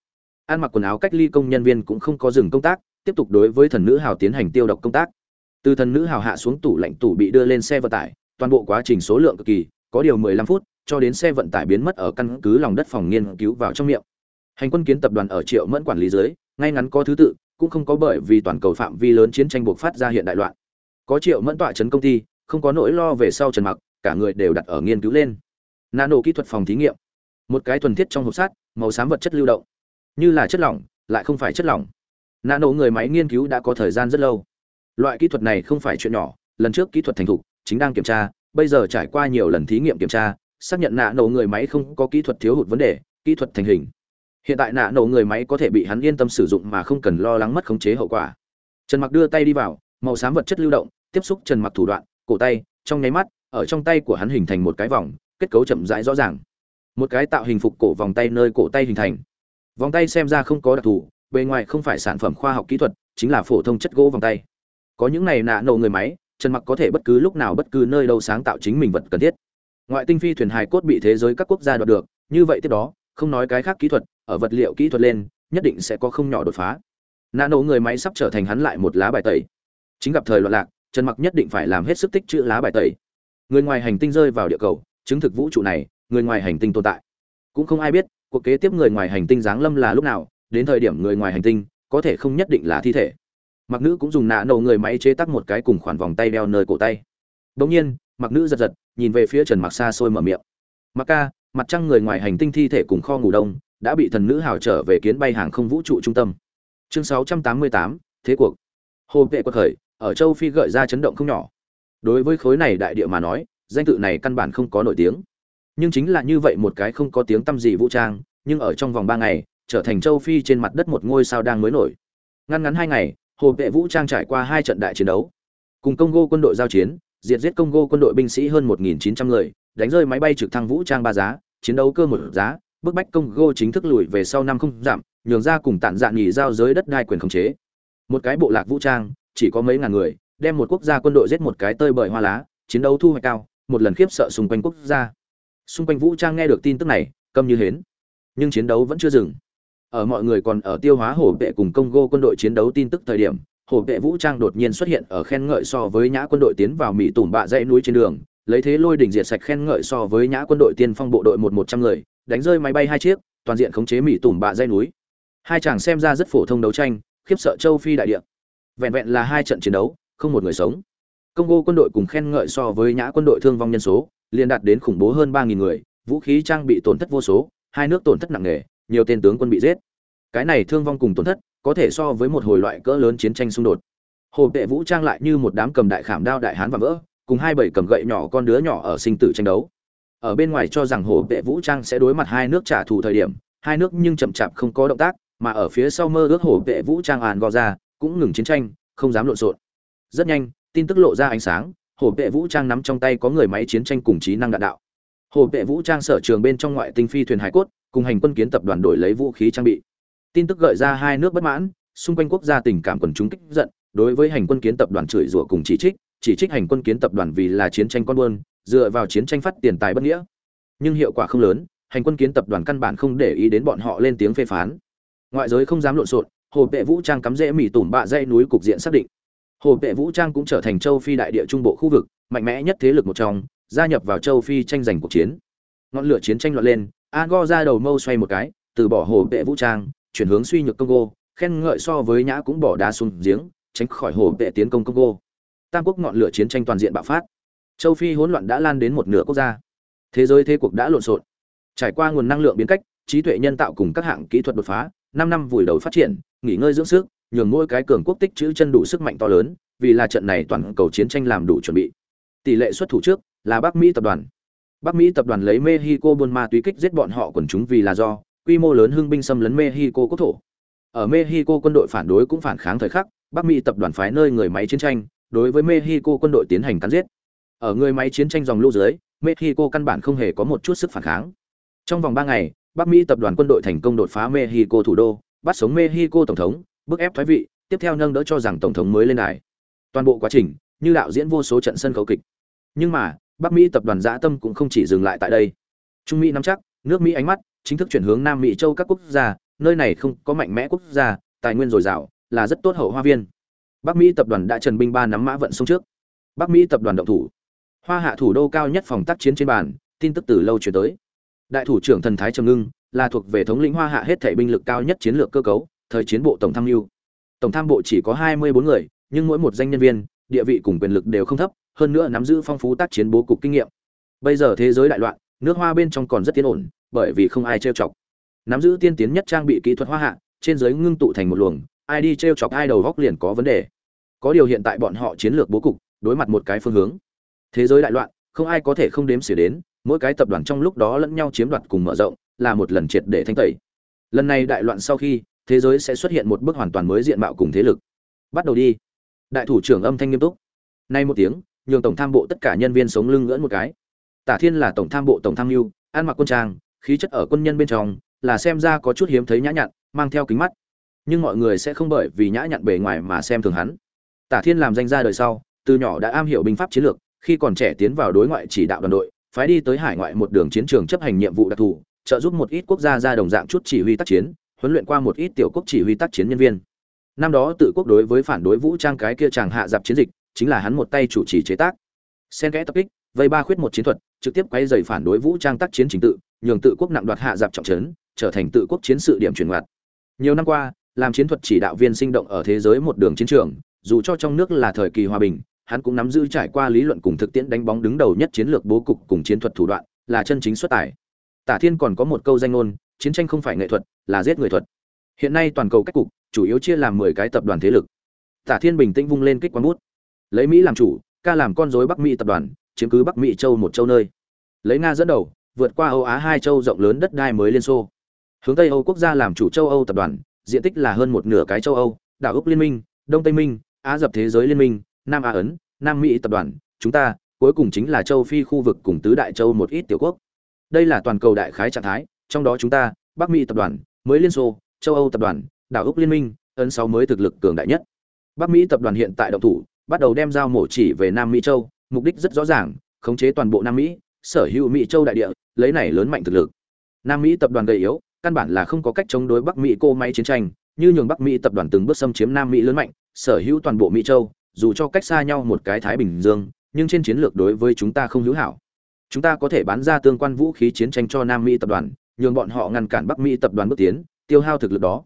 ăn mặc quần áo cách ly công nhân viên cũng không có dừng công tác, tiếp tục đối với thần nữ hào tiến hành tiêu độc công tác. Từ thần nữ hào hạ xuống tủ lạnh tủ bị đưa lên xe vận tải, toàn bộ quá trình số lượng cực kỳ, có điều 15 phút, cho đến xe vận tải biến mất ở căn cứ lòng đất phòng nghiên cứu vào trong miệng. Hành quân kiến tập đoàn ở triệu mẫn quản lý dưới, ngay ngắn có thứ tự, cũng không có bởi vì toàn cầu phạm vi lớn chiến tranh buộc phát ra hiện đại loạn. Có triệu mẫn tọa chấn công ty, không có nỗi lo về sau trần mặc, cả người đều đặt ở nghiên cứu lên. Nano kỹ thuật phòng thí nghiệm. Một cái thuần thiết trong hộp sắt, màu xám vật chất lưu động như là chất lỏng, lại không phải chất lỏng. Nano người máy nghiên cứu đã có thời gian rất lâu. Loại kỹ thuật này không phải chuyện nhỏ, lần trước kỹ thuật thành thục, chính đang kiểm tra, bây giờ trải qua nhiều lần thí nghiệm kiểm tra, xác nhận nạ nổ người máy không có kỹ thuật thiếu hụt vấn đề, kỹ thuật thành hình. Hiện tại nạ nổ người máy có thể bị hắn yên tâm sử dụng mà không cần lo lắng mất khống chế hậu quả. Trần mặc đưa tay đi vào, màu xám vật chất lưu động, tiếp xúc trần mặc thủ đoạn, cổ tay, trong nháy mắt, ở trong tay của hắn hình thành một cái vòng, kết cấu chậm rãi rõ ràng. Một cái tạo hình phục cổ vòng tay nơi cổ tay hình thành vòng tay xem ra không có đặc thù, bề ngoài không phải sản phẩm khoa học kỹ thuật, chính là phổ thông chất gỗ vòng tay. Có những này nạ nổ người máy, trần mặc có thể bất cứ lúc nào bất cứ nơi đâu sáng tạo chính mình vật cần thiết. Ngoại tinh phi thuyền hài cốt bị thế giới các quốc gia đoạt được, như vậy tiếp đó, không nói cái khác kỹ thuật, ở vật liệu kỹ thuật lên, nhất định sẽ có không nhỏ đột phá. Nã nổ người máy sắp trở thành hắn lại một lá bài tẩy. Chính gặp thời loạn lạc, trần mặc nhất định phải làm hết sức tích chữ lá bài tẩy. Người ngoài hành tinh rơi vào địa cầu, chứng thực vũ trụ này, người ngoài hành tinh tồn tại. Cũng không ai biết cuộc kế tiếp người ngoài hành tinh giáng lâm là lúc nào đến thời điểm người ngoài hành tinh có thể không nhất định là thi thể. Mặc nữ cũng dùng nạ nổ người máy chế tác một cái cùng khoản vòng tay đeo nơi cổ tay. Bỗng nhiên mặc nữ giật giật nhìn về phía trần mặc xa xôi mở miệng. Mặc ca mặt trăng người ngoài hành tinh thi thể cùng kho ngủ đông đã bị thần nữ hào trở về kiến bay hàng không vũ trụ trung tâm. Chương 688, thế cuộc. Hồ vệ quật khởi ở châu phi gợi ra chấn động không nhỏ. Đối với khối này đại địa mà nói danh tự này căn bản không có nổi tiếng nhưng chính là như vậy một cái không có tiếng tăm gì vũ trang, nhưng ở trong vòng ba ngày, trở thành châu phi trên mặt đất một ngôi sao đang mới nổi. Ngăn ngắn hai ngày, hồ vệ vũ trang trải qua hai trận đại chiến đấu. Cùng congo quân đội giao chiến, diệt giết congo quân đội binh sĩ hơn 1.900 người, đánh rơi máy bay trực thăng vũ trang ba giá, chiến đấu cơ một giá, bức bách congo chính thức lùi về sau năm không giảm, nhường ra cùng tản dạn nghỉ giao giới đất đai quyền khống chế. Một cái bộ lạc vũ trang, chỉ có mấy ngàn người, đem một quốc gia quân đội giết một cái tơi bời hoa lá, chiến đấu thu hoạch cao, một lần khiếp sợ xung quanh quốc gia xung quanh vũ trang nghe được tin tức này, câm như hến. Nhưng chiến đấu vẫn chưa dừng. Ở mọi người còn ở tiêu hóa hổ vệ cùng congo quân đội chiến đấu tin tức thời điểm, hổ vệ vũ trang đột nhiên xuất hiện ở khen ngợi so với nhã quân đội tiến vào mỹ tủm bạ dãy núi trên đường, lấy thế lôi đỉnh diệt sạch khen ngợi so với nhã quân đội tiên phong bộ đội một một trăm người, đánh rơi máy bay hai chiếc, toàn diện khống chế mỹ tủm bạ dãy núi. Hai chàng xem ra rất phổ thông đấu tranh, khiếp sợ châu phi đại địa. Vẹn vẹn là hai trận chiến đấu, không một người sống. Congo quân đội cùng khen ngợi so với nhã quân đội thương vong nhân số liền đạt đến khủng bố hơn ba nghìn người, vũ khí trang bị tổn thất vô số, hai nước tổn thất nặng nề, nhiều tên tướng quân bị giết. Cái này thương vong cùng tổn thất, có thể so với một hồi loại cỡ lớn chiến tranh xung đột. Hồ tệ vũ trang lại như một đám cầm đại khảm đao đại hán và vỡ, cùng hai bảy cầm gậy nhỏ con đứa nhỏ ở sinh tử tranh đấu. Ở bên ngoài cho rằng hồ tệ vũ trang sẽ đối mặt hai nước trả thù thời điểm, hai nước nhưng chậm chạp không có động tác, mà ở phía sau mơ ước hồ tệ vũ trang àn gò ra cũng ngừng chiến tranh, không dám lộn xộn. Rất nhanh, tin tức lộ ra ánh sáng hồ vệ vũ trang nắm trong tay có người máy chiến tranh cùng trí năng đạn đạo. Hồ vệ vũ trang sở trường bên trong ngoại tinh phi thuyền hải cốt, cùng hành quân kiến tập đoàn đổi lấy vũ khí trang bị. Tin tức gợi ra hai nước bất mãn, xung quanh quốc gia tình cảm quần chúng kích giận, đối với hành quân kiến tập đoàn chửi rủa cùng chỉ trích chỉ trích hành quân kiến tập đoàn vì là chiến tranh con buôn, dựa vào chiến tranh phát tiền tài bất nghĩa. Nhưng hiệu quả không lớn, hành quân kiến tập đoàn căn bản không để ý đến bọn họ lên tiếng phê phán. Ngoại giới không dám lộn xộn, hồ vệ vũ trang cắm rễ mỉ tủm bạ dây núi cục diện xác định hồ vệ vũ trang cũng trở thành châu phi đại địa trung bộ khu vực mạnh mẽ nhất thế lực một trong gia nhập vào châu phi tranh giành cuộc chiến ngọn lửa chiến tranh loạn lên Ango ra đầu mâu xoay một cái, từ bỏ hồ vệ vũ trang, chuyển hướng suy nhược Congo, khen ngợi so với nhã cũng bỏ đá xuống giếng, tránh khỏi hồ vệ tiến công Congo. Tam quốc ngọn lửa chiến tranh toàn diện bạo phát. Châu Phi hỗn loạn đã lan đến một nửa quốc gia. Thế giới thế cuộc đã lộn xộn. Trải qua nguồn năng lượng biến cách, trí tuệ nhân tạo cùng các hạng kỹ thuật đột phá, 5 năm vùi đầu phát triển, nghỉ ngơi dưỡng sức, nhường mỗi cái cường quốc tích trữ chân đủ sức mạnh to lớn, vì là trận này toàn cầu chiến tranh làm đủ chuẩn bị. Tỷ lệ xuất thủ trước là Bắc Mỹ tập đoàn. Bắc Mỹ tập đoàn lấy Mexico buôn ma túy kích giết bọn họ quần chúng vì là do quy mô lớn hưng binh xâm lấn Mexico quốc thổ. Ở Mexico quân đội phản đối cũng phản kháng thời khắc, Bắc Mỹ tập đoàn phái nơi người máy chiến tranh, đối với Mexico quân đội tiến hành cắn giết. Ở người máy chiến tranh dòng lũ dưới, Mexico căn bản không hề có một chút sức phản kháng. Trong vòng 3 ngày, Bắc Mỹ tập đoàn quân đội thành công đột phá Mexico thủ đô, bắt sống Mexico tổng thống, bức ép thoái vị, tiếp theo nâng đỡ cho rằng tổng thống mới lên đài. Toàn bộ quá trình, như đạo diễn vô số trận sân khấu kịch. Nhưng mà, Bắc Mỹ tập đoàn Dã Tâm cũng không chỉ dừng lại tại đây. Trung Mỹ nắm chắc, nước Mỹ ánh mắt chính thức chuyển hướng Nam Mỹ châu các quốc gia, nơi này không có mạnh mẽ quốc gia, tài nguyên dồi dào, là rất tốt hậu hoa viên. Bắc Mỹ tập đoàn đã trần binh ba nắm mã vận sông trước. Bắc Mỹ tập đoàn động thủ. Hoa hạ thủ đô cao nhất phòng tác chiến trên bàn, tin tức từ lâu truyền tới. Đại thủ trưởng thần thái trầm ngưng, là thuộc về thống lĩnh Hoa hạ hết thảy binh lực cao nhất chiến lược cơ cấu, thời chiến bộ tổng tham mưu. Tổng tham bộ chỉ có 24 người, nhưng mỗi một danh nhân viên, địa vị cùng quyền lực đều không thấp, hơn nữa nắm giữ phong phú tác chiến bố cục kinh nghiệm. Bây giờ thế giới đại loạn, nước Hoa bên trong còn rất tiến ổn, bởi vì không ai trêu chọc. Nắm giữ tiên tiến nhất trang bị kỹ thuật hoa hạ, trên dưới ngưng tụ thành một luồng, ai đi trêu chọc ai đầu góc liền có vấn đề. Có điều hiện tại bọn họ chiến lược bố cục, đối mặt một cái phương hướng. Thế giới đại loạn, không ai có thể không đếm xỉa đến, mỗi cái tập đoàn trong lúc đó lẫn nhau chiếm đoạt cùng mở rộng, là một lần triệt để thanh tẩy. Lần này đại loạn sau khi, thế giới sẽ xuất hiện một bước hoàn toàn mới diện mạo cùng thế lực. Bắt đầu đi. Đại thủ trưởng âm thanh nghiêm túc. Nay một tiếng, nhường tổng tham bộ tất cả nhân viên sống lưng ngỡn một cái tả thiên là tổng tham bộ tổng tham mưu ăn mặc quân trang khí chất ở quân nhân bên trong là xem ra có chút hiếm thấy nhã nhặn mang theo kính mắt nhưng mọi người sẽ không bởi vì nhã nhặn bề ngoài mà xem thường hắn tả thiên làm danh gia đời sau từ nhỏ đã am hiểu binh pháp chiến lược khi còn trẻ tiến vào đối ngoại chỉ đạo đoàn đội phái đi tới hải ngoại một đường chiến trường chấp hành nhiệm vụ đặc thù trợ giúp một ít quốc gia ra đồng dạng chút chỉ huy tác chiến huấn luyện qua một ít tiểu quốc chỉ huy tác chiến nhân viên. Năm đó tự quốc đối với phản đối vũ trang cái kia chàng hạ dạp chiến dịch, chính là hắn một tay chủ trì chế tác. Sen kẽ tập kích, vây ba khuyết một chiến thuật, trực tiếp quay dày phản đối vũ trang tác chiến chính tự, nhường tự quốc nặng đoạt hạ dạp trọng trấn, trở thành tự quốc chiến sự điểm chuyển ngoặt nhiều năm qua, làm chiến thuật chỉ đạo viên sinh động ở thế giới một đường chiến trường, dù cho trong nước là thời kỳ hòa bình, hắn cũng nắm giữ trải qua lý luận cùng thực tiễn đánh bóng đứng đầu nhất chiến lược bố cục cùng chiến thuật thủ đoạn, là chân chính xuất tài. Tả thiên còn có một câu danh ngôn chiến tranh không phải nghệ thuật, là giết người thuật. Hiện nay toàn cầu cách cục, chủ yếu chia làm mười cái tập đoàn thế lực. Tả thiên bình tĩnh vung lên kích quán bút. Lấy mỹ làm chủ, ca làm con rối bắc mỹ tập đoàn, chiếm cứ bắc mỹ châu một châu nơi. Lấy nga dẫn đầu, vượt qua âu á hai châu rộng lớn đất đai mới liên xô. Hướng tây âu quốc gia làm chủ châu âu tập đoàn, diện tích là hơn một nửa cái châu âu, đảo úc liên minh, đông tây minh, á dập thế giới liên minh, nam á ấn, nam mỹ tập đoàn, chúng ta, cuối cùng chính là châu phi khu vực cùng tứ đại châu một ít tiểu quốc. Đây là toàn cầu đại khái trạng thái trong đó chúng ta, bắc mỹ tập đoàn, mới liên xô, châu âu tập đoàn, đảo úc liên minh, ấn sáu mới thực lực cường đại nhất. Bắc mỹ tập đoàn hiện tại động thủ, bắt đầu đem dao mổ chỉ về nam mỹ châu, mục đích rất rõ ràng, khống chế toàn bộ nam mỹ, sở hữu mỹ châu đại địa, lấy này lớn mạnh thực lực. Nam mỹ tập đoàn gầy yếu, căn bản là không có cách chống đối bắc mỹ cô máy chiến tranh, như nhường bắc mỹ tập đoàn từng bước xâm chiếm nam mỹ lớn mạnh, sở hữu toàn bộ mỹ châu, dù cho cách xa nhau một cái thái bình dương, nhưng trên chiến lược đối với chúng ta không hữu hảo. Chúng ta có thể bán ra tương quan vũ khí chiến tranh cho nam mỹ tập đoàn nhường bọn họ ngăn cản bắc mỹ tập đoàn bước tiến, tiêu hao thực lực đó.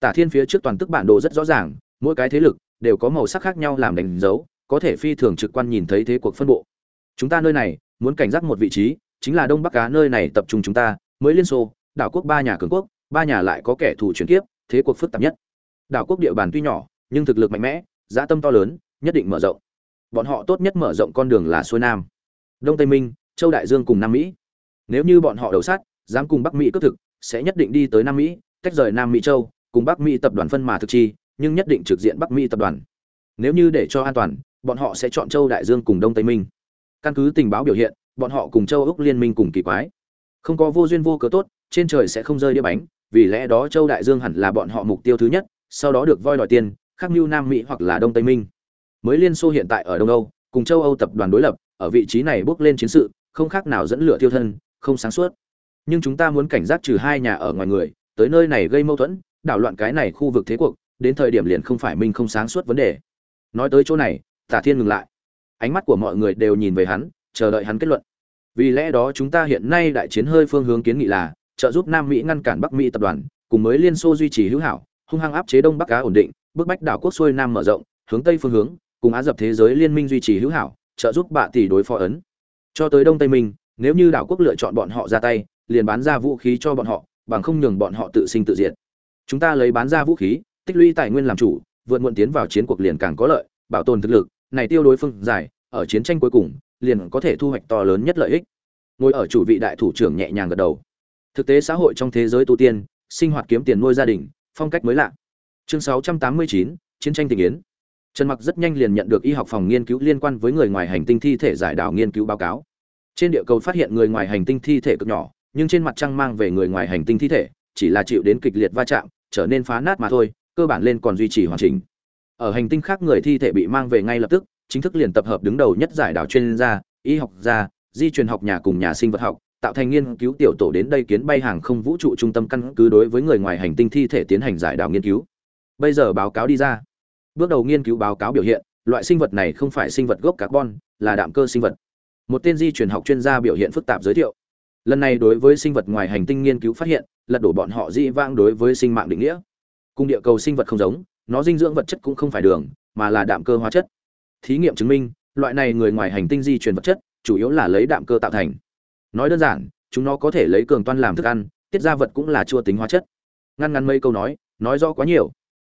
Tả thiên phía trước toàn tức bản đồ rất rõ ràng, mỗi cái thế lực đều có màu sắc khác nhau làm đánh dấu, có thể phi thường trực quan nhìn thấy thế cuộc phân bộ. Chúng ta nơi này, muốn cảnh giác một vị trí, chính là đông bắc Á nơi này tập trung chúng ta, mới liên xô, đảo quốc ba nhà cường quốc, ba nhà lại có kẻ thù chuyển kiếp, thế cuộc phức tạp nhất. Đảo quốc địa bàn tuy nhỏ, nhưng thực lực mạnh mẽ, giá tâm to lớn, nhất định mở rộng. Bọn họ tốt nhất mở rộng con đường là xuôi nam. Đông tây minh, châu đại dương cùng nam mỹ. Nếu như bọn họ đầu sát dám cùng bắc mỹ cướp thực, sẽ nhất định đi tới nam mỹ, tách rời nam mỹ châu, cùng bắc mỹ tập đoàn phân mà thực chi, nhưng nhất định trực diện bắc mỹ tập đoàn. Nếu như để cho an toàn, bọn họ sẽ chọn châu đại dương cùng đông tây minh. Căn cứ tình báo biểu hiện, bọn họ cùng châu úc liên minh cùng kỳ quái. Không có vô duyên vô cớ tốt, trên trời sẽ không rơi đĩa bánh, vì lẽ đó châu đại dương hẳn là bọn họ mục tiêu thứ nhất, sau đó được voi đòi tiền khác như nam mỹ hoặc là đông tây minh. Mới liên xô hiện tại ở đông âu, cùng châu âu tập đoàn đối lập, ở vị trí này bước lên chiến sự, không khác nào dẫn lửa tiêu thân, không sáng suốt nhưng chúng ta muốn cảnh giác trừ hai nhà ở ngoài người, tới nơi này gây mâu thuẫn, đảo loạn cái này khu vực thế cuộc, đến thời điểm liền không phải minh không sáng suốt vấn đề. Nói tới chỗ này, tả thiên ngừng lại. Ánh mắt của mọi người đều nhìn về hắn, chờ đợi hắn kết luận. Vì lẽ đó chúng ta hiện nay đại chiến hơi phương hướng kiến nghị là, trợ giúp nam mỹ ngăn cản bắc mỹ tập đoàn, cùng mới liên xô duy trì hữu hảo, hung hăng áp chế đông bắc á ổn định, bức bách đảo quốc xuôi nam mở rộng, hướng tây phương hướng, cùng á dập thế giới liên minh duy trì hữu hảo, trợ giúp bạ tỷ đối phó ấn. Cho tới đông tây minh, nếu như đảo quốc lựa chọn bọn họ ra tay liền bán ra vũ khí cho bọn họ bằng không nhường bọn họ tự sinh tự diệt. Chúng ta lấy bán ra vũ khí tích lũy tài nguyên làm chủ vượt muộn tiến vào chiến cuộc liền càng có lợi bảo tồn thực lực này tiêu đối phương giải ở chiến tranh cuối cùng liền có thể thu hoạch to lớn nhất lợi ích. Ngồi ở chủ vị đại thủ trưởng nhẹ nhàng gật đầu. Thực tế xã hội trong thế giới tu tiên sinh hoạt kiếm tiền nuôi gia đình phong cách mới lạ. Chương 689, chiến tranh tình yến. Trần mặc rất nhanh liền nhận được y học phòng nghiên cứu liên quan với người ngoài hành tinh thi thể giải đảo nghiên cứu báo cáo. Trên địa cầu phát hiện người ngoài hành tinh thi thể cực nhỏ nhưng trên mặt trăng mang về người ngoài hành tinh thi thể, chỉ là chịu đến kịch liệt va chạm, trở nên phá nát mà thôi, cơ bản lên còn duy trì hoàn chỉnh. Ở hành tinh khác người thi thể bị mang về ngay lập tức, chính thức liền tập hợp đứng đầu nhất giải đảo chuyên gia, y học gia, di truyền học nhà cùng nhà sinh vật học, tạo thành nghiên cứu tiểu tổ đến đây kiến bay hàng không vũ trụ trung tâm căn cứ đối với người ngoài hành tinh thi thể tiến hành giải đảo nghiên cứu. Bây giờ báo cáo đi ra. Bước đầu nghiên cứu báo cáo biểu hiện, loại sinh vật này không phải sinh vật gốc carbon, là đạm cơ sinh vật. Một tên di truyền học chuyên gia biểu hiện phức tạp giới thiệu lần này đối với sinh vật ngoài hành tinh nghiên cứu phát hiện, lật đổ bọn họ dĩ vang đối với sinh mạng định nghĩa. Cung địa cầu sinh vật không giống, nó dinh dưỡng vật chất cũng không phải đường, mà là đạm cơ hóa chất. Thí nghiệm chứng minh, loại này người ngoài hành tinh di truyền vật chất, chủ yếu là lấy đạm cơ tạo thành. Nói đơn giản, chúng nó có thể lấy cường toan làm thức ăn, tiết ra vật cũng là chua tính hóa chất. Ngăn ngăn mấy câu nói nói rõ quá nhiều.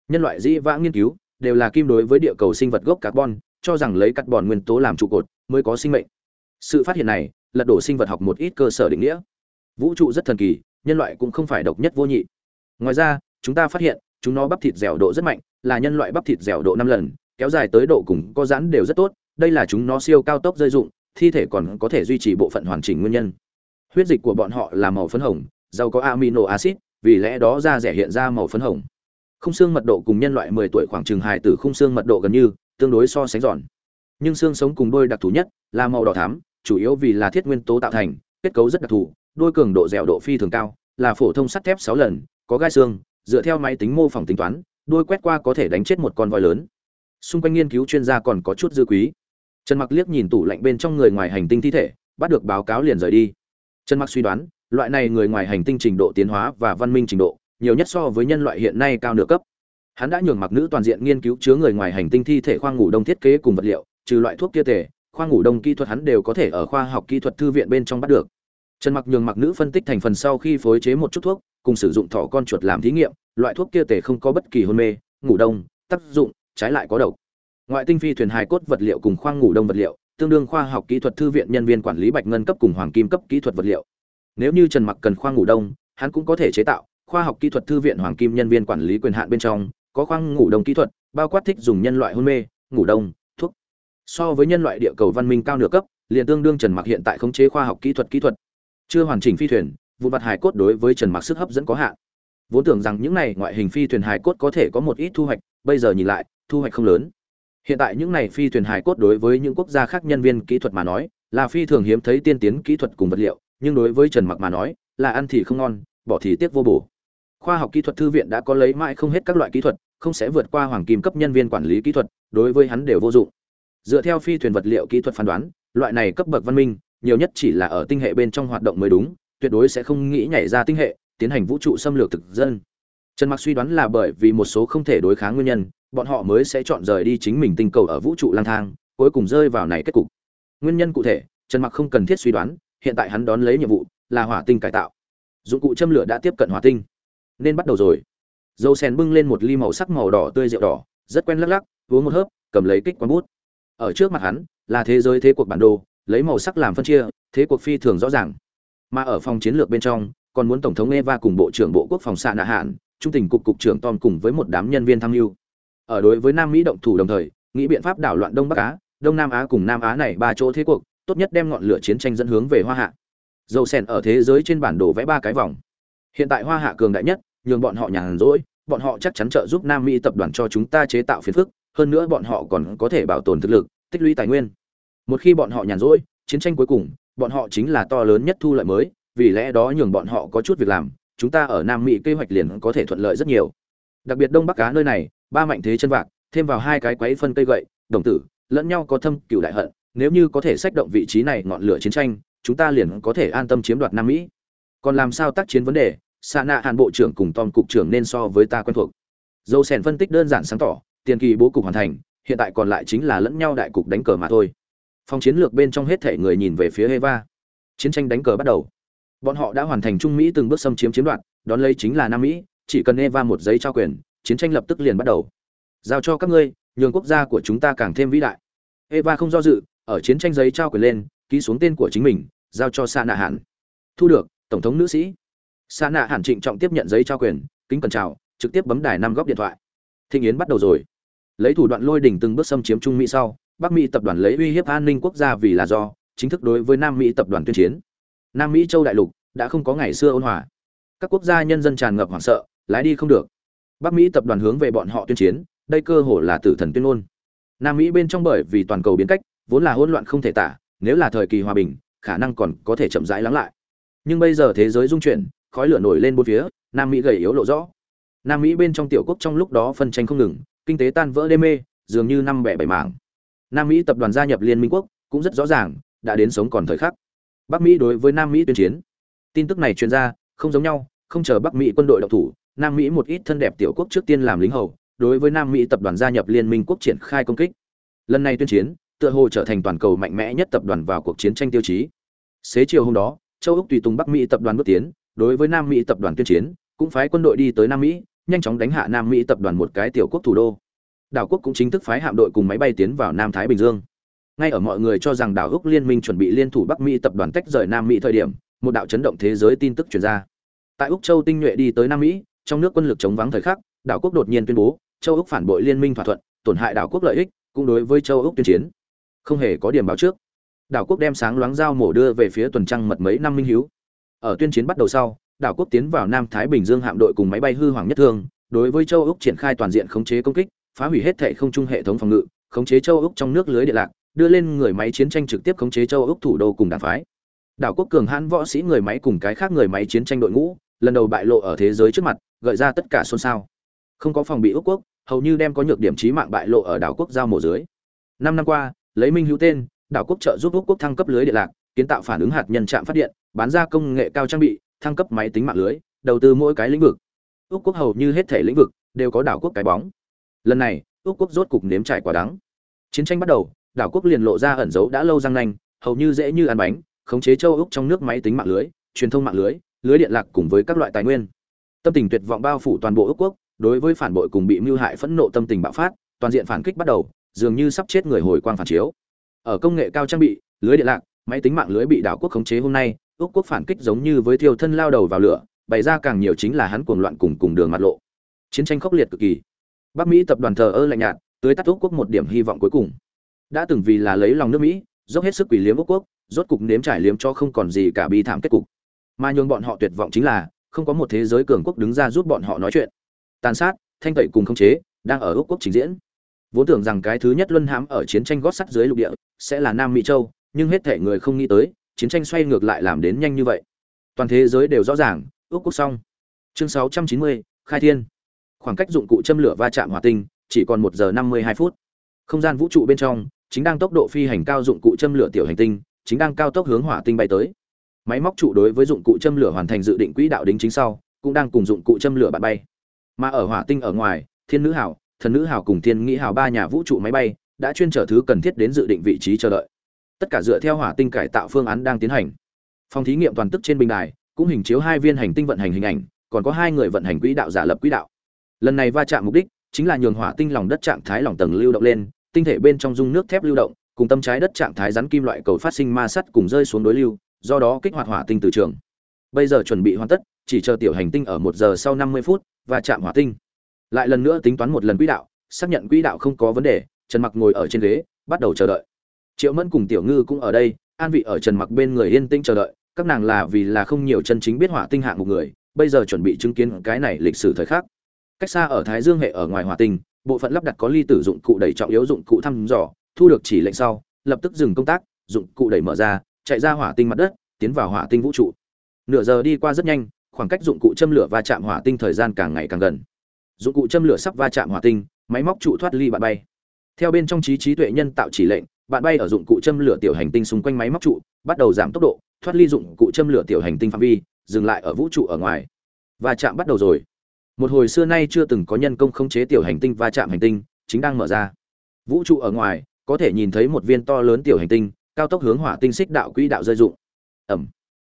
Nhân loại dĩ vãng nghiên cứu, đều là kim đối với địa cầu sinh vật gốc carbon, cho rằng lấy carbon nguyên tố làm trụ cột, mới có sinh mệnh. Sự phát hiện này lật đổ sinh vật học một ít cơ sở định nghĩa. Vũ trụ rất thần kỳ, nhân loại cũng không phải độc nhất vô nhị. Ngoài ra, chúng ta phát hiện, chúng nó bắp thịt dẻo độ rất mạnh, là nhân loại bắp thịt dẻo độ năm lần, kéo dài tới độ cùng có giãn đều rất tốt, đây là chúng nó siêu cao tốc rơi dụng, thi thể còn có thể duy trì bộ phận hoàn chỉnh nguyên nhân. Huyết dịch của bọn họ là màu phấn hồng, giàu có amino acid, vì lẽ đó da rẻ hiện ra màu phấn hồng. Khung xương mật độ cùng nhân loại 10 tuổi khoảng chừng hài tử khung xương mật độ gần như, tương đối so sánh giòn. Nhưng xương sống cùng đôi đặc thù nhất là màu đỏ thắm chủ yếu vì là thiết nguyên tố tạo thành, kết cấu rất đặc thù, đôi cường độ dẻo độ phi thường cao, là phổ thông sắt thép 6 lần, có gai xương, dựa theo máy tính mô phỏng tính toán đuôi quét qua có thể đánh chết một con voi lớn. Xung quanh nghiên cứu chuyên gia còn có chút dư quý. Trần mặc liếc nhìn tủ lạnh bên trong người ngoài hành tinh thi thể, bắt được báo cáo liền rời đi. Trần mặc suy đoán, loại này người ngoài hành tinh trình độ tiến hóa và văn minh trình độ, nhiều nhất so với nhân loại hiện nay cao nửa cấp. Hắn đã nhường mặc nữ toàn diện nghiên cứu chứa người ngoài hành tinh thi thể khoang ngủ đông thiết kế cùng vật liệu, trừ loại thuốc kia thể khoang ngủ đông kỹ thuật hắn đều có thể ở khoa học kỹ thuật thư viện bên trong bắt được. Trần mặc nhường mặc nữ phân tích thành phần sau khi phối chế một chút thuốc, cùng sử dụng thỏ con chuột làm thí nghiệm, loại thuốc kia tể không có bất kỳ hôn mê, ngủ đông, tác dụng, trái lại có độc. Ngoại tinh phi thuyền hài cốt vật liệu cùng khoang ngủ đông vật liệu, tương đương khoa học kỹ thuật thư viện nhân viên quản lý bạch ngân cấp cùng hoàng kim cấp kỹ thuật vật liệu. Nếu như trần mặc cần khoang ngủ đông, hắn cũng có thể chế tạo khoa học kỹ thuật thư viện hoàng kim nhân viên quản lý quyền hạn bên trong, có khoang ngủ đông kỹ thuật, bao quát thích dùng nhân loại hôn mê, ngủ đông so với nhân loại địa cầu văn minh cao nửa cấp, liền tương đương trần mặc hiện tại khống chế khoa học kỹ thuật kỹ thuật. Chưa hoàn chỉnh phi thuyền, vụ vặt hài cốt đối với trần mặc sức hấp dẫn có hạn. Vốn tưởng rằng những này ngoại hình phi thuyền hài cốt có thể có một ít thu hoạch, bây giờ nhìn lại, thu hoạch không lớn. Hiện tại những này phi thuyền hài cốt đối với những quốc gia khác nhân viên kỹ thuật mà nói, là phi thường hiếm thấy tiên tiến kỹ thuật cùng vật liệu, nhưng đối với trần mặc mà nói, là ăn thì không ngon, bỏ thì tiếc vô bổ. Khoa học kỹ thuật thư viện đã có lấy mãi không hết các loại kỹ thuật, không sẽ vượt qua hoàng kim cấp nhân viên quản lý kỹ thuật, đối với hắn đều vô dụng dựa theo phi thuyền vật liệu kỹ thuật phán đoán, loại này cấp bậc văn minh, nhiều nhất chỉ là ở tinh hệ bên trong hoạt động mới đúng, tuyệt đối sẽ không nghĩ nhảy ra tinh hệ, tiến hành vũ trụ xâm lược thực dân. Trần mặc suy đoán là bởi vì một số không thể đối kháng nguyên nhân, bọn họ mới sẽ chọn rời đi chính mình tinh cầu ở vũ trụ lang thang, cuối cùng rơi vào này kết cục. Nguyên nhân cụ thể, trần mặc không cần thiết suy đoán, hiện tại hắn đón lấy nhiệm vụ là hỏa tinh cải tạo. Dụng cụ châm lửa đã tiếp cận hỏa tinh. Nên bắt đầu rồi. Dâu sen bưng lên một ly màu sắc màu đỏ tươi rượu đỏ, rất quen lắc lắc, uống một hớp, cầm lấy kích quán bút ở trước mặt hắn, là thế giới thế cuộc bản đồ, lấy màu sắc làm phân chia, thế cuộc phi thường rõ ràng. Mà ở phòng chiến lược bên trong, còn muốn tổng thống eva cùng bộ trưởng bộ quốc phòng xạ nạ hạn, trung tình cục cục trưởng tom cùng với một đám nhân viên tham mưu. Ở đối với nam mỹ động thủ đồng thời, nghĩ biện pháp đảo loạn đông bắc á, đông nam á cùng nam á này ba chỗ thế cuộc, tốt nhất đem ngọn lửa chiến tranh dẫn hướng về hoa hạ. Dầu sen ở thế giới trên bản đồ vẽ ba cái vòng. Hiện tại hoa hạ cường đại nhất, nhường bọn họ nhàn rỗi, bọn họ chắc chắn trợ giúp nam mỹ tập đoàn cho chúng ta chế tạo phiền phức, hơn nữa bọn họ còn có thể bảo tồn thực lực tích lũy tài nguyên. Một khi bọn họ nhàn rỗi, chiến tranh cuối cùng, bọn họ chính là to lớn nhất thu lợi mới, vì lẽ đó nhường bọn họ có chút việc làm, chúng ta ở nam mỹ kế hoạch liền có thể thuận lợi rất nhiều. Đặc biệt đông bắc cá nơi này, ba mạnh thế chân vạc, thêm vào hai cái quấy phân cây gậy, đồng tử, lẫn nhau có thâm cựu đại hận, nếu như có thể sách động vị trí này ngọn lửa chiến tranh, chúng ta liền có thể an tâm chiếm đoạt nam mỹ. Còn làm sao tác chiến vấn đề xa nạ hàn bộ trưởng cùng tom cục trưởng nên so với ta quen thuộc. Dâu sèn phân tích đơn giản sáng tỏ, tiền kỳ bố cục hoàn thành hiện tại còn lại chính là lẫn nhau đại cục đánh cờ mà thôi. Phòng chiến lược bên trong hết thể người nhìn về phía eva. Chiến tranh đánh cờ bắt đầu. Bọn họ đã hoàn thành trung mỹ từng bước xâm chiếm chiếm đoạt, đón lấy chính là nam mỹ, chỉ cần eva một giấy trao quyền, chiến tranh lập tức liền bắt đầu. Giao cho các ngươi, nhường quốc gia của chúng ta càng thêm vĩ đại. Eva không do dự, ở chiến tranh giấy trao quyền lên, ký xuống tên của chính mình, giao cho sa nạ hạn thu được, tổng thống nữ sĩ. Sa nạ hạn trịnh trọng tiếp nhận giấy trao quyền, kính cẩn chào, trực tiếp bấm đài năm góc điện thoại. Thịnh yến bắt đầu rồi lấy thủ đoạn lôi đỉnh từng bước xâm chiếm trung mỹ sau, bắc mỹ tập đoàn lấy uy hiếp an ninh quốc gia vì là do, chính thức đối với nam mỹ tập đoàn tuyên chiến. Nam mỹ châu đại lục đã không có ngày xưa ôn hòa. Các quốc gia nhân dân tràn ngập hoảng sợ, lái đi không được. Bắc mỹ tập đoàn hướng về bọn họ tuyên chiến, đây cơ hồ là tử thần tuyên ngôn. Nam mỹ bên trong bởi vì toàn cầu biến cách, vốn là hỗn loạn không thể tả, nếu là thời kỳ hòa bình, khả năng còn có thể chậm rãi lắng lại. Nhưng bây giờ thế giới dung chuyển, khói lửa nổi lên bốn phía, nam mỹ gầy yếu lộ rõ. Nam mỹ bên trong tiểu quốc trong lúc đó phân tranh không ngừng kinh tế tan vỡ đê mê, dường như năm bẻ bảy mảng. Nam mỹ tập đoàn gia nhập liên minh quốc cũng rất rõ ràng, đã đến sống còn thời khắc. Bắc mỹ đối với nam mỹ tuyên chiến. Tin tức này truyền ra, không giống nhau, không chờ bắc mỹ quân đội độc thủ, nam mỹ một ít thân đẹp tiểu quốc trước tiên làm lính hầu, đối với nam mỹ tập đoàn gia nhập liên minh quốc triển khai công kích. Lần này tuyên chiến, tựa hồ trở thành toàn cầu mạnh mẽ nhất tập đoàn vào cuộc chiến tranh tiêu chí. Xế chiều hôm đó, châu úc tùy tùng bắc mỹ tập đoàn bước tiến, đối với nam mỹ tập đoàn tuyên chiến, cũng phái quân đội đi tới nam mỹ nhanh chóng đánh hạ nam mỹ tập đoàn một cái tiểu quốc thủ đô. Đảo quốc cũng chính thức phái hạm đội cùng máy bay tiến vào nam thái bình dương. Ngay ở mọi người cho rằng đảo úc liên minh chuẩn bị liên thủ bắc mỹ tập đoàn tách rời nam mỹ thời điểm, một đạo chấn động thế giới tin tức truyền ra. Tại úc châu tinh nhuệ đi tới nam mỹ, trong nước quân lực chống vắng thời khắc, đảo quốc đột nhiên tuyên bố, châu úc phản bội liên minh thỏa thuận, tổn hại đảo quốc lợi ích, cũng đối với châu úc tuyên chiến. Không hề có điểm báo trước. Đảo quốc đem sáng loáng dao mổ đưa về phía tuần trăng mật mấy năm minh hiếu. Ở tuyên chiến bắt đầu sau đảo quốc tiến vào nam thái bình dương hạm đội cùng máy bay hư hoàng nhất thương, đối với châu úc triển khai toàn diện khống chế công kích, phá hủy hết thảy không trung hệ thống phòng ngự, khống chế châu úc trong nước lưới điện lạc, đưa lên người máy chiến tranh trực tiếp khống chế châu úc thủ đô cùng đảng phái. Đảo quốc cường hãn võ sĩ người máy cùng cái khác người máy chiến tranh đội ngũ, lần đầu bại lộ ở thế giới trước mặt, gợi ra tất cả xôn xao. Không có phòng bị úc quốc, hầu như đem có nhược điểm chí mạng bại lộ ở đảo quốc giao mổ dưới. Năm năm qua, lấy minh hữu tên, đảo quốc trợ giúp úc quốc thăng cấp lưới điện lạc, kiến tạo phản ứng hạt nhân trạm phát điện, bán ra công nghệ cao trang bị thăng cấp máy tính mạng lưới, đầu tư mỗi cái lĩnh vực. Úc quốc hầu như hết thể lĩnh vực đều có đảo quốc cái bóng. Lần này, úc quốc rốt cục nếm trải quả đắng. Chiến tranh bắt đầu, đảo quốc liền lộ ra ẩn dấu đã lâu răng nanh, hầu như dễ như ăn bánh, khống chế châu úc trong nước máy tính mạng lưới, truyền thông mạng lưới lưới điện lạc cùng với các loại tài nguyên. Tâm tình tuyệt vọng bao phủ toàn bộ úc quốc, đối với phản bội cùng bị mưu hại phẫn nộ tâm tình bạo phát, toàn diện phản kích bắt đầu, dường như sắp chết người hồi quang phản chiếu. Ở công nghệ cao trang bị, lưới điện lạc, máy tính mạng lưới bị đảo quốc khống chế hôm nay úc quốc phản kích giống như với thiêu thân lao đầu vào lửa, bày ra càng nhiều chính là hắn cuồng loạn cùng cùng đường mặt lộ. Chiến tranh khốc liệt cực kỳ. Bắc mỹ tập đoàn thờ ơ lạnh nhạt tới tắt úc quốc một điểm hy vọng cuối cùng. Đã từng vì là lấy lòng nước mỹ, dốc hết sức quỷ liếm úc quốc, rốt cục nếm trải liếm cho không còn gì cả bi thảm kết cục. Mà nhường bọn họ tuyệt vọng chính là, không có một thế giới cường quốc đứng ra giúp bọn họ nói chuyện. Tàn sát, thanh tẩy cùng khống chế, đang ở úc quốc trình diễn. Vốn tưởng rằng cái thứ nhất luân hãm ở chiến tranh gót sắt dưới lục địa sẽ là nam mỹ châu, nhưng hết thể người không nghĩ tới chiến tranh xoay ngược lại làm đến nhanh như vậy. Toàn thế giới đều rõ ràng ước quốc xong. Chương 690, khai thiên. Khoảng cách dụng cụ châm lửa va chạm hỏa tinh chỉ còn một giờ năm mươi hai phút. Không gian vũ trụ bên trong chính đang tốc độ phi hành cao dụng cụ châm lửa tiểu hành tinh chính đang cao tốc hướng hỏa tinh bay tới. Máy móc trụ đối với dụng cụ châm lửa hoàn thành dự định quỹ đạo đính chính sau cũng đang cùng dụng cụ châm lửa bạn bay. Mà ở hỏa tinh ở ngoài thiên nữ hảo thần nữ hảo cùng thiên nghĩ hảo ba nhà vũ trụ máy bay đã chuyên trở thứ cần thiết đến dự định vị trí chờ đợi tất cả dựa theo hỏa tinh cải tạo phương án đang tiến hành. Phòng thí nghiệm toàn tức trên bình đài, cũng hình chiếu hai viên hành tinh vận hành hình ảnh, còn có hai người vận hành quỹ đạo giả lập quỹ đạo. Lần này va chạm mục đích chính là nhường hỏa tinh lòng đất trạng thái lòng tầng lưu động lên, tinh thể bên trong dung nước thép lưu động, cùng tâm trái đất trạng thái rắn kim loại cầu phát sinh ma sắt cùng rơi xuống đối lưu, do đó kích hoạt hỏa tinh từ trường. Bây giờ chuẩn bị hoàn tất, chỉ chờ tiểu hành tinh ở một giờ sau năm mươi phút và chạm hỏa tinh. Lại lần nữa tính toán một lần quỹ đạo, xác nhận quỹ đạo không có vấn đề, trần mặc ngồi ở trên ghế, bắt đầu chờ đợi triệu mẫn cùng tiểu ngư cũng ở đây, an vị ở trần mặc bên người yên tĩnh chờ đợi, các nàng là vì là không nhiều chân chính biết hỏa tinh hạng một người, bây giờ chuẩn bị chứng kiến cái này lịch sử thời khắc. Cách xa ở thái dương hệ ở ngoài hỏa tinh, bộ phận lắp đặt có ly tử dụng cụ đẩy trọng yếu dụng cụ thăm dò, thu được chỉ lệnh sau, lập tức dừng công tác, dụng cụ đẩy mở ra, chạy ra hỏa tinh mặt đất, tiến vào hỏa tinh vũ trụ. Nửa giờ đi qua rất nhanh, khoảng cách dụng cụ châm lửa va chạm hỏa tinh thời gian càng ngày càng gần. Dụng cụ châm lửa sắp va chạm hỏa tinh, máy móc trụ thoát ly bạn bay. Theo bên trong trí trí tuệ nhân tạo chỉ lệnh bạn bay ở dụng cụ châm lửa tiểu hành tinh xung quanh máy móc trụ, bắt đầu giảm tốc độ, thoát ly dụng cụ châm lửa tiểu hành tinh phạm vi, dừng lại ở vũ trụ ở ngoài. Và chạm bắt đầu rồi. Một hồi xưa nay chưa từng có nhân công khống chế tiểu hành tinh va chạm hành tinh, chính đang mở ra. Vũ trụ ở ngoài, có thể nhìn thấy một viên to lớn tiểu hành tinh, cao tốc hướng hỏa tinh xích đạo quỹ đạo rơi dụng. Ẩm.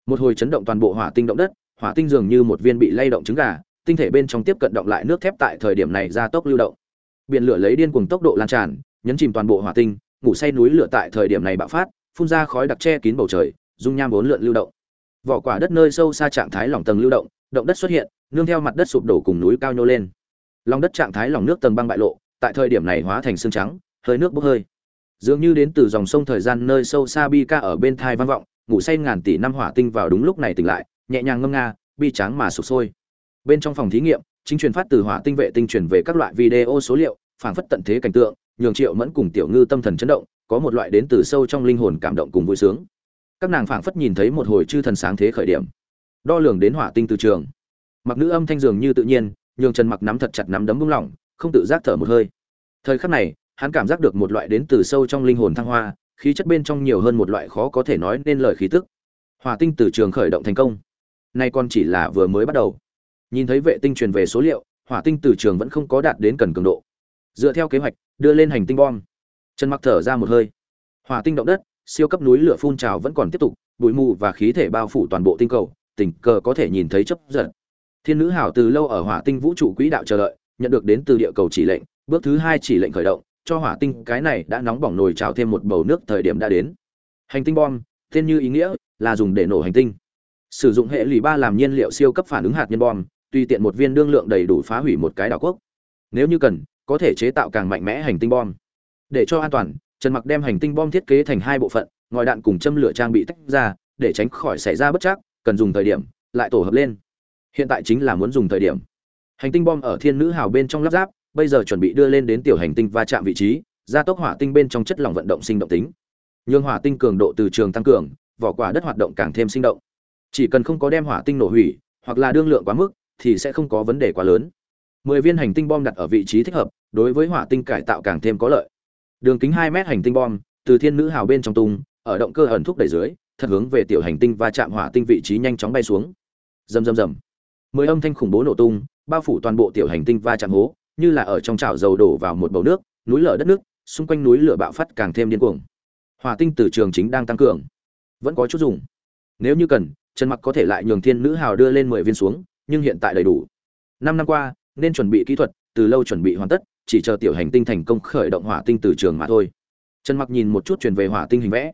Một hồi chấn động toàn bộ hỏa tinh động đất, hỏa tinh dường như một viên bị lay động trứng gà, tinh thể bên trong tiếp cận động lại nước thép tại thời điểm này ra tốc lưu động. Biển lửa lấy điên cuồng tốc độ lan tràn, nhấn chìm toàn bộ hỏa tinh ngủ say núi lửa tại thời điểm này bạo phát, phun ra khói đặc che kín bầu trời, dung nham bốn lượn lưu động. Vỏ quả đất nơi sâu xa trạng thái lỏng tầng lưu động động đất xuất hiện, nương theo mặt đất sụp đổ cùng núi cao nhô lên. Lòng đất trạng thái lỏng nước tầng băng bại lộ, tại thời điểm này hóa thành xương trắng, hơi nước bốc hơi. Dường như đến từ dòng sông thời gian nơi sâu xa bi ca ở bên thai vang vọng, ngủ say ngàn tỷ năm hỏa tinh vào đúng lúc này tỉnh lại, nhẹ nhàng ngâm nga, bi trắng mà sụp sôi. Bên trong phòng thí nghiệm, chính truyền phát từ hỏa tinh vệ tinh truyền về các loại video số liệu, phảng phất tận thế cảnh tượng nhường triệu mẫn cùng tiểu ngư tâm thần chấn động, có một loại đến từ sâu trong linh hồn cảm động cùng vui sướng. Các nàng phảng phất nhìn thấy một hồi chư thần sáng thế khởi điểm, đo lường đến hỏa tinh từ trường. Mặc nữ âm thanh dường như tự nhiên, nhường trần mặc nắm thật chặt nắm đấm bung lỏng, không tự giác thở một hơi. Thời khắc này, hắn cảm giác được một loại đến từ sâu trong linh hồn thăng hoa, khí chất bên trong nhiều hơn một loại khó có thể nói nên lời khí tức. Hỏa tinh từ trường khởi động thành công. Nay còn chỉ là vừa mới bắt đầu. Nhìn thấy vệ tinh truyền về số liệu, hỏa tinh từ trường vẫn không có đạt đến cần cường độ dựa theo kế hoạch, đưa lên hành tinh bom. Trần mặc thở ra một hơi. Hỏa tinh động đất, siêu cấp núi lửa phun trào vẫn còn tiếp tục, bụi mù và khí thể bao phủ toàn bộ tinh cầu, tình cờ có thể nhìn thấy chấp giật. Thiên nữ hảo từ lâu ở hỏa tinh vũ trụ quỹ đạo chờ đợi, nhận được đến từ địa cầu chỉ lệnh, bước thứ hai chỉ lệnh khởi động, cho hỏa tinh cái này đã nóng bỏng nồi trào thêm một bầu nước thời điểm đã đến. Hành tinh bom, tên như ý nghĩa, là dùng để nổ hành tinh. Sử dụng hệ lì ba làm nhiên liệu siêu cấp phản ứng hạt nhân bom, tùy tiện một viên đương lượng đầy đủ phá hủy một cái đảo quốc. Nếu như cần có thể chế tạo càng mạnh mẽ hành tinh bom. Để cho an toàn, trần mặc đem hành tinh bom thiết kế thành hai bộ phận, ngòi đạn cùng châm lửa trang bị tách ra, để tránh khỏi xảy ra bất chắc, cần dùng thời điểm, lại tổ hợp lên. Hiện tại chính là muốn dùng thời điểm. Hành tinh bom ở thiên nữ hào bên trong lắp ráp, bây giờ chuẩn bị đưa lên đến tiểu hành tinh va chạm vị trí, gia tốc hỏa tinh bên trong chất lỏng vận động sinh động tính. Nhường hỏa tinh cường độ từ trường tăng cường, vỏ quả đất hoạt động càng thêm sinh động. Chỉ cần không có đem hỏa tinh nổ hủy, hoặc là đương lượng quá mức, thì sẽ không có vấn đề quá lớn mười viên hành tinh bom đặt ở vị trí thích hợp, đối với hỏa tinh cải tạo càng thêm có lợi. Đường kính hai mét hành tinh bom, từ thiên nữ hào bên trong tung, ở động cơ ẩn thúc đẩy dưới, thật hướng về tiểu hành tinh và chạm hỏa tinh vị trí nhanh chóng bay xuống. Rầm rầm rầm. Mười âm thanh khủng bố nổ tung, bao phủ toàn bộ tiểu hành tinh va chạm hố, như là ở trong chảo dầu đổ vào một bầu nước, núi lở đất nước, xung quanh núi lửa bạo phát càng thêm điên cuồng. Hỏa tinh từ trường chính đang tăng cường. Vẫn có chút dùng. Nếu như cần, trần mặc có thể lại nhường thiên nữ hào đưa lên mười viên xuống, nhưng hiện tại đầy đủ. Năm năm qua nên chuẩn bị kỹ thuật, từ lâu chuẩn bị hoàn tất, chỉ chờ tiểu hành tinh thành công khởi động hỏa tinh từ trường mà thôi. Trần mặc nhìn một chút truyền về hỏa tinh hình vẽ.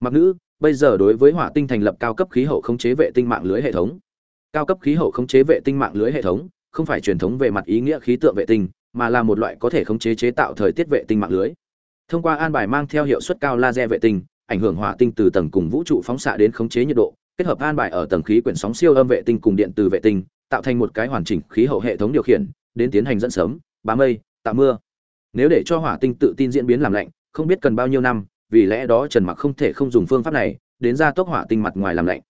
Mặc nữ, bây giờ đối với hỏa tinh thành lập cao cấp khí hậu khống chế vệ tinh mạng lưới hệ thống. Cao cấp khí hậu khống chế vệ tinh mạng lưới hệ thống, không phải truyền thống về mặt ý nghĩa khí tượng vệ tinh, mà là một loại có thể khống chế chế tạo thời tiết vệ tinh mạng lưới. Thông qua an bài mang theo hiệu suất cao laser vệ tinh, ảnh hưởng hỏa tinh từ tầng cùng vũ trụ phóng xạ đến khống chế nhiệt độ, kết hợp an bài ở tầng khí quyển sóng siêu âm vệ tinh cùng điện từ vệ tinh tạo thành một cái hoàn chỉnh khí hậu hệ thống điều khiển, đến tiến hành dẫn sớm bá mây, tạo mưa. Nếu để cho hỏa tinh tự tin diễn biến làm lạnh, không biết cần bao nhiêu năm, vì lẽ đó trần mặc không thể không dùng phương pháp này, đến ra tốc hỏa tinh mặt ngoài làm lạnh.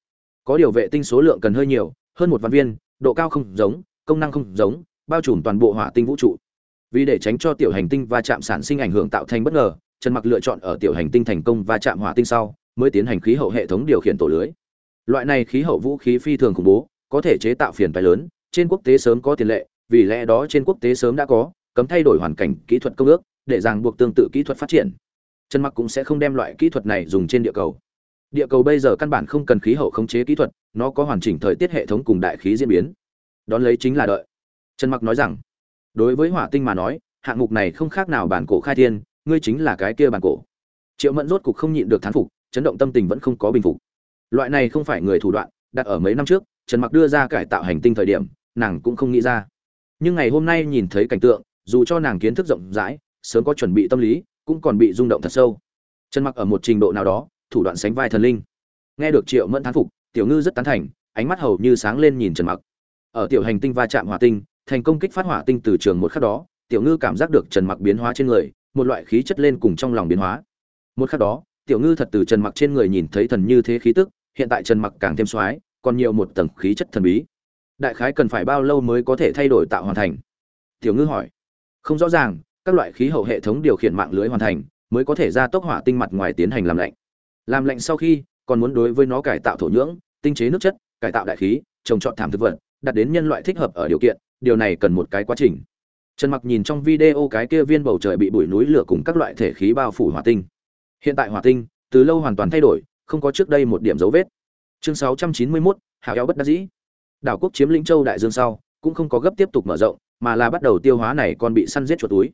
Có điều vệ tinh số lượng cần hơi nhiều, hơn một văn viên, độ cao không giống, công năng không giống, bao trùm toàn bộ hỏa tinh vũ trụ. Vì để tránh cho tiểu hành tinh va chạm sản sinh ảnh hưởng tạo thành bất ngờ, trần mặc lựa chọn ở tiểu hành tinh thành công va chạm hỏa tinh sau, mới tiến hành khí hậu hệ thống điều khiển tổ lưới. Loại này khí hậu vũ khí phi thường khủng bố có thể chế tạo phiền phải lớn, trên quốc tế sớm có tiền lệ, vì lẽ đó trên quốc tế sớm đã có, cấm thay đổi hoàn cảnh kỹ thuật công ước, để ràng buộc tương tự kỹ thuật phát triển. Trần mặc cũng sẽ không đem loại kỹ thuật này dùng trên địa cầu. Địa cầu bây giờ căn bản không cần khí hậu khống chế kỹ thuật, nó có hoàn chỉnh thời tiết hệ thống cùng đại khí diễn biến. Đón lấy chính là đợi. Trần mặc nói rằng, đối với hỏa tinh mà nói, hạng mục này không khác nào bản cổ khai thiên, ngươi chính là cái kia bản cổ. Triệu mẫn rốt cục không nhịn được thán phục, chấn động tâm tình vẫn không có bình phục. Loại này không phải người thủ đoạn, đặt ở mấy năm trước trần mặc đưa ra cải tạo hành tinh thời điểm, nàng cũng không nghĩ ra. Nhưng ngày hôm nay nhìn thấy cảnh tượng, dù cho nàng kiến thức rộng rãi, sớm có chuẩn bị tâm lý, cũng còn bị rung động thật sâu. Trần mặc ở một trình độ nào đó, thủ đoạn sánh vai thần linh. Nghe được triệu mẫn thán phục, tiểu ngư rất tán thành, ánh mắt hầu như sáng lên nhìn trần mặc. Ở tiểu hành tinh va chạm hỏa tinh, thành công kích phát hỏa tinh từ trường một khắc đó, tiểu ngư cảm giác được trần mặc biến hóa trên người, một loại khí chất lên cùng trong lòng biến hóa. Một khắc đó, tiểu ngư thật từ trần mặc trên người nhìn thấy thần như thế khí tức, hiện tại trần mặc càng thêm soái còn nhiều một tầng khí chất thần bí. Đại khái cần phải bao lâu mới có thể thay đổi tạo hoàn thành? Tiểu ngư hỏi. Không rõ ràng, các loại khí hậu hệ thống điều khiển mạng lưới hoàn thành, mới có thể ra tốc hỏa tinh mặt ngoài tiến hành làm lạnh. Làm lạnh sau khi, còn muốn đối với nó cải tạo thổ nhưỡng, tinh chế nước chất, cải tạo đại khí, trồng trọt thảm thực vật đặt đến nhân loại thích hợp ở điều kiện, điều này cần một cái quá trình. Trần mặc nhìn trong video cái kia viên bầu trời bị bụi núi lửa cùng các loại thể khí bao phủ hỏa tinh. Hiện tại hỏa tinh, từ lâu hoàn toàn thay đổi, không có trước đây một điểm dấu vết chương 691, hào eo bất đắc dĩ. Đảo quốc chiếm lĩnh châu đại dương sau cũng không có gấp tiếp tục mở rộng mà là bắt đầu tiêu hóa này còn bị săn giết chuột túi.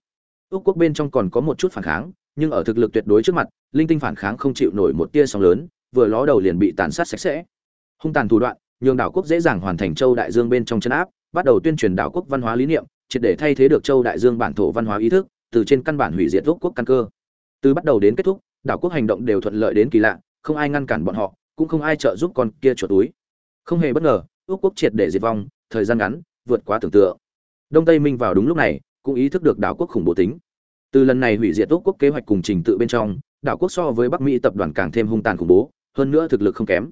Ước quốc bên trong còn có một chút phản kháng nhưng ở thực lực tuyệt đối trước mặt linh tinh phản kháng không chịu nổi một tia sóng lớn vừa ló đầu liền bị tàn sát sạch sẽ. Hung tàn thủ đoạn nhường đảo quốc dễ dàng hoàn thành châu đại dương bên trong chân áp bắt đầu tuyên truyền đảo quốc văn hóa lý niệm triệt để thay thế được châu đại dương bản thổ văn hóa ý thức từ trên căn bản hủy diệt ước quốc căn cơ. Từ bắt đầu đến kết thúc đảo quốc hành động đều thuận lợi đến kỳ lạ không ai ngăn cản bọn họ cũng không ai trợ giúp con kia chuột túi. Không hề bất ngờ, ước quốc triệt để diệt vong, thời gian ngắn, vượt quá tưởng tượng. Đông tây minh vào đúng lúc này, cũng ý thức được đảo quốc khủng bố tính. Từ lần này hủy diệt ước quốc kế hoạch cùng trình tự bên trong, đảo quốc so với bắc mỹ tập đoàn càng thêm hung tàn khủng bố, hơn nữa thực lực không kém.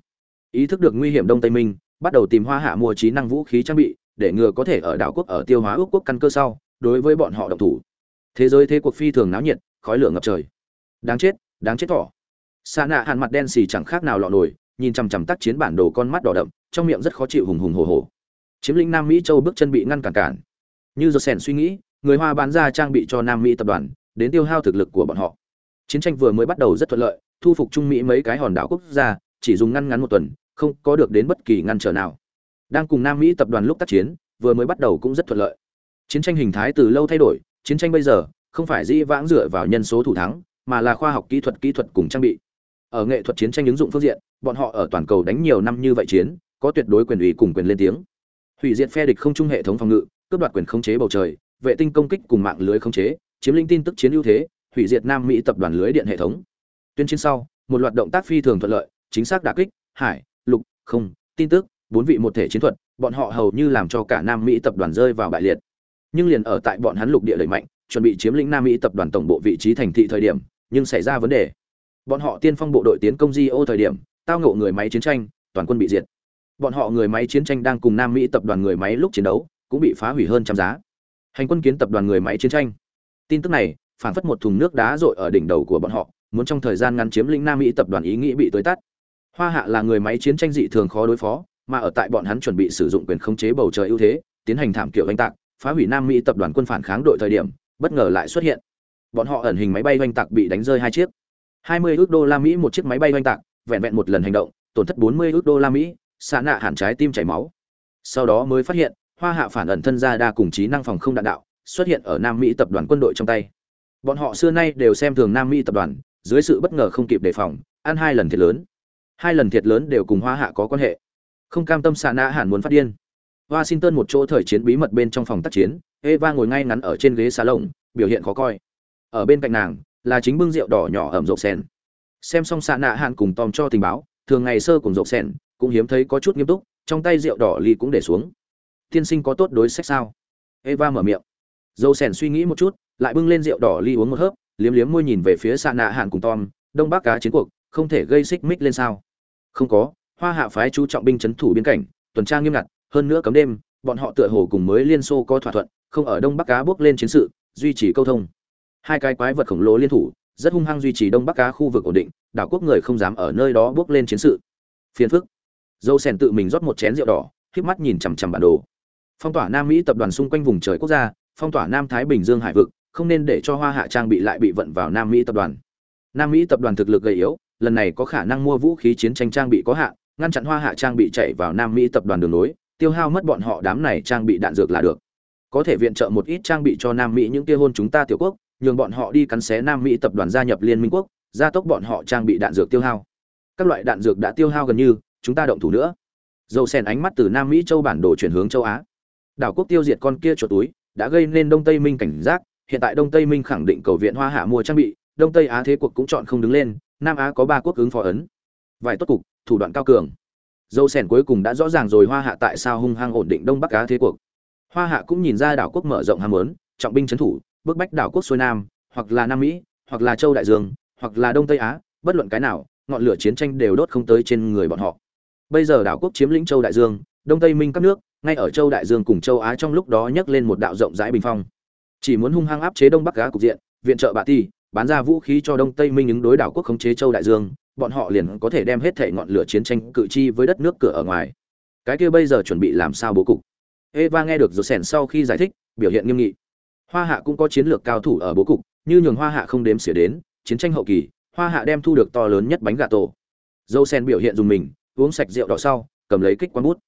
Ý thức được nguy hiểm đông tây minh, bắt đầu tìm hoa hạ mua trí năng vũ khí trang bị, để ngừa có thể ở đảo quốc ở tiêu hóa ước quốc căn cơ sau, đối với bọn họ động thủ. Thế giới thế cuộc phi thường náo nhiệt, khói lửa ngập trời. Đáng chết đáng chết thỏ xa nạ hàn mặt đen xì chẳng khác nào lọ nổi nhìn chằm chằm tác chiến bản đồ con mắt đỏ đậm, trong miệng rất khó chịu hùng hùng hồ hồ. Chiếm lĩnh nam mỹ châu bước chân bị ngăn cản cản. Như giờ sèn suy nghĩ, người hoa bán ra trang bị cho nam mỹ tập đoàn, đến tiêu hao thực lực của bọn họ. Chiến tranh vừa mới bắt đầu rất thuận lợi, thu phục trung mỹ mấy cái hòn đảo quốc gia, chỉ dùng ngăn ngắn một tuần, không có được đến bất kỳ ngăn trở nào. Đang cùng nam mỹ tập đoàn lúc tác chiến, vừa mới bắt đầu cũng rất thuận lợi. Chiến tranh hình thái từ lâu thay đổi, chiến tranh bây giờ, không phải dĩ vãng dựa vào nhân số thủ thắng, mà là khoa học kỹ thuật kỹ thuật cùng trang bị ở nghệ thuật chiến tranh ứng dụng phương diện, bọn họ ở toàn cầu đánh nhiều năm như vậy chiến, có tuyệt đối quyền ủy cùng quyền lên tiếng. Hủy diệt phe địch không chung hệ thống phòng ngự, cướp đoạt quyền khống chế bầu trời, vệ tinh công kích cùng mạng lưới khống chế, chiếm lĩnh tin tức chiến ưu thế, hủy diệt nam mỹ tập đoàn lưới điện hệ thống. Tuyên chiến sau, một loạt động tác phi thường thuận lợi, chính xác đả kích, hải, lục, không, tin tức, bốn vị một thể chiến thuật, bọn họ hầu như làm cho cả nam mỹ tập đoàn rơi vào bại liệt. Nhưng liền ở tại bọn hắn lục địa đẩy mạnh, chuẩn bị chiếm lĩnh nam mỹ tập đoàn tổng bộ vị trí thành thị thời điểm, nhưng xảy ra vấn đề bọn họ tiên phong bộ đội tiến công di ô thời điểm, tao ngộ người máy chiến tranh, toàn quân bị diệt. Bọn họ người máy chiến tranh đang cùng nam mỹ tập đoàn người máy lúc chiến đấu, cũng bị phá hủy hơn trăm giá. Hành quân kiến tập đoàn người máy chiến tranh. Tin tức này phản phất một thùng nước đá rội ở đỉnh đầu của bọn họ, muốn trong thời gian ngắn chiếm lĩnh nam mỹ tập đoàn ý nghĩ bị tới tắt. Hoa hạ là người máy chiến tranh dị thường khó đối phó, mà ở tại bọn hắn chuẩn bị sử dụng quyền khống chế bầu trời ưu thế, tiến hành thảm kiểu oanh tạc, phá hủy nam mỹ tập đoàn quân phản kháng đội thời điểm, bất ngờ lại xuất hiện. Bọn họ ẩn hình máy bay oanh tạc bị đánh rơi hai chiếc. 20 ước đô la mỹ một chiếc máy bay hoành tạc, vẹn vẹn một lần hành động, tổn thất 40 ước đô la mỹ, xạ nạ hẳn trái tim chảy máu. Sau đó mới phát hiện, hoa hạ phản ẩn thân ra đa cùng trí năng phòng không đạn đạo, xuất hiện ở nam mỹ tập đoàn quân đội trong tay. Bọn họ xưa nay đều xem thường nam mỹ tập đoàn, dưới sự bất ngờ không kịp đề phòng, ăn hai lần thiệt lớn. Hai lần thiệt lớn đều cùng hoa hạ có quan hệ. Không cam tâm xạ nạ hẳn muốn phát điên. Washington một chỗ thời chiến bí mật bên trong phòng tác chiến, eva ngồi ngay ngắn ở trên ghế xà lồng biểu hiện khó coi. Ở bên cạnh nàng là chính bưng rượu đỏ nhỏ ẩm rộp sen xem xong xạ nạ hạn cùng tòm cho tình báo, thường ngày sơ cùng rộp sen cũng hiếm thấy có chút nghiêm túc, trong tay rượu đỏ ly cũng để xuống. Tiên sinh có tốt đối sách sao? Eva mở miệng. Dâu sen suy nghĩ một chút, lại bưng lên rượu đỏ ly uống một hớp, liếm liếm môi nhìn về phía xạ nạ hạn cùng tom, đông bắc cá chiến cuộc, không thể gây xích mích lên sao? Không có, hoa hạ phái chú trọng binh chấn thủ biên cảnh, tuần tra nghiêm ngặt, hơn nữa cấm đêm, bọn họ tựa hồ cùng mới liên xô có thỏa thuận, không ở đông bắc cá bước lên chiến sự, duy trì câu thông hai cái quái vật khổng lồ liên thủ, rất hung hăng duy trì đông bắc cá khu vực ổn định, đảo quốc người không dám ở nơi đó bước lên chiến sự. Phiền phức. Dâu sèn tự mình rót một chén rượu đỏ híp mắt nhìn chằm chằm bản đồ. Phong tỏa nam mỹ tập đoàn xung quanh vùng trời quốc gia, phong tỏa nam thái bình dương hải vực, không nên để cho hoa hạ trang bị lại bị vận vào nam mỹ tập đoàn. Nam mỹ tập đoàn thực lực gầy yếu, lần này có khả năng mua vũ khí chiến tranh trang bị có hạn, ngăn chặn hoa hạ trang bị chạy vào nam mỹ tập đoàn đường lối tiêu hao mất bọn họ đám này trang bị đạn dược là được. Có thể viện trợ một ít trang bị cho nam mỹ những kia hôn chúng ta tiểu quốc nhường bọn họ đi cắn xé nam mỹ tập đoàn gia nhập liên minh quốc, gia tốc bọn họ trang bị đạn dược tiêu hao. Các loại đạn dược đã tiêu hao gần như, chúng ta động thủ nữa. Dầu sen ánh mắt từ nam mỹ châu bản đồ chuyển hướng châu á. Đảo quốc tiêu diệt con kia chuột túi, đã gây nên đông tây minh cảnh giác, hiện tại đông tây minh khẳng định cầu viện hoa hạ mua trang bị, đông tây á thế cuộc cũng chọn không đứng lên, nam á có ba quốc ứng phó ấn. Vài tốt cục, thủ đoạn cao cường. Dâu sen cuối cùng đã rõ ràng rồi hoa hạ tại sao hung hăng ổn định đông bắc á thế cuộc. Hoa hạ cũng nhìn ra đảo quốc mở rộng ham lớn trọng binh trấn thủ bức bách đảo quốc xuôi nam, hoặc là nam mỹ, hoặc là châu đại dương, hoặc là đông tây á, bất luận cái nào, ngọn lửa chiến tranh đều đốt không tới trên người bọn họ. Bây giờ đảo quốc chiếm lĩnh châu đại dương, đông tây minh các nước, ngay ở châu đại dương cùng châu á trong lúc đó nhấc lên một đạo rộng rãi bình phong. Chỉ muốn hung hăng áp chế đông bắc á cục diện, viện trợ bạ ti, bán ra vũ khí cho đông tây minh ứng đối đảo quốc khống chế châu đại dương, bọn họ liền có thể đem hết thể ngọn lửa chiến tranh cự chi với đất nước cửa ở ngoài. Cái kia bây giờ chuẩn bị làm sao bố cục? Eva nghe được rồi sèn sau khi giải thích, biểu hiện nghiêm nghị hoa hạ cũng có chiến lược cao thủ ở bố cục, như nhường hoa hạ không đếm xỉa đến, chiến tranh hậu kỳ, hoa hạ đem thu được to lớn nhất bánh gà tổ. Dâu sen biểu hiện dùng mình, uống sạch rượu đỏ sau, cầm lấy kích quán bút.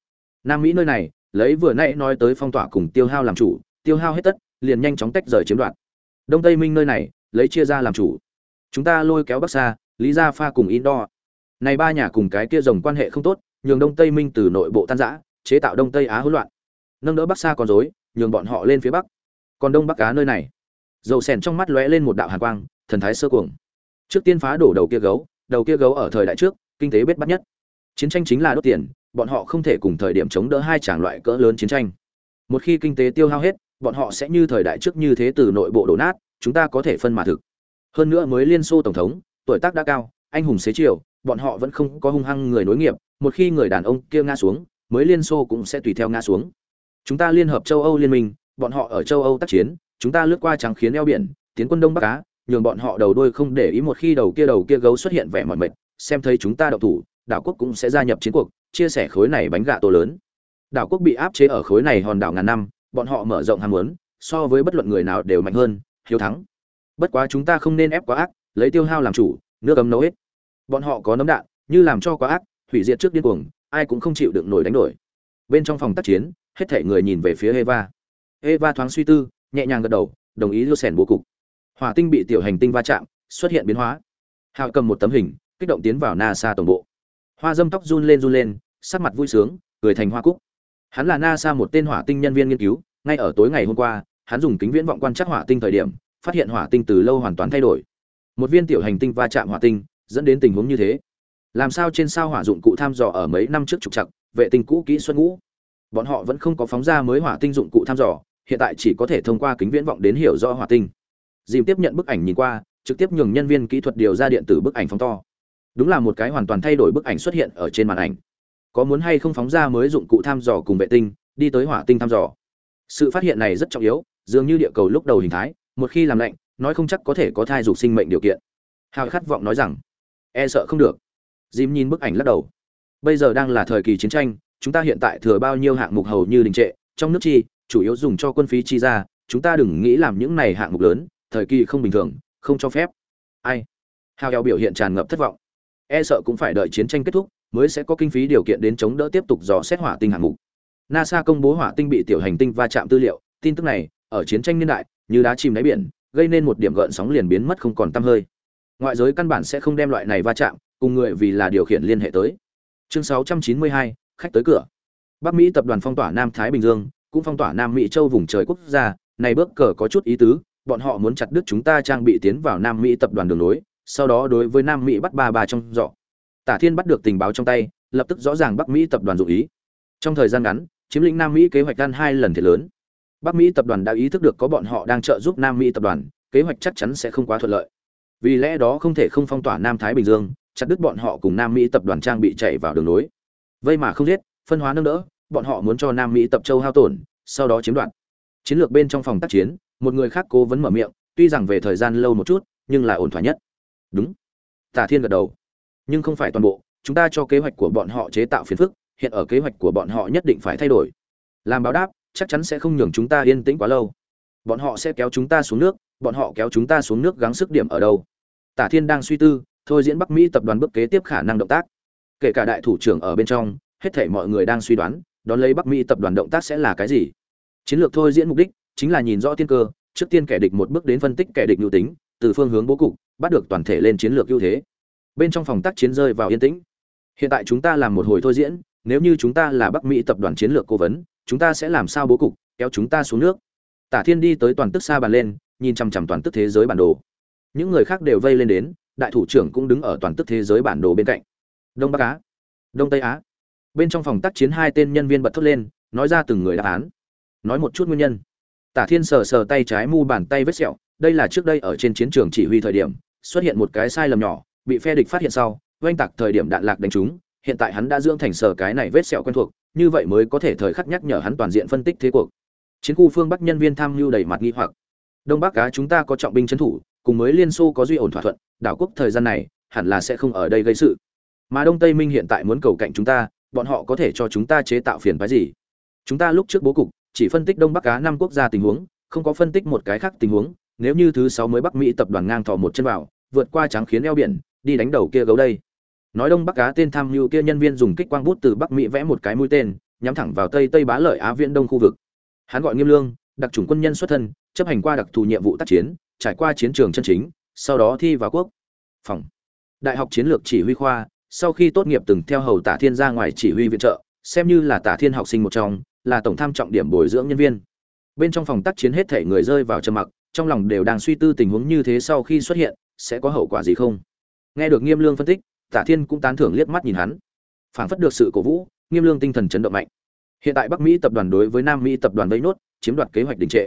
Nam mỹ nơi này, lấy vừa nãy nói tới phong tỏa cùng tiêu hao làm chủ, tiêu hao hết tất, liền nhanh chóng tách rời chiếm đoạt. Đông tây minh nơi này, lấy chia ra làm chủ. Chúng ta lôi kéo bắc xa lý gia pha cùng indoor này ba nhà cùng cái kia rồng quan hệ không tốt, nhường đông tây minh từ nội bộ tan rã, chế tạo đông tây á hỗn loạn. Nâng đỡ bắc xa còn dối nhường bọn họ lên phía bắc còn đông bắc á nơi này. Dầu sèn trong mắt lóe lên một đạo hàn quang, thần thái sơ cuồng. Trước tiên phá đổ đầu kia gấu, đầu kia gấu ở thời đại trước, kinh tế bết bắt nhất. Chiến tranh chính là đốt tiền, bọn họ không thể cùng thời điểm chống đỡ hai tràng loại cỡ lớn chiến tranh. Một khi kinh tế tiêu hao hết, bọn họ sẽ như thời đại trước như thế từ nội bộ đổ nát, chúng ta có thể phân mà thực. Hơn nữa mới liên xô tổng thống, tuổi tác đã cao, anh hùng xế chiều, bọn họ vẫn không có hung hăng người nối nghiệp, một khi người đàn ông kia ngã xuống, mới liên xô cũng sẽ tùy theo ngã xuống. Chúng ta liên hợp châu âu liên minh bọn họ ở châu âu tác chiến, chúng ta lướt qua trắng khiến eo biển, tiến quân đông bắc á, nhường bọn họ đầu đuôi không để ý một khi đầu kia đầu kia gấu xuất hiện vẻ mỏi mệt, xem thấy chúng ta đậu thủ, đảo quốc cũng sẽ gia nhập chiến cuộc, chia sẻ khối này bánh gạ tổ lớn. Đảo quốc bị áp chế ở khối này hòn đảo ngàn năm, bọn họ mở rộng ham muốn, so với bất luận người nào đều mạnh hơn, hiếu thắng. Bất quá chúng ta không nên ép quá ác, lấy tiêu hao làm chủ, nước ấm nấu hết. Bọn họ có nấm đạn, như làm cho quá ác, hủy diệt trước điên cuồng, ai cũng không chịu đựng nổi đánh đổi. Bên trong phòng tác chiến, hết thảy người nhìn về phía eva eva thoáng suy tư nhẹ nhàng gật đầu đồng ý đưa sèn bố cục. Hỏa tinh bị tiểu hành tinh va chạm xuất hiện biến hóa. Hạo cầm một tấm hình kích động tiến vào nasa tổng bộ. Hoa dâm tóc run lên run lên sắc mặt vui sướng cười thành hoa cúc. Hắn là nasa một tên hỏa tinh nhân viên nghiên cứu ngay ở tối ngày hôm qua hắn dùng kính viễn vọng quan trắc hỏa tinh thời điểm phát hiện hỏa tinh từ lâu hoàn toàn thay đổi. Một viên tiểu hành tinh va chạm hỏa tinh dẫn đến tình huống như thế. Làm sao trên sao hỏa dụng cụ tham dò ở mấy năm trước trục trặc, vệ tinh cũ kỹ xuân ngũ? Bọn họ vẫn không có phóng ra mới hỏa tinh dụng cụ tham dò hiện tại chỉ có thể thông qua kính viễn vọng đến hiểu rõ hỏa tinh. Dìm tiếp nhận bức ảnh nhìn qua, trực tiếp nhường nhân viên kỹ thuật điều ra điện tử bức ảnh phóng to. Đúng là một cái hoàn toàn thay đổi bức ảnh xuất hiện ở trên màn ảnh. Có muốn hay không phóng ra mới dụng cụ thăm dò cùng vệ tinh, đi tới hỏa tinh thăm dò. Sự phát hiện này rất trọng yếu, dường như địa cầu lúc đầu hình thái, một khi làm lạnh, nói không chắc có thể có thai dục sinh mệnh điều kiện. Hào khát vọng nói rằng e sợ không được. Dìm nhìn bức ảnh lắc đầu. Bây giờ đang là thời kỳ chiến tranh, chúng ta hiện tại thừa bao nhiêu hạng mục hầu như đình trệ, trong nước chi chủ yếu dùng cho quân phí chi ra chúng ta đừng nghĩ làm những này hạng mục lớn thời kỳ không bình thường không cho phép. Ai? Hào heo biểu hiện tràn ngập thất vọng. E sợ cũng phải đợi chiến tranh kết thúc mới sẽ có kinh phí điều kiện đến chống đỡ tiếp tục dò xét hỏa tinh hạng mục. Nasa công bố hỏa tinh bị tiểu hành tinh va chạm tư liệu tin tức này ở chiến tranh niên đại như đá chìm đáy biển gây nên một điểm gợn sóng liền biến mất không còn tăm hơi. Ngoại giới căn bản sẽ không đem loại này va chạm cùng người vì là điều khiển liên hệ tới. Chương 692, khách tới cửa. Bắc mỹ tập đoàn phong tỏa nam thái bình dương cũng phong tỏa nam mỹ châu vùng trời quốc gia, này bước cờ có chút ý tứ, bọn họ muốn chặt đứt chúng ta trang bị tiến vào nam mỹ tập đoàn đường lối, sau đó đối với nam mỹ bắt ba bà trong dọ tả thiên bắt được tình báo trong tay, lập tức rõ ràng bắc mỹ tập đoàn dụ ý. Trong thời gian ngắn, chiếm lĩnh nam mỹ kế hoạch gan hai lần thiệt lớn. Bắc mỹ tập đoàn đã ý thức được có bọn họ đang trợ giúp nam mỹ tập đoàn, kế hoạch chắc chắn sẽ không quá thuận lợi. Vì lẽ đó không thể không phong tỏa nam thái bình dương, chặt đứt bọn họ cùng nam mỹ tập đoàn trang bị chạy vào đường lối. Vây mà không giết, phân hóa nâng đỡ bọn họ muốn cho nam mỹ tập châu hao tổn, sau đó chiếm đoạt. Chiến lược bên trong phòng tác chiến, một người khác cố vấn mở miệng, tuy rằng về thời gian lâu một chút, nhưng là ổn thỏa nhất. Đúng. Tả thiên gật đầu. Nhưng không phải toàn bộ, chúng ta cho kế hoạch của bọn họ chế tạo phiền phức, hiện ở kế hoạch của bọn họ nhất định phải thay đổi. Làm báo đáp, chắc chắn sẽ không nhường chúng ta yên tĩnh quá lâu. Bọn họ sẽ kéo chúng ta xuống nước, bọn họ kéo chúng ta xuống nước gắng sức điểm ở đâu? Tả thiên đang suy tư, thôi diễn bắc mỹ tập đoàn bước kế tiếp khả năng động tác. Kể cả đại thủ trưởng ở bên trong, hết thảy mọi người đang suy đoán đón lấy bắc mỹ tập đoàn động tác sẽ là cái gì? Chiến lược thôi diễn mục đích chính là nhìn rõ tiên cơ, trước tiên kẻ địch một bước đến phân tích kẻ địch nhu tính, từ phương hướng bố cục, bắt được toàn thể lên chiến lược ưu thế. Bên trong phòng tác chiến rơi vào yên tĩnh. Hiện tại chúng ta làm một hồi thôi diễn, nếu như chúng ta là bắc mỹ tập đoàn chiến lược cố vấn, chúng ta sẽ làm sao bố cục, kéo chúng ta xuống nước. Tả thiên đi tới toàn tức xa bàn lên, nhìn chằm chằm toàn tức thế giới bản đồ. Những người khác đều vây lên đến, đại thủ trưởng cũng đứng ở toàn tức thế giới bản đồ bên cạnh. Đông bắc á, đông tây á bên trong phòng tác chiến hai tên nhân viên bật thốt lên, nói ra từng người đáp án. Nói một chút nguyên nhân. Tả thiên sờ sờ tay trái mu bàn tay vết sẹo, đây là trước đây ở trên chiến trường chỉ huy thời điểm, xuất hiện một cái sai lầm nhỏ, bị phe địch phát hiện sau, oanh tạc thời điểm đạn lạc đánh trúng, hiện tại hắn đã dưỡng thành sờ cái này vết sẹo quen thuộc, như vậy mới có thể thời khắc nhắc nhở hắn toàn diện phân tích thế cuộc. Chiến khu phương bắc nhân viên tham mưu đầy mặt nghi hoặc. Đông bắc cá chúng ta có trọng binh trấn thủ, cùng mới liên xô có duy ổn thỏa thuận, đảo quốc thời gian này, hẳn là sẽ không ở đây gây sự. Mà đông tây minh hiện tại muốn cầu cạnh chúng ta bọn họ có thể cho chúng ta chế tạo phiền phái gì? Chúng ta lúc trước bố cục, chỉ phân tích đông bắc Á năm quốc gia tình huống, không có phân tích một cái khác tình huống. Nếu như thứ sáu mới bắc mỹ tập đoàn ngang thò một chân vào, vượt qua trắng khiến eo biển, đi đánh đầu kia gấu đây. Nói đông bắc Á tên tham mưu kia nhân viên dùng kích quang bút từ bắc mỹ vẽ một cái mũi tên, nhắm thẳng vào tây tây bá lợi á viễn đông khu vực. Hắn gọi nghiêm lương, đặc trùng quân nhân xuất thân, chấp hành qua đặc thù nhiệm vụ tác chiến, trải qua chiến trường chân chính, sau đó thi vào quốc. Phòng. Đại học chiến lược chỉ huy khoa sau khi tốt nghiệp từng theo hầu tả thiên ra ngoài chỉ huy viện trợ, xem như là tả thiên học sinh một trong, là tổng tham trọng điểm bồi dưỡng nhân viên. Bên trong phòng tác chiến hết thảy người rơi vào trầm mặc, trong lòng đều đang suy tư tình huống như thế sau khi xuất hiện, sẽ có hậu quả gì không? Nghe được nghiêm lương phân tích, tả thiên cũng tán thưởng liếc mắt nhìn hắn. Phản phất được sự cổ vũ, nghiêm lương tinh thần chấn động mạnh. Hiện tại bắc mỹ tập đoàn đối với nam mỹ tập đoàn vây nốt, chiếm đoạt kế hoạch đình trệ.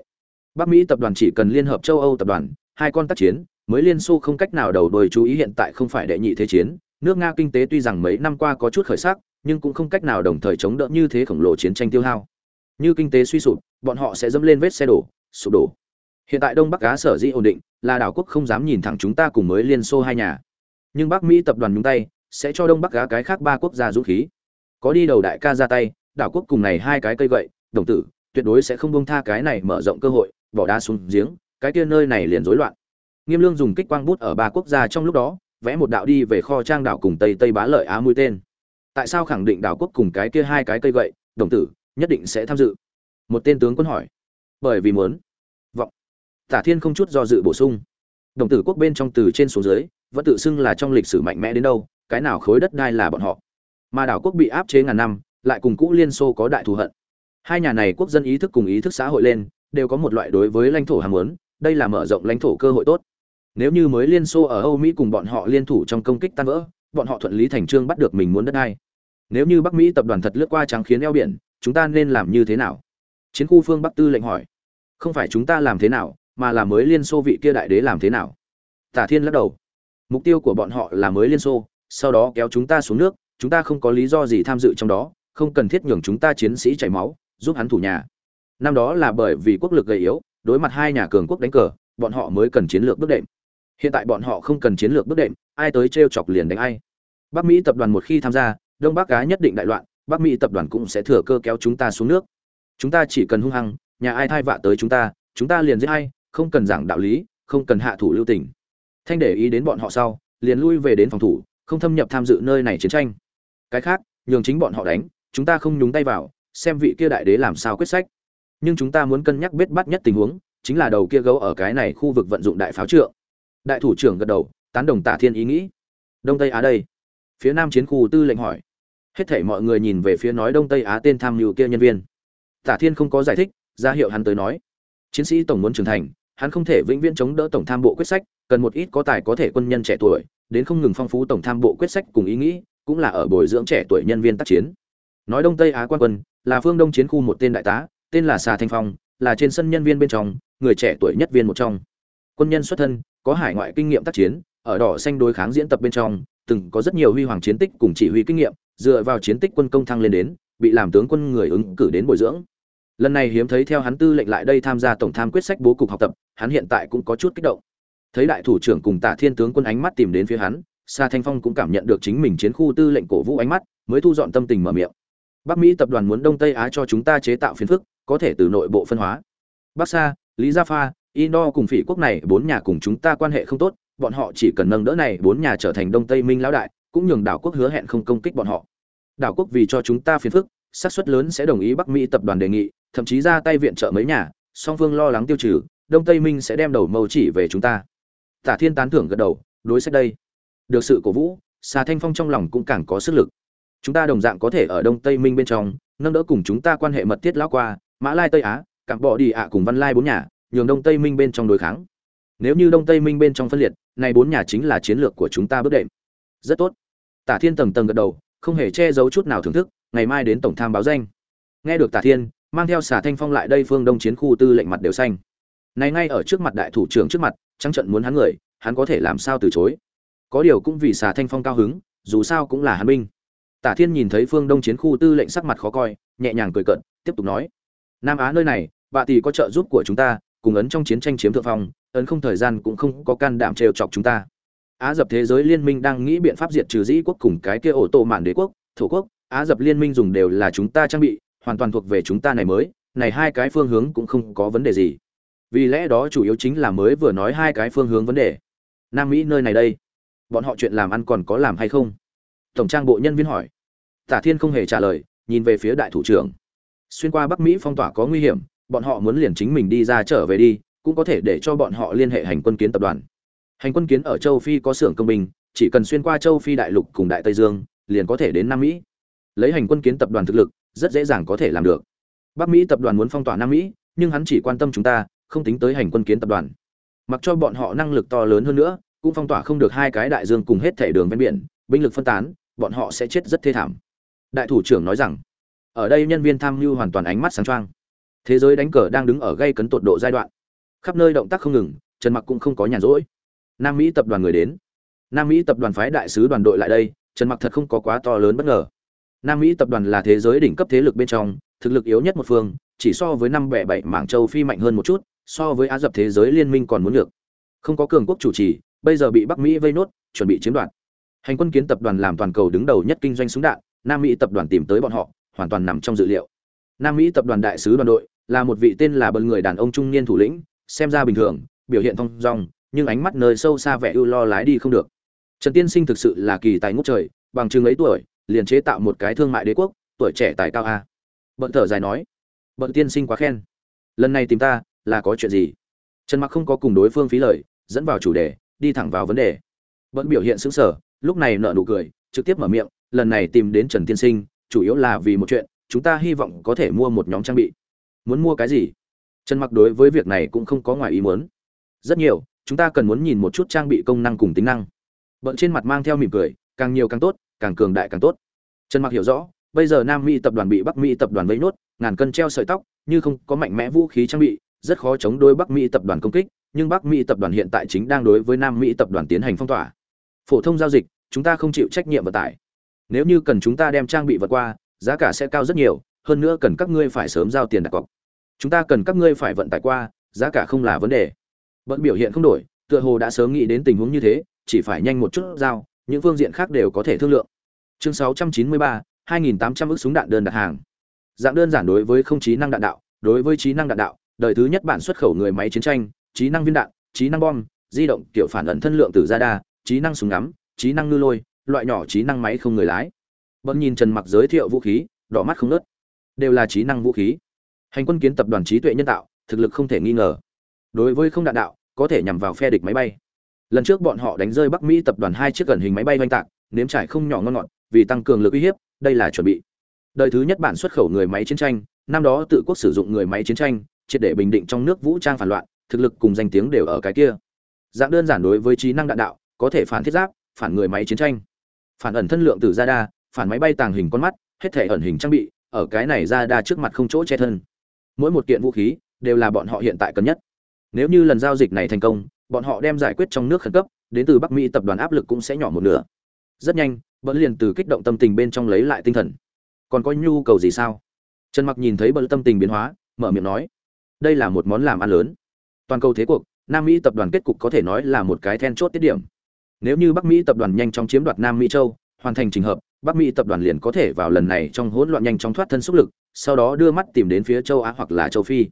Bắc mỹ tập đoàn chỉ cần liên hợp châu âu tập đoàn, hai con tác chiến, mới liên xô không cách nào đầu đuôi chú ý hiện tại không phải đệ nhị thế chiến nước nga kinh tế tuy rằng mấy năm qua có chút khởi sắc, nhưng cũng không cách nào đồng thời chống đỡ như thế khổng lồ chiến tranh tiêu hao. Như kinh tế suy sụp, bọn họ sẽ dẫm lên vết xe đổ, sụp đổ. Hiện tại đông bắc á sở dĩ ổn định, là đảo quốc không dám nhìn thẳng chúng ta cùng mới liên xô hai nhà. Nhưng bắc mỹ tập đoàn nhúng tay, sẽ cho đông bắc á cái khác ba quốc gia dũng khí. Có đi đầu đại ca ra tay, đảo quốc cùng này hai cái cây gậy, đồng tử, tuyệt đối sẽ không bông tha cái này mở rộng cơ hội, bỏ đá xuống giếng, cái kia nơi này liền rối loạn. Nghiêm lương dùng kích quang bút ở ba quốc gia trong lúc đó vẽ một đạo đi về kho trang đảo cùng tây tây bá lợi á mũi tên. Tại sao khẳng định đảo quốc cùng cái kia hai cái cây gậy, đồng tử, nhất định sẽ tham dự? Một tên tướng quân hỏi. Bởi vì muốn. Vọng. Tả thiên không chút do dự bổ sung. Đồng tử quốc bên trong từ trên xuống dưới, vẫn tự xưng là trong lịch sử mạnh mẽ đến đâu, cái nào khối đất đai là bọn họ. Mà đảo quốc bị áp chế ngàn năm, lại cùng cũ liên xô có đại thù hận. Hai nhà này quốc dân ý thức cùng ý thức xã hội lên, đều có một loại đối với lãnh thổ ham muốn, đây là mở rộng lãnh thổ cơ hội tốt nếu như mới liên xô ở âu mỹ cùng bọn họ liên thủ trong công kích tan vỡ, bọn họ thuận lý thành trương bắt được mình muốn đất đai. Nếu như bắc mỹ tập đoàn thật lướt qua trắng khiến eo biển, chúng ta nên làm như thế nào? Chiến khu phương bắc tư lệnh hỏi. Không phải chúng ta làm thế nào, mà là mới liên xô vị kia đại đế làm thế nào? Tả thiên lắc đầu. Mục tiêu của bọn họ là mới liên xô, sau đó kéo chúng ta xuống nước, chúng ta không có lý do gì tham dự trong đó, không cần thiết nhường chúng ta chiến sĩ chảy máu, giúp hắn thủ nhà. Năm đó là bởi vì quốc lực gầy yếu, đối mặt hai nhà cường quốc đánh cờ, bọn họ mới cần chiến lược bước đệm hiện tại bọn họ không cần chiến lược bước đệm, ai tới t chọc liền đánh ai. Bắc mỹ tập đoàn một khi tham gia, đông bắc cá nhất định đại loạn, bắc mỹ tập đoàn cũng sẽ thừa cơ kéo chúng ta xuống nước. Chúng ta chỉ cần hung hăng, nhà ai thai vạ tới chúng ta chúng ta liền giết hay không cần giảng đạo lý, không cần hạ thủ lưu tình. Thanh để ý đến bọn họ sau, liền lui về đến phòng thủ, không thâm nhập tham dự nơi này chiến tranh. Cái khác, nhường chính bọn họ đánh, chúng ta không nhúng tay vào, xem vị kia đại đế làm sao quyết sách. Nhưng chúng ta muốn cân nhắc biết bắt nhất tình huống, chính là đầu kia gấu ở cái này khu vực vận dụng đại pháo trượng đại thủ trưởng gật đầu, tán đồng tả thiên ý nghĩ. Đông tây á đây. Phía nam chiến khu tư lệnh hỏi. Hết thảy mọi người nhìn về phía nói đông tây á tên tham mưu kia nhân viên. Tả thiên không có giải thích, ra hiệu hắn tới nói. Chiến sĩ tổng muốn trưởng thành, hắn không thể vĩnh viễn chống đỡ tổng tham bộ quyết sách, cần một ít có tài có thể quân nhân trẻ tuổi, đến không ngừng phong phú tổng tham bộ quyết sách cùng ý nghĩ, cũng là ở bồi dưỡng trẻ tuổi nhân viên tác chiến. Nói đông tây á quan quân, là phương đông chiến khu một tên đại tá, tên là xà thanh phong, là trên sân nhân viên bên trong, người trẻ tuổi nhất viên một trong. Quân nhân xuất thân có hải ngoại kinh nghiệm tác chiến, ở đỏ xanh đối kháng diễn tập bên trong, từng có rất nhiều huy hoàng chiến tích cùng chỉ huy kinh nghiệm, dựa vào chiến tích quân công thăng lên đến, bị làm tướng quân người ứng cử đến bồi dưỡng. Lần này hiếm thấy theo hắn tư lệnh lại đây tham gia tổng tham quyết sách bố cục học tập, hắn hiện tại cũng có chút kích động. Thấy đại thủ trưởng cùng tạ thiên tướng quân ánh mắt tìm đến phía hắn, sa thanh phong cũng cảm nhận được chính mình chiến khu tư lệnh cổ vũ ánh mắt, mới thu dọn tâm tình mở miệng. Bắc mỹ tập đoàn muốn đông tây á cho chúng ta chế tạo phiến phức, có thể từ nội bộ phân hóa. Bắc sa, lý gia pha indo cùng phỉ quốc này bốn nhà cùng chúng ta quan hệ không tốt, bọn họ chỉ cần nâng đỡ này bốn nhà trở thành đông tây minh lão đại, cũng nhường đảo quốc hứa hẹn không công kích bọn họ. Đảo quốc vì cho chúng ta phiền phức, xác suất lớn sẽ đồng ý bắc mỹ tập đoàn đề nghị, thậm chí ra tay viện trợ mấy nhà, song phương lo lắng tiêu trừ, đông tây minh sẽ đem đầu mâu chỉ về chúng ta. Tả thiên tán thưởng gật đầu, đối sách đây. Được sự cổ vũ Sa thanh phong trong lòng cũng càng có sức lực. Chúng ta đồng dạng có thể ở đông tây minh bên trong, nâng đỡ cùng chúng ta quan hệ mật thiết lão qua, mã lai tây á, cảng bọ đi ạ cùng văn lai bốn nhà nhường đông tây minh bên trong đối kháng. Nếu như đông tây minh bên trong phân liệt, này bốn nhà chính là chiến lược của chúng ta bước đệm. Rất tốt. Tả thiên tầng tầng gật đầu, không hề che giấu chút nào thưởng thức, ngày mai đến tổng tham báo danh. Nghe được tả thiên, mang theo xà thanh phong lại đây phương đông chiến khu tư lệnh mặt đều xanh. Này ngay ở trước mặt đại thủ trưởng trước mặt, trắng trận muốn hắn người, hắn có thể làm sao từ chối? Có điều cũng vì xà thanh phong cao hứng, dù sao cũng là hắn binh. Tả thiên nhìn thấy phương đông chiến khu tư lệnh sắc mặt khó coi, nhẹ nhàng cười cận tiếp tục nói. Nam á nơi này, bà tỷ có trợ giúp của chúng ta cùng ấn trong chiến tranh chiếm thượng phong, ấn không thời gian cũng không có can đảm trêu chọc chúng ta. Á dập thế giới liên minh đang nghĩ biện pháp diệt trừ dĩ quốc cùng cái kia ổ tổ mạn đế quốc, thổ quốc. Á dập liên minh dùng đều là chúng ta trang bị, hoàn toàn thuộc về chúng ta này mới, này hai cái phương hướng cũng không có vấn đề gì. Vì lẽ đó chủ yếu chính là mới vừa nói hai cái phương hướng vấn đề. Nam mỹ nơi này đây, bọn họ chuyện làm ăn còn có làm hay không? Tổng trang bộ nhân viên hỏi. Tả thiên không hề trả lời, nhìn về phía đại thủ trưởng. Xuyên qua bắc mỹ phong tỏa có nguy hiểm bọn họ muốn liền chính mình đi ra trở về đi, cũng có thể để cho bọn họ liên hệ hành quân kiến tập đoàn. Hành quân kiến ở châu phi có xưởng công binh, chỉ cần xuyên qua châu phi đại lục cùng đại tây dương, liền có thể đến nam mỹ. Lấy hành quân kiến tập đoàn thực lực, rất dễ dàng có thể làm được. Bắc mỹ tập đoàn muốn phong tỏa nam mỹ, nhưng hắn chỉ quan tâm chúng ta, không tính tới hành quân kiến tập đoàn. Mặc cho bọn họ năng lực to lớn hơn nữa, cũng phong tỏa không được hai cái đại dương cùng hết thể đường ven biển, binh lực phân tán, bọn họ sẽ chết rất thê thảm. Đại thủ trưởng nói rằng, ở đây nhân viên tham mưu hoàn toàn ánh mắt sáng trang thế giới đánh cờ đang đứng ở gây cấn tột độ giai đoạn. Khắp nơi động tác không ngừng, trần mặc cũng không có nhàn rỗi. Nam mỹ tập đoàn người đến. Nam mỹ tập đoàn phái đại sứ đoàn đội lại đây, trần mặc thật không có quá to lớn bất ngờ. Nam mỹ tập đoàn là thế giới đỉnh cấp thế lực bên trong, thực lực yếu nhất một phương, chỉ so với năm bẻ bảy mảng châu phi mạnh hơn một chút, so với á dập thế giới liên minh còn muốn được. Không có cường quốc chủ trì, bây giờ bị bắc mỹ vây nốt, chuẩn bị chiếm đoạt. Hành quân kiến tập đoàn làm toàn cầu đứng đầu nhất kinh doanh súng đạn, nam mỹ tập đoàn tìm tới bọn họ, hoàn toàn nằm trong dự liệu. Nam mỹ tập đoàn đại sứ đoàn đội là một vị tên là bần người đàn ông trung niên thủ lĩnh, xem ra bình thường, biểu hiện thong dong, nhưng ánh mắt nơi sâu xa vẻ ưu lo lái đi không được. Trần tiên sinh thực sự là kỳ tài ngút trời, bằng chừng ấy tuổi, liền chế tạo một cái thương mại đế quốc, tuổi trẻ tài cao a. Bận thở dài nói, bận tiên sinh quá khen. Lần này tìm ta, là có chuyện gì? Trần mặc không có cùng đối phương phí lời, dẫn vào chủ đề, đi thẳng vào vấn đề. Vẫn biểu hiện sững sờ, lúc này nợ nụ cười, trực tiếp mở miệng, lần này tìm đến trần tiên sinh, chủ yếu là vì một chuyện, chúng ta hy vọng có thể mua một nhóm trang bị muốn mua cái gì? Trần mặc đối với việc này cũng không có ngoài ý muốn. Rất nhiều, chúng ta cần muốn nhìn một chút trang bị công năng cùng tính năng. Bận trên mặt mang theo mỉm cười, càng nhiều càng tốt, càng cường đại càng tốt. Trần mặc hiểu rõ, bây giờ nam mỹ tập đoàn bị bắc mỹ tập đoàn vây nốt, ngàn cân treo sợi tóc, như không có mạnh mẽ vũ khí trang bị, rất khó chống đối bắc mỹ tập đoàn công kích, nhưng bắc mỹ tập đoàn hiện tại chính đang đối với nam mỹ tập đoàn tiến hành phong tỏa. Phổ thông giao dịch, chúng ta không chịu trách nhiệm vận tải. Nếu như cần chúng ta đem trang bị vượt qua, giá cả sẽ cao rất nhiều, hơn nữa cần các ngươi phải sớm giao tiền đặt cọc chúng ta cần các ngươi phải vận tải qua giá cả không là vấn đề. Vẫn biểu hiện không đổi tựa hồ đã sớm nghĩ đến tình huống như thế chỉ phải nhanh một chút giao những phương diện khác đều có thể thương lượng. Chương 693, 2.800 ức súng đạn đơn đặt hàng. Dạng đơn giản đối với không trí năng đạn đạo đối với trí năng đạn đạo đời thứ nhất bản xuất khẩu người máy chiến tranh trí năng viên đạn trí năng bom di động kiểu phản ẩn thân lượng từ ra đa trí năng súng ngắm trí năng ngư lôi loại nhỏ trí năng máy không người lái. Vẫn nhìn trần mặc giới thiệu vũ khí đỏ mắt không nớt đều là trí năng vũ khí hành quân kiến tập đoàn trí tuệ nhân tạo, thực lực không thể nghi ngờ. Đối với không đạn đạo, có thể nhằm vào phe địch máy bay. Lần trước bọn họ đánh rơi bắc mỹ tập đoàn hai chiếc gần hình máy bay oanh tạc, nếm trải không nhỏ ngon ngọt, vì tăng cường lực uy hiếp, đây là chuẩn bị. Đời thứ nhất bản xuất khẩu người máy chiến tranh, năm đó tự quốc sử dụng người máy chiến tranh, triệt để bình định trong nước vũ trang phản loạn, thực lực cùng danh tiếng đều ở cái kia. Dạng đơn giản đối với trí năng đạn đạo, có thể phản thiết giáp, phản người máy chiến tranh. Phản ẩn thân lượng từ ra đa phản máy bay tàng hình con mắt, hết thể ẩn hình trang bị, ở cái này ra đa trước mặt không chỗ che thân mỗi một kiện vũ khí đều là bọn họ hiện tại cần nhất. Nếu như lần giao dịch này thành công, bọn họ đem giải quyết trong nước khẩn cấp, đến từ bắc mỹ tập đoàn áp lực cũng sẽ nhỏ một nửa. Rất nhanh vẫn liền từ kích động tâm tình bên trong lấy lại tinh thần. Còn có nhu cầu gì sao? Trần mặc nhìn thấy bận tâm tình biến hóa, mở miệng nói, đây là một món làm ăn lớn. Toàn cầu thế cuộc, nam mỹ tập đoàn kết cục có thể nói là một cái then chốt tiết điểm. Nếu như bắc mỹ tập đoàn nhanh chóng chiếm đoạt nam mỹ châu, hoàn thành trình hợp, bắc mỹ tập đoàn liền có thể vào lần này trong hỗn loạn nhanh chóng thoát thân xúc lực sau đó đưa mắt tìm đến phía châu á hoặc là châu phi.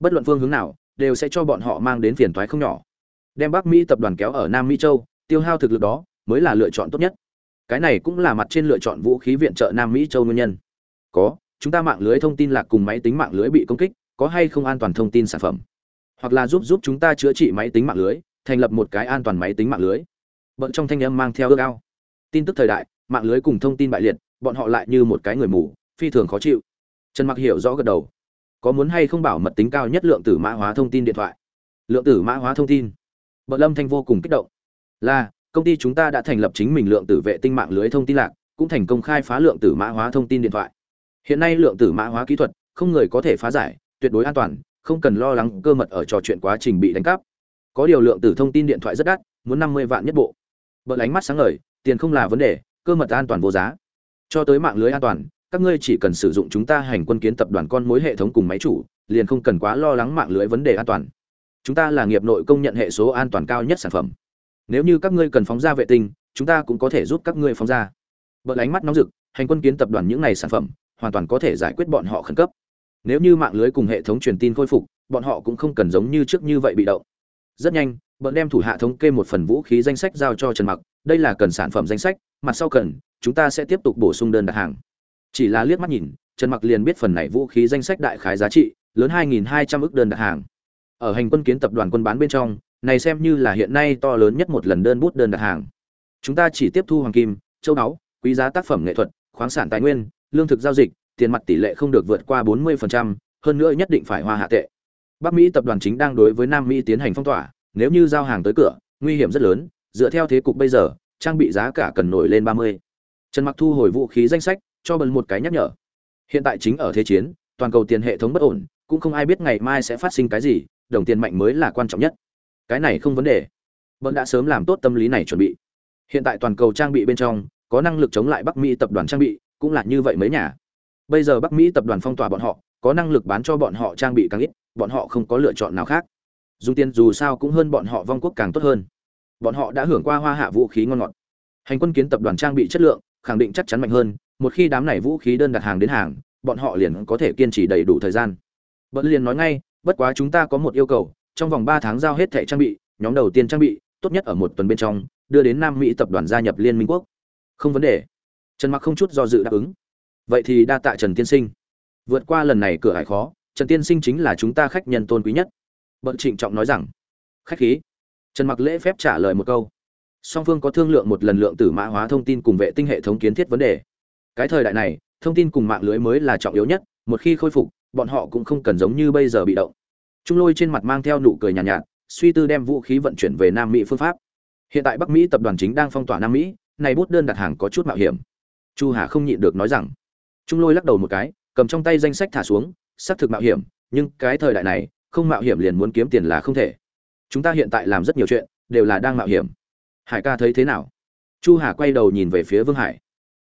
Bất luận phương hướng nào, đều sẽ cho bọn họ mang đến phiền toái không nhỏ. Đem bắc mỹ tập đoàn kéo ở nam mỹ châu, tiêu hao thực lực đó, mới là lựa chọn tốt nhất. Cái này cũng là mặt trên lựa chọn vũ khí viện trợ nam mỹ châu nguyên nhân. Có, chúng ta mạng lưới thông tin lạc cùng máy tính mạng lưới bị công kích, có hay không an toàn thông tin sản phẩm? Hoặc là giúp giúp chúng ta chữa trị máy tính mạng lưới, thành lập một cái an toàn máy tính mạng lưới. Bận trong thanh âm mang theo ước ao. Tin tức thời đại, mạng lưới cùng thông tin bại liệt, bọn họ lại như một cái người mù, phi thường khó chịu trần mặc hiểu rõ gật đầu. Có muốn hay không bảo mật tính cao nhất lượng tử mã hóa thông tin điện thoại? Lượng tử mã hóa thông tin. Bậc lâm thanh vô cùng kích động. Là, công ty chúng ta đã thành lập chính mình lượng tử vệ tinh mạng lưới thông tin lạc, cũng thành công khai phá lượng tử mã hóa thông tin điện thoại. Hiện nay lượng tử mã hóa kỹ thuật, không người có thể phá giải, tuyệt đối an toàn, không cần lo lắng cơ mật ở trò chuyện quá trình bị đánh cắp. Có điều lượng tử thông tin điện thoại rất đắt, muốn năm mươi vạn nhất bộ. Bậc ánh mắt sáng ngời, tiền không là vấn đề, cơ mật an toàn vô giá. Cho tới mạng lưới an toàn các ngươi chỉ cần sử dụng chúng ta hành quân kiến tập đoàn con mối hệ thống cùng máy chủ, liền không cần quá lo lắng mạng lưới vấn đề an toàn. Chúng ta là nghiệp nội công nhận hệ số an toàn cao nhất sản phẩm. Nếu như các ngươi cần phóng ra vệ tinh, chúng ta cũng có thể giúp các ngươi phóng ra. Bận ánh mắt nóng rực, hành quân kiến tập đoàn những này sản phẩm, hoàn toàn có thể giải quyết bọn họ khẩn cấp. Nếu như mạng lưới cùng hệ thống truyền tin khôi phục, bọn họ cũng không cần giống như trước như vậy bị động. Rất nhanh bận đem thủ hạ thống kê một phần vũ khí danh sách giao cho trần mặc. Đây là cần sản phẩm danh sách, mặt sau cần, chúng ta sẽ tiếp tục bổ sung đơn đặt hàng chỉ là liếc mắt nhìn trần mặc liền biết phần này vũ khí danh sách đại khái giá trị lớn 2.200 ức đơn đặt hàng. Ở hành quân kiến tập đoàn quân bán bên trong này xem như là hiện nay to lớn nhất một lần đơn bút đơn đặt hàng. Chúng ta chỉ tiếp thu hoàng kim châu báu quý giá tác phẩm nghệ thuật khoáng sản tài nguyên lương thực giao dịch tiền mặt tỷ lệ không được vượt qua 40%, hơn nữa nhất định phải hoa hạ tệ. Bắc mỹ tập đoàn chính đang đối với nam mỹ tiến hành phong tỏa nếu như giao hàng tới cửa nguy hiểm rất lớn dựa theo thế cục bây giờ trang bị giá cả cần nổi lên 30. trần mặc thu hồi vũ khí danh sách cho bần một cái nhắc nhở. Hiện tại chính ở thế chiến, toàn cầu tiền hệ thống bất ổn, cũng không ai biết ngày mai sẽ phát sinh cái gì, đồng tiền mạnh mới là quan trọng nhất. Cái này không vấn đề. Bần đã sớm làm tốt tâm lý này chuẩn bị. Hiện tại toàn cầu trang bị bên trong, có năng lực chống lại bắc mỹ tập đoàn trang bị, cũng là như vậy mấy nhà. Bây giờ bắc mỹ tập đoàn phong tỏa bọn họ, có năng lực bán cho bọn họ trang bị càng ít, bọn họ không có lựa chọn nào khác. Dùng tiền dù sao cũng hơn bọn họ vong quốc càng tốt hơn. Bọn họ đã hưởng qua hoa hạ vũ khí ngon ngọt. Hành quân kiến tập đoàn trang bị chất lượng, khẳng định chắc chắn mạnh hơn một khi đám này vũ khí đơn đặt hàng đến hàng, bọn họ liền có thể kiên trì đầy đủ thời gian. Bận liền nói ngay, bất quá chúng ta có một yêu cầu, trong vòng ba tháng giao hết thẻ trang bị, nhóm đầu tiên trang bị, tốt nhất ở một tuần bên trong, đưa đến nam mỹ tập đoàn gia nhập liên minh quốc. Không vấn đề. Trần mặc không chút do dự đáp ứng. Vậy thì đa tạ trần tiên sinh. Vượt qua lần này cửa hải khó, trần tiên sinh chính là chúng ta khách nhân tôn quý nhất. Bận trịnh trọng nói rằng, khách khí. Trần mặc lễ phép trả lời một câu. Song phương có thương lượng một lần lượng tử mã hóa thông tin cùng vệ tinh hệ thống kiến thiết vấn đề cái thời đại này thông tin cùng mạng lưới mới là trọng yếu nhất một khi khôi phục bọn họ cũng không cần giống như bây giờ bị động. Trung lôi trên mặt mang theo nụ cười nhàn nhạt, nhạt suy tư đem vũ khí vận chuyển về nam mỹ phương pháp. Hiện tại bắc mỹ tập đoàn chính đang phong tỏa nam mỹ này bút đơn đặt hàng có chút mạo hiểm. Chu hà không nhịn được nói rằng trung lôi lắc đầu một cái cầm trong tay danh sách thả xuống xác thực mạo hiểm nhưng cái thời đại này không mạo hiểm liền muốn kiếm tiền là không thể. Chúng ta hiện tại làm rất nhiều chuyện đều là đang mạo hiểm. Hải ca thấy thế nào? Chu hà quay đầu nhìn về phía vương hải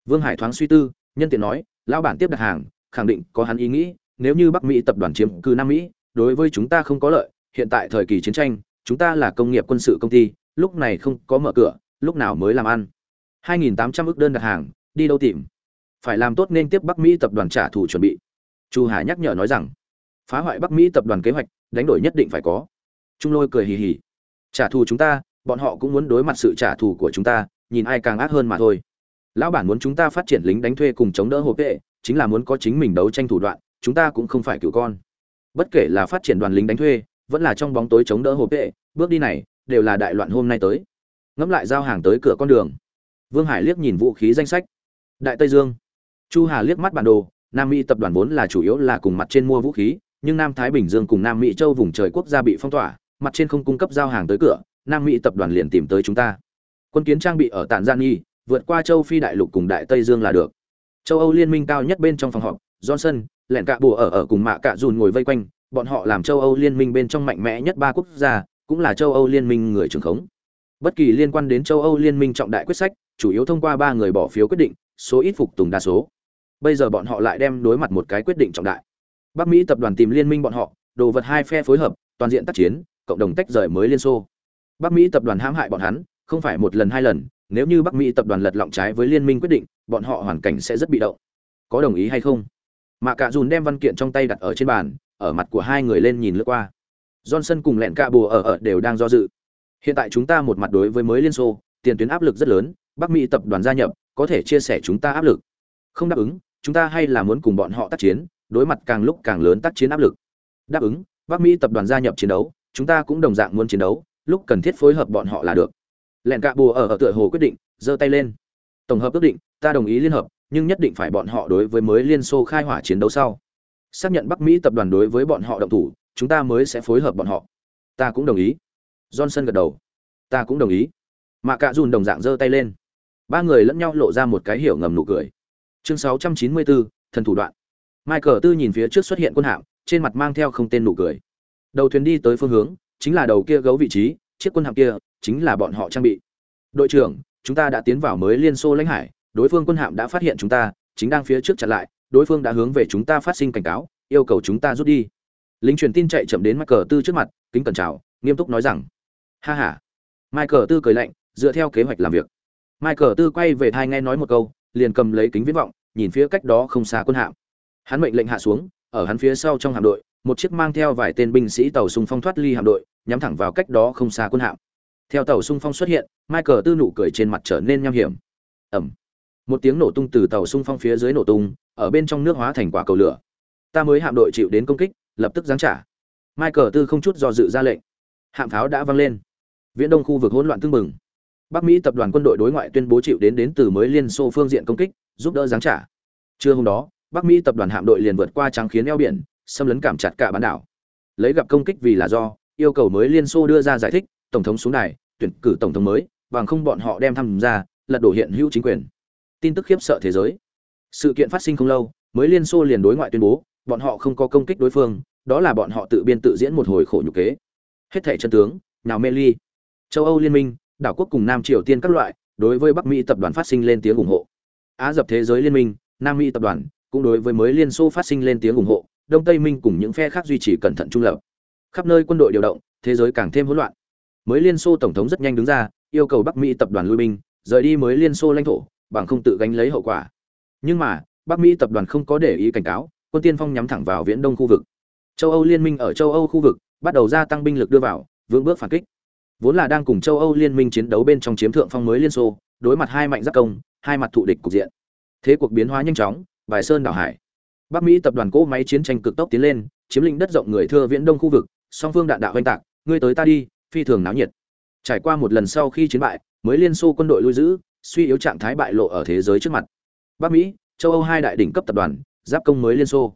vương hải thoáng suy tư, nhân tiện nói, lão bản tiếp đặt hàng, khẳng định có hắn ý nghĩ, nếu như bắc mỹ tập đoàn chiếm cứ nam mỹ, đối với chúng ta không có lợi, hiện tại thời kỳ chiến tranh, chúng ta là công nghiệp quân sự công ty, lúc này không có mở cửa, lúc nào mới làm ăn? 2.800 ức đơn đặt hàng, đi đâu tìm? Phải làm tốt nên tiếp bắc mỹ tập đoàn trả thù chuẩn bị. Chu hà nhắc nhở nói rằng, phá hoại bắc mỹ tập đoàn kế hoạch, đánh đổi nhất định phải có. Trung lôi cười hì hì, trả thù chúng ta, bọn họ cũng muốn đối mặt sự trả thù của chúng ta, nhìn ai càng ác hơn mà thôi lão bản muốn chúng ta phát triển lính đánh thuê cùng chống đỡ hộp vệ, chính là muốn có chính mình đấu tranh thủ đoạn, chúng ta cũng không phải cựu con. Bất kể là phát triển đoàn lính đánh thuê, vẫn là trong bóng tối chống đỡ hộp vệ, bước đi này, đều là đại loạn hôm nay tới. Ngẫm lại giao hàng tới cửa con đường. Vương hải liếc nhìn vũ khí danh sách. Đại tây dương. Chu hà liếc mắt bản đồ, nam mỹ tập đoàn vốn là chủ yếu là cùng mặt trên mua vũ khí, nhưng nam thái bình dương cùng nam mỹ châu vùng trời quốc gia bị phong tỏa, mặt trên không cung cấp giao hàng tới cửa, nam mỹ tập đoàn liền tìm tới chúng ta. Quân kiến trang bị ở tản gian nghi vượt qua châu phi đại lục cùng đại tây dương là được. Châu âu liên minh cao nhất bên trong phòng họp, johnson lẹn cạ bùa ở ở cùng mạ cạ dùn ngồi vây quanh, bọn họ làm châu âu liên minh bên trong mạnh mẽ nhất ba quốc gia, cũng là châu âu liên minh người trưởng khống. Bất kỳ liên quan đến châu âu liên minh trọng đại quyết sách, chủ yếu thông qua ba người bỏ phiếu quyết định, số ít phục tùng đa số. Bây giờ bọn họ lại đem đối mặt một cái quyết định trọng đại. Bắc mỹ tập đoàn tìm liên minh bọn họ, đồ vật hai phe phối hợp, toàn diện tác chiến, cộng đồng tách rời mới liên xô. Bắc mỹ tập đoàn hãm hại bọn hắn, không phải một lần hai lần nếu như bắc mỹ tập đoàn lật lọng trái với liên minh quyết định, bọn họ hoàn cảnh sẽ rất bị động. Có đồng ý hay không? Mạ cạ dùn đem văn kiện trong tay đặt ở trên bàn, ở mặt của hai người lên nhìn lướt qua. Johnson cùng lẹn cạ bùa ở ở đều đang do dự. Hiện tại chúng ta một mặt đối với mới liên xô, tiền tuyến áp lực rất lớn, bắc mỹ tập đoàn gia nhập, có thể chia sẻ chúng ta áp lực. Không đáp ứng, chúng ta hay là muốn cùng bọn họ tác chiến, đối mặt càng lúc càng lớn tác chiến áp lực. Đáp ứng, bắc mỹ tập đoàn gia nhập chiến đấu, chúng ta cũng đồng dạng muốn chiến đấu, lúc cần thiết phối hợp bọn họ là được lẹn cạ bùa ở ở tựa hồ quyết định giơ tay lên. Tổng hợp ước định ta đồng ý liên hợp nhưng nhất định phải bọn họ đối với mới liên xô khai hỏa chiến đấu sau. Xác nhận bắc mỹ tập đoàn đối với bọn họ động thủ chúng ta mới sẽ phối hợp bọn họ. Ta cũng đồng ý. Johnson gật đầu. Ta cũng đồng ý. Mà cạ dùn đồng dạng giơ tay lên. Ba người lẫn nhau lộ ra một cái hiểu ngầm nụ cười. Chương 694, thần thủ đoạn. Michael tư nhìn phía trước xuất hiện quân hạm trên mặt mang theo không tên nụ cười. Đầu thuyền đi tới phương hướng chính là đầu kia gấu vị trí chiếc quân hạm kia chính là bọn họ trang bị. Đội trưởng, chúng ta đã tiến vào mới liên xô lãnh hải, đối phương quân hạm đã phát hiện chúng ta, chính đang phía trước chặn lại, đối phương đã hướng về chúng ta phát sinh cảnh cáo, yêu cầu chúng ta rút đi. Lính truyền tin chạy chậm đến michael tư trước mặt, kính cẩn chào, nghiêm túc nói rằng, ha ha. Michael tư cười lạnh, dựa theo kế hoạch làm việc. Michael tư quay về thai nghe nói một câu, liền cầm lấy kính viễn vọng, nhìn phía cách đó không xa quân hạm. Hắn mệnh lệnh hạ xuống, ở hắn phía sau trong hạm đội, một chiếc mang theo vài tên binh sĩ tàu xung phong thoát ly hạm đội, nhắm thẳng vào cách đó không xa quân hạm theo tàu xung phong xuất hiện, michael tư nụ cười trên mặt trở nên nham hiểm. Ẩm một tiếng nổ tung từ tàu xung phong phía dưới nổ tung, ở bên trong nước hóa thành quả cầu lửa. Ta mới hạm đội chịu đến công kích, lập tức giáng trả. Michael tư không chút do dự ra lệnh. Hạm pháo đã vang lên. Viễn đông khu vực hỗn loạn tương mừng bắc mỹ tập đoàn quân đội đối ngoại tuyên bố chịu đến đến từ mới liên xô phương diện công kích, giúp đỡ giáng trả. Trưa hôm đó, bắc mỹ tập đoàn hạm đội liền vượt qua trắng khiến eo biển, xâm lấn cảm chặt cả bán đảo. Lấy gặp công kích vì là do, yêu cầu mới liên xô đưa ra giải thích tổng thống xuống đài, tuyển cử tổng thống mới, bằng không bọn họ đem tham gia, lật đổ hiện hữu chính quyền. Tin tức khiếp sợ thế giới. Sự kiện phát sinh không lâu, mới liên xô liền đối ngoại tuyên bố, bọn họ không có công kích đối phương, đó là bọn họ tự biên tự diễn một hồi khổ nhục kế. Hết thảy chân tướng, nào mê ly. Châu âu liên minh, đảo quốc cùng nam triều tiên các loại, đối với bắc mỹ tập đoàn phát sinh lên tiếng ủng hộ. Á dập thế giới liên minh, nam mỹ tập đoàn, cũng đối với mới liên xô phát sinh lên tiếng ủng hộ, đông tây minh cùng những phe khác duy trì cẩn thận trung lập. Khắp nơi quân đội điều động, thế giới càng thêm hỗn loạn mới liên xô tổng thống rất nhanh đứng ra, yêu cầu bắc mỹ tập đoàn lui binh, rời đi mới liên xô lãnh thổ, bằng không tự gánh lấy hậu quả. Nhưng mà, bắc mỹ tập đoàn không có để ý cảnh cáo, quân tiên phong nhắm thẳng vào viễn đông khu vực. Châu âu liên minh ở châu âu khu vực, bắt đầu gia tăng binh lực đưa vào, vững bước phản kích. Vốn là đang cùng châu âu liên minh chiến đấu bên trong chiếm thượng phong mới liên xô, đối mặt hai mạnh giác công, hai mặt thụ địch cục diện. Thế cuộc biến hóa nhanh chóng, bài sơn đảo hải. Bắc mỹ tập đoàn cỗ máy chiến tranh cực tốc tiến lên, chiếm lĩnh đất rộng người thưa viễn đông khu vực, song phương đạn đạo oanh tạc, ngươi tới ta đi phi thường náo nhiệt. Trải qua một lần sau khi chiến bại, mới liên xô quân đội lui giữ, suy yếu trạng thái bại lộ ở thế giới trước mặt. Bắc mỹ, châu âu hai đại đỉnh cấp tập đoàn, giáp công mới liên xô.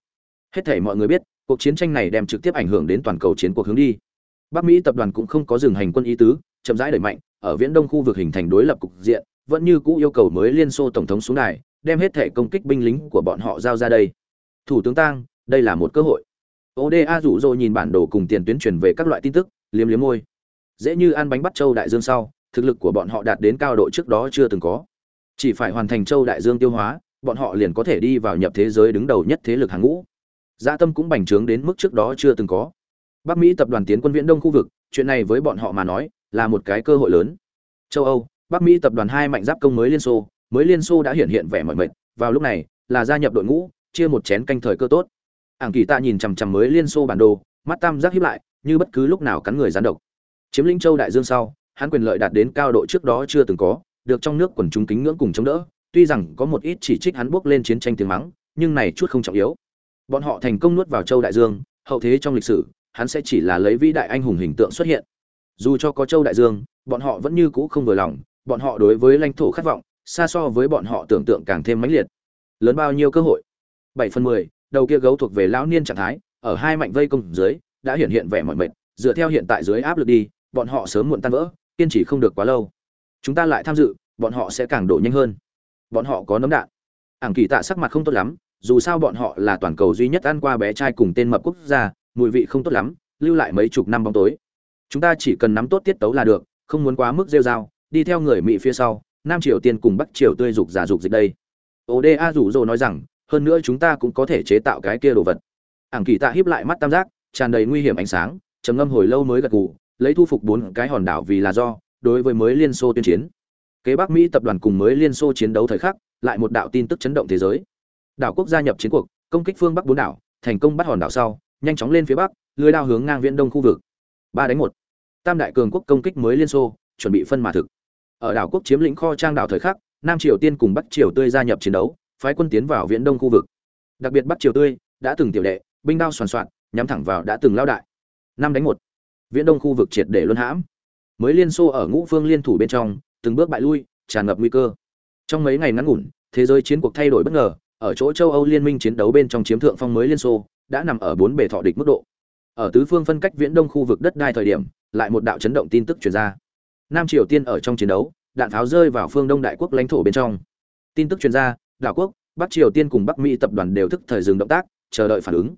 Hết thể mọi người biết, cuộc chiến tranh này đem trực tiếp ảnh hưởng đến toàn cầu chiến cuộc hướng đi. Bắc mỹ tập đoàn cũng không có dừng hành quân ý tứ, chậm rãi đẩy mạnh, ở viễn đông khu vực hình thành đối lập cục diện, vẫn như cũ yêu cầu mới liên xô tổng thống xuống đài, đem hết thể công kích binh lính của bọn họ giao ra đây. Thủ tướng tang, đây là một cơ hội. Oda rủ rỗ nhìn bản đồ cùng tiền tuyến truyền về các loại tin tức, liếm liếm môi dễ như ăn bánh bắt châu đại dương sau thực lực của bọn họ đạt đến cao độ trước đó chưa từng có chỉ phải hoàn thành châu đại dương tiêu hóa bọn họ liền có thể đi vào nhập thế giới đứng đầu nhất thế lực hàng ngũ gia tâm cũng bành trướng đến mức trước đó chưa từng có Bắc Mỹ tập đoàn tiến quân Viễn Đông khu vực, chuyện này với bọn họ mà nói là một cái cơ hội lớn. Châu Âu, Bắc Mỹ tập đoàn hai mạnh giáp công mới Liên Xô, mới Liên Xô đã hiện hiện vẻ mọi mệt, vào lúc này, là gia nhập đội ngũ, chia một chén canh thời cơ tốt. Ảng Kỳ Tạ nhìn chằm chằm mới Liên Xô bản đồ, mắt tam giác hiếp lại, như bất cứ lúc nào cắn người gián độc. Chiếm lĩnh Châu Đại Dương sau, hắn quyền lợi đạt đến cao độ trước đó chưa từng có, được trong nước quần chúng kính ngưỡng cùng chống đỡ, tuy rằng có một ít chỉ trích hắn bước lên chiến tranh tiếng mắng, nhưng này chút không trọng yếu. Bọn họ thành công nuốt vào Châu Đại Dương, hậu thế trong lịch sử, hắn sẽ chỉ là lấy vĩ đại anh hùng hình tượng xuất hiện. Dù cho có Châu Đại Dương, bọn họ vẫn như cũ không vừa lòng, bọn họ đối với lãnh thổ khát vọng, xa so với bọn họ tưởng tượng càng thêm mãnh liệt. Lớn bao nhiêu cơ hội? 7 phần 10, đầu kia gấu thuộc về lão niên trạng thái, ở hai mạnh vây công dưới, đã hiện hiện vẻ mỏi mệt, dựa theo hiện tại dưới áp lực đi, bọn họ sớm muộn tan vỡ, kiên trì không được quá lâu. Chúng ta lại tham dự, bọn họ sẽ càng đổ nhanh hơn. Bọn họ có nấm đạn. Ảng Kỳ Tạ sắc mặt không tốt lắm, dù sao bọn họ là toàn cầu duy nhất ăn qua bé trai cùng tên mập quốc gia, mùi vị không tốt lắm, lưu lại mấy chục năm bóng tối. Chúng ta chỉ cần nắm tốt tiết tấu là được, không muốn quá mức rêu rao, đi theo người Mỹ phía sau, Nam Triều Tiên cùng Bắc Triều tươi dục giả dục dịch đây. Oda rủ rồ nói rằng, hơn nữa chúng ta cũng có thể chế tạo cái kia đồ vật. Ảng Kỳ Tạ hiếp lại mắt tam giác, tràn đầy nguy hiểm ánh sáng, trầm ngâm hồi lâu mới gật gù, lấy thu phục bốn cái hòn đảo vì là do đối với mới Liên Xô tuyên chiến. Kế Bắc Mỹ tập đoàn cùng mới Liên Xô chiến đấu thời khắc, lại một đạo tin tức chấn động thế giới. Đảo quốc gia nhập chiến cuộc, công kích phương Bắc bốn đảo, thành công bắt hòn đảo sau, nhanh chóng lên phía bắc, lưới đao hướng ngang viễn đông khu vực. ba đánh một Tam đại cường quốc công kích mới Liên Xô, chuẩn bị phân mà thực. Ở đảo quốc chiếm lĩnh kho trang đảo thời khắc, Nam Triều Tiên cùng Bắc Triều Tươi gia nhập chiến đấu, phái quân tiến vào viễn đông khu vực. Đặc biệt Bắc Triều Tươi đã từng tiểu đệ, binh đao soàn soạn, nhắm thẳng vào đã từng lao đại. năm đánh một Viễn đông khu vực triệt để luân hãm. Mới Liên Xô ở ngũ phương liên thủ bên trong, từng bước bại lui, tràn ngập nguy cơ. Trong mấy ngày ngắn ngủn, thế giới chiến cuộc thay đổi bất ngờ, ở chỗ châu Âu liên minh chiến đấu bên trong chiếm thượng phong mới Liên Xô, đã nằm ở bốn bề thọ địch mức độ. Ở tứ phương phân cách viễn đông khu vực đất đai thời điểm, lại một đạo chấn động tin tức truyền ra. Nam Triều Tiên ở trong chiến đấu, đạn tháo rơi vào phương Đông đại quốc lãnh thổ bên trong. Tin tức truyền ra, đảo quốc, Bắc Triều Tiên cùng Bắc Mỹ tập đoàn đều thức thời dừng động tác, chờ đợi phản ứng.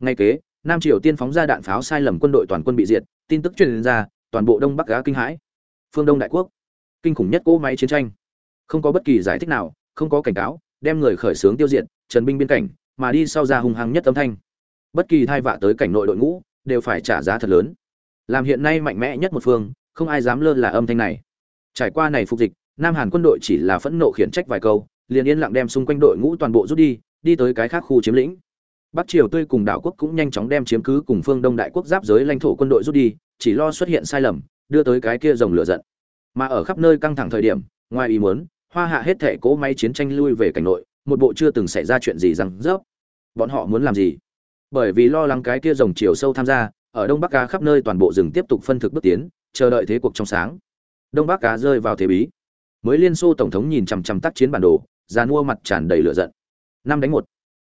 Ngay kế, Nam Triều Tiên phóng ra đạn pháo sai lầm quân đội toàn quân bị diệt, tin tức truyền ra, toàn bộ Đông Bắc Á kinh hãi. Phương Đông đại quốc, kinh khủng nhất cỗ máy chiến tranh. Không có bất kỳ giải thích nào, không có cảnh cáo, đem người khởi sướng tiêu diệt, trần binh biên cảnh, mà đi sau ra hung hăng nhất âm thanh. Bất kỳ thai vạ tới cảnh nội đội ngũ, đều phải trả giá thật lớn. Làm hiện nay mạnh mẽ nhất một phương, không ai dám lơ là âm thanh này. Trải qua này phục dịch, Nam Hàn quân đội chỉ là phẫn nộ khiển trách vài câu, liền yên lặng đem xung quanh đội ngũ toàn bộ rút đi, đi tới cái khác khu chiếm lĩnh. Bắc Triều Tươi cùng đảo quốc cũng nhanh chóng đem chiếm cứ cùng phương Đông đại quốc giáp giới lãnh thổ quân đội rút đi, chỉ lo xuất hiện sai lầm, đưa tới cái kia rồng lửa giận. Mà ở khắp nơi căng thẳng thời điểm, ngoài ý muốn, Hoa Hạ hết thể cố máy chiến tranh lui về cảnh nội, một bộ chưa từng xảy ra chuyện gì rằng rớp. Bọn họ muốn làm gì? Bởi vì lo lắng cái kia rồng chiều sâu tham gia, ở Đông Bắc Á khắp nơi toàn bộ rừng tiếp tục phân thực bước tiến, chờ đợi thế cuộc trong sáng. Đông Bắc Á rơi vào thế bí. Mới Liên Xô tổng thống nhìn chằm chằm tác chiến bản đồ, giàn mua mặt tràn đầy lửa giận. Năm đánh một,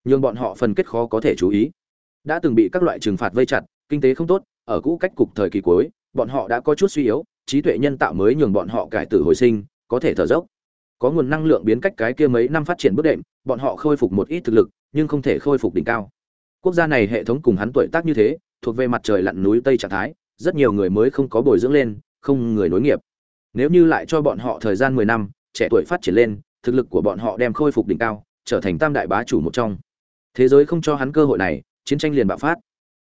nhưng bọn họ phần kết khó có thể chú ý. Đã từng bị các loại trừng phạt vây chặt, kinh tế không tốt, ở cũ cách cục thời kỳ cuối, bọn họ đã có chút suy yếu, trí tuệ nhân tạo mới nhường bọn họ cải tử hồi sinh, có thể thở dốc. Có nguồn năng lượng biến cách cái kia mấy năm phát triển bước đệm, bọn họ khôi phục một ít thực lực, nhưng không thể khôi phục đỉnh cao. Quốc gia này hệ thống cùng hắn tuổi tác như thế, thuộc về mặt trời lặn núi tây trạng thái, rất nhiều người mới không có bồi dưỡng lên, không người nối nghiệp. Nếu như lại cho bọn họ thời gian 10 năm, trẻ tuổi phát triển lên, thực lực của bọn họ đem khôi phục đỉnh cao, trở thành tam đại bá chủ một trong. Thế giới không cho hắn cơ hội này, chiến tranh liền bạo phát.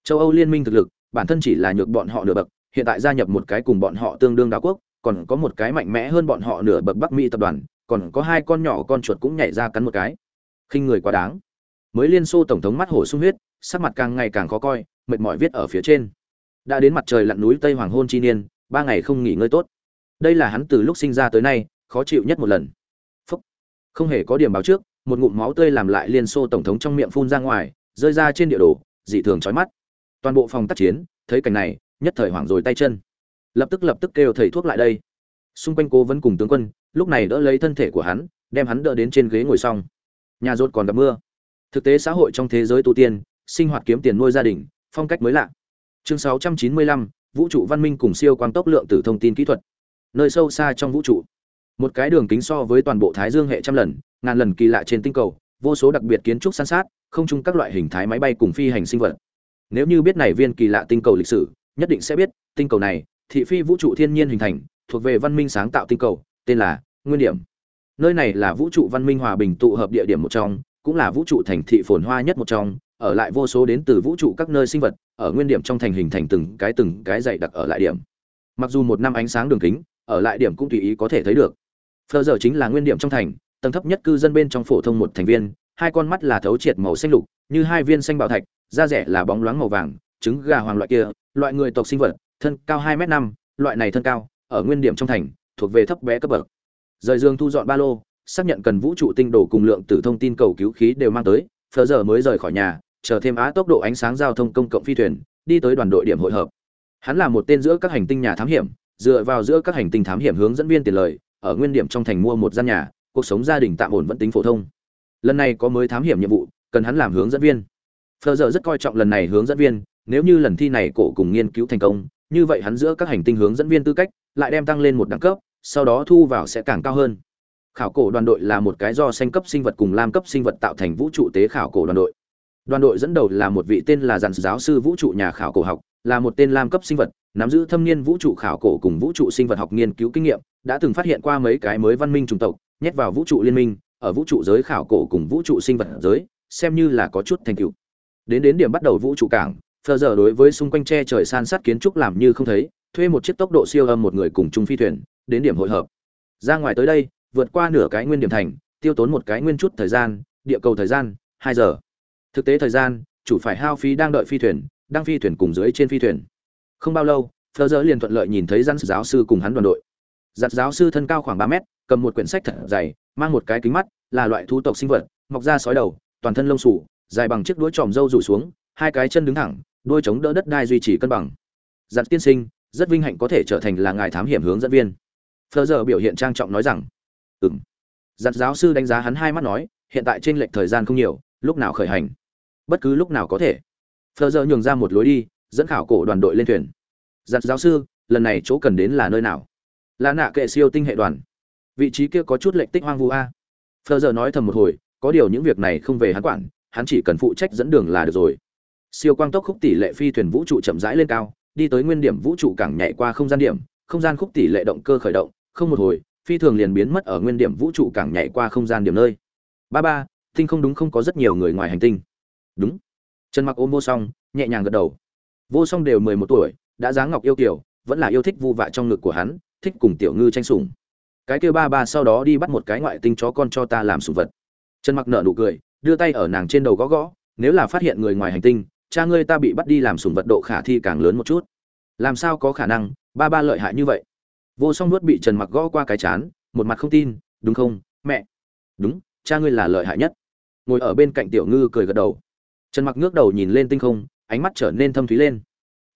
Châu Âu liên minh thực lực, bản thân chỉ là nhược bọn họ nửa bậc, hiện tại gia nhập một cái cùng bọn họ tương đương đảo quốc, còn có một cái mạnh mẽ hơn bọn họ nửa bậc Bắc Mỹ tập đoàn, còn có hai con nhỏ con chuột cũng nhảy ra cắn một cái. Khinh người quá đáng. Mới Liên Xô tổng thống mắt hổ sung huyết, sắc mặt càng ngày càng khó coi, mệt mỏi viết ở phía trên. Đã đến mặt trời lặn núi Tây Hoàng hôn chi niên, ba ngày không nghỉ ngơi tốt. Đây là hắn từ lúc sinh ra tới nay, khó chịu nhất một lần. Phúc. Không hề có điểm báo trước, một ngụm máu tươi làm lại Liên Xô tổng thống trong miệng phun ra ngoài, rơi ra trên địa đồ, dị thường chói mắt. Toàn bộ phòng tác chiến, thấy cảnh này, nhất thời hoảng rồi tay chân. Lập tức lập tức kêu thầy thuốc lại đây. Xung quanh cố vấn cùng tướng quân, lúc này đỡ lấy thân thể của hắn, đem hắn đỡ đến trên ghế ngồi xong. Nhà rốt còn gặp mưa. Thực tế xã hội trong thế giới tu tiên, sinh hoạt kiếm tiền nuôi gia đình, phong cách mới lạ. Chương 695, vũ trụ văn minh cùng siêu quang tốc lượng tử thông tin kỹ thuật. Nơi sâu xa trong vũ trụ, một cái đường kính so với toàn bộ Thái Dương hệ trăm lần, ngàn lần kỳ lạ trên tinh cầu, vô số đặc biệt kiến trúc san sát, không chung các loại hình thái máy bay cùng phi hành sinh vật. Nếu như biết này viên kỳ lạ tinh cầu lịch sử, nhất định sẽ biết, tinh cầu này, thị phi vũ trụ thiên nhiên hình thành, thuộc về văn minh sáng tạo tinh cầu, tên là Nguyên điểm. Nơi này là vũ trụ văn minh hòa bình tụ hợp địa điểm một trong, cũng là vũ trụ thành thị phồn hoa nhất một trong, ở lại vô số đến từ vũ trụ các nơi sinh vật ở nguyên điểm trong thành hình thành từng cái từng cái dày đặc ở lại điểm mặc dù một năm ánh sáng đường kính ở lại điểm cũng tùy ý có thể thấy được Phở giờ chính là nguyên điểm trong thành, tầng thấp nhất cư dân bên trong phổ thông một thành viên, hai con mắt là thấu triệt màu xanh lục, như hai viên xanh bảo thạch, da rẻ là bóng loáng màu vàng, trứng gà hoàng loại kia, loại người tộc sinh vật, thân cao hai m năm, loại này thân cao, ở nguyên điểm trong thành, thuộc về thấp bé cấp bậc. Rời dương thu dọn ba lô, xác nhận cần vũ trụ tinh đồ cùng lượng tử thông tin cầu cứu khí đều mang tới, Phở giờ mới rời khỏi nhà, chờ thêm á tốc độ ánh sáng giao thông công cộng phi thuyền, đi tới đoàn đội điểm hội hợp. Hắn là một tên giữa các hành tinh nhà thám hiểm, dựa vào giữa các hành tinh thám hiểm hướng dẫn viên tiền lời ở nguyên điểm trong thành mua một gian nhà, cuộc sống gia đình tạm ổn vẫn tính phổ thông. Lần này có mới thám hiểm nhiệm vụ, cần hắn làm hướng dẫn viên. Phờ giờ rất coi trọng lần này hướng dẫn viên, nếu như lần thi này cổ cùng nghiên cứu thành công, như vậy hắn giữa các hành tinh hướng dẫn viên tư cách lại đem tăng lên một đẳng cấp, sau đó thu vào sẽ càng cao hơn. Khảo cổ đoàn đội là một cái do xanh cấp sinh vật cùng lam cấp sinh vật tạo thành vũ trụ tế khảo cổ đoàn đội. Đoàn đội dẫn đầu là một vị tên là dàn giáo sư vũ trụ nhà khảo cổ học là một tên lam cấp sinh vật, nắm giữ thâm niên vũ trụ khảo cổ cùng vũ trụ sinh vật học nghiên cứu kinh nghiệm, đã từng phát hiện qua mấy cái mới văn minh chủng tộc, nhét vào vũ trụ liên minh, ở vũ trụ giới khảo cổ cùng vũ trụ sinh vật giới, xem như là có chút thành tựu. Đến đến điểm bắt đầu vũ trụ cảng phờ giờ đối với xung quanh tre trời san sát kiến trúc làm như không thấy, thuê một chiếc tốc độ siêu âm một người cùng chung phi thuyền, đến điểm hội hợp. Ra ngoài tới đây, vượt qua nửa cái nguyên điểm thành, tiêu tốn một cái nguyên chút thời gian, địa cầu thời gian, hai giờ. Thực tế thời gian, chủ phải hao phí đang đợi phi thuyền đang phi thuyền cùng dưới trên phi thuyền. Không bao lâu phờ giờ liền thuận lợi nhìn thấy giăn giáo sư cùng hắn đoàn đội. Giặt giáo sư thân cao khoảng ba mét, cầm một quyển sách thật dày, mang một cái kính mắt, là loại thú tộc sinh vật, mọc ra sói đầu, toàn thân lông sủ dài bằng chiếc đuôi tròm râu rủ xuống, hai cái chân đứng thẳng đuôi chống đỡ đất đai duy trì cân bằng. Giặt tiên sinh, rất vinh hạnh có thể trở thành là ngài thám hiểm hướng dẫn viên. Phờ giờ biểu hiện trang trọng nói rằng ừng giặt giáo sư đánh giá hắn hai mắt nói, hiện tại trên lệch thời gian không nhiều, lúc nào khởi hành? Bất cứ lúc nào có thể. Phở giờ nhường ra một lối đi, dẫn khảo cổ đoàn đội lên thuyền. Giặt giáo sư, lần này chỗ cần đến là nơi nào? Là nạ kệ siêu tinh hệ đoàn. Vị trí kia có chút lệch tích hoang vu a. Phở giờ nói thầm một hồi, có điều những việc này không về hắn quản, hắn chỉ cần phụ trách dẫn đường là được rồi. Siêu quang tốc khúc tỷ lệ phi thuyền vũ trụ chậm rãi lên cao, đi tới nguyên điểm vũ trụ càng nhảy qua không gian điểm, không gian khúc tỷ lệ động cơ khởi động, không một hồi, phi thường liền biến mất ở nguyên điểm vũ trụ càng nhảy qua không gian điểm nơi. Ba ba, tinh không đúng không có rất nhiều người ngoài hành tinh. Đúng trần mặc ôm vô song, nhẹ nhàng gật đầu. Vô song đều mười một tuổi, đã dáng ngọc yêu kiều, vẫn là yêu thích vu vạ trong ngực của hắn, thích cùng tiểu ngư tranh sủng. Cái kêu ba ba sau đó đi bắt một cái ngoại tinh chó con cho ta làm sủng vật. Trần mặc nở nụ cười, đưa tay ở nàng trên đầu gõ gõ, nếu là phát hiện người ngoài hành tinh, cha ngươi ta bị bắt đi làm sủng vật độ khả thi càng lớn một chút. Làm sao có khả năng, ba ba lợi hại như vậy? Vô song nuốt bị trần mặc gõ qua cái chán, một mặt không tin, đúng không, mẹ? Đúng, cha ngươi là lợi hại nhất. Ngồi ở bên cạnh tiểu ngư cười gật đầu trần mặc ngước đầu nhìn lên tinh không, ánh mắt trở nên thâm thúy lên.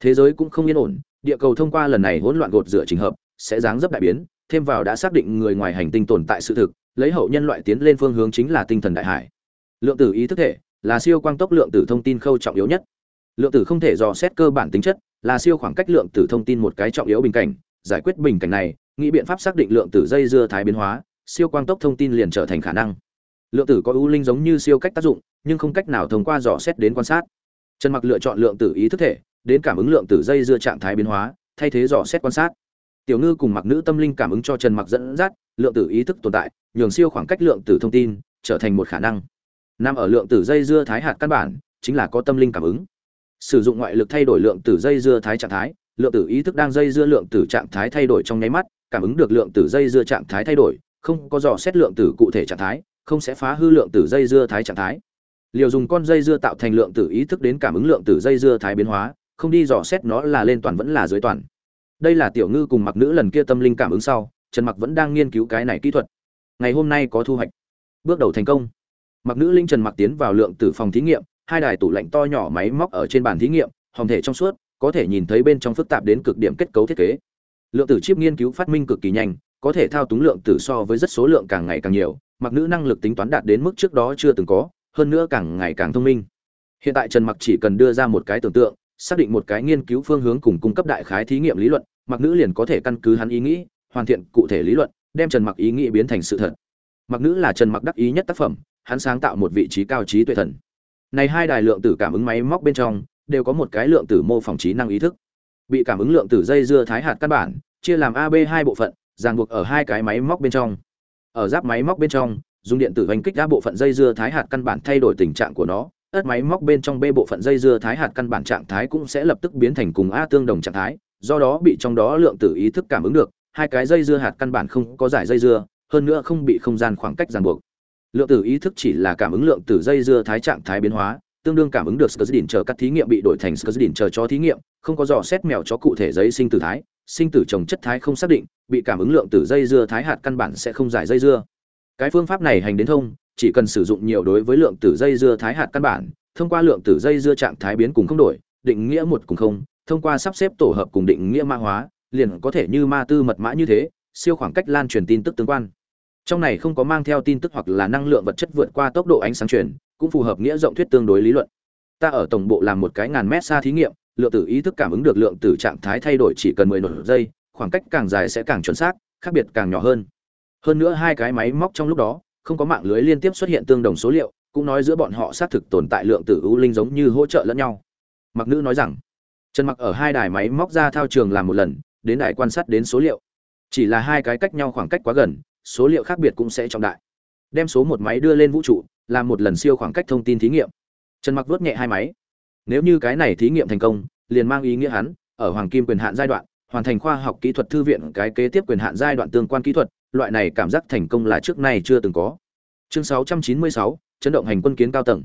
Thế giới cũng không yên ổn, địa cầu thông qua lần này hỗn loạn gột rửa trình hợp, sẽ dáng dấp đại biến, thêm vào đã xác định người ngoài hành tinh tồn tại sự thực, lấy hậu nhân loại tiến lên phương hướng chính là tinh thần đại hải. Lượng tử ý thức thể là siêu quang tốc lượng tử thông tin khâu trọng yếu nhất. Lượng tử không thể dò xét cơ bản tính chất, là siêu khoảng cách lượng tử thông tin một cái trọng yếu bình cảnh. Giải quyết bình cảnh này, nghĩ biện pháp xác định lượng tử dây dưa thái biến hóa, siêu quang tốc thông tin liền trở thành khả năng lượng tử có ưu linh giống như siêu cách tác dụng nhưng không cách nào thông qua dò xét đến quan sát trần mặc lựa chọn lượng tử ý thức thể đến cảm ứng lượng tử dây dưa trạng thái biến hóa thay thế dò xét quan sát tiểu ngư cùng mặc nữ tâm linh cảm ứng cho trần mặc dẫn dắt lượng tử ý thức tồn tại nhường siêu khoảng cách lượng tử thông tin trở thành một khả năng nằm ở lượng tử dây dưa thái hạt căn bản chính là có tâm linh cảm ứng sử dụng ngoại lực thay đổi lượng tử dây dưa thái trạng thái lượng tử ý thức đang dây dưa lượng tử trạng thái thay đổi trong nháy mắt cảm ứng được lượng tử dây dưa trạng thái thay đổi không có dò xét lượng tử cụ thể trạng thái không sẽ phá hư lượng tử dây dưa thái trạng thái. Liều dùng con dây dưa tạo thành lượng tử ý thức đến cảm ứng lượng tử dây dưa thái biến hóa, không đi dò xét nó là lên toàn vẫn là dưới toàn. Đây là tiểu ngư cùng mặc nữ lần kia tâm linh cảm ứng sau, trần mặc vẫn đang nghiên cứu cái này kỹ thuật. Ngày hôm nay có thu hoạch. Bước đầu thành công. Mặc nữ linh trần mặc tiến vào lượng tử phòng thí nghiệm, hai đài tủ lạnh to nhỏ máy móc ở trên bàn thí nghiệm, hồng thể trong suốt, có thể nhìn thấy bên trong phức tạp đến cực điểm kết cấu thiết kế. Lượng tử chip nghiên cứu phát minh cực kỳ nhanh có thể thao túng lượng tử so với rất số lượng càng ngày càng nhiều, mặc nữ năng lực tính toán đạt đến mức trước đó chưa từng có, hơn nữa càng ngày càng thông minh. Hiện tại trần mặc chỉ cần đưa ra một cái tưởng tượng, xác định một cái nghiên cứu phương hướng cùng cung cấp đại khái thí nghiệm lý luận, mặc nữ liền có thể căn cứ hắn ý nghĩ, hoàn thiện cụ thể lý luận, đem trần mặc ý nghĩ biến thành sự thật. Mặc nữ là trần mặc đắc ý nhất tác phẩm, hắn sáng tạo một vị trí cao trí tuệ thần. Này hai đài lượng tử cảm ứng máy móc bên trong, đều có một cái lượng tử mô phỏng trí năng ý thức. Bị cảm ứng lượng tử dây dưa thái hạt căn bản, chia làm ab hai bộ phận ràng buộc ở hai cái máy móc bên trong. Ở giáp máy móc bên trong dùng điện tử hành kích đa bộ phận dây dưa thái hạt căn bản thay đổi tình trạng của nó. Ớt máy móc bên trong b bộ phận dây dưa thái hạt căn bản trạng thái cũng sẽ lập tức biến thành cùng a tương đồng trạng thái do đó bị trong đó lượng tử ý thức cảm ứng được. Hai cái dây dưa hạt căn bản không có giải dây dưa hơn nữa không bị không gian khoảng cách ràng buộc. Lượng tử ý thức chỉ là cảm ứng lượng tử dây dưa thái trạng thái biến hóa tương đương cảm ứng được Skuzdin chờ các thí nghiệm bị đổi thành Skuzdin chờ cho thí nghiệm, không có dò xét mèo cho cụ thể giấy sinh tử thái, sinh tử trồng chất thái không xác định, bị cảm ứng lượng tử dây dưa thái hạt căn bản sẽ không giải dây dưa. Cái phương pháp này hành đến thông, chỉ cần sử dụng nhiều đối với lượng tử dây dưa thái hạt căn bản, thông qua lượng tử dây dưa trạng thái biến cùng không đổi, định nghĩa một cùng không, thông qua sắp xếp tổ hợp cùng định nghĩa ma hóa, liền có thể như ma tư mật mã như thế, siêu khoảng cách lan truyền tin tức tương quan. Trong này không có mang theo tin tức hoặc là năng lượng vật chất vượt qua tốc độ ánh sáng truyền, cũng phù hợp nghĩa rộng thuyết tương đối lý luận. Ta ở tổng bộ làm một cái ngàn mét xa thí nghiệm, lượng tử ý thức cảm ứng được lượng tử trạng thái thay đổi chỉ cần 10 nổi giây, khoảng cách càng dài sẽ càng chuẩn xác, khác biệt càng nhỏ hơn. Hơn nữa hai cái máy móc trong lúc đó, không có mạng lưới liên tiếp xuất hiện tương đồng số liệu, cũng nói giữa bọn họ xác thực tồn tại lượng tử ưu linh giống như hỗ trợ lẫn nhau. Mặc nữ nói rằng, Trần Mặc ở hai đài máy móc ra thao trường làm một lần, đến đài quan sát đến số liệu. Chỉ là hai cái cách nhau khoảng cách quá gần, số liệu khác biệt cũng sẽ trọng đại. Đem số một máy đưa lên vũ trụ, làm một lần siêu khoảng cách thông tin thí nghiệm. Trần Mặc vuốt nhẹ hai máy. Nếu như cái này thí nghiệm thành công, liền mang ý nghĩa hắn ở hoàng kim quyền hạn giai đoạn, hoàn thành khoa học kỹ thuật thư viện cái kế tiếp quyền hạn giai đoạn tương quan kỹ thuật, loại này cảm giác thành công là trước nay chưa từng có. Chương 696, chấn động hành quân kiến cao tầng.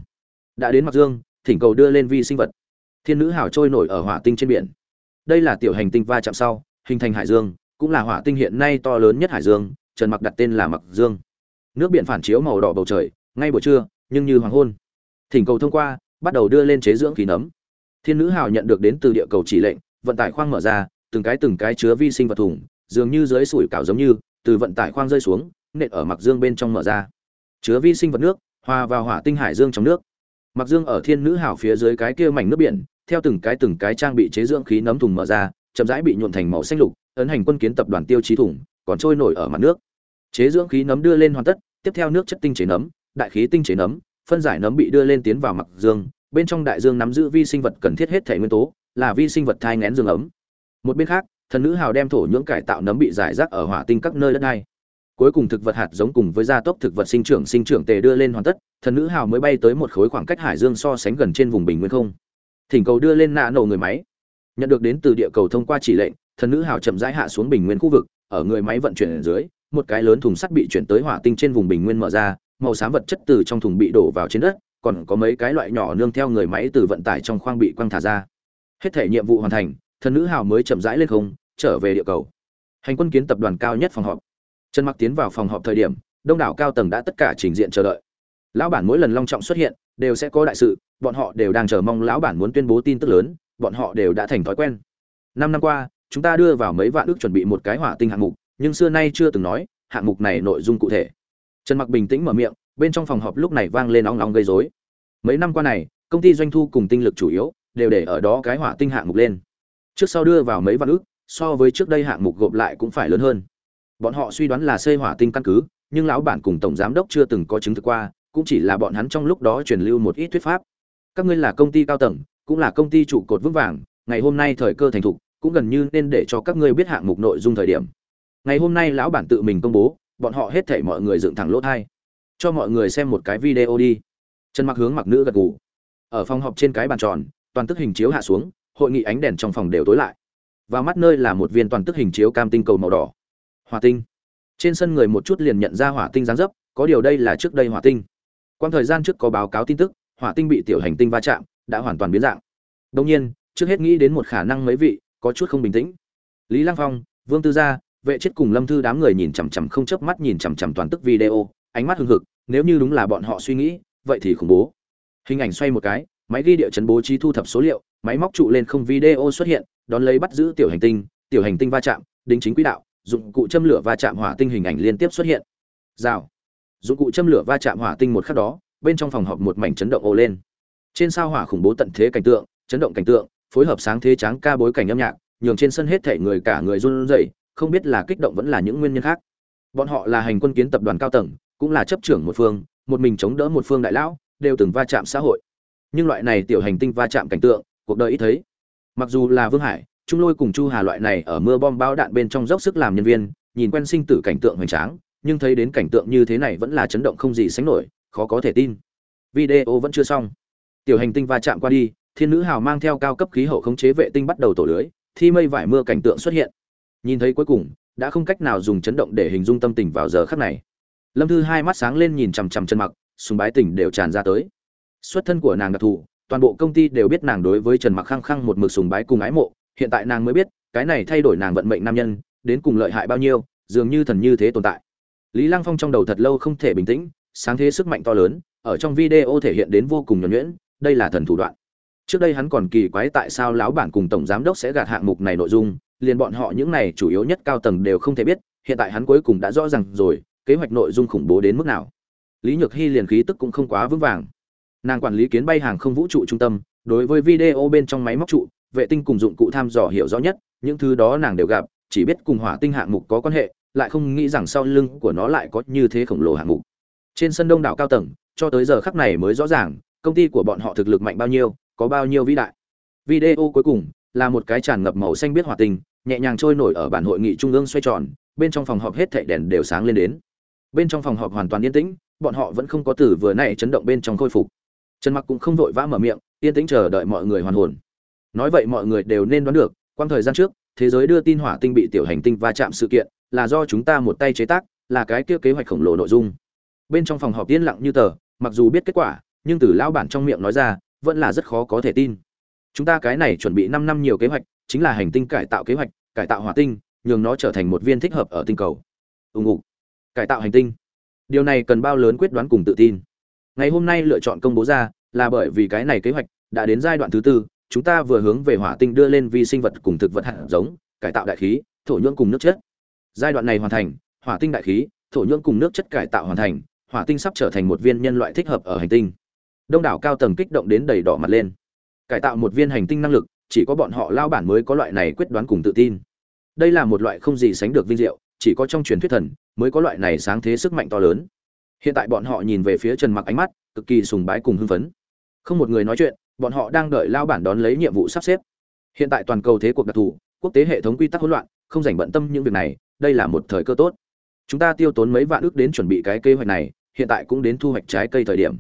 Đã đến mặt Dương, thỉnh cầu đưa lên vi sinh vật. Thiên nữ hảo trôi nổi ở hỏa tinh trên biển. Đây là tiểu hành tinh va chạm sau, hình thành hải dương, cũng là hỏa tinh hiện nay to lớn nhất hải dương, Trần Mặc đặt tên là Mặc Dương. Nước biển phản chiếu màu đỏ bầu trời, ngay buổi trưa, nhưng như hoàng hôn. Thỉnh cầu thông qua, bắt đầu đưa lên chế dưỡng khí nấm. Thiên nữ hào nhận được đến từ địa cầu chỉ lệnh, vận tải khoang mở ra, từng cái từng cái chứa vi sinh vật thùng, dường như dưới sủi cảo giống như, từ vận tải khoang rơi xuống, nện ở mặc dương bên trong mở ra. Chứa vi sinh vật nước, hòa vào hỏa tinh hải dương trong nước. Mặc dương ở thiên nữ hào phía dưới cái kia mảnh nước biển, theo từng cái từng cái trang bị chế dưỡng khí nấm thùng mở ra, chậm rãi bị nhuộm thành màu xanh lục, ấn hành quân kiến tập đoàn tiêu chí thùng, còn trôi nổi ở mặt nước. Chế dưỡng khí nấm đưa lên hoàn tất, tiếp theo nước chất tinh chế nấm, đại khí tinh chế nấm, phân giải nấm bị đưa lên tiến vào mặc dương, bên trong đại dương nắm giữ vi sinh vật cần thiết hết thể nguyên tố, là vi sinh vật thai ngén dương ấm. Một bên khác, thần nữ hào đem thổ nhưỡng cải tạo nấm bị giải rác ở hỏa tinh các nơi đất này. Cuối cùng thực vật hạt giống cùng với gia tốc thực vật sinh trưởng sinh trưởng tề đưa lên hoàn tất, thần nữ hào mới bay tới một khối khoảng cách hải dương so sánh gần trên vùng bình nguyên không. Thỉnh cầu đưa lên nạ nổ người máy. Nhận được đến từ địa cầu thông qua chỉ lệnh, thần nữ hào chậm rãi hạ xuống bình nguyên khu vực, ở người máy vận chuyển ở dưới, một cái lớn thùng sắt bị chuyển tới hỏa tinh trên vùng bình nguyên mở ra, màu xám vật chất từ trong thùng bị đổ vào trên đất, còn có mấy cái loại nhỏ nương theo người máy từ vận tải trong khoang bị quăng thả ra. Hết thể nhiệm vụ hoàn thành, thần nữ hào mới chậm rãi lên không, trở về địa cầu. Hành quân kiến tập đoàn cao nhất phòng họp. Trần Mặc tiến vào phòng họp thời điểm, đông đảo cao tầng đã tất cả trình diện chờ đợi. Lão bản mỗi lần long trọng xuất hiện, đều sẽ có đại sự, bọn họ đều đang chờ mong lão bản muốn tuyên bố tin tức lớn, bọn họ đều đã thành thói quen. Năm năm qua, chúng ta đưa vào mấy vạn ước chuẩn bị một cái hỏa tinh hạng mục, nhưng xưa nay chưa từng nói, hạng mục này nội dung cụ thể. Trần Mặc bình tĩnh mở miệng, bên trong phòng họp lúc này vang lên ong ong gây rối. Mấy năm qua này, công ty doanh thu cùng tinh lực chủ yếu đều để ở đó cái hỏa tinh hạng mục lên. Trước sau đưa vào mấy vạn ước, so với trước đây hạng mục gộp lại cũng phải lớn hơn. Bọn họ suy đoán là xây hỏa tinh căn cứ, nhưng lão bản cùng tổng giám đốc chưa từng có chứng thực qua, cũng chỉ là bọn hắn trong lúc đó truyền lưu một ít thuyết pháp. Các ngươi là công ty cao tầng, cũng là công ty trụ cột vững vàng, ngày hôm nay thời cơ thành thục, cũng gần như nên để cho các ngươi biết hạng mục nội dung thời điểm. Ngày hôm nay lão bản tự mình công bố, bọn họ hết thảy mọi người dựng thẳng lỗ tai. Cho mọi người xem một cái video đi. Trần Mặc hướng mặc nữ gật gù. Ở phòng họp trên cái bàn tròn, toàn tức hình chiếu hạ xuống, hội nghị ánh đèn trong phòng đều tối lại. Vào mắt nơi là một viên toàn tức hình chiếu cam tinh cầu màu đỏ. Hỏa tinh. Trên sân người một chút liền nhận ra hỏa tinh dáng dấp, có điều đây là trước đây hỏa tinh. Quan thời gian trước có báo cáo tin tức, hỏa tinh bị tiểu hành tinh va chạm, đã hoàn toàn biến dạng. Đương nhiên, trước hết nghĩ đến một khả năng mấy vị, có chút không bình tĩnh. Lý Lăng Phong, Vương Tư Gia, vệ chết cùng Lâm Thư đám người nhìn chằm chằm không chớp mắt nhìn chằm chằm toàn tức video, ánh mắt hưng hực, nếu như đúng là bọn họ suy nghĩ, vậy thì khủng bố. Hình ảnh xoay một cái, máy ghi địa chấn bố trí thu thập số liệu, máy móc trụ lên không video xuất hiện, đón lấy bắt giữ tiểu hành tinh, tiểu hành tinh va chạm, đính chính quỹ đạo, dụng cụ châm lửa va chạm hỏa tinh hình ảnh liên tiếp xuất hiện. Rào. Dụng cụ châm lửa va chạm hỏa tinh một khắc đó, bên trong phòng họp một mảnh chấn động ồ lên. Trên sao hỏa khủng bố tận thế cảnh tượng, chấn động cảnh tượng, phối hợp sáng thế tráng ca bối cảnh âm nhạc, nhường trên sân hết thảy người cả người run rẩy, không biết là kích động vẫn là những nguyên nhân khác. Bọn họ là hành quân kiến tập đoàn cao tầng, cũng là chấp trưởng một phương, một mình chống đỡ một phương đại lão, đều từng va chạm xã hội. Nhưng loại này tiểu hành tinh va chạm cảnh tượng, cuộc đời ít thấy. Mặc dù là Vương Hải, Trung Lôi cùng Chu Hà loại này ở mưa bom bão đạn bên trong dốc sức làm nhân viên, nhìn quen sinh tử cảnh tượng hoành tráng, nhưng thấy đến cảnh tượng như thế này vẫn là chấn động không gì sánh nổi, khó có thể tin. Video vẫn chưa xong. tiểu hành tinh va chạm qua đi thiên nữ hào mang theo cao cấp khí hậu khống chế vệ tinh bắt đầu tổ lưới thi mây vải mưa cảnh tượng xuất hiện nhìn thấy cuối cùng, đã không cách nào dùng chấn động để hình dung tâm tình vào giờ khắc này. Lâm thư hai mắt sáng lên nhìn chằm chằm chân mặc, sùng bái tình đều tràn ra tới. Xuất thân của nàng đặc thù, toàn bộ công ty đều biết nàng đối với trần mặc khăng khăng một mực sùng bái cùng ái mộ, hiện tại nàng mới biết, cái này thay đổi nàng vận mệnh nam nhân, đến cùng lợi hại bao nhiêu, dường như thần như thế tồn tại. Lý lăng phong trong đầu thật lâu không thể bình tĩnh, sáng thế sức mạnh to lớn, ở trong video thể hiện đến vô cùng nhuẩn nhuyễn, đây là thần thủ đoạn. Trước đây hắn còn kỳ quái tại sao lão bản cùng tổng giám đốc sẽ gạt hạng mục này nội dung liền bọn họ những này chủ yếu nhất cao tầng đều không thể biết, hiện tại hắn cuối cùng đã rõ ràng rồi, kế hoạch nội dung khủng bố đến mức nào. Lý nhược hi liền khí tức cũng không quá vững vàng. Nàng quản lý kiến bay hàng không vũ trụ trung tâm, đối với video bên trong máy móc trụ, vệ tinh cùng dụng cụ tham dò hiểu rõ nhất, những thứ đó nàng đều gặp, chỉ biết cùng hỏa tinh hạng mục có quan hệ, lại không nghĩ rằng sau lưng của nó lại có như thế khổng lồ hạng mục. Trên sân đông đảo cao tầng, cho tới giờ khắc này mới rõ ràng, công ty của bọn họ thực lực mạnh bao nhiêu, có bao nhiêu vĩ đại. Video cuối cùng là một cái tràn ngập màu xanh biết hỏa tinh nhẹ nhàng trôi nổi ở bản hội nghị trung ương xoay tròn, bên trong phòng họp hết thảy đèn đều sáng lên đến. Bên trong phòng họp hoàn toàn yên tĩnh, bọn họ vẫn không có từ vừa nãy chấn động bên trong khôi phục. Trần mặc cũng không vội vã mở miệng, yên tĩnh chờ đợi mọi người hoàn hồn. Nói vậy mọi người đều nên đoán được, quang thời gian trước, thế giới đưa tin hỏa tinh bị tiểu hành tinh va chạm sự kiện, là do chúng ta một tay chế tác, là cái kia kế hoạch khổng lồ nội dung. Bên trong phòng họp yên lặng như tờ, mặc dù biết kết quả, nhưng từ lão bản trong miệng nói ra, vẫn là rất khó có thể tin. Chúng ta cái này chuẩn bị 5 năm nhiều kế hoạch chính là hành tinh cải tạo kế hoạch, cải tạo hỏa tinh, nhường nó trở thành một viên thích hợp ở tinh cầu. Ùng ục cải tạo hành tinh. Điều này cần bao lớn quyết đoán cùng tự tin. Ngày hôm nay lựa chọn công bố ra là bởi vì cái này kế hoạch đã đến giai đoạn thứ tư, chúng ta vừa hướng về hỏa tinh đưa lên vi sinh vật cùng thực vật hạt giống, cải tạo đại khí, thổ nhưỡng cùng nước chất. Giai đoạn này hoàn thành, hỏa tinh đại khí, thổ nhưỡng cùng nước chất cải tạo hoàn thành, hỏa tinh sắp trở thành một viên nhân loại thích hợp ở hành tinh. Đông đảo cao tầng kích động đến đầy đỏ mặt lên. Cải tạo một viên hành tinh năng lực chỉ có bọn họ lao bản mới có loại này quyết đoán cùng tự tin. Đây là một loại không gì sánh được vinh diệu, chỉ có trong truyền thuyết thần mới có loại này sáng thế sức mạnh to lớn. Hiện tại bọn họ nhìn về phía trần mặc ánh mắt cực kỳ sùng bái cùng hưng phấn. Không một người nói chuyện, bọn họ đang đợi lao bản đón lấy nhiệm vụ sắp xếp. Hiện tại toàn cầu thế cuộc đặc thù, quốc tế hệ thống quy tắc hỗn loạn, không dành bận tâm những việc này, đây là một thời cơ tốt. Chúng ta tiêu tốn mấy vạn ước đến chuẩn bị cái kế hoạch này, hiện tại cũng đến thu hoạch trái cây thời điểm.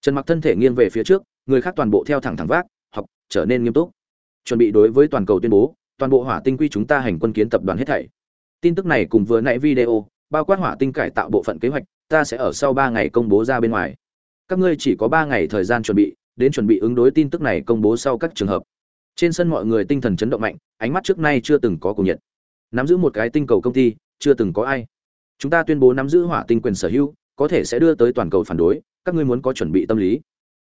Trần mặc thân thể nghiêng về phía trước, người khác toàn bộ theo thẳng thẳng vác, học, trở nên nghiêm túc chuẩn bị đối với toàn cầu tuyên bố, toàn bộ hỏa tinh quy chúng ta hành quân kiến tập đoàn hết thảy. Tin tức này cùng vừa nãy video, bao quát hỏa tinh cải tạo bộ phận kế hoạch, ta sẽ ở sau ba ngày công bố ra bên ngoài. Các ngươi chỉ có ba ngày thời gian chuẩn bị, đến chuẩn bị ứng đối tin tức này công bố sau các trường hợp. Trên sân mọi người tinh thần chấn động mạnh, ánh mắt trước nay chưa từng có cùng nhiệt. Nắm giữ một cái tinh cầu công ty, chưa từng có ai. Chúng ta tuyên bố nắm giữ hỏa tinh quyền sở hữu, có thể sẽ đưa tới toàn cầu phản đối, các ngươi muốn có chuẩn bị tâm lý.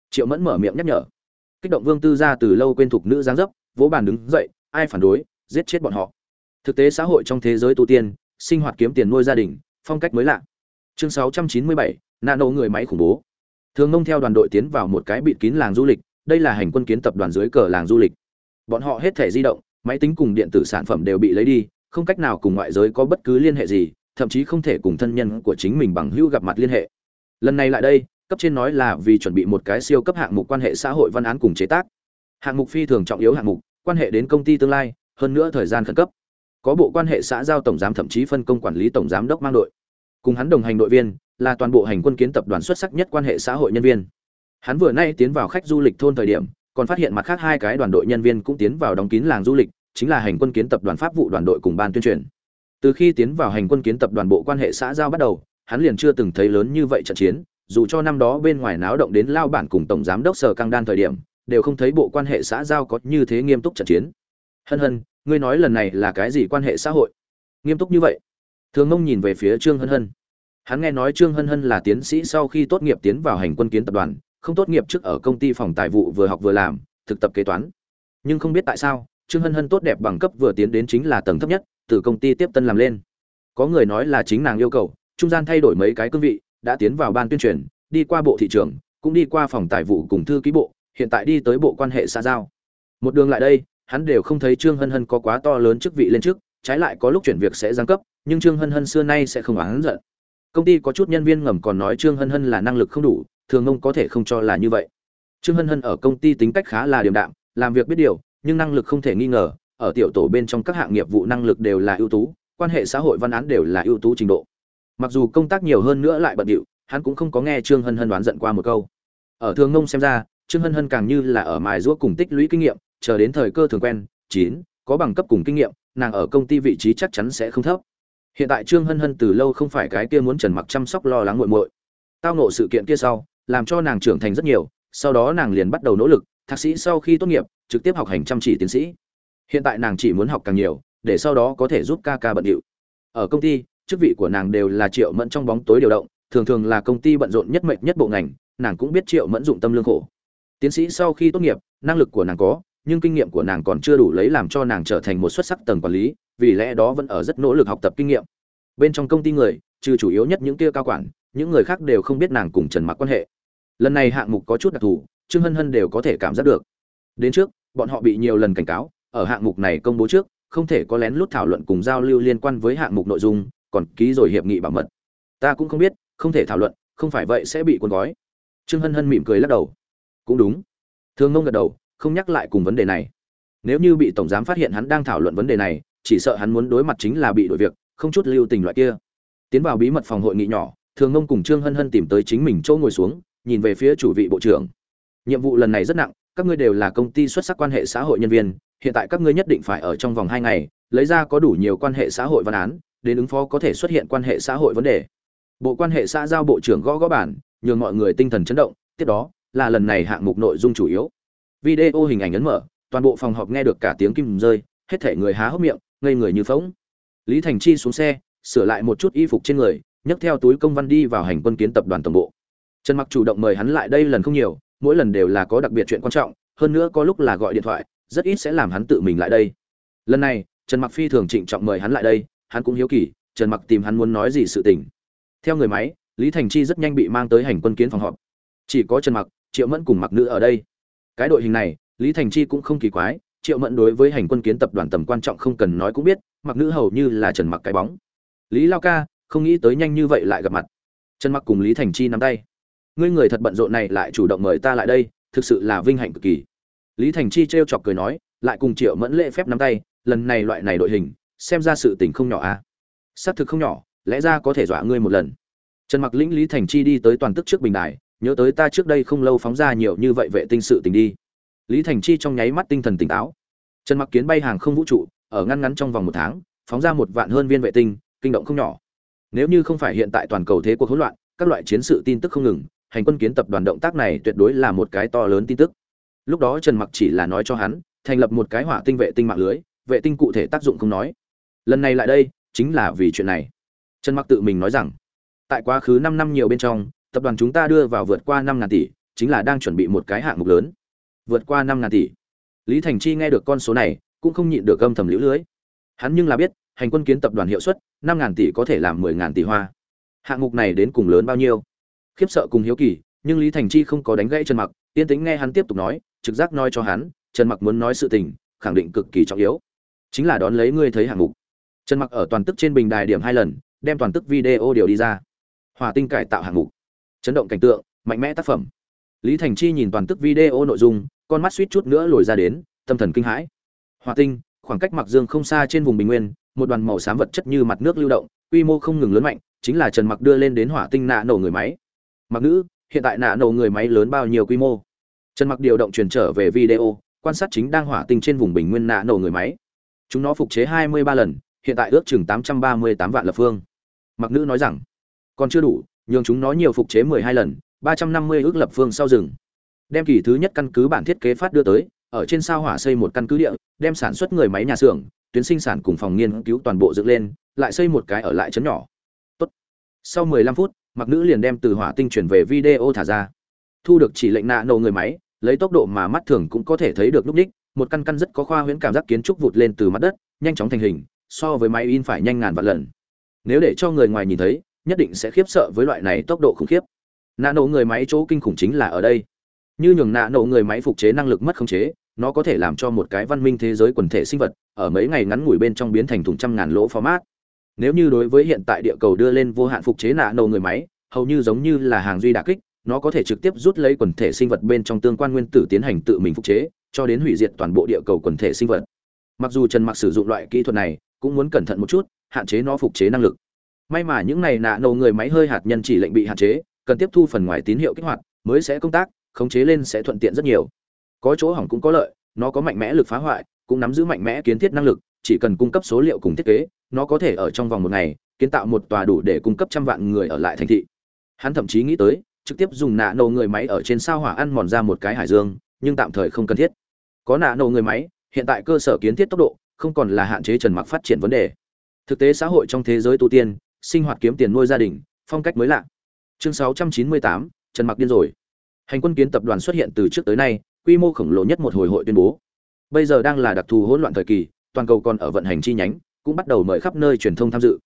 Triệu mẫn mở miệng nhắc nhở. Kích động vương tư ra từ lâu quên thục nữ giáng dấp vỗ bàn đứng dậy ai phản đối giết chết bọn họ. Thực tế xã hội trong thế giới tu tiên sinh hoạt kiếm tiền nuôi gia đình phong cách mới lạ. Chương 697, nano người máy khủng bố. Thường nông theo đoàn đội tiến vào một cái bịt kín làng du lịch đây là hành quân kiến tập đoàn dưới cờ làng du lịch. Bọn họ hết thẻ di động máy tính cùng điện tử sản phẩm đều bị lấy đi không cách nào cùng ngoại giới có bất cứ liên hệ gì thậm chí không thể cùng thân nhân của chính mình bằng hữu gặp mặt liên hệ. Lần này lại đây cấp trên nói là vì chuẩn bị một cái siêu cấp hạng mục quan hệ xã hội văn án cùng chế tác hạng mục phi thường trọng yếu hạng mục, quan hệ đến công ty tương lai, hơn nữa thời gian khẩn cấp. Có bộ quan hệ xã giao tổng giám thậm chí phân công quản lý tổng giám đốc mang đội. Cùng hắn đồng hành đội viên, là toàn bộ hành quân kiến tập đoàn xuất sắc nhất quan hệ xã hội nhân viên. Hắn vừa nay tiến vào khách du lịch thôn thời điểm, còn phát hiện mặt khác hai cái đoàn đội nhân viên cũng tiến vào đóng kín làng du lịch, chính là hành quân kiến tập đoàn pháp vụ đoàn đội cùng ban tuyên truyền. Từ khi tiến vào hành quân kiến tập đoàn bộ quan hệ xã giao bắt đầu, hắn liền chưa từng thấy lớn như vậy trận chiến, dù cho năm đó bên ngoài náo động đến lao bản cùng tổng giám đốc sở căng đan thời điểm đều không thấy bộ quan hệ xã giao có như thế nghiêm túc trận chiến. Hân hân, ngươi nói lần này là cái gì quan hệ xã hội? Nghiêm túc như vậy? Thường mông nhìn về phía trương hân hân. Hắn nghe nói trương hân hân là tiến sĩ sau khi tốt nghiệp tiến vào hành quân kiến tập đoàn, không tốt nghiệp trước ở công ty phòng tài vụ vừa học vừa làm, thực tập kế toán. Nhưng không biết tại sao, trương hân hân tốt đẹp bằng cấp vừa tiến đến chính là tầng thấp nhất, từ công ty tiếp tân làm lên. Có người nói là chính nàng yêu cầu, trung gian thay đổi mấy cái cương vị, đã tiến vào ban tuyên truyền, đi qua bộ thị trường, cũng đi qua phòng tài vụ cùng thư ký bộ hiện tại đi tới bộ quan hệ xã giao. Một đường lại đây, hắn đều không thấy trương hân hân có quá to lớn chức vị lên trước, trái lại có lúc chuyển việc sẽ giáng cấp, nhưng trương hân hân xưa nay sẽ không oán giận. Công ty có chút nhân viên ngầm còn nói trương hân hân là năng lực không đủ, thường ông có thể không cho là như vậy. Trương hân hân ở công ty tính cách khá là điềm đạm, làm việc biết điều, nhưng năng lực không thể nghi ngờ, ở tiểu tổ bên trong các hạng nghiệp vụ năng lực đều là ưu tú, quan hệ xã hội văn án đều là ưu tú trình độ. Mặc dù công tác nhiều hơn nữa lại bận điệu, hắn cũng không có nghe trương hân hân đoán giận qua một câu. Ở thường ngông xem ra trương hân hân càng như là ở mài giũa cùng tích lũy kinh nghiệm, chờ đến thời cơ thường quen, chín, có bằng cấp cùng kinh nghiệm, nàng ở công ty vị trí chắc chắn sẽ không thấp. Hiện tại trương hân hân từ lâu không phải cái kia muốn trần mặc chăm sóc lo lắng muội muội. Tao nộ sự kiện kia sau, làm cho nàng trưởng thành rất nhiều, sau đó nàng liền bắt đầu nỗ lực, thạc sĩ sau khi tốt nghiệp, trực tiếp học hành chăm chỉ tiến sĩ. Hiện tại nàng chỉ muốn học càng nhiều, để sau đó có thể giúp ca ca bận điệu. Ở công ty, chức vị của nàng đều là triệu mẫn trong bóng tối điều động, thường thường là công ty bận rộn nhất mệnh nhất bộ ngành, nàng cũng biết triệu mẫn dụng tâm lương khổ tiến sĩ sau khi tốt nghiệp, năng lực của nàng có, nhưng kinh nghiệm của nàng còn chưa đủ lấy làm cho nàng trở thành một xuất sắc tầng quản lý, vì lẽ đó vẫn ở rất nỗ lực học tập kinh nghiệm. Bên trong công ty người, trừ chủ yếu nhất những kia cao quản, những người khác đều không biết nàng cùng trần mặc quan hệ. Lần này hạng mục có chút đặc thù, trương hân hân đều có thể cảm giác được. Đến trước, bọn họ bị nhiều lần cảnh cáo, ở hạng mục này công bố trước, không thể có lén lút thảo luận cùng giao lưu liên quan với hạng mục nội dung, còn ký rồi hiệp nghị bảo mật. Ta cũng không biết, không thể thảo luận, không phải vậy sẽ bị cuốn gói. Trương hân hân mỉm cười lắc đầu cũng đúng. Thương mông gật đầu, không nhắc lại cùng vấn đề này. Nếu như bị tổng giám phát hiện hắn đang thảo luận vấn đề này, chỉ sợ hắn muốn đối mặt chính là bị đổi việc, không chút lưu tình loại kia. Tiến vào bí mật phòng hội nghị nhỏ thường mông cùng trương hân hân tìm tới chính mình chỗ ngồi xuống, nhìn về phía chủ vị bộ trưởng. Nhiệm vụ lần này rất nặng, các ngươi đều là công ty xuất sắc quan hệ xã hội nhân viên, hiện tại các ngươi nhất định phải ở trong vòng hai ngày, lấy ra có đủ nhiều quan hệ xã hội văn án, đến ứng phó có thể xuất hiện quan hệ xã hội vấn đề. Bộ quan hệ xã giao bộ trưởng gõ gõ bản nhường mọi người tinh thần chấn động, tiếp đó là lần này hạng mục nội dung chủ yếu. Video hình ảnh ấn mở, toàn bộ phòng họp nghe được cả tiếng kim rơi, hết thể người há hốc miệng, ngây người như phóng lý thành chi xuống xe, sửa lại một chút y phục trên người, nhấc theo túi công văn đi vào hành quân kiến tập đoàn tổng bộ. Trần mặc chủ động mời hắn lại đây lần không nhiều, mỗi lần đều là có đặc biệt chuyện quan trọng, hơn nữa có lúc là gọi điện thoại, rất ít sẽ làm hắn tự mình lại đây. Lần này, trần mặc phi thường trịnh trọng mời hắn lại đây, hắn cũng hiếu kỳ, trần mặc tìm hắn muốn nói gì sự tình. Theo người máy, lý thành chi rất nhanh bị mang tới hành quân kiến phòng họp. Chỉ có trần mặc triệu mẫn cùng mặc nữ ở đây. Cái đội hình này, lý thành chi cũng không kỳ quái, triệu mẫn đối với hành quân kiến tập đoàn tầm quan trọng không cần nói cũng biết, mặc nữ hầu như là trần mặc cái bóng. Lý lao ca, không nghĩ tới nhanh như vậy lại gặp mặt. Trần mặc cùng lý thành chi nắm tay. Ngươi người thật bận rộn này lại chủ động mời ta lại đây, thực sự là vinh hạnh cực kỳ. Lý thành chi trêu chọc cười nói, lại cùng triệu mẫn lễ phép nắm tay, lần này loại này đội hình, xem ra sự tình không nhỏ a à? xác thực không nhỏ, lẽ ra có thể dọa ngươi một lần. Trần mặc lĩnh lý thành chi đi tới toàn tức trước bình đài nhớ tới ta trước đây không lâu phóng ra nhiều như vậy vệ tinh sự tình đi. Lý thành chi trong nháy mắt tinh thần tỉnh táo. Trần mặc kiến bay hàng không vũ trụ, ở ngăn ngắn trong vòng một tháng, phóng ra một vạn hơn viên vệ tinh, kinh động không nhỏ. Nếu như không phải hiện tại toàn cầu thế cuộc hỗn loạn, các loại chiến sự tin tức không ngừng, hành quân kiến tập đoàn động tác này tuyệt đối là một cái to lớn tin tức. Lúc đó trần mặc chỉ là nói cho hắn, thành lập một cái hỏa tinh vệ tinh mạng lưới, vệ tinh cụ thể tác dụng không nói. Lần này lại đây, chính là vì chuyện này. Trần mặc tự mình nói rằng, tại quá khứ 5 năm nhiều bên trong tập đoàn chúng ta đưa vào vượt qua năm ngàn tỷ, chính là đang chuẩn bị một cái hạng mục lớn. Vượt qua năm ngàn tỷ. Lý thành chi nghe được con số này, cũng không nhịn được âm thầm liễu lưới. Hắn nhưng là biết, hành quân kiến tập đoàn hiệu suất, năm ngàn tỷ có thể làm 10 ngàn tỷ hoa. Hạng mục này đến cùng lớn bao nhiêu? Khiếp sợ cùng hiếu kỳ, nhưng lý thành chi không có đánh gãy trần mặc, yên tĩnh nghe hắn tiếp tục nói, trực giác nói cho hắn, trần mặc muốn nói sự tình, khẳng định cực kỳ trọng yếu. Chính là đón lấy ngươi thấy hạng mục. Trần mặc ở toàn tức trên bình đài điểm hai lần, đem toàn tức video điều đi ra. Hòa tinh cải tạo hạng mục chấn động cảnh tượng, mạnh mẽ tác phẩm. Lý thành chi nhìn toàn tức video nội dung, con mắt suýt chút nữa lồi ra đến, tâm thần kinh hãi. Hòa tinh, khoảng cách mặc dương không xa trên vùng bình nguyên, một đoàn màu xám vật chất như mặt nước lưu động, quy mô không ngừng lớn mạnh, chính là trần mặc đưa lên đến hỏa tinh nạ nổ người máy. Mặc nữ, hiện tại nạ nổ người máy lớn bao nhiêu quy mô? Trần mặc điều động truyền trở về video, quan sát chính đang hỏa tinh trên vùng bình nguyên nạ nổ người máy. Chúng nó phục chế 23 lần, hiện tại ước chừng 838 vạn lập phương. Mặc nữ nói rằng, còn chưa đủ nhường chúng nó nhiều phục chế 12 lần 350 ước lập phương sau rừng. Đem kỳ thứ nhất căn cứ bản thiết kế phát đưa tới, ở trên sao hỏa xây một căn cứ địa, đem sản xuất người máy nhà xưởng, tuyến sinh sản cùng phòng nghiên cứu toàn bộ dựng lên, lại xây một cái ở lại chấn nhỏ. Tốt. sau 15 phút mặc nữ liền đem từ hỏa tinh chuyển về video thả ra. Thu được chỉ lệnh nạ nổ người máy, lấy tốc độ mà mắt thường cũng có thể thấy được lúc đích, một căn căn rất có khoa huyễn cảm giác kiến trúc vụt lên từ mặt đất, nhanh chóng thành hình, so với máy in phải nhanh ngàn vạn lần. Nếu để cho người ngoài nhìn thấy nhất định sẽ khiếp sợ với loại này tốc độ khủng khiếp. Nạ nổ người máy chỗ kinh khủng chính là ở đây. Như nhường nạ nổ người máy phục chế năng lực mất khống chế, nó có thể làm cho một cái văn minh thế giới quần thể sinh vật ở mấy ngày ngắn ngủi bên trong biến thành thùng trăm ngàn lỗ format. Nếu như đối với hiện tại địa cầu đưa lên vô hạn phục chế nạ nổ người máy, hầu như giống như là hàng duy đà kích, nó có thể trực tiếp rút lấy quần thể sinh vật bên trong tương quan nguyên tử tiến hành tự mình phục chế, cho đến hủy diệt toàn bộ địa cầu quần thể sinh vật. Mặc dù trần mặc sử dụng loại kỹ thuật này, cũng muốn cẩn thận một chút, hạn chế nó phục chế năng lực may mà những này nạ nổ người máy hơi hạt nhân chỉ lệnh bị hạn chế, cần tiếp thu phần ngoài tín hiệu kích hoạt, mới sẽ công tác, khống chế lên sẽ thuận tiện rất nhiều. Có chỗ hỏng cũng có lợi, nó có mạnh mẽ lực phá hoại, cũng nắm giữ mạnh mẽ kiến thiết năng lực, chỉ cần cung cấp số liệu cùng thiết kế, nó có thể ở trong vòng một ngày, kiến tạo một tòa đủ để cung cấp trăm vạn người ở lại thành thị. Hắn thậm chí nghĩ tới, trực tiếp dùng nạ nổ người máy ở trên sao hỏa ăn mòn ra một cái hải dương, nhưng tạm thời không cần thiết. Có nạ nổ người máy, hiện tại cơ sở kiến thiết tốc độ không còn là hạn chế trần mặc phát triển vấn đề. Thực tế xã hội trong thế giới tu tiên sinh hoạt kiếm tiền nuôi gia đình phong cách mới lạ. Chương 698, trần mặc điên rồi. Hành quân kiến tập đoàn xuất hiện từ trước tới nay quy mô khổng lồ nhất một hồi hội tuyên bố. Bây giờ đang là đặc thù hỗn loạn thời kỳ toàn cầu còn ở vận hành chi nhánh cũng bắt đầu mời khắp nơi truyền thông tham dự.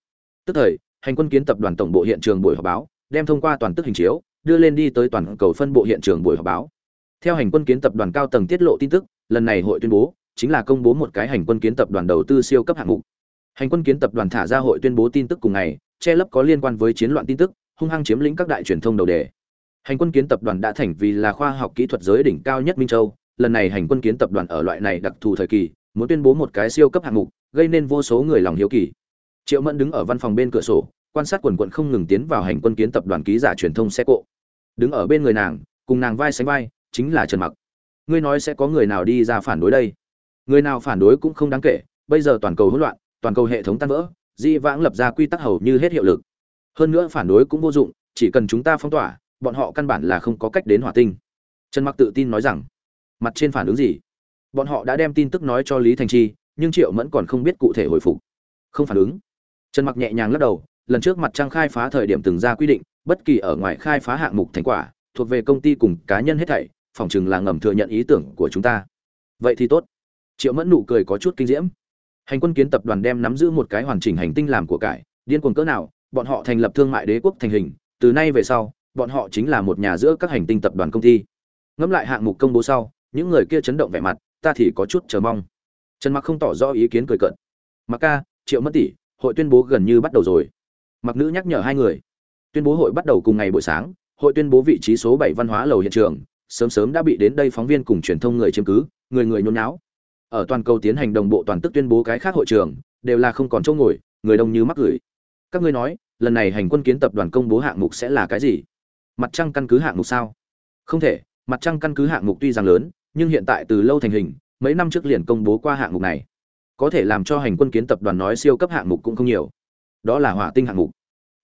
Tức thời hành quân kiến tập đoàn tổng bộ hiện trường buổi họp báo đem thông qua toàn tức hình chiếu đưa lên đi tới toàn cầu phân bộ hiện trường buổi họp báo. Theo hành quân kiến tập đoàn cao tầng tiết lộ tin tức lần này hội tuyên bố chính là công bố một cái hành quân kiến tập đoàn đầu tư siêu cấp hạng mục. Hành quân kiến tập đoàn thả ra hội tuyên bố tin tức cùng ngày che lấp có liên quan với chiến loạn tin tức, hung hăng chiếm lĩnh các đại truyền thông đầu đề. Hành quân kiến tập đoàn đã thành vì là khoa học kỹ thuật giới đỉnh cao nhất minh châu. Lần này hành quân kiến tập đoàn ở loại này đặc thù thời kỳ, muốn tuyên bố một cái siêu cấp hạng mục, gây nên vô số người lòng hiếu kỳ. Triệu mẫn đứng ở văn phòng bên cửa sổ, quan sát quần quần không ngừng tiến vào hành quân kiến tập đoàn ký giả truyền thông xe cộ. Đứng ở bên người nàng, cùng nàng vai sánh vai, chính là trần mặc. Ngươi nói sẽ có người nào đi ra phản đối đây? Người nào phản đối cũng không đáng kể, bây giờ toàn cầu hỗn loạn, toàn cầu hệ thống tan vỡ di vãng lập ra quy tắc hầu như hết hiệu lực. Hơn nữa phản đối cũng vô dụng, chỉ cần chúng ta phong tỏa, bọn họ căn bản là không có cách đến hỏa tinh. Trần mặc tự tin nói rằng, mặt trên phản ứng gì? Bọn họ đã đem tin tức nói cho lý thành chi, nhưng triệu mẫn còn không biết cụ thể hồi phục. Không phản ứng. Trần mặc nhẹ nhàng lắc đầu, lần trước mặt trăng khai phá thời điểm từng ra quy định, bất kỳ ở ngoài khai phá hạng mục thành quả, thuộc về công ty cùng cá nhân hết thảy, phòng chừng là ngầm thừa nhận ý tưởng của chúng ta. Vậy thì tốt. Triệu mẫn nụ cười có chút kinh diễm hành quân kiến tập đoàn đem nắm giữ một cái hoàn chỉnh hành tinh làm của cải, điên cuồng cỡ nào, bọn họ thành lập thương mại đế quốc thành hình, từ nay về sau, bọn họ chính là một nhà giữa các hành tinh tập đoàn công ty. Ngẫm lại hạng mục công bố sau, những người kia chấn động vẻ mặt, ta thì có chút chờ mong. Trần mặc không tỏ rõ ý kiến cười cận mặc ca, triệu mất tỷ, hội tuyên bố gần như bắt đầu rồi. Mặc nữ nhắc nhở hai người. Tuyên bố hội bắt đầu cùng ngày buổi sáng, hội tuyên bố vị trí số 7 văn hóa lầu hiện trường, sớm sớm đã bị đến đây phóng viên cùng truyền thông người chiếm cứ, người người nhốn nháo ở toàn cầu tiến hành đồng bộ toàn tức tuyên bố cái khác hội trường, đều là không còn chỗ ngồi, người đông như mắc gửi. Các ngươi nói, lần này hành quân kiến tập đoàn công bố hạng mục sẽ là cái gì? Mặt trăng căn cứ hạng mục sao? Không thể, mặt trăng căn cứ hạng mục tuy rằng lớn, nhưng hiện tại từ lâu thành hình, mấy năm trước liền công bố qua hạng mục này. Có thể làm cho hành quân kiến tập đoàn nói siêu cấp hạng mục cũng không nhiều. Đó là hỏa tinh hạng mục.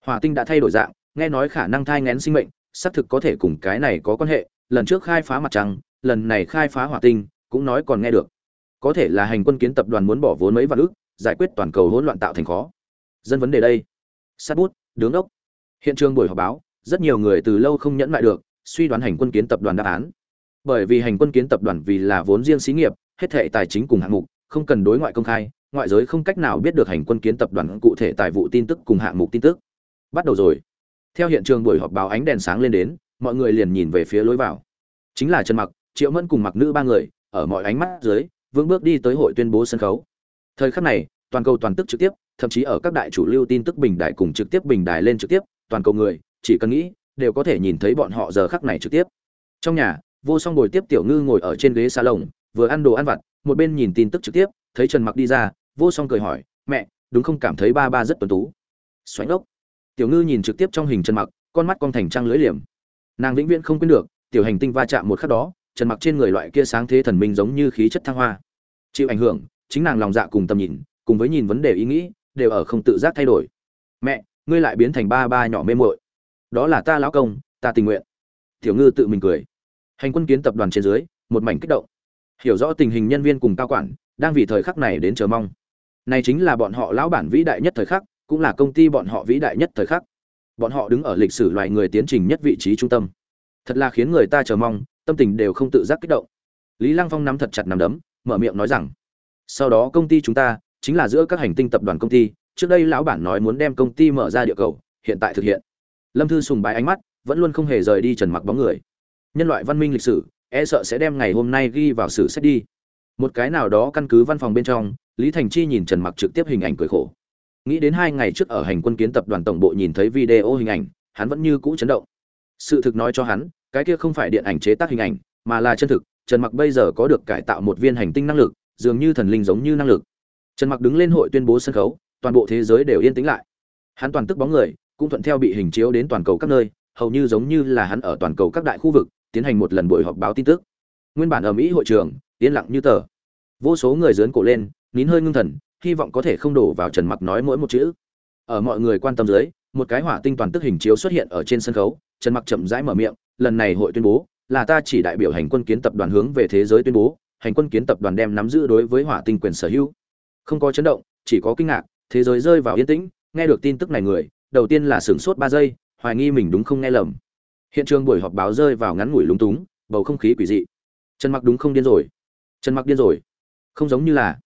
Hỏa tinh đã thay đổi dạng, nghe nói khả năng thai ngén sinh mệnh, xác thực có thể cùng cái này có quan hệ. Lần trước khai phá mặt trăng, lần này khai phá hỏa tinh, cũng nói còn nghe được có thể là hành quân kiến tập đoàn muốn bỏ vốn mấy vạn ước giải quyết toàn cầu hỗn loạn tạo thành khó. Dân vấn đề đây. Sát bút, đứng đốc. Hiện trường buổi họp báo, rất nhiều người từ lâu không nhẫn lại được, suy đoán hành quân kiến tập đoàn đáp án. Bởi vì hành quân kiến tập đoàn vì là vốn riêng xí nghiệp, hết thệ tài chính cùng hạng mục, không cần đối ngoại công khai, ngoại giới không cách nào biết được hành quân kiến tập đoàn cụ thể tài vụ tin tức cùng hạng mục tin tức. Bắt đầu rồi. Theo hiện trường buổi họp báo ánh đèn sáng lên đến, mọi người liền nhìn về phía lối vào. Chính là trần mặc, triệu mẫn cùng mặc nữ ba người, ở mọi ánh mắt dưới vững bước đi tới hội tuyên bố sân khấu. Thời khắc này, toàn cầu toàn tức trực tiếp, thậm chí ở các đại chủ lưu tin tức bình đại cùng trực tiếp bình đài lên trực tiếp, toàn cầu người, chỉ cần nghĩ, đều có thể nhìn thấy bọn họ giờ khắc này trực tiếp. Trong nhà, vô song ngồi tiếp tiểu ngư ngồi ở trên ghế salon, vừa ăn đồ ăn vặt, một bên nhìn tin tức trực tiếp, thấy trần mặc đi ra, vô song cười hỏi, mẹ, đúng không cảm thấy ba ba rất tuấn tú? Xoáy ốc tiểu ngư nhìn trực tiếp trong hình trần mặc, con mắt con thành trang lưỡi liềm. Nàng vĩnh viễn không quên được, tiểu hành tinh va chạm một khắc đó, trần mặc trên người loại kia sáng thế thần minh giống như khí chất thăng hoa chịu ảnh hưởng, chính nàng lòng dạ cùng tầm nhìn, cùng với nhìn vấn đề ý nghĩ, đều ở không tự giác thay đổi. Mẹ, ngươi lại biến thành ba ba nhỏ mê muội. Đó là ta lão công, ta tình nguyện. Tiểu ngư tự mình cười. Hành quân kiến tập đoàn trên dưới, một mảnh kích động. Hiểu rõ tình hình nhân viên cùng cao quản, đang vì thời khắc này đến chờ mong. Này chính là bọn họ lão bản vĩ đại nhất thời khắc, cũng là công ty bọn họ vĩ đại nhất thời khắc. Bọn họ đứng ở lịch sử loài người tiến trình nhất vị trí trung tâm. Thật là khiến người ta chờ mong, tâm tình đều không tự giác kích động. Lý lăng phong nắm thật chặt nắm đấm mở miệng nói rằng, sau đó công ty chúng ta chính là giữa các hành tinh tập đoàn công ty, trước đây lão bản nói muốn đem công ty mở ra địa cầu, hiện tại thực hiện. Lâm thư sùng bái ánh mắt, vẫn luôn không hề rời đi trần mặc bóng người. Nhân loại văn minh lịch sử e sợ sẽ đem ngày hôm nay ghi vào sử sách đi. Một cái nào đó căn cứ văn phòng bên trong, lý thành chi nhìn trần mặc trực tiếp hình ảnh cười khổ. Nghĩ đến hai ngày trước ở hành quân kiến tập đoàn tổng bộ nhìn thấy video hình ảnh, hắn vẫn như cũ chấn động. Sự thực nói cho hắn, cái kia không phải điện ảnh chế tác hình ảnh, mà là chân thực trần mặc bây giờ có được cải tạo một viên hành tinh năng lực, dường như thần linh giống như năng lực. Trần mặc đứng lên hội tuyên bố sân khấu, toàn bộ thế giới đều yên tĩnh lại. Hắn toàn tức bóng người, cũng thuận theo bị hình chiếu đến toàn cầu các nơi, hầu như giống như là hắn ở toàn cầu các đại khu vực, tiến hành một lần buổi họp báo tin tức. Nguyên bản ở mỹ hội trường, yên lặng như tờ. Vô số người dướn cổ lên, nín hơi ngưng thần, hy vọng có thể không đổ vào trần mặc nói mỗi một chữ. Ở mọi người quan tâm dưới, một cái hỏa tinh toàn tức hình chiếu xuất hiện ở trên sân khấu, trần mặc chậm rãi mở miệng, lần này hội tuyên bố là ta chỉ đại biểu hành quân kiến tập đoàn hướng về thế giới tuyên bố, hành quân kiến tập đoàn đem nắm giữ đối với hỏa tinh quyền sở hữu. Không có chấn động, chỉ có kinh ngạc, thế giới rơi vào yên tĩnh, nghe được tin tức này người, đầu tiên là sửng sốt ba giây, hoài nghi mình đúng không nghe lầm. Hiện trường buổi họp báo rơi vào ngắn ngủi lúng túng, bầu không khí quỷ dị. Trần mặc đúng không điên rồi? Trần mặc điên rồi. Không giống như là,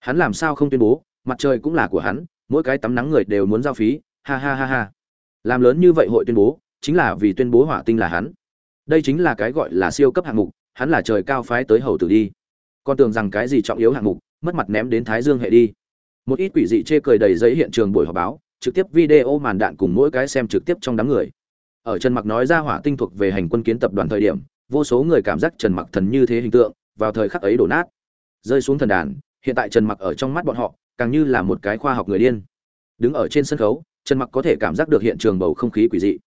hắn làm sao không tuyên bố, mặt trời cũng là của hắn, mỗi cái tắm nắng người đều muốn giao phí, ha ha ha ha. Làm lớn như vậy hội tuyên bố, chính là vì tuyên bố hỏa tinh là hắn đây chính là cái gọi là siêu cấp hạng mục, hắn là trời cao phái tới hầu tử đi. Con tưởng rằng cái gì trọng yếu hạng mục, mất mặt ném đến thái dương hệ đi. Một ít quỷ dị chê cười đầy giấy hiện trường buổi họp báo, trực tiếp video màn đạn cùng mỗi cái xem trực tiếp trong đám người. Ở trần mặc nói ra hỏa tinh thuộc về hành quân kiến tập đoàn thời điểm, vô số người cảm giác trần mặc thần như thế hình tượng, vào thời khắc ấy đổ nát. Rơi xuống thần đàn, hiện tại trần mặc ở trong mắt bọn họ, càng như là một cái khoa học người điên. Đứng ở trên sân khấu, trần mặc có thể cảm giác được hiện trường bầu không khí quỷ dị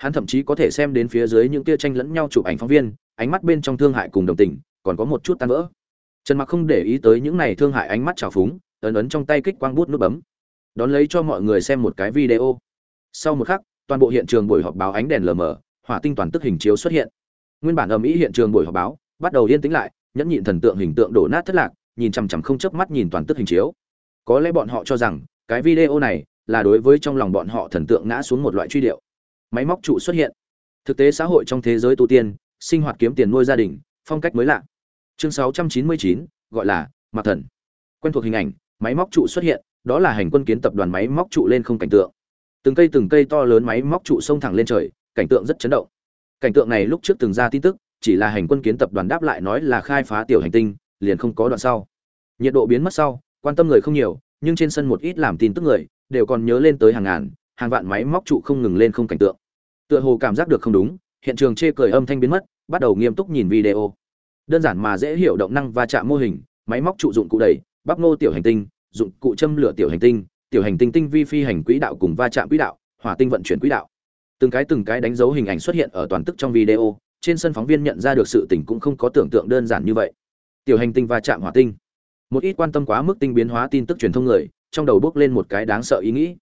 hắn thậm chí có thể xem đến phía dưới những tia tranh lẫn nhau chụp ảnh phóng viên, ánh mắt bên trong thương hại cùng đồng tình, còn có một chút tan vỡ. Trần mặc không để ý tới những này thương hại ánh mắt trào phúng, ấn ấn trong tay kích quang bút nút bấm. Đón lấy cho mọi người xem một cái video. Sau một khắc, toàn bộ hiện trường buổi họp báo ánh đèn lờ mờ, hỏa tinh toàn tức hình chiếu xuất hiện. Nguyên bản ầm ĩ hiện trường buổi họp báo bắt đầu yên tĩnh lại, nhẫn nhịn thần tượng hình tượng đổ nát thất lạc, nhìn chằm chằm không chớp mắt nhìn toàn tức hình chiếu. Có lẽ bọn họ cho rằng, cái video này là đối với trong lòng bọn họ thần tượng ngã xuống một loại truy điệu máy móc trụ xuất hiện. Thực tế xã hội trong thế giới tu tiên sinh hoạt kiếm tiền nuôi gia đình phong cách mới lạ. Chương 699, gọi là mặt thần. Quen thuộc hình ảnh máy móc trụ xuất hiện đó là hành quân kiến tập đoàn máy móc trụ lên không cảnh tượng. Từng cây từng cây to lớn máy móc trụ xông thẳng lên trời cảnh tượng rất chấn động. Cảnh tượng này lúc trước từng ra tin tức chỉ là hành quân kiến tập đoàn đáp lại nói là khai phá tiểu hành tinh liền không có đoạn sau. Nhiệt độ biến mất sau quan tâm người không nhiều nhưng trên sân một ít làm tin tức người đều còn nhớ lên tới hàng ngàn hàng vạn máy móc trụ không ngừng lên không cảnh tượng. Tựa hồ cảm giác được không đúng, hiện trường chê cười âm thanh biến mất, bắt đầu nghiêm túc nhìn video. Đơn giản mà dễ hiểu động năng va chạm mô hình, máy móc trụ dụng cụ đầy, bắp ngô tiểu hành tinh, dụng cụ châm lửa tiểu hành tinh, tiểu hành tinh tinh vi phi hành quỹ đạo cùng va chạm quỹ đạo, hỏa tinh vận chuyển quỹ đạo. Từng cái từng cái đánh dấu hình ảnh xuất hiện ở toàn tức trong video, trên sân phóng viên nhận ra được sự tình cũng không có tưởng tượng đơn giản như vậy. Tiểu hành tinh va chạm hỏa tinh. Một ít quan tâm quá mức tinh biến hóa tin tức truyền thông người, trong đầu bước lên một cái đáng sợ ý nghĩ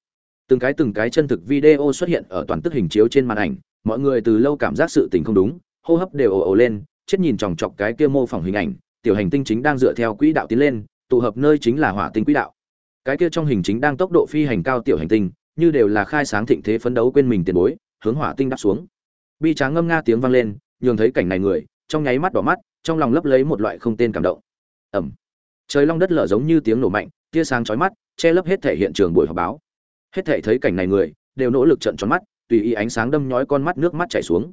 từng cái từng cái chân thực video xuất hiện ở toàn tức hình chiếu trên màn ảnh, mọi người từ lâu cảm giác sự tình không đúng, hô hấp đều ồ ồ lên, chết nhìn chòng chọc cái kia mô phỏng hình ảnh, tiểu hành tinh chính đang dựa theo quỹ đạo tiến lên, tụ hợp nơi chính là hỏa tinh quỹ đạo. Cái kia trong hình chính đang tốc độ phi hành cao tiểu hành tinh, như đều là khai sáng thịnh thế phấn đấu quên mình tiền bối, hướng hỏa tinh đáp xuống. Bi tráng ngâm nga tiếng vang lên, nhường thấy cảnh này người, trong nháy mắt đỏ mắt, trong lòng lấp lấy một loại không tên cảm động. Ẩm. Trời long đất lở giống như tiếng nổ mạnh, tia sáng chói mắt, che lấp hết thể hiện trường buổi họp báo hết thể thấy cảnh này người, đều nỗ lực trận tròn mắt, tùy ý ánh sáng đâm nhói con mắt nước mắt chảy xuống.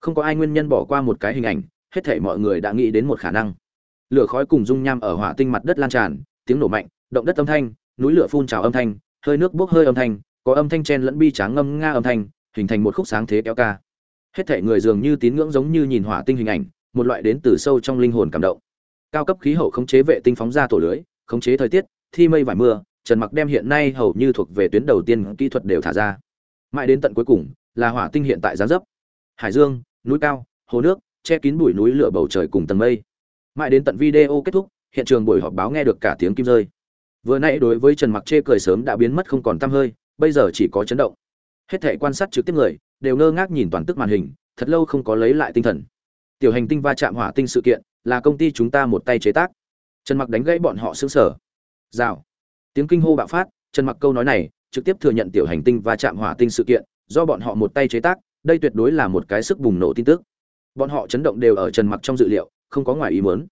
Không có ai nguyên nhân bỏ qua một cái hình ảnh, hết thể mọi người đã nghĩ đến một khả năng. Lửa khói cùng dung nham ở hỏa tinh mặt đất lan tràn, tiếng nổ mạnh, động đất âm thanh, núi lửa phun trào âm thanh, hơi nước bốc hơi âm thanh, có âm thanh chen lẫn bi tráng ngâm nga âm thanh, hình thành một khúc sáng thế kéo ca. Hết thể người dường như tín ngưỡng giống như nhìn hỏa tinh hình ảnh, một loại đến từ sâu trong linh hồn cảm động. Cao cấp khí hậu khống chế vệ tinh phóng ra tổ lưới, khống chế thời tiết, thi mây vải mưa trần mặc đem hiện nay hầu như thuộc về tuyến đầu tiên kỹ thuật đều thả ra. Mãi đến tận cuối cùng, là hỏa tinh hiện tại gián dấp. Hải dương, núi cao, hồ nước, che kín bụi núi lửa bầu trời cùng tầng mây. Mãi đến tận video kết thúc, hiện trường buổi họp báo nghe được cả tiếng kim rơi. Vừa nãy đối với trần mặc chê cười sớm đã biến mất không còn tăm hơi, bây giờ chỉ có chấn động. Hết thể quan sát trực tiếp người, đều ngơ ngác nhìn toàn tức màn hình, thật lâu không có lấy lại tinh thần. Tiểu hành tinh va chạm hỏa tinh sự kiện, là công ty chúng ta một tay chế tác. Trần mặc đánh gãy bọn họ xứng sở. Rào tiếng kinh hô bạo phát, trần mặc câu nói này, trực tiếp thừa nhận tiểu hành tinh và chạm hỏa tinh sự kiện, do bọn họ một tay chế tác, đây tuyệt đối là một cái sức bùng nổ tin tức. Bọn họ chấn động đều ở trần mặc trong dự liệu, không có ngoài ý muốn.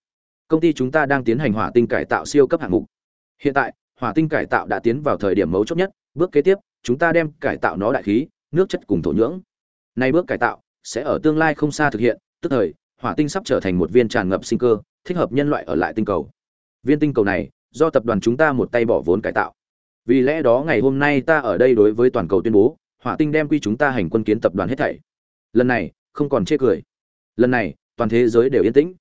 Công ty chúng ta đang tiến hành hỏa tinh cải tạo siêu cấp hạng mục. Hiện tại, hỏa tinh cải tạo đã tiến vào thời điểm mấu chốt nhất, bước kế tiếp, chúng ta đem cải tạo nó đại khí, nước chất cùng thổ nhưỡng. Nay bước cải tạo sẽ ở tương lai không xa thực hiện, tức thời, hỏa tinh sắp trở thành một viên tràn ngập sinh cơ, thích hợp nhân loại ở lại tinh cầu. Viên tinh cầu này do tập đoàn chúng ta một tay bỏ vốn cải tạo. Vì lẽ đó ngày hôm nay ta ở đây đối với toàn cầu tuyên bố, hỏa tinh đem quy chúng ta hành quân kiến tập đoàn hết thảy. Lần này, không còn chê cười. Lần này, toàn thế giới đều yên tĩnh.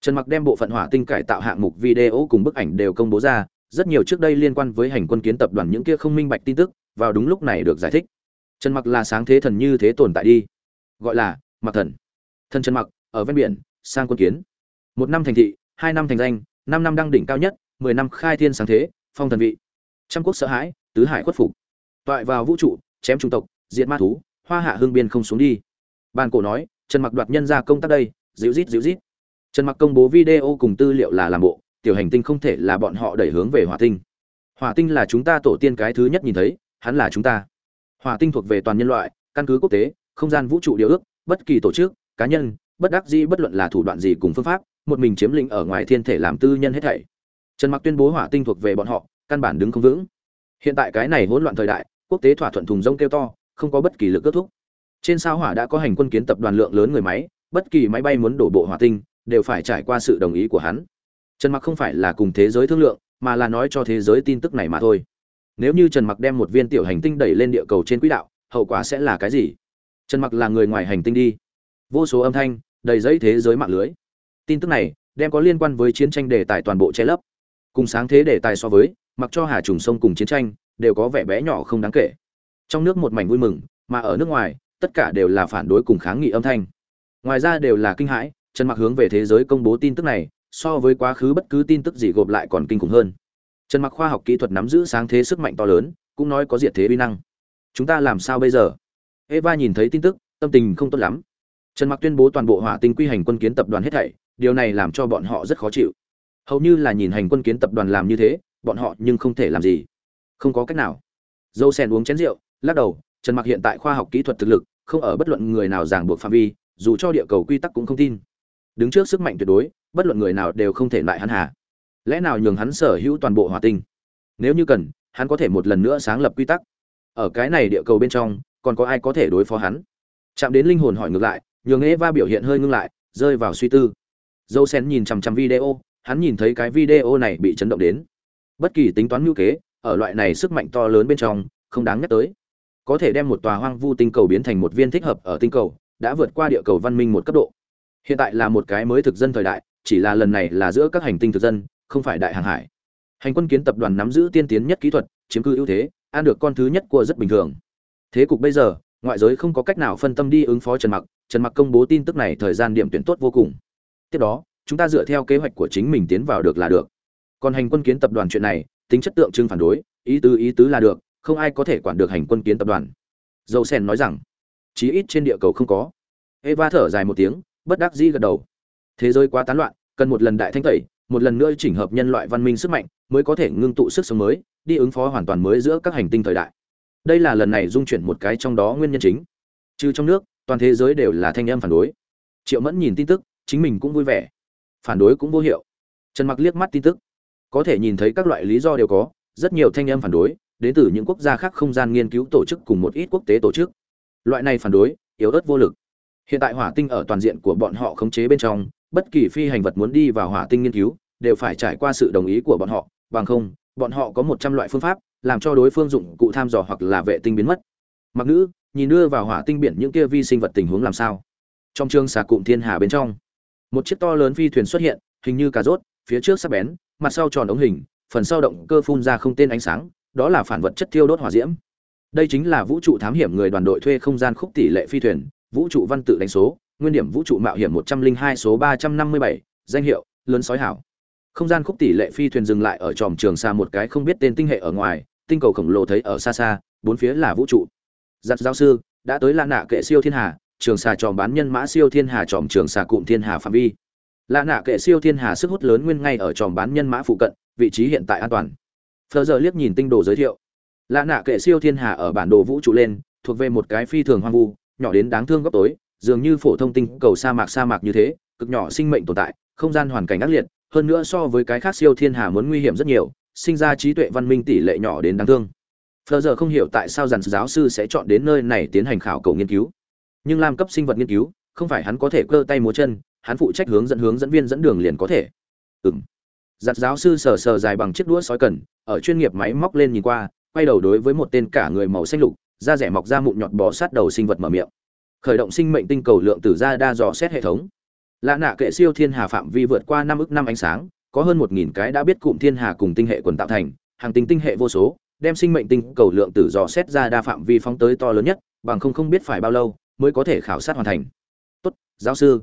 Trần mặc đem bộ phận hỏa tinh cải tạo hạng mục video cùng bức ảnh đều công bố ra, rất nhiều trước đây liên quan với hành quân kiến tập đoàn những kia không minh bạch tin tức, vào đúng lúc này được giải thích. Trần mặc là sáng thế thần như thế tồn tại đi. Gọi là, mặc thần. Thần trần mặc, ở ven biển, sang quân kiến. Một năm thành thị, hai năm thành danh, năm năm đăng đỉnh cao nhất mười năm khai thiên sáng thế, phong thần vị. Trăm quốc sợ hãi, tứ hải khuất phục. Toại vào vũ trụ, chém trung tộc, diệt ma thú, hoa hạ hương biên không xuống đi. Bàn cổ nói, trần mặc đoạt nhân ra công tác đây, dịu rít dịu rít trần mặc công bố video cùng tư liệu là làm bộ, tiểu hành tinh không thể là bọn họ đẩy hướng về hỏa tinh. Hỏa tinh là chúng ta tổ tiên cái thứ nhất nhìn thấy, hắn là chúng ta. Hỏa tinh thuộc về toàn nhân loại, căn cứ quốc tế, không gian vũ trụ điều ước, bất kỳ tổ chức, cá nhân, bất đắc dĩ bất luận là thủ đoạn gì cùng phương pháp, một mình chiếm lĩnh ở ngoài thiên thể làm tư nhân hết thảy trần mặc tuyên bố hỏa tinh thuộc về bọn họ, căn bản đứng không vững. Hiện tại cái này hỗn loạn thời đại, quốc tế thỏa thuận thùng rông kêu to, không có bất kỳ lực kết thúc. Trên sao hỏa đã có hành quân kiến tập đoàn lượng lớn người máy, bất kỳ máy bay muốn đổ bộ hỏa tinh, đều phải trải qua sự đồng ý của hắn. Trần mặc không phải là cùng thế giới thương lượng, mà là nói cho thế giới tin tức này mà thôi. Nếu như trần mặc đem một viên tiểu hành tinh đẩy lên địa cầu trên quỹ đạo, hậu quả sẽ là cái gì? Trần mặc là người ngoài hành tinh đi. Vô số âm thanh, đầy dẫy thế giới mạng lưới. Tin tức này, đem có liên quan với chiến tranh đề tài toàn bộ che lấp cùng sáng thế đề tài so với, mặc cho hà trùng sông cùng chiến tranh đều có vẻ bé nhỏ không đáng kể. Trong nước một mảnh vui mừng, mà ở nước ngoài, tất cả đều là phản đối cùng kháng nghị âm thanh. Ngoài ra đều là kinh hãi, trần mặc hướng về thế giới công bố tin tức này, so với quá khứ bất cứ tin tức gì gộp lại còn kinh khủng hơn. Trần mặc khoa học kỹ thuật nắm giữ sáng thế sức mạnh to lớn, cũng nói có diệt thế uy năng. Chúng ta làm sao bây giờ? Eva nhìn thấy tin tức, tâm tình không tốt lắm. Trần mặc tuyên bố toàn bộ hỏa tinh quy hành quân kiến tập đoàn hết thảy, điều này làm cho bọn họ rất khó chịu hầu như là nhìn hành quân kiến tập đoàn làm như thế, bọn họ nhưng không thể làm gì. Không có cách nào. Dâu sen uống chén rượu, lắc đầu, trần mặc hiện tại khoa học kỹ thuật thực lực, không ở bất luận người nào giảng buộc phạm vi, dù cho địa cầu quy tắc cũng không tin. Đứng trước sức mạnh tuyệt đối, bất luận người nào đều không thể lại hắn hà. Lẽ nào nhường hắn sở hữu toàn bộ hỏa tinh? Nếu như cần, hắn có thể một lần nữa sáng lập quy tắc. Ở cái này địa cầu bên trong, còn có ai có thể đối phó hắn? Chạm đến linh hồn hỏi ngược lại, nhường eva biểu hiện hơi ngưng lại, rơi vào suy tư. Dâu sen nhìn chằm chằm video hắn nhìn thấy cái video này bị chấn động đến. Bất kỳ tính toán như kế, ở loại này sức mạnh to lớn bên trong, không đáng nhắc tới. Có thể đem một tòa hoang vu tinh cầu biến thành một viên thích hợp ở tinh cầu, đã vượt qua địa cầu văn minh một cấp độ. Hiện tại là một cái mới thực dân thời đại, chỉ là lần này là giữa các hành tinh thực dân, không phải đại hàng hải. Hành quân kiến tập đoàn nắm giữ tiên tiến nhất kỹ thuật, chiếm cư ưu thế, ăn được con thứ nhất của rất bình thường. Thế cục bây giờ, ngoại giới không có cách nào phân tâm đi ứng phó trần mặc. Trần mặc công bố tin tức này thời gian điểm tuyển tốt vô cùng. Tiếp đó chúng ta dựa theo kế hoạch của chính mình tiến vào được là được. Còn hành quân kiến tập đoàn chuyện này, tính chất tượng trưng phản đối, ý tứ ý tứ là được, không ai có thể quản được hành quân kiến tập đoàn. Dầu sen nói rằng, chí ít trên địa cầu không có. Eva thở dài một tiếng, bất đắc dĩ gật đầu. Thế giới quá tán loạn, cần một lần đại thanh tẩy, một lần nữa chỉnh hợp nhân loại văn minh sức mạnh, mới có thể ngưng tụ sức sống mới, đi ứng phó hoàn toàn mới giữa các hành tinh thời đại. Đây là lần này dung chuyển một cái trong đó nguyên nhân chính. Trừ trong nước, toàn thế giới đều là thanh âm phản đối. Triệu mẫn nhìn tin tức, chính mình cũng vui vẻ phản đối cũng vô hiệu. Trần mặc liếc mắt tin tức. Có thể nhìn thấy các loại lý do đều có, rất nhiều thanh âm phản đối, đến từ những quốc gia khác không gian nghiên cứu tổ chức cùng một ít quốc tế tổ chức. Loại này phản đối, yếu ớt vô lực. Hiện tại hỏa tinh ở toàn diện của bọn họ khống chế bên trong, bất kỳ phi hành vật muốn đi vào hỏa tinh nghiên cứu, đều phải trải qua sự đồng ý của bọn họ. Bằng không, bọn họ có một trăm loại phương pháp, làm cho đối phương dụng cụ tham dò hoặc là vệ tinh biến mất. Mặc nữ, nhìn đưa vào hỏa tinh biển những kia vi sinh vật tình huống làm sao? Trong chương xà cụm thiên hà bên trong một chiếc to lớn phi thuyền xuất hiện, hình như cà rốt, phía trước sắc bén, mặt sau tròn ống hình, phần sau động cơ phun ra không tên ánh sáng, đó là phản vật chất thiêu đốt hỏa diễm. Đây chính là vũ trụ thám hiểm người đoàn đội thuê không gian khúc tỷ lệ phi thuyền, vũ trụ văn tự đánh số, nguyên điểm vũ trụ mạo hiểm một trăm linh hai số ba trăm năm mươi bảy, danh hiệu, lớn sói hảo. Không gian khúc tỷ lệ phi thuyền dừng lại ở tròm trường xa một cái không biết tên tinh hệ ở ngoài, tinh cầu khổng lồ thấy ở xa xa, bốn phía là vũ trụ. Giặt giáo sư, đã tới lan nạ kệ siêu thiên hà trường xà tròm bán nhân mã siêu thiên hà tròm trường xà cụm thiên hà phạm vi. Lạ nạ kệ siêu thiên hà sức hút lớn nguyên ngay ở tròm bán nhân mã phụ cận, vị trí hiện tại an toàn. Phờ giờ liếc nhìn tinh đồ giới thiệu. Lạ nạ kệ siêu thiên hà ở bản đồ vũ trụ lên, thuộc về một cái phi thường hoang vu, nhỏ đến đáng thương góc tối, dường như phổ thông tinh cầu sa mạc sa mạc như thế, cực nhỏ sinh mệnh tồn tại, không gian hoàn cảnh ác liệt, hơn nữa so với cái khác siêu thiên hà muốn nguy hiểm rất nhiều, sinh ra trí tuệ văn minh tỷ lệ nhỏ đến đáng thương. Phờ giờ không hiểu tại sao dàn giáo sư sẽ chọn đến nơi này tiến hành khảo cầu nghiên cứu nhưng làm cấp sinh vật nghiên cứu, không phải hắn có thể cơ tay múa chân, hắn phụ trách hướng dẫn hướng dẫn viên dẫn đường liền có thể. Ừng giặt giáo sư sờ sờ dài bằng chiếc đũa sói cần, ở chuyên nghiệp máy móc lên nhìn qua, quay đầu đối với một tên cả người màu xanh lục, da rẻ mọc ra mụn nhọt bò sát đầu sinh vật mở miệng. Khởi động sinh mệnh tinh cầu lượng tử ra đa dò xét hệ thống. Lạ nạ kệ siêu thiên hà phạm vi vượt qua năm ức năm ánh sáng, có hơn một nghìn cái đã biết cụm thiên hà cùng tinh hệ quần tạo thành, hàng tinh tinh hệ vô số, đem sinh mệnh tinh cầu lượng tử dò xét ra đa phạm vi phóng tới to lớn nhất, bằng không không biết phải bao lâu mới có thể khảo sát hoàn thành. Tốt, giáo sư.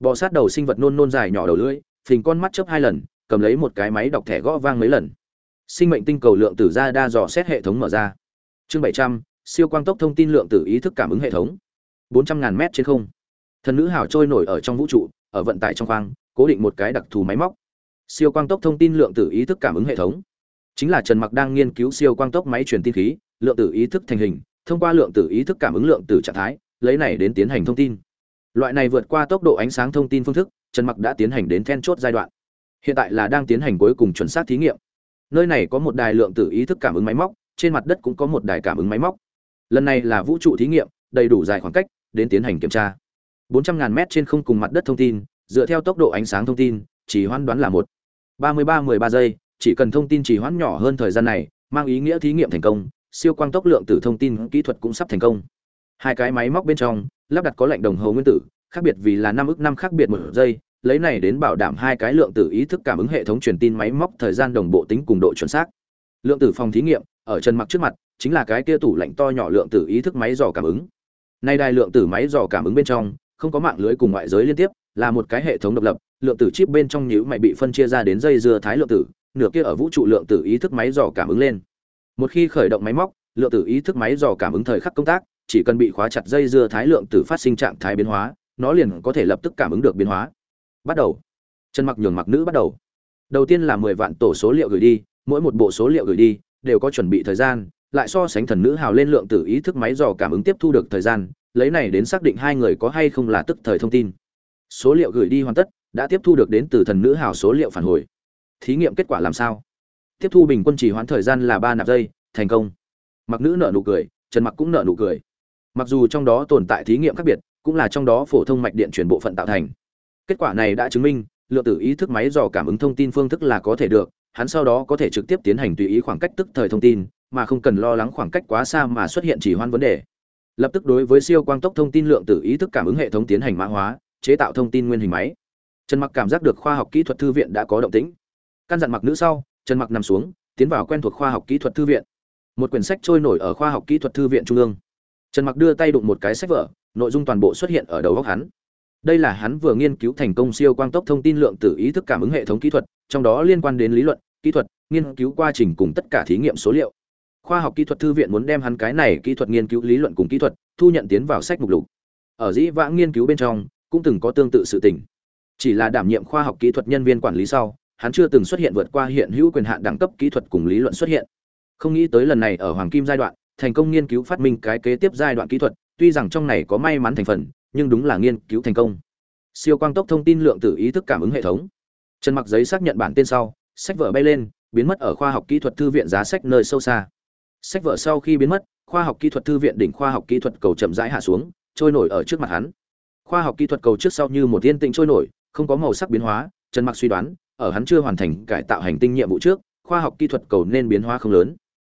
Bò sát đầu sinh vật nôn nôn dài nhỏ đầu lưỡi, phình con mắt chớp hai lần, cầm lấy một cái máy đọc thẻ gõ vang mấy lần. Sinh mệnh tinh cầu lượng tử ra đa dò xét hệ thống mở ra. Chương bảy trăm, siêu quang tốc thông tin lượng tử ý thức cảm ứng hệ thống. Bốn trăm ngàn mét trên không. Thần nữ hào trôi nổi ở trong vũ trụ, ở vận tải trong khoang, cố định một cái đặc thù máy móc. Siêu quang tốc thông tin lượng tử ý thức cảm ứng hệ thống. Chính là trần mặc đang nghiên cứu siêu quang tốc máy truyền tin khí, lượng tử ý thức thành hình, thông qua lượng tử ý thức cảm ứng lượng tử trạng thái lấy này đến tiến hành thông tin. Loại này vượt qua tốc độ ánh sáng thông tin phương thức, trần mặc đã tiến hành đến then chốt giai đoạn. Hiện tại là đang tiến hành cuối cùng chuẩn xác thí nghiệm. Nơi này có một đài lượng tử ý thức cảm ứng máy móc, trên mặt đất cũng có một đài cảm ứng máy móc. Lần này là vũ trụ thí nghiệm, đầy đủ dài khoảng cách, đến tiến hành kiểm tra. 400.000 mét trên không cùng mặt đất thông tin, dựa theo tốc độ ánh sáng thông tin, chỉ hoãn đoán là một. 33-13 giây, chỉ cần thông tin chỉ hoãn nhỏ hơn thời gian này, mang ý nghĩa thí nghiệm thành công, siêu quang tốc lượng tử thông tin kỹ thuật cũng sắp thành công hai cái máy móc bên trong, lắp đặt có lệnh đồng hồ nguyên tử, khác biệt vì là năm ước năm khác biệt một giây, lấy này đến bảo đảm hai cái lượng tử ý thức cảm ứng hệ thống truyền tin máy móc thời gian đồng bộ tính cùng độ chuẩn xác. Lượng tử phòng thí nghiệm, ở chân mặc trước mặt, chính là cái kia tủ lạnh to nhỏ lượng tử ý thức máy dò cảm ứng. Nay đài lượng tử máy dò cảm ứng bên trong, không có mạng lưới cùng ngoại giới liên tiếp, là một cái hệ thống độc lập, lượng tử chip bên trong nhíu mày bị phân chia ra đến dây dưa thái lượng tử, nửa kia ở vũ trụ lượng tử ý thức máy dò cảm ứng lên. Một khi khởi động máy móc, lượng tử ý thức máy dò cảm ứng thời khắc công tác chỉ cần bị khóa chặt dây dưa thái lượng tử phát sinh trạng thái biến hóa, nó liền có thể lập tức cảm ứng được biến hóa. Bắt đầu. Chân mặc nhường mặc nữ bắt đầu. Đầu tiên là 10 vạn tổ số liệu gửi đi, mỗi một bộ số liệu gửi đi đều có chuẩn bị thời gian, lại so sánh thần nữ hào lên lượng tử ý thức máy dò cảm ứng tiếp thu được thời gian, lấy này đến xác định hai người có hay không là tức thời thông tin. Số liệu gửi đi hoàn tất, đã tiếp thu được đến từ thần nữ hào số liệu phản hồi. Thí nghiệm kết quả làm sao? Tiếp thu bình quân chỉ hoãn thời gian là ba nạp giây, thành công. Mặc nữ nợ nụ cười, trần mặc cũng nợ nụ cười mặc dù trong đó tồn tại thí nghiệm khác biệt, cũng là trong đó phổ thông mạch điện chuyển bộ phận tạo thành. Kết quả này đã chứng minh, lượng tử ý thức máy dò cảm ứng thông tin phương thức là có thể được, hắn sau đó có thể trực tiếp tiến hành tùy ý khoảng cách tức thời thông tin, mà không cần lo lắng khoảng cách quá xa mà xuất hiện chỉ hoan vấn đề. Lập tức đối với siêu quang tốc thông tin lượng tử ý thức cảm ứng hệ thống tiến hành mã hóa, chế tạo thông tin nguyên hình máy. Trần mặc cảm giác được khoa học kỹ thuật thư viện đã có động tĩnh. Căn dặn mặc nữ sau, trần mặc nằm xuống, tiến vào quen thuộc khoa học kỹ thuật thư viện. Một quyển sách trôi nổi ở khoa học kỹ thuật thư viện trung ương trần mặc đưa tay đụng một cái sách vở, nội dung toàn bộ xuất hiện ở đầu góc hắn. Đây là hắn vừa nghiên cứu thành công siêu quang tốc thông tin lượng tử ý thức cảm ứng hệ thống kỹ thuật, trong đó liên quan đến lý luận, kỹ thuật, nghiên cứu quá trình cùng tất cả thí nghiệm số liệu. Khoa học kỹ thuật thư viện muốn đem hắn cái này kỹ thuật nghiên cứu lý luận cùng kỹ thuật, thu nhận tiến vào sách mục lục. Ở dĩ vãng nghiên cứu bên trong, cũng từng có tương tự sự tình. Chỉ là đảm nhiệm khoa học kỹ thuật nhân viên quản lý sau, hắn chưa từng xuất hiện vượt qua hiện hữu quyền hạn đẳng cấp kỹ thuật cùng lý luận xuất hiện. Không nghĩ tới lần này ở hoàng kim giai đoạn thành công nghiên cứu phát minh cái kế tiếp giai đoạn kỹ thuật, tuy rằng trong này có may mắn thành phần, nhưng đúng là nghiên cứu thành công. Siêu quang tốc thông tin lượng tử ý thức cảm ứng hệ thống. Trần mặc giấy xác nhận bản tên sau, sách vở bay lên, biến mất ở khoa học kỹ thuật thư viện giá sách nơi sâu xa. Sách vở sau khi biến mất, khoa học kỹ thuật thư viện đỉnh khoa học kỹ thuật cầu chậm rãi hạ xuống, trôi nổi ở trước mặt hắn. Khoa học kỹ thuật cầu trước sau như một thiên tĩnh trôi nổi, không có màu sắc biến hóa, trần mặc suy đoán, ở hắn chưa hoàn thành cải tạo hành tinh nhiệm vụ trước, khoa học kỹ thuật cầu nên biến hóa không lớn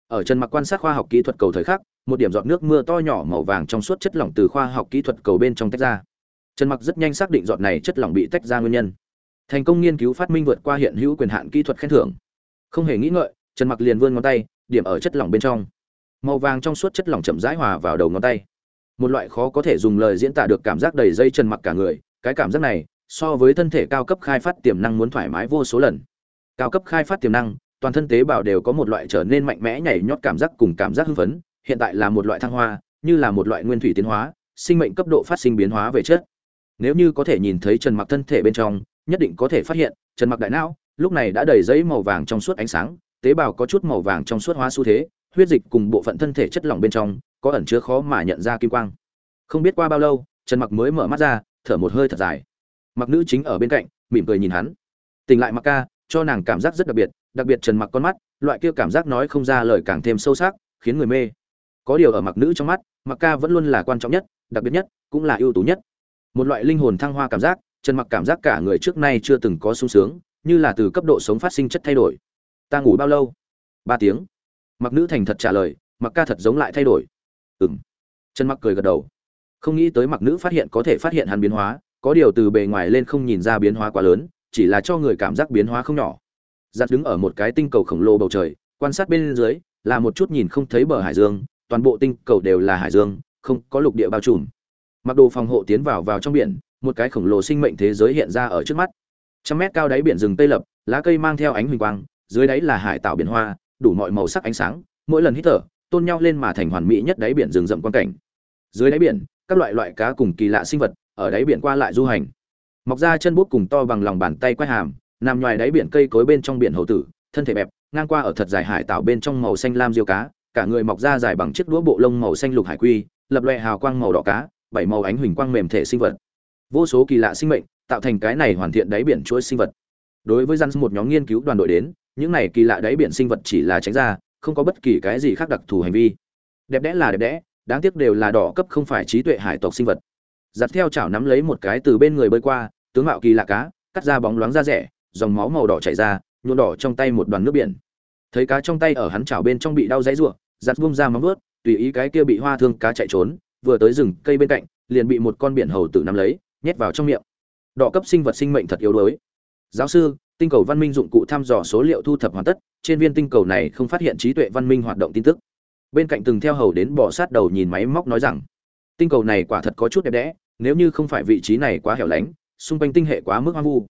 ở trần mặc quan sát khoa học kỹ thuật cầu thời khắc, một điểm giọt nước mưa to nhỏ màu vàng trong suốt chất lỏng từ khoa học kỹ thuật cầu bên trong tách ra. Trần mặc rất nhanh xác định giọt này chất lỏng bị tách ra nguyên nhân. Thành công nghiên cứu phát minh vượt qua hiện hữu quyền hạn kỹ thuật khen thưởng. Không hề nghĩ ngợi, trần mặc liền vươn ngón tay, điểm ở chất lỏng bên trong. Màu vàng trong suốt chất lỏng chậm rãi hòa vào đầu ngón tay. Một loại khó có thể dùng lời diễn tả được cảm giác đầy dây trần mặc cả người, cái cảm giác này, so với thân thể cao cấp khai phát tiềm năng muốn thoải mái vô số lần. Cao cấp khai phát tiềm năng toàn thân tế bào đều có một loại trở nên mạnh mẽ nhảy nhót cảm giác cùng cảm giác hưng phấn, hiện tại là một loại thăng hoa, như là một loại nguyên thủy tiến hóa, sinh mệnh cấp độ phát sinh biến hóa về chất. Nếu như có thể nhìn thấy trần mặc thân thể bên trong, nhất định có thể phát hiện, trần mặc đại não, lúc này đã đầy giấy màu vàng trong suốt ánh sáng, tế bào có chút màu vàng trong suốt hóa xu thế, huyết dịch cùng bộ phận thân thể chất lỏng bên trong, có ẩn chứa khó mà nhận ra kim quang. Không biết qua bao lâu, trần mặc mới mở mắt ra, thở một hơi thật dài. Mặc nữ chính ở bên cạnh, mỉm cười nhìn hắn. Tỉnh lại mặc ca, cho nàng cảm giác rất đặc biệt đặc biệt trần mặc con mắt, loại kia cảm giác nói không ra lời càng thêm sâu sắc, khiến người mê. Có điều ở mặc nữ trong mắt, mặc ca vẫn luôn là quan trọng nhất, đặc biệt nhất, cũng là ưu tú nhất. Một loại linh hồn thăng hoa cảm giác, trần mặc cảm giác cả người trước nay chưa từng có sung sướng, như là từ cấp độ sống phát sinh chất thay đổi. Ta ngủ bao lâu? Ba tiếng. Mặc nữ thành thật trả lời, mặc ca thật giống lại thay đổi. Ừm. Trần mặc cười gật đầu. Không nghĩ tới mặc nữ phát hiện có thể phát hiện hắn biến hóa, có điều từ bề ngoài lên không nhìn ra biến hóa quá lớn, chỉ là cho người cảm giác biến hóa không nhỏ giặt đứng ở một cái tinh cầu khổng lồ bầu trời, quan sát bên dưới, là một chút nhìn không thấy bờ hải dương, toàn bộ tinh cầu đều là hải dương, không có lục địa bao trùm. Mặc đồ phòng hộ tiến vào vào trong biển, một cái khổng lồ sinh mệnh thế giới hiện ra ở trước mắt. Trăm mét cao đáy biển rừng tây lập, lá cây mang theo ánh huỳnh quang, dưới đáy là hải tạo biển hoa, đủ mọi màu sắc ánh sáng, mỗi lần hít thở, tôn nhau lên mà thành hoàn mỹ nhất đáy biển rừng rậm quan cảnh. Dưới đáy biển, các loại loại cá cùng kỳ lạ sinh vật, ở đáy biển qua lại du hành. Mọc ra chân bút cùng to bằng lòng bàn tay quay hàm nằm ngoài đáy biển cây cối bên trong biển hầu tử, thân thể bẹp, ngang qua ở thật dài hải tạo bên trong màu xanh lam diêu cá, cả người mọc ra dài bằng chiếc đũa bộ lông màu xanh lục hải quy, lập loè hào quang màu đỏ cá, bảy màu ánh huỳnh quang mềm thể sinh vật. Vô số kỳ lạ sinh mệnh tạo thành cái này hoàn thiện đáy biển chuỗi sinh vật. Đối với dân một nhóm nghiên cứu đoàn đội đến, những này kỳ lạ đáy biển sinh vật chỉ là tránh ra, không có bất kỳ cái gì khác đặc thù hành vi. Đẹp đẽ là đẹp đẽ, đáng tiếc đều là đỏ cấp không phải trí tuệ hải tộc sinh vật. Giặt theo chảo nắm lấy một cái từ bên người bơi qua, tướng mạo kỳ lạ cá, cắt ra bóng loáng da rẻ dòng máu màu đỏ chảy ra, nhuộm đỏ trong tay một đoàn nước biển. Thấy cá trong tay ở hắn chảo bên trong bị đau dãy ruộng, giặt vung ra móng vớt tùy ý cái kia bị hoa thương cá chạy trốn, vừa tới rừng cây bên cạnh, liền bị một con biển hầu tử nắm lấy, nhét vào trong miệng. Đỏ cấp sinh vật sinh mệnh thật yếu đuối. Giáo sư, tinh cầu văn minh dụng cụ thăm dò số liệu thu thập hoàn tất, trên viên tinh cầu này không phát hiện trí tuệ văn minh hoạt động tin tức. Bên cạnh từng theo hầu đến bỏ sát đầu nhìn máy móc nói rằng, tinh cầu này quả thật có chút đẹp đẽ, nếu như không phải vị trí này quá hẻo lánh, xung quanh tinh hệ quá mức hoang vu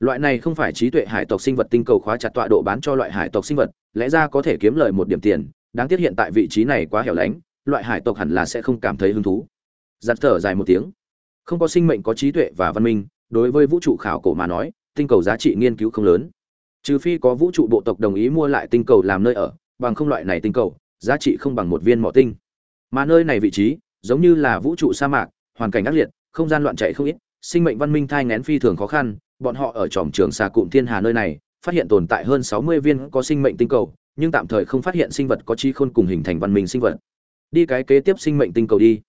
loại này không phải trí tuệ hải tộc sinh vật tinh cầu khóa chặt tọa độ bán cho loại hải tộc sinh vật, lẽ ra có thể kiếm lời một điểm tiền, đáng tiếc hiện tại vị trí này quá hẻo lánh, loại hải tộc hẳn là sẽ không cảm thấy hứng thú. Giặt thở dài một tiếng. Không có sinh mệnh, có trí tuệ và văn minh, đối với vũ trụ khảo cổ mà nói, tinh cầu giá trị nghiên cứu không lớn. Trừ phi có vũ trụ bộ tộc đồng ý mua lại tinh cầu làm nơi ở, bằng không loại này tinh cầu, giá trị không bằng một viên mỏ tinh. Mà nơi này vị trí, giống như là vũ trụ sa mạc, hoàn cảnh ác liệt, không gian loạn chạy không ít, sinh mệnh văn minh thai ngén phi thường khó khăn bọn họ ở tròm trường xà cụm thiên hà nơi này, phát hiện tồn tại hơn sáu mươi viên có sinh mệnh tinh cầu, nhưng tạm thời không phát hiện sinh vật có trí khôn cùng hình thành văn minh sinh vật. Đi cái kế tiếp sinh mệnh tinh cầu đi.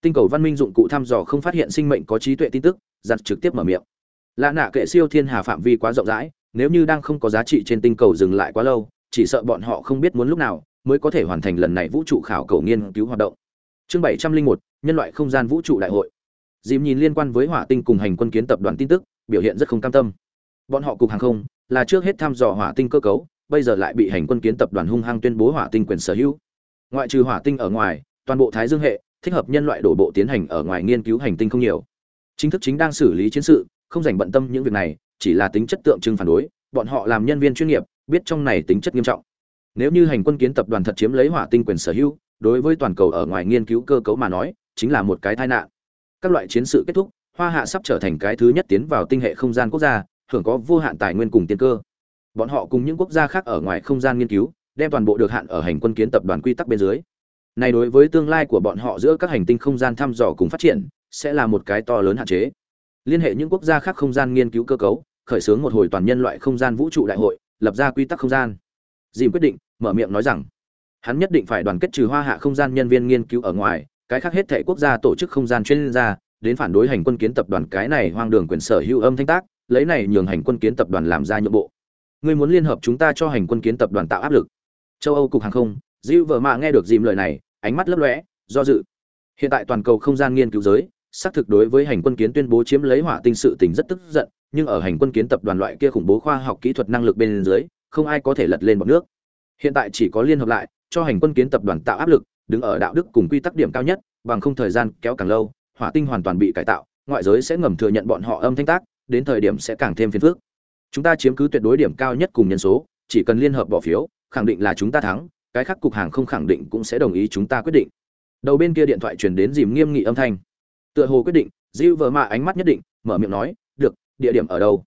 Tinh cầu văn minh dụng cụ thăm dò không phát hiện sinh mệnh có trí tuệ tin tức giặt trực tiếp mở miệng. Lạ nạ kệ siêu thiên hà phạm vi quá rộng rãi, nếu như đang không có giá trị trên tinh cầu dừng lại quá lâu, chỉ sợ bọn họ không biết muốn lúc nào mới có thể hoàn thành lần này vũ trụ khảo cầu nghiên cứu hoạt động. Chương bảy trăm linh một, nhân loại không gian vũ trụ đại hội dìm nhìn liên quan với hỏa tinh cùng hành quân kiến tập đoàn tin tức, biểu hiện rất không cam tâm. Bọn họ cục hàng không là trước hết thăm dò hỏa tinh cơ cấu, bây giờ lại bị hành quân kiến tập đoàn hung hăng tuyên bố hỏa tinh quyền sở hữu. Ngoại trừ hỏa tinh ở ngoài, toàn bộ thái dương hệ thích hợp nhân loại đổ bộ tiến hành ở ngoài nghiên cứu hành tinh không nhiều. Chính thức chính đang xử lý chiến sự, không dành bận tâm những việc này, chỉ là tính chất tượng trưng phản đối, bọn họ làm nhân viên chuyên nghiệp, biết trong này tính chất nghiêm trọng. Nếu như hành quân kiến tập đoàn thật chiếm lấy hỏa tinh quyền sở hữu, đối với toàn cầu ở ngoài nghiên cứu cơ cấu mà nói, chính là một cái tai nạn các loại chiến sự kết thúc, hoa hạ sắp trở thành cái thứ nhất tiến vào tinh hệ không gian quốc gia, hưởng có vô hạn tài nguyên cùng tiên cơ. Bọn họ cùng những quốc gia khác ở ngoài không gian nghiên cứu, đem toàn bộ được hạn ở hành quân kiến tập đoàn quy tắc bên dưới. Này đối với tương lai của bọn họ giữa các hành tinh không gian thăm dò cùng phát triển, sẽ là một cái to lớn hạn chế. Liên hệ những quốc gia khác không gian nghiên cứu cơ cấu, khởi xướng một hồi toàn nhân loại không gian vũ trụ đại hội, lập ra quy tắc không gian. Dìm quyết định, mở miệng nói rằng, hắn nhất định phải đoàn kết trừ hoa hạ không gian nhân viên nghiên cứu ở ngoài cái khác hết thảy quốc gia tổ chức không gian chuyên gia, đến phản đối hành quân kiến tập đoàn cái này hoang đường quyền sở hữu âm thanh tác, lấy này nhường hành quân kiến tập đoàn làm ra nhượng bộ. Ngươi muốn liên hợp chúng ta cho hành quân kiến tập đoàn tạo áp lực. Châu âu cục hàng không diêu vợ mạ nghe được dìm lời này, ánh mắt lấp lóe, do dự. Hiện tại toàn cầu không gian nghiên cứu giới, xác thực đối với hành quân kiến tuyên bố chiếm lấy hỏa tinh sự tình rất tức giận, nhưng ở hành quân kiến tập đoàn loại kia khủng bố khoa học kỹ thuật năng lực bên dưới, không ai có thể lật lên bọn nước. Hiện tại chỉ có liên hợp lại, cho hành quân kiến tập đoàn tạo áp lực đứng ở đạo đức cùng quy tắc điểm cao nhất, bằng không thời gian kéo càng lâu, hỏa tinh hoàn toàn bị cải tạo, ngoại giới sẽ ngầm thừa nhận bọn họ âm thanh tác, đến thời điểm sẽ càng thêm phiền phức. Chúng ta chiếm cứ tuyệt đối điểm cao nhất cùng nhân số, chỉ cần liên hợp bỏ phiếu, khẳng định là chúng ta thắng, cái khác cục hàng không khẳng định cũng sẽ đồng ý chúng ta quyết định. Đầu bên kia điện thoại truyền đến dìm nghiêm nghị âm thanh. Tựa hồ quyết định dịu vợ mạ ánh mắt nhất định, mở miệng nói, được, địa điểm ở đâu?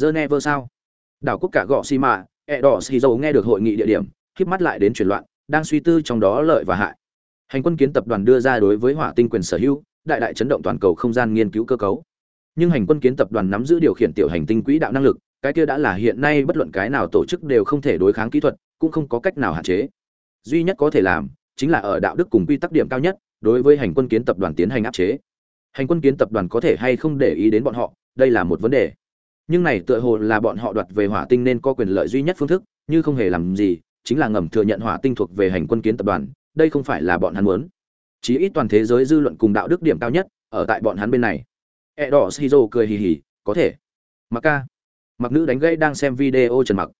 Geneva sao? Đảo quốc cả gọ xi mạ ẹ đỏ xì dầu nghe được hội nghị địa điểm híp mắt lại đến chuyển loạn đang suy tư trong đó lợi và hại. Hành quân kiến tập đoàn đưa ra đối với hỏa tinh quyền sở hữu, đại đại chấn động toàn cầu không gian nghiên cứu cơ cấu. Nhưng hành quân kiến tập đoàn nắm giữ điều khiển tiểu hành tinh quỹ đạo năng lực, cái kia đã là hiện nay bất luận cái nào tổ chức đều không thể đối kháng kỹ thuật, cũng không có cách nào hạn chế. Duy nhất có thể làm, chính là ở đạo đức cùng quy tắc điểm cao nhất, đối với hành quân kiến tập đoàn tiến hành áp chế. Hành quân kiến tập đoàn có thể hay không để ý đến bọn họ, đây là một vấn đề. Nhưng này tựa hồ là bọn họ đoạt về hỏa tinh nên có quyền lợi duy nhất phương thức, như không hề làm gì chính là ngầm thừa nhận hỏa tinh thuộc về hành quân kiến tập đoàn, đây không phải là bọn hắn muốn. Chí ít toàn thế giới dư luận cùng đạo đức điểm cao nhất, ở tại bọn hắn bên này. E đỏ shizu cười hì hì, có thể. Mặc ca. Mặc nữ đánh gãy đang xem video trần mặc.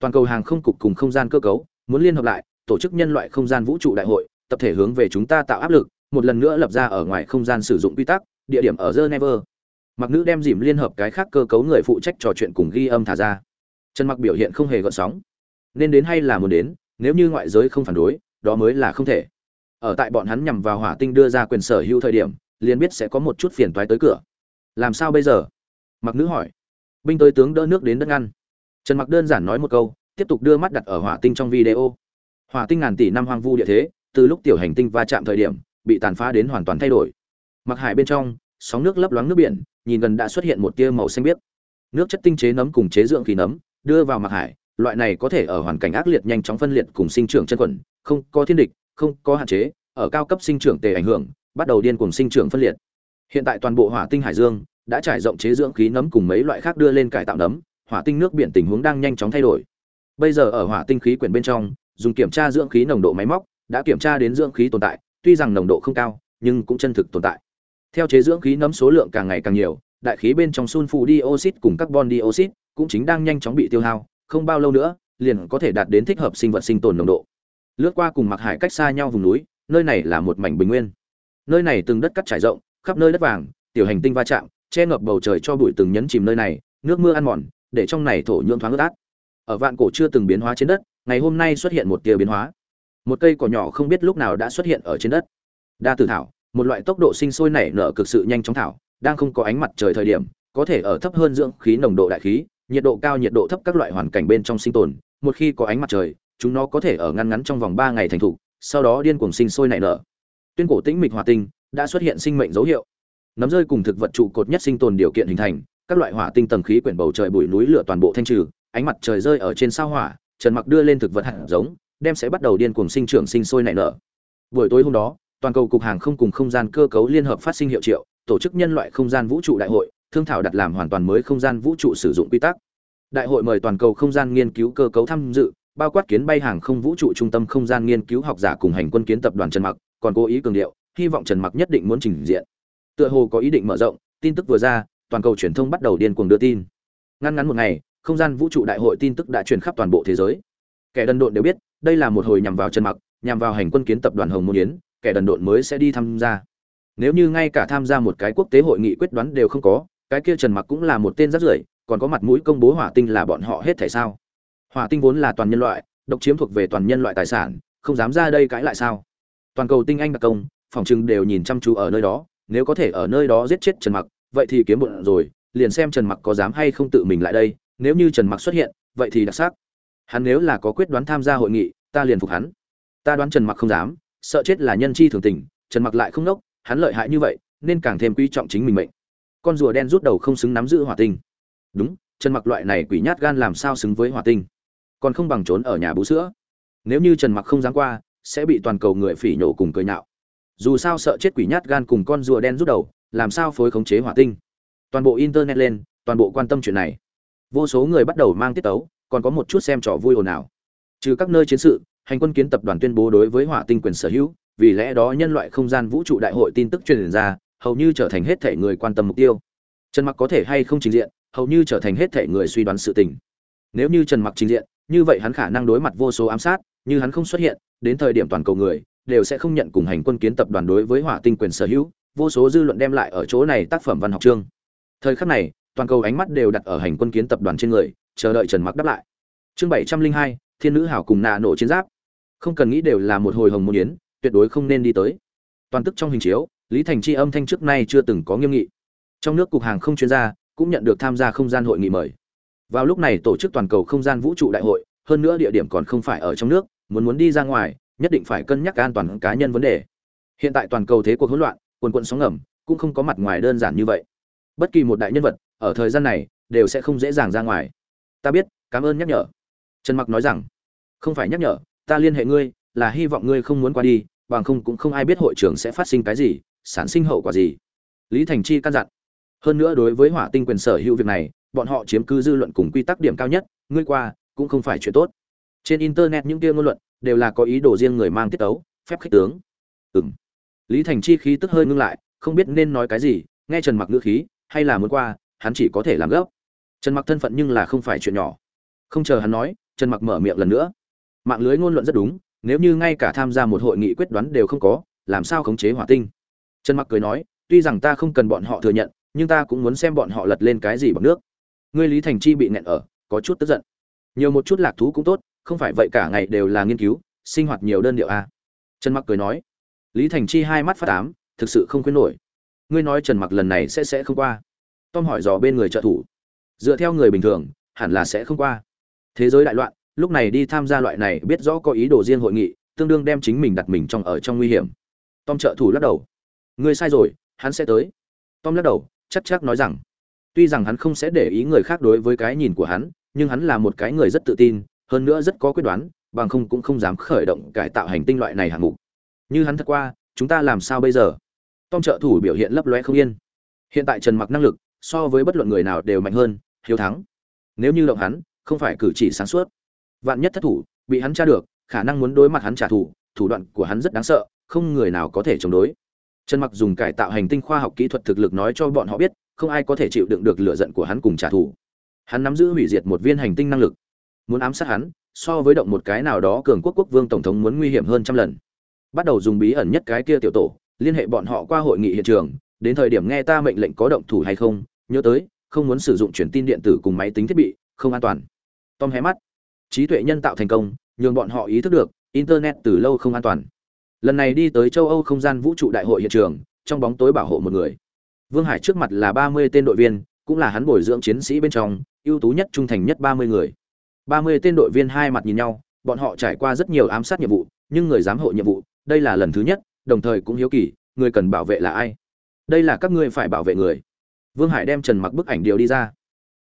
Toàn cầu hàng không cục cùng không gian cơ cấu, muốn liên hợp lại, tổ chức nhân loại không gian vũ trụ đại hội, tập thể hướng về chúng ta tạo áp lực, một lần nữa lập ra ở ngoài không gian sử dụng quy tắc, địa điểm ở geneva. Mặc nữ đem dìm liên hợp cái khác cơ cấu người phụ trách trò chuyện cùng ghi âm thả ra. Trần mặc biểu hiện không hề gợn sóng nên đến hay là muốn đến, nếu như ngoại giới không phản đối, đó mới là không thể. Ở tại bọn hắn nhằm vào hỏa tinh đưa ra quyền sở hữu thời điểm, liền biết sẽ có một chút phiền toái tới cửa. Làm sao bây giờ? Mặc nữ hỏi. Binh tới tướng đỡ nước đến đất ngăn. Trần mặc đơn giản nói một câu, tiếp tục đưa mắt đặt ở hỏa tinh trong video. Hỏa tinh ngàn tỷ năm hoang vu địa thế, từ lúc tiểu hành tinh va chạm thời điểm, bị tàn phá đến hoàn toàn thay đổi. Mặc hải bên trong, sóng nước lấp loáng nước biển, nhìn gần đã xuất hiện một tia màu xanh biếc. Nước chất tinh chế nấm cùng chế dưỡng khí nấm, đưa vào mặc hải loại này có thể ở hoàn cảnh ác liệt nhanh chóng phân liệt cùng sinh trưởng chân quẩn không có thiên địch, không có hạn chế, ở cao cấp sinh trưởng tề ảnh hưởng, bắt đầu điên cuồng sinh trưởng phân liệt. Hiện tại toàn bộ hỏa tinh hải dương đã trải rộng chế dưỡng khí nấm cùng mấy loại khác đưa lên cải tạo nấm, hỏa tinh nước biển tình huống đang nhanh chóng thay đổi. Bây giờ ở hỏa tinh khí quyển bên trong, dùng kiểm tra dưỡng khí nồng độ máy móc, đã kiểm tra đến dưỡng khí tồn tại, tuy rằng nồng độ không cao, nhưng cũng chân thực tồn tại. Theo chế dưỡng khí nấm số lượng càng ngày càng nhiều, đại khí bên trong sunfu dioxide cùng carbon dioxide cũng chính đang nhanh chóng bị tiêu hao không bao lâu nữa, liền có thể đạt đến thích hợp sinh vật sinh tồn nồng độ. Lướt qua cùng mặc hải cách xa nhau vùng núi, nơi này là một mảnh bình nguyên. Nơi này từng đất cắt trải rộng, khắp nơi đất vàng, tiểu hành tinh va chạm, che ngập bầu trời cho bụi từng nhấn chìm nơi này, nước mưa ăn mòn, để trong này thổ nhưỡng thoáng ướt át. Ở vạn cổ chưa từng biến hóa trên đất, ngày hôm nay xuất hiện một tia biến hóa. Một cây cỏ nhỏ không biết lúc nào đã xuất hiện ở trên đất. Đa tử thảo, một loại tốc độ sinh sôi nảy nở cực sự nhanh chóng thảo, đang không có ánh mặt trời thời điểm, có thể ở thấp hơn dưỡng khí nồng độ đại khí nhiệt độ cao, nhiệt độ thấp các loại hoàn cảnh bên trong sinh tồn. Một khi có ánh mặt trời, chúng nó có thể ở ngăn ngắn trong vòng ba ngày thành thục, sau đó điên cuồng sinh sôi nảy nở. Tuyên cổ tĩnh mịch hỏa tinh đã xuất hiện sinh mệnh dấu hiệu. Nấm rơi cùng thực vật trụ cột nhất sinh tồn điều kiện hình thành, các loại hỏa tinh tầng khí quyển bầu trời bụi núi lửa toàn bộ thanh trừ, ánh mặt trời rơi ở trên sao hỏa, trần mặc đưa lên thực vật hạt giống, đem sẽ bắt đầu điên cuồng sinh trưởng, sinh sôi nảy nở. Buổi tối hôm đó, toàn cầu cục hàng không cùng không gian cơ cấu liên hợp phát sinh hiệu triệu, tổ chức nhân loại không gian vũ trụ đại hội thương thảo đặt làm hoàn toàn mới không gian vũ trụ sử dụng quy tắc. Đại hội mời toàn cầu không gian nghiên cứu cơ cấu tham dự, bao quát kiến bay hàng không vũ trụ trung tâm không gian nghiên cứu học giả cùng hành quân kiến tập đoàn trần mặc, còn cố ý cường điệu, hy vọng trần mặc nhất định muốn trình diện. Tựa hồ có ý định mở rộng, tin tức vừa ra, toàn cầu truyền thông bắt đầu điên cuồng đưa tin. Ngăn ngắn một ngày, không gian vũ trụ đại hội tin tức đã truyền khắp toàn bộ thế giới. Kẻ đần độn đều biết, đây là một hồi nhằm vào trần mặc, nhằm vào hành quân kiến tập đoàn hồng môn yến, kẻ đần độn mới sẽ đi tham gia. Nếu như ngay cả tham gia một cái quốc tế hội nghị quyết đoán đều không có cái kia trần mặc cũng là một tên rất rưởi, còn có mặt mũi công bố hỏa tinh là bọn họ hết thể sao? Hỏa tinh vốn là toàn nhân loại, độc chiếm thuộc về toàn nhân loại tài sản, không dám ra đây cãi lại sao? Toàn cầu tinh anh đặc công, phòng trừng đều nhìn chăm chú ở nơi đó, nếu có thể ở nơi đó giết chết trần mặc, vậy thì kiếm bụng rồi, liền xem trần mặc có dám hay không tự mình lại đây, nếu như trần mặc xuất hiện, vậy thì đặc sắc. Hắn nếu là có quyết đoán tham gia hội nghị, ta liền phục hắn. Ta đoán trần mặc không dám, sợ chết là nhân chi thường tình, trần mặc lại không nốc hắn lợi hại như vậy, nên càng thêm quý trọng chính mình mệnh con rùa đen rút đầu không xứng nắm giữ hỏa tinh. Đúng, trần mặc loại này quỷ nhát gan làm sao xứng với hỏa tinh? Còn không bằng trốn ở nhà bú sữa. Nếu như trần mặc không dám qua, sẽ bị toàn cầu người phỉ nhổ cùng cười nhạo. Dù sao sợ chết quỷ nhát gan cùng con rùa đen rút đầu, làm sao phối khống chế hỏa tinh? Toàn bộ internet lên, toàn bộ quan tâm chuyện này. Vô số người bắt đầu mang tiết tấu, còn có một chút xem trò vui ồn ào. Trừ các nơi chiến sự, hành quân kiến tập đoàn tuyên bố đối với hỏa tinh quyền sở hữu, vì lẽ đó nhân loại không gian vũ trụ đại hội tin tức truyền ra hầu như trở thành hết thể người quan tâm mục tiêu. Trần mặc có thể hay không trình diện, hầu như trở thành hết thể người suy đoán sự tình. Nếu như trần mặc trình diện, như vậy hắn khả năng đối mặt vô số ám sát, như hắn không xuất hiện, đến thời điểm toàn cầu người, đều sẽ không nhận cùng hành quân kiến tập đoàn đối với hỏa tinh quyền sở hữu, vô số dư luận đem lại ở chỗ này tác phẩm văn học chương. Thời khắc này, toàn cầu ánh mắt đều đặt ở hành quân kiến tập đoàn trên người, chờ đợi trần mặc đáp lại. Chương bảy trăm linh hai, thiên nữ hảo cùng nạ nổ chiến giáp. Không cần nghĩ đều là một hồi hồng môn yến, tuyệt đối không nên đi tới. Toàn tức trong hình chiếu lý thành chi âm thanh trước nay chưa từng có nghiêm nghị. Trong nước cục hàng không chuyên gia cũng nhận được tham gia không gian hội nghị mời. Vào lúc này tổ chức toàn cầu không gian vũ trụ đại hội, hơn nữa địa điểm còn không phải ở trong nước, muốn muốn đi ra ngoài, nhất định phải cân nhắc an toàn cá nhân vấn đề. Hiện tại toàn cầu thế cuộc hỗn loạn, quần quận sóng ngầm, cũng không có mặt ngoài đơn giản như vậy. Bất kỳ một đại nhân vật, ở thời gian này, đều sẽ không dễ dàng ra ngoài. Ta biết, cảm ơn nhắc nhở. Trần mặc nói rằng, không phải nhắc nhở, ta liên hệ ngươi, là hy vọng ngươi không muốn qua đi, bằng không cũng không ai biết hội trưởng sẽ phát sinh cái gì sản sinh hậu quả gì? Lý thành chi căn dặn. Hơn nữa đối với hỏa tinh quyền sở hữu việc này, bọn họ chiếm cứ dư luận cùng quy tắc điểm cao nhất, ngươi qua, cũng không phải chuyện tốt. Trên internet những kia ngôn luận, đều là có ý đồ riêng người mang tiết tấu, phép khích tướng. Ừm. Lý thành chi khí tức hơi ngưng lại, không biết nên nói cái gì, nghe trần mặc ngữ khí, hay là muốn qua, hắn chỉ có thể làm gấp. Trần mặc thân phận nhưng là không phải chuyện nhỏ. Không chờ hắn nói, trần mặc mở miệng lần nữa. Mạng lưới ngôn luận rất đúng, nếu như ngay cả tham gia một hội nghị quyết đoán đều không có, làm sao khống chế hỏa tinh? Trần mặc cười nói, tuy rằng ta không cần bọn họ thừa nhận, nhưng ta cũng muốn xem bọn họ lật lên cái gì bằng nước. Ngươi lý thành chi bị nghẹn ở, có chút tức giận. Nhiều một chút lạc thú cũng tốt, không phải vậy cả ngày đều là nghiên cứu, sinh hoạt nhiều đơn điệu a à. trần mặc cười nói, lý thành chi hai mắt phát ám, thực sự không khuyến nổi. Ngươi nói trần mặc lần này sẽ sẽ không qua. Tom hỏi dò bên người trợ thủ, dựa theo người bình thường, hẳn là sẽ không qua. Thế giới đại loạn, lúc này đi tham gia loại này biết rõ có ý đồ riêng hội nghị, tương đương đem chính mình đặt mình trong ở trong nguy hiểm. Tom trợ thủ lắc đầu ngươi sai rồi, hắn sẽ tới. Tom lắc đầu, chắc chắc nói rằng, tuy rằng hắn không sẽ để ý người khác đối với cái nhìn của hắn, nhưng hắn là một cái người rất tự tin, hơn nữa rất có quyết đoán, bằng không cũng không dám khởi động cải tạo hành tinh loại này hạng mục. Như hắn thật qua, chúng ta làm sao bây giờ? Tom trợ thủ biểu hiện lấp loe không yên. Hiện tại trần mặc năng lực, so với bất luận người nào đều mạnh hơn, hiếu thắng. Nếu như động hắn, không phải cử chỉ sáng suốt. Vạn nhất thất thủ, bị hắn tra được, khả năng muốn đối mặt hắn trả thù, thủ đoạn của hắn rất đáng sợ, không người nào có thể chống đối trần mặc dùng cải tạo hành tinh khoa học kỹ thuật thực lực nói cho bọn họ biết, không ai có thể chịu đựng được lửa giận của hắn cùng trả thù. Hắn nắm giữ hủy diệt một viên hành tinh năng lực. Muốn ám sát hắn, so với động một cái nào đó cường quốc quốc vương tổng thống muốn nguy hiểm hơn trăm lần. Bắt đầu dùng bí ẩn nhất cái kia tiểu tổ, liên hệ bọn họ qua hội nghị hiện trường, đến thời điểm nghe ta mệnh lệnh có động thủ hay không, nhớ tới, không muốn sử dụng truyền tin điện tử cùng máy tính thiết bị, không an toàn. Tom hé mắt. Trí tuệ nhân tạo thành công, nhường bọn họ ý thức được, internet từ lâu không an toàn lần này đi tới châu âu không gian vũ trụ đại hội hiện trường, trong bóng tối bảo hộ một người. Vương hải trước mặt là ba mươi tên đội viên, cũng là hắn bồi dưỡng chiến sĩ bên trong, ưu tú nhất trung thành nhất ba mươi người. Ba mươi tên đội viên hai mặt nhìn nhau, bọn họ trải qua rất nhiều ám sát nhiệm vụ, nhưng người giám hộ nhiệm vụ, đây là lần thứ nhất, đồng thời cũng hiếu kỳ, người cần bảo vệ là ai? Đây là các ngươi phải bảo vệ người. Vương hải đem trần mặc bức ảnh điều đi ra.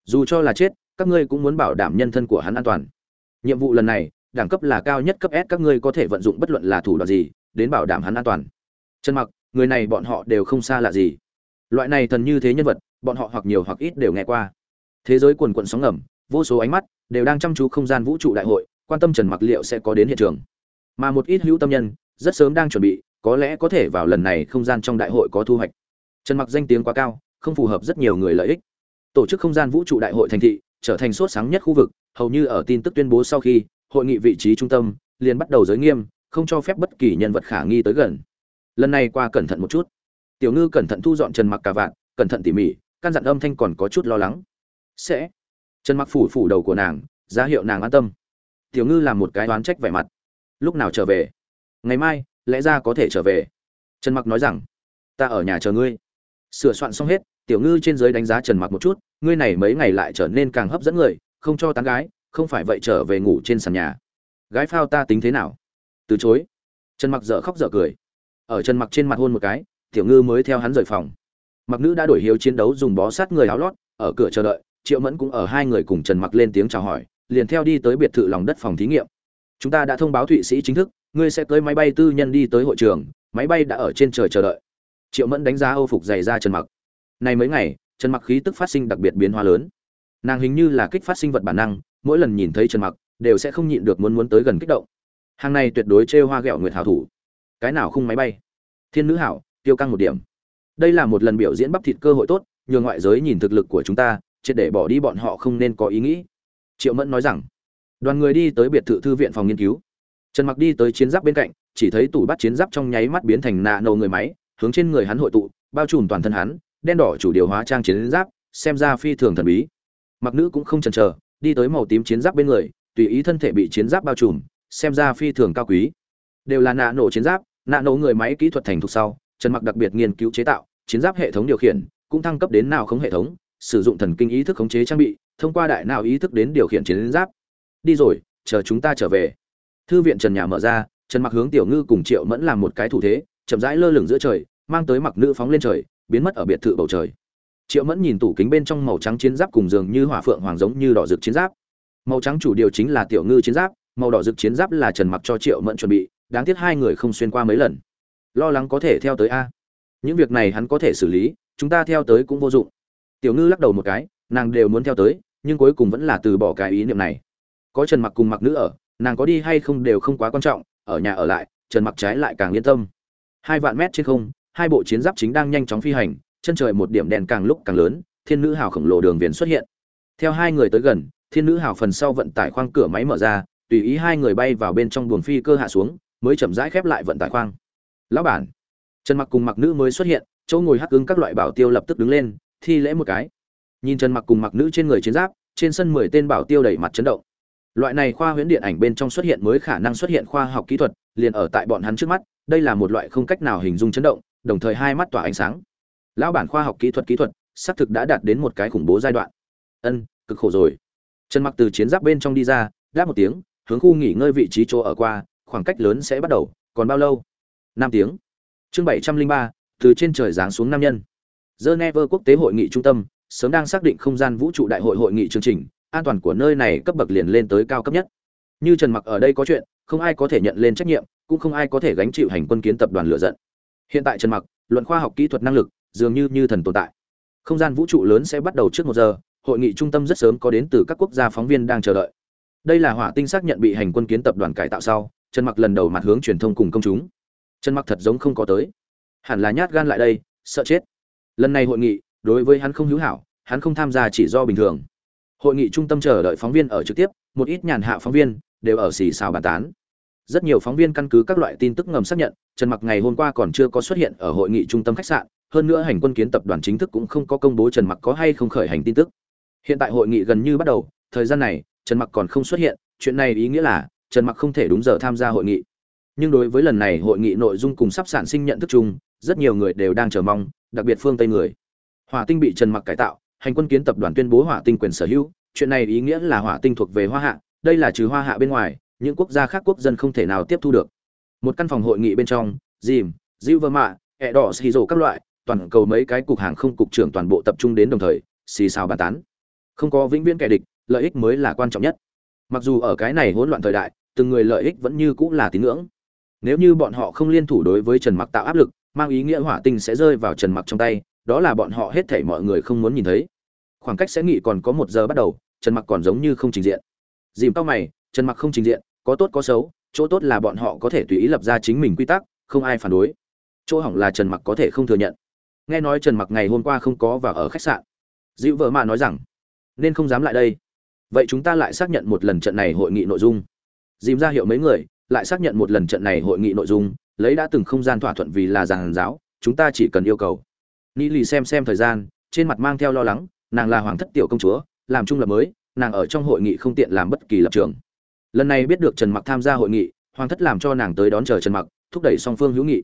Dù cho là chết, các ngươi cũng muốn bảo đảm nhân thân của hắn an toàn. Nhiệm vụ lần này, đẳng cấp là cao nhất cấp s, các ngươi có thể vận dụng bất luận là thủ đoạn gì đến bảo đảm hắn an toàn. Trần mặc, người này bọn họ đều không xa lạ gì. Loại này thần như thế nhân vật, bọn họ hoặc nhiều hoặc ít đều nghe qua. Thế giới quần quận sóng ngầm, vô số ánh mắt đều đang chăm chú không gian vũ trụ đại hội, quan tâm trần mặc liệu sẽ có đến hiện trường. Mà một ít hữu tâm nhân, rất sớm đang chuẩn bị, có lẽ có thể vào lần này không gian trong đại hội có thu hoạch. Trần mặc danh tiếng quá cao, không phù hợp rất nhiều người lợi ích. Tổ chức không gian vũ trụ đại hội thành thị, trở thành sốt sáng nhất khu vực, hầu như ở tin tức tuyên bố sau khi, hội nghị vị trí trung tâm liền bắt đầu giới nghiêm không cho phép bất kỳ nhân vật khả nghi tới gần. Lần này qua cẩn thận một chút. Tiểu ngư cẩn thận thu dọn trần mặc cả vạn cẩn thận tỉ mỉ, căn dặn âm thanh còn có chút lo lắng. Sẽ. Trần mặc phủ phủ đầu của nàng, ra hiệu nàng an tâm. Tiểu ngư làm một cái đoán trách vẻ mặt. Lúc nào trở về? Ngày mai, lẽ ra có thể trở về. Trần mặc nói rằng, ta ở nhà chờ ngươi. Sửa soạn xong hết, tiểu ngư trên dưới đánh giá trần mặc một chút, ngươi này mấy ngày lại trở nên càng hấp dẫn người, không cho tán gái, không phải vậy trở về ngủ trên sàn nhà. Gái phao ta tính thế nào? Từ chối. Trần mặc dở khóc dở cười. Ở trần mặc trên mặt hôn một cái, tiểu ngư mới theo hắn rời phòng. Mặc nữ đã đổi hiếu chiến đấu dùng bó sát người áo lót, ở cửa chờ đợi, triệu mẫn cũng ở hai người cùng trần mặc lên tiếng chào hỏi, liền theo đi tới biệt thự lòng đất phòng thí nghiệm. Chúng ta đã thông báo thụy sĩ chính thức, ngươi sẽ tới máy bay tư nhân đi tới hội trường, máy bay đã ở trên trời chờ đợi. Triệu mẫn đánh giá âu phục dày ra trần mặc. Này mấy ngày, trần mặc khí tức phát sinh đặc biệt biến hóa lớn. Nàng hình như là kích phát sinh vật bản năng, mỗi lần nhìn thấy trần mặc, đều sẽ không nhịn được muốn muốn tới gần kích động hàng này tuyệt đối chê hoa ghẹo nguyệt hảo thủ. Cái nào không máy bay? Thiên nữ hảo, tiêu căng một điểm. Đây là một lần biểu diễn bắp thịt cơ hội tốt nhờ ngoại giới nhìn thực lực của chúng ta, triệt để bỏ đi bọn họ không nên có ý nghĩ. Triệu mẫn nói rằng, đoàn người đi tới biệt thự thư viện phòng nghiên cứu. Trần mặc đi tới chiến giáp bên cạnh, chỉ thấy tủ bắt chiến giáp trong nháy mắt biến thành nạ nầu người máy, hướng trên người hắn hội tụ, bao trùm toàn thân hắn, đen đỏ chủ điều hóa trang chiến giáp, xem ra phi thường thần bí. Mặc nữ cũng không chần chờ, đi tới màu tím chiến giáp bên người, tùy ý thân thể bị chiến giáp bao trùm xem ra phi thường cao quý. Đều là nạ nổ chiến giáp, nạ nổ người máy kỹ thuật thành thục sau, trần mặc đặc biệt nghiên cứu chế tạo, chiến giáp hệ thống điều khiển, cũng thăng cấp đến nào không hệ thống, sử dụng thần kinh ý thức khống chế trang bị, thông qua đại nào ý thức đến điều khiển chiến giáp. Đi rồi, chờ chúng ta trở về. Thư viện trần nhà mở ra, trần mặc hướng tiểu ngư cùng triệu mẫn làm một cái thủ thế, chậm rãi lơ lửng giữa trời, mang tới mặc nữ phóng lên trời, biến mất ở biệt thự bầu trời. Triệu mẫn nhìn tủ kính bên trong màu trắng chiến giáp cùng giường như hỏa phượng hoàng giống như đỏ rực chiến giáp. Màu trắng chủ điều chính là tiểu ngư chiến giáp màu đỏ rực chiến giáp là trần mặc cho triệu mẫn chuẩn bị, đáng tiếc hai người không xuyên qua mấy lần. Lo lắng có thể theo tới a. Những việc này hắn có thể xử lý, chúng ta theo tới cũng vô dụng. Tiểu ngư lắc đầu một cái, nàng đều muốn theo tới, nhưng cuối cùng vẫn là từ bỏ cái ý niệm này. Có trần mặc cùng mặc nữ ở, nàng có đi hay không đều không quá quan trọng, ở nhà ở lại, trần mặc trái lại càng yên tâm. Hai vạn mét trên không, hai bộ chiến giáp chính đang nhanh chóng phi hành, chân trời một điểm đèn càng lúc càng lớn, thiên nữ hào khổng lồ đường viền xuất hiện. Theo hai người tới gần, thiên nữ hào phần sau vận tải khoang cửa máy mở ra tùy ý hai người bay vào bên trong buồng phi cơ hạ xuống, mới chậm rãi khép lại vận tải khoang. Lão bản, trần mặc cùng mặc nữ mới xuất hiện, chỗ ngồi hắc ứng các loại bảo tiêu lập tức đứng lên, thi lễ một cái. Nhìn trần mặc cùng mặc nữ trên người chiến giáp, trên sân mười tên bảo tiêu đẩy mặt chấn động. Loại này khoa huyễn điện ảnh bên trong xuất hiện mới khả năng xuất hiện khoa học kỹ thuật, liền ở tại bọn hắn trước mắt, đây là một loại không cách nào hình dung chấn động, đồng thời hai mắt tỏa ánh sáng. Lão bản khoa học kỹ thuật kỹ thuật, xác thực đã đạt đến một cái khủng bố giai đoạn. Ân, cực khổ rồi. Trần mặc từ chiến giáp bên trong đi ra đáp một tiếng hướng khu nghỉ ngơi vị trí chỗ ở qua, khoảng cách lớn sẽ bắt đầu, còn bao lâu? Năm tiếng. Chương bảy trăm linh ba, từ trên trời giáng xuống nam nhân. Geneva quốc tế hội nghị trung tâm, sớm đang xác định không gian vũ trụ đại hội hội nghị chương trình, an toàn của nơi này cấp bậc liền lên tới cao cấp nhất. Như trần mặc ở đây có chuyện, không ai có thể nhận lên trách nhiệm, cũng không ai có thể gánh chịu hành quân kiến tập đoàn lựa giận. Hiện tại trần mặc, luận khoa học kỹ thuật năng lực, dường như như thần tồn tại. Không gian vũ trụ lớn sẽ bắt đầu trước một giờ, hội nghị trung tâm rất sớm có đến từ các quốc gia phóng viên đang chờ đợi đây là hỏa tinh xác nhận bị hành quân kiến tập đoàn cải tạo sau, trần mặc lần đầu mặt hướng truyền thông cùng công chúng. Trần mặc thật giống không có tới. Hẳn là nhát gan lại đây, sợ chết. Lần này hội nghị, đối với hắn không hữu hảo, hắn không tham gia chỉ do bình thường. Hội nghị trung tâm chờ đợi phóng viên ở trực tiếp, một ít nhàn hạ phóng viên, đều ở xì xào bàn tán. Rất nhiều phóng viên căn cứ các loại tin tức ngầm xác nhận, trần mặc ngày hôm qua còn chưa có xuất hiện ở hội nghị trung tâm khách sạn, hơn nữa hành quân kiến tập đoàn chính thức cũng không có công bố trần mặc có hay không khởi hành tin tức. Hiện tại hội nghị gần như bắt đầu, thời gian này trần mặc còn không xuất hiện chuyện này ý nghĩa là trần mặc không thể đúng giờ tham gia hội nghị. Nhưng đối với lần này hội nghị nội dung cùng sắp sản sinh nhận thức chung rất nhiều người đều đang chờ mong đặc biệt phương tây người. Hỏa tinh bị trần mặc cải tạo hành quân kiến tập đoàn tuyên bố hỏa tinh quyền sở hữu chuyện này ý nghĩa là hỏa tinh thuộc về hoa hạ đây là trừ hoa hạ bên ngoài những quốc gia khác quốc dân không thể nào tiếp thu được. Một căn phòng hội nghị bên trong Jim, Zilverma, ẹ đỏ xì rổ các loại toàn cầu mấy cái cục hàng không cục trưởng toàn bộ tập trung đến đồng thời xì xào bàn tán. Không có vĩnh viễn kẻ địch lợi ích mới là quan trọng nhất. Mặc dù ở cái này hỗn loạn thời đại, từng người lợi ích vẫn như cũng là tín ngưỡng. Nếu như bọn họ không liên thủ đối với trần mặc tạo áp lực, mang ý nghĩa hỏa tinh sẽ rơi vào trần mặc trong tay, đó là bọn họ hết thảy mọi người không muốn nhìn thấy. Khoảng cách sẽ nghị còn có một giờ bắt đầu, trần mặc còn giống như không trình diện. Dìm tao mày, trần mặc không trình diện, có tốt có xấu, chỗ tốt là bọn họ có thể tùy ý lập ra chính mình quy tắc, không ai phản đối. Chỗ hỏng là trần mặc có thể không thừa nhận. Nghe nói trần mặc ngày hôm qua không có vào ở khách sạn. Dịu vợ mà nói rằng, nên không dám lại đây vậy chúng ta lại xác nhận một lần trận này hội nghị nội dung. Dìm ra hiệu mấy người, lại xác nhận một lần trận này hội nghị nội dung, lấy đã từng không gian thỏa thuận vì là giàn giáo, chúng ta chỉ cần yêu cầu. Ni lì xem xem thời gian, trên mặt mang theo lo lắng, nàng là hoàng thất tiểu công chúa, làm trung lập mới, nàng ở trong hội nghị không tiện làm bất kỳ lập trường. Lần này biết được trần mặc tham gia hội nghị, hoàng thất làm cho nàng tới đón chờ trần mặc, thúc đẩy song phương hữu nghị.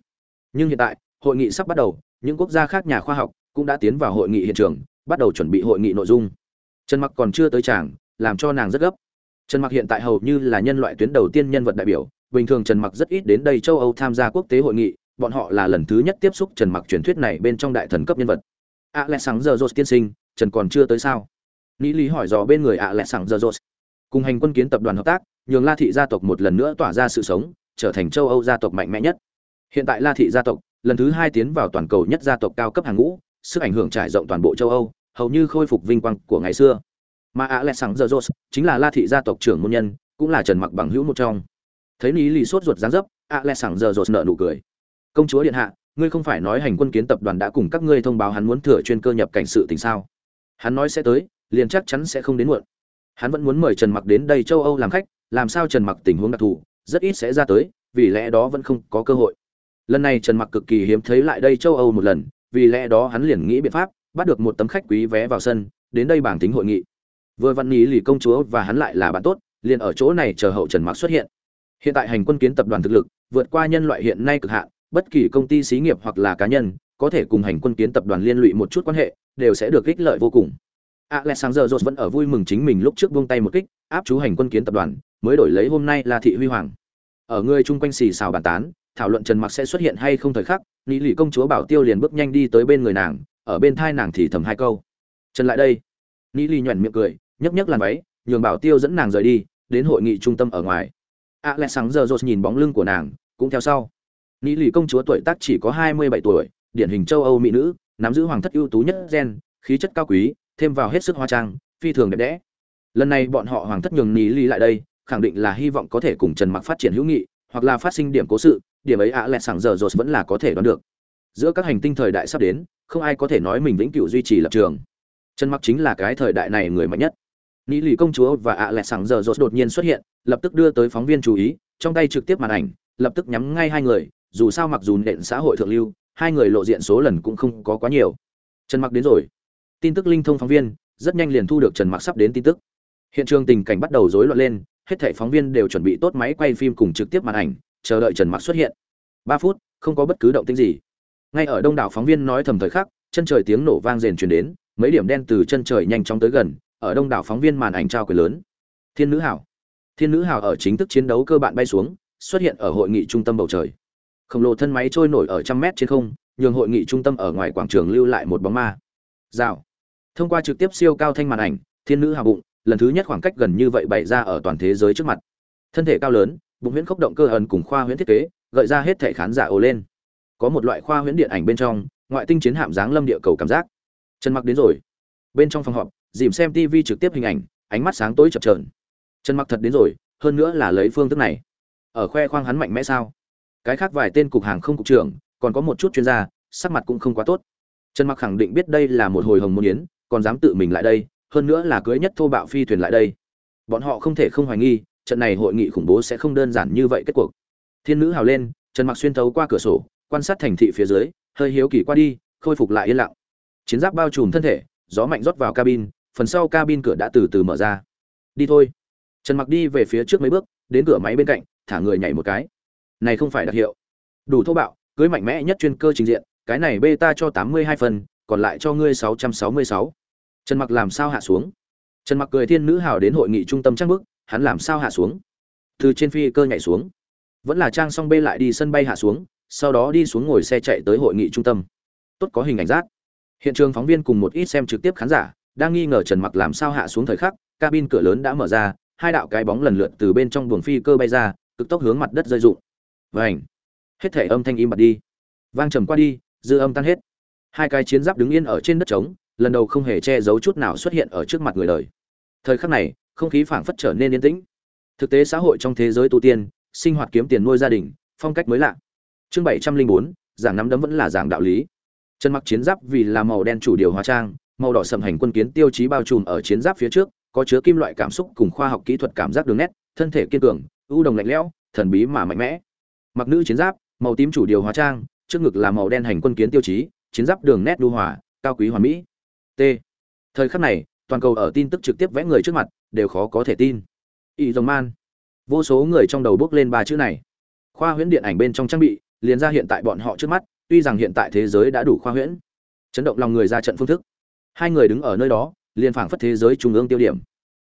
Nhưng hiện tại, hội nghị sắp bắt đầu, những quốc gia khác nhà khoa học cũng đã tiến vào hội nghị hiện trường, bắt đầu chuẩn bị hội nghị nội dung. Trần mặc còn chưa tới tràng làm cho nàng rất gấp trần mặc hiện tại hầu như là nhân loại tuyến đầu tiên nhân vật đại biểu bình thường trần mặc rất ít đến đây châu âu tham gia quốc tế hội nghị bọn họ là lần thứ nhất tiếp xúc trần mặc truyền thuyết này bên trong đại thần cấp nhân vật a lẽ sáng giờ rột tiên sinh trần còn chưa tới sao nghĩ Lý hỏi dò bên người ạ lẹ Sáng giờ rột. Cùng hành quân kiến tập đoàn hợp tác, nhường La thị gia tộc một lần nữa tỏa ra sự sống, trở thành châu Âu gia tộc mạnh mẽ nhất. Hiện tại La thị gia tộc lần thứ hai tiến vào toàn cầu nhất gia tộc cao cấp hàng ngũ, sức ảnh hưởng trải rộng toàn bộ châu Âu, hầu như khôi phục vinh quang của ngày xưa. Mà ạ lẹ sáng giờ rô chính là La thị gia tộc trưởng môn nhân, cũng là Trần Mặc bằng hữu một trong. Thấy Lý lì sốt ruột dáng dấp, ạ lẹ sáng giờ rô nở nụ cười. Công chúa điện hạ, ngươi không phải nói hành quân kiến tập đoàn đã cùng các ngươi thông báo hắn muốn thừa chuyên cơ nhập cảnh sự tình sao? Hắn nói sẽ tới, liền chắc chắn sẽ không đến muộn hắn vẫn muốn mời trần mặc đến đây châu âu làm khách làm sao trần mặc tình huống đặc thù rất ít sẽ ra tới vì lẽ đó vẫn không có cơ hội lần này trần mặc cực kỳ hiếm thấy lại đây châu âu một lần vì lẽ đó hắn liền nghĩ biện pháp bắt được một tấm khách quý vé vào sân đến đây bảng tính hội nghị vừa văn ý lì công chúa và hắn lại là bạn tốt liền ở chỗ này chờ hậu trần mặc xuất hiện hiện tại hành quân kiến tập đoàn thực lực vượt qua nhân loại hiện nay cực hạn bất kỳ công ty xí nghiệp hoặc là cá nhân có thể cùng hành quân kiến tập đoàn liên lụy một chút quan hệ đều sẽ được ích lợi vô cùng Alexander Jones vẫn ở vui mừng chính mình lúc trước buông tay một kích, áp chú hành quân kiến tập đoàn, mới đổi lấy hôm nay là thị huy hoàng. Ở người chung quanh xì xào bàn tán, thảo luận Trần Mặc sẽ xuất hiện hay không thời khắc, Lý lì công chúa Bảo Tiêu liền bước nhanh đi tới bên người nàng, ở bên thai nàng thì thầm hai câu. "Trần lại đây." Lý lì nhoẻn miệng cười, nhấc nhấc làn váy, nhường Bảo Tiêu dẫn nàng rời đi, đến hội nghị trung tâm ở ngoài. a lẽ sáng giờ rột nhìn bóng lưng của nàng, cũng theo sau. Lý lì công chúa tuổi tác chỉ có 27 tuổi, điển hình châu Âu mỹ nữ, nắm giữ hoàng thất ưu tú nhất gen, khí chất cao quý, thêm vào hết sức hoa trang phi thường đẹp đẽ lần này bọn họ hoàng thất nhường ní lì lại đây khẳng định là hy vọng có thể cùng trần mặc phát triển hữu nghị hoặc là phát sinh điểm cố sự điểm ấy ạ à lẹ sảng giờ rồi vẫn là có thể đoán được giữa các hành tinh thời đại sắp đến không ai có thể nói mình vĩnh cửu duy trì lập trường trần mặc chính là cái thời đại này người mạnh nhất ní lì công chúa và ạ à lẹ sáng giờ rột đột nhiên xuất hiện, lập tức đưa tới phóng viên chú ý, trong tay trực tiếp màn ảnh, lập tức nhắm ngay hai người, dù sao mặc dù nền xã hội thượng lưu, hai người lộ diện số lần cũng không có quá nhiều. Trần mặc đến rồi. Tin tức linh thông phóng viên, rất nhanh liền thu được trần mặc sắp đến tin tức. Hiện trường tình cảnh bắt đầu rối loạn lên, hết thảy phóng viên đều chuẩn bị tốt máy quay phim cùng trực tiếp màn ảnh, chờ đợi trần mặc xuất hiện. Ba phút, không có bất cứ động tĩnh gì. Ngay ở đông đảo phóng viên nói thầm thời khắc, chân trời tiếng nổ vang rền truyền đến, mấy điểm đen từ chân trời nhanh chóng tới gần ở đông đảo phóng viên màn ảnh trao quyền lớn. Thiên nữ hảo. Thiên nữ hảo ở chính thức chiến đấu cơ bản bay xuống, xuất hiện ở hội nghị trung tâm bầu trời. Khổng lồ thân máy trôi nổi ở trăm mét trên không, nhường hội nghị trung tâm ở ngoài quảng trường lưu lại một bóng ma. Rào. Thông qua trực tiếp siêu cao thanh màn ảnh, thiên nữ hào bụng, lần thứ nhất khoảng cách gần như vậy bày ra ở toàn thế giới trước mặt. Thân thể cao lớn, bụng huyễn khốc động cơ ẩn cùng khoa huyễn thiết kế, gợi ra hết thể khán giả ồ lên. Có một loại khoa huyễn điện ảnh bên trong, ngoại tinh chiến hạm dáng lâm địa cầu cảm giác. Trần mặc đến rồi. Bên trong phòng họp dìm xem tv trực tiếp hình ảnh, ánh mắt sáng tối chập trờn trần mặc thật đến rồi, hơn nữa là lấy phương thức này. Ở khoe khoang hắn mạnh mẽ sao? Cái khác vài tên cục hàng không cục trưởng, còn có một chút chuyên gia, sắc mặt cũng không quá tốt. Trần mặc khẳng định biết đây là một hồi hồng môn yến, còn dám tự mình lại đây, hơn nữa là cưới nhất thô bạo phi thuyền lại đây. Bọn họ không thể không hoài nghi, trận này hội nghị khủng bố sẽ không đơn giản như vậy kết cuộc. Thiên nữ hào lên, trần mặc xuyên thấu qua cửa sổ, quan sát thành thị phía dưới, hơi hiếu kỳ qua đi, khôi phục lại yên lặng. Chiến giáp bao trùm thân thể, gió mạnh rót vào cabin phần sau cabin cửa đã từ từ mở ra. Đi thôi. Trần mặc đi về phía trước mấy bước, đến cửa máy bên cạnh, thả người nhảy một cái. Này không phải đặc hiệu. Đủ thô bạo, cưới mạnh mẽ nhất chuyên cơ trình diện, cái này beta cho 82 phần, còn lại cho ngươi 666. trần mặc làm sao hạ xuống? Trần mặc cười thiên nữ hào đến hội nghị trung tâm trang bước, hắn làm sao hạ xuống? Từ trên phi cơ nhảy xuống. Vẫn là trang xong bê lại đi sân bay hạ xuống, sau đó đi xuống ngồi xe chạy tới hội nghị trung tâm. Tốt có hình ảnh rác. hiện trường phóng viên cùng một ít xem trực tiếp khán giả đang nghi ngờ trần mặc làm sao hạ xuống thời khắc, cabin cửa lớn đã mở ra, hai đạo cái bóng lần lượt từ bên trong buồng phi cơ bay ra, cực tốc hướng mặt đất rơi rụng. Vành. hết thể âm thanh im bặt đi. Vang trầm qua đi, dư âm tan hết. Hai cái chiến giáp đứng yên ở trên đất trống, lần đầu không hề che giấu chút nào xuất hiện ở trước mặt người đời. Thời khắc này, không khí phảng phất trở nên yên tĩnh. Thực tế xã hội trong thế giới tu tiên, sinh hoạt kiếm tiền nuôi gia đình, phong cách mới lạ. Chương bảy trăm linh bốn, giảng nắm đấm vẫn là giảng đạo lý. Chân mặc chiến giáp vì là màu đen chủ điều hóa trang màu đỏ sầm hành quân kiến tiêu chí bao trùm ở chiến giáp phía trước, có chứa kim loại cảm xúc cùng khoa học kỹ thuật cảm giác đường nét, thân thể kiên cường, ưu đồng lạnh lẽo, thần bí mà mạnh mẽ. Mặc nữ chiến giáp, màu tím chủ điều hóa trang, trước ngực là màu đen hành quân kiến tiêu chí, chiến giáp đường nét đu hòa, cao quý hoàn mỹ. T. Thời khắc này, toàn cầu ở tin tức trực tiếp vẽ người trước mặt, đều khó có thể tin. Y dòng man. Vô số người trong đầu bước lên ba chữ này. Khoa huyễn điện ảnh bên trong trang bị, liền ra hiện tại bọn họ trước mắt, tuy rằng hiện tại thế giới đã đủ khoa huyễn. Chấn động lòng người ra trận phương thức hai người đứng ở nơi đó, liền phảng phất thế giới trung ương tiêu điểm.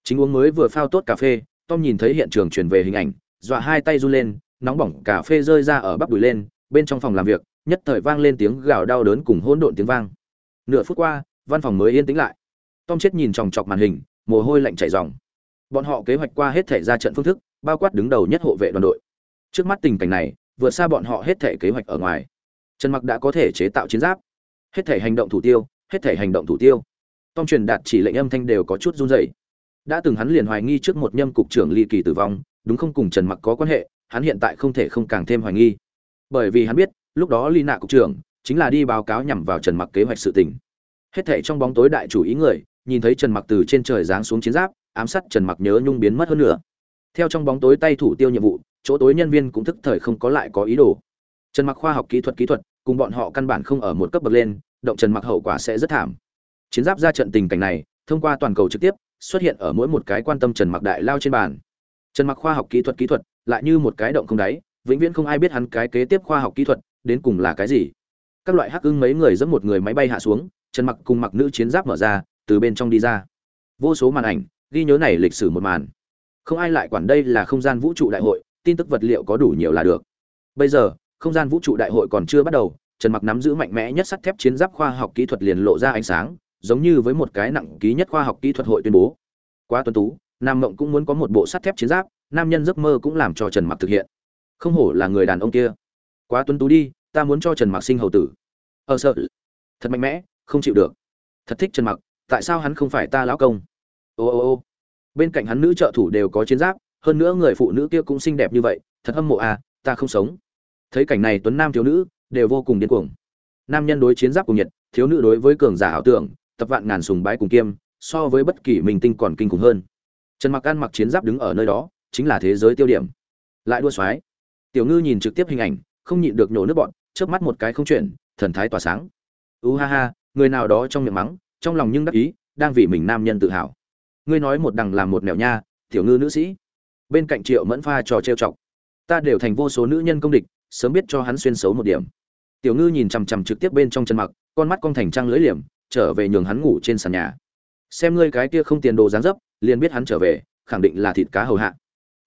Chính uống mới vừa phao tốt cà phê, tom nhìn thấy hiện trường truyền về hình ảnh, dọa hai tay run lên, nóng bỏng cà phê rơi ra ở bắp đùi lên, bên trong phòng làm việc, nhất thời vang lên tiếng gào đau đớn cùng hỗn độn tiếng vang. Nửa phút qua, văn phòng mới yên tĩnh lại. Tom chết nhìn chòng chọc màn hình, mồ hôi lạnh chảy ròng. Bọn họ kế hoạch qua hết thể ra trận phương thức, bao quát đứng đầu nhất hộ vệ đoàn đội. Trước mắt tình cảnh này, vượt xa bọn họ hết thể kế hoạch ở ngoài. Trần mặc đã có thể chế tạo chiến giáp, hết thể hành động thủ tiêu hết thể hành động thủ tiêu. Tom truyền đạt chỉ lệnh âm thanh đều có chút run rẩy. Đã từng hắn liền hoài nghi trước một nhâm cục trưởng ly kỳ tử vong, đúng không cùng trần mặc có quan hệ, hắn hiện tại không thể không càng thêm hoài nghi. Bởi vì hắn biết, lúc đó ly nạ cục trưởng chính là đi báo cáo nhằm vào trần mặc kế hoạch sự tình. Hết thể trong bóng tối đại chủ ý người, nhìn thấy trần mặc từ trên trời giáng xuống chiến giáp, ám sát trần mặc nhớ nhung biến mất hơn nữa. Theo trong bóng tối tay thủ tiêu nhiệm vụ, chỗ tối nhân viên cũng thức thời không có lại có ý đồ. Trần mặc khoa học kỹ thuật kỹ thuật, cùng bọn họ căn bản không ở một cấp bậc lên động trần mặc hậu quả sẽ rất thảm. Chiến giáp ra trận tình cảnh này, thông qua toàn cầu trực tiếp, xuất hiện ở mỗi một cái quan tâm trần mặc đại lao trên bàn. Trần mặc khoa học kỹ thuật kỹ thuật, lại như một cái động không đáy, vĩnh viễn không ai biết hắn cái kế tiếp khoa học kỹ thuật, đến cùng là cái gì. Các loại hắc ưng mấy người dẫn một người máy bay hạ xuống, trần mặc cùng mặc nữ chiến giáp mở ra, từ bên trong đi ra. Vô số màn ảnh, ghi nhớ này lịch sử một màn. Không ai lại quản đây là không gian vũ trụ đại hội, tin tức vật liệu có đủ nhiều là được. Bây giờ, không gian vũ trụ đại hội còn chưa bắt đầu trần mặc nắm giữ mạnh mẽ nhất sắt thép chiến giáp khoa học kỹ thuật liền lộ ra ánh sáng, giống như với một cái nặng ký nhất khoa học kỹ thuật hội tuyên bố. Quá tuân tú, nam mộng cũng muốn có một bộ sắt thép chiến giáp, nam nhân giấc mơ cũng làm cho trần mặc thực hiện. Không hổ là người đàn ông kia. Quá tuân tú đi, ta muốn cho trần mặc sinh hầu tử. Ờ sợ. Thật mạnh mẽ, không chịu được. Thật thích trần mặc, tại sao hắn không phải ta lão công? Ô ô ô. Bên cạnh hắn nữ trợ thủ đều có chiến giáp, hơn nữa người phụ nữ kia cũng xinh đẹp như vậy, thật hâm mộ à ta không sống. Thấy cảnh này tuấn nam thiếu nữ đều vô cùng điên cuồng. Nam nhân đối chiến giáp cùng nhiệt, thiếu nữ đối với cường giả ảo tưởng, tập vạn ngàn sùng bái cùng kiêm, so với bất kỳ mình tinh còn kinh khủng hơn. Trần mặc ăn mặc chiến giáp đứng ở nơi đó, chính là thế giới tiêu điểm. Lại đua xoái tiểu ngư nhìn trực tiếp hình ảnh, không nhịn được nhổ nước bọn trước mắt một cái không chuyển, thần thái tỏa sáng. U ha ha, người nào đó trong miệng mắng, trong lòng nhưng đắc ý, đang vì mình nam nhân tự hào. Ngươi nói một đằng làm một nẻo nha, tiểu ngư nữ sĩ. Bên cạnh triệu mẫn pha trò trêu chọc. Ta đều thành vô số nữ nhân công địch, sớm biết cho hắn xuyên xấu một điểm tiểu ngư nhìn chằm chằm trực tiếp bên trong chân mặc con mắt con thành trăng lưỡi liềm trở về nhường hắn ngủ trên sàn nhà xem ngươi cái kia không tiền đồ dáng dấp liền biết hắn trở về khẳng định là thịt cá hầu hạ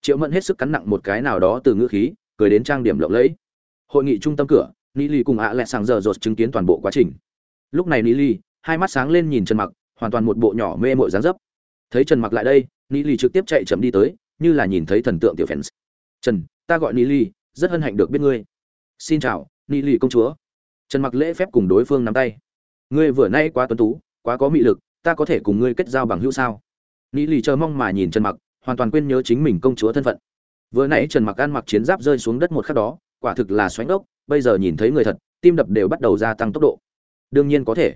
triệu mẫn hết sức cắn nặng một cái nào đó từ ngữ khí cười đến trang điểm lộng lẫy hội nghị trung tâm cửa ni Ly cùng ạ lại sàng giờ rột chứng kiến toàn bộ quá trình. Lúc này ni Ly, hai mắt sáng lên nhìn Trần Mặc, hoàn toàn một bộ nhỏ mê mội dáng dấp. Thấy Trần Mặc lại đây, ni Ly trực tiếp chạy chậm đi tới, như là nhìn thấy thần tượng tiểu fans. "Trần, ta gọi ni Ly, rất hân hạnh được biết ngươi." "Xin chào, ni lì công chúa." Trần Mặc lễ phép cùng đối phương nắm tay. "Ngươi vừa nay quá tuấn tú, quá có mị lực, ta có thể cùng ngươi kết giao bằng hữu sao?" ni lì chờ mong mà nhìn Trần Mặc, hoàn toàn quên nhớ chính mình công chúa thân phận. Vừa nãy Trần Mặc ăn mặc chiến giáp rơi xuống đất một khắc đó, quả thực là xoánh ốc, bây giờ nhìn thấy người thật tim đập đều bắt đầu gia tăng tốc độ đương nhiên có thể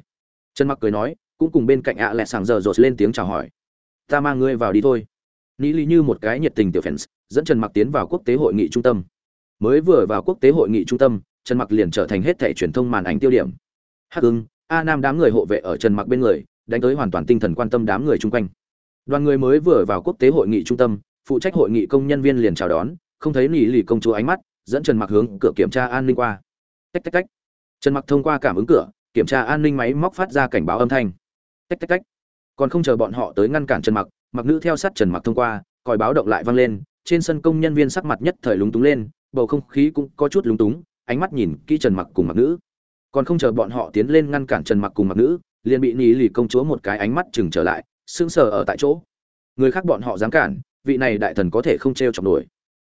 trần mặc cười nói cũng cùng bên cạnh ạ lẹ sàng giờ rột lên tiếng chào hỏi ta mang ngươi vào đi thôi ni lì như một cái nhiệt tình tiểu fans dẫn trần mặc tiến vào quốc tế hội nghị trung tâm mới vừa vào quốc tế hội nghị trung tâm trần mặc liền trở thành hết thẻ truyền thông màn ảnh tiêu điểm. Hắc ưng, a nam đám người hộ vệ ở trần mặc bên người, đánh tới hoàn toàn tinh thần quan tâm đám người chung quanh. Đoàn người mới vừa vào quốc tế hội nghị trung tâm, phụ trách hội nghị công nhân viên liền chào đón, không thấy nỉ lì công chúa ánh mắt, dẫn trần mặc hướng cửa kiểm tra an ninh qua. Tách tách tách. Trần mặc thông qua cảm ứng cửa, kiểm tra an ninh máy móc phát ra cảnh báo âm thanh. Tách tách tách. Còn không chờ bọn họ tới ngăn cản trần mặc mặc nữ theo sát trần mặc thông qua, còi báo động lại vang lên, trên sân công nhân viên sắc mặt nhất thời lúng túng lên, bầu không khí cũng có chút lúng túng ánh mắt nhìn kỹ trần mặc cùng mặc nữ còn không chờ bọn họ tiến lên ngăn cản trần mặc cùng mặc nữ liền bị nỉ lì công chúa một cái ánh mắt chừng trở lại, sững sờ ở tại chỗ. Người khác bọn họ dám cản, vị này đại thần có thể không trêu chọc nổi.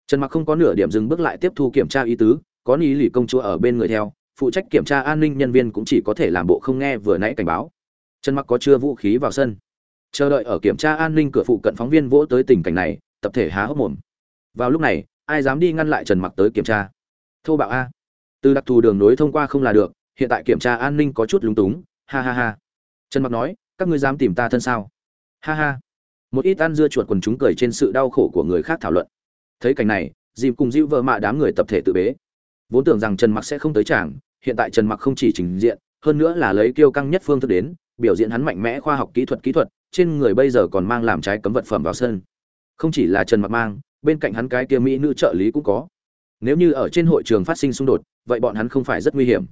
Trần mặc không có nửa điểm dừng bước lại tiếp thu kiểm tra ý tứ, có ý lì công chúa ở bên người theo, phụ trách kiểm tra an ninh nhân viên cũng chỉ có thể làm bộ không nghe vừa nãy cảnh báo. Trần mặc có chưa vũ khí vào sân. Chờ đợi ở kiểm tra an ninh cửa phụ cận phóng viên vỗ tới tình cảnh này, tập thể há hốc mồm. Vào lúc này, ai dám đi ngăn lại trần mặc tới kiểm tra? Thô bạo a từ đặc thù đường nối thông qua không là được, hiện tại kiểm tra an ninh có chút lúng túng, ha ha ha. Trần mặc nói, các ngươi dám tìm ta thân sao? Ha ha. Một ít ăn dưa chuột quần chúng cười trên sự đau khổ của người khác thảo luận. Thấy cảnh này dìm cùng dịu vợ mạ đám người tập thể tự bế. Vốn tưởng rằng trần mặc sẽ không tới chàng hiện tại trần mặc không chỉ trình diện, hơn nữa là lấy kiêu căng nhất phương thức đến, biểu diễn hắn mạnh mẽ khoa học kỹ thuật kỹ thuật, trên người bây giờ còn mang làm trái cấm vật phẩm vào sân. Không chỉ là trần mặc mang, bên cạnh hắn cái kia mỹ nữ trợ lý cũng có nếu như ở trên hội trường phát sinh xung đột, vậy bọn hắn không phải rất nguy hiểm.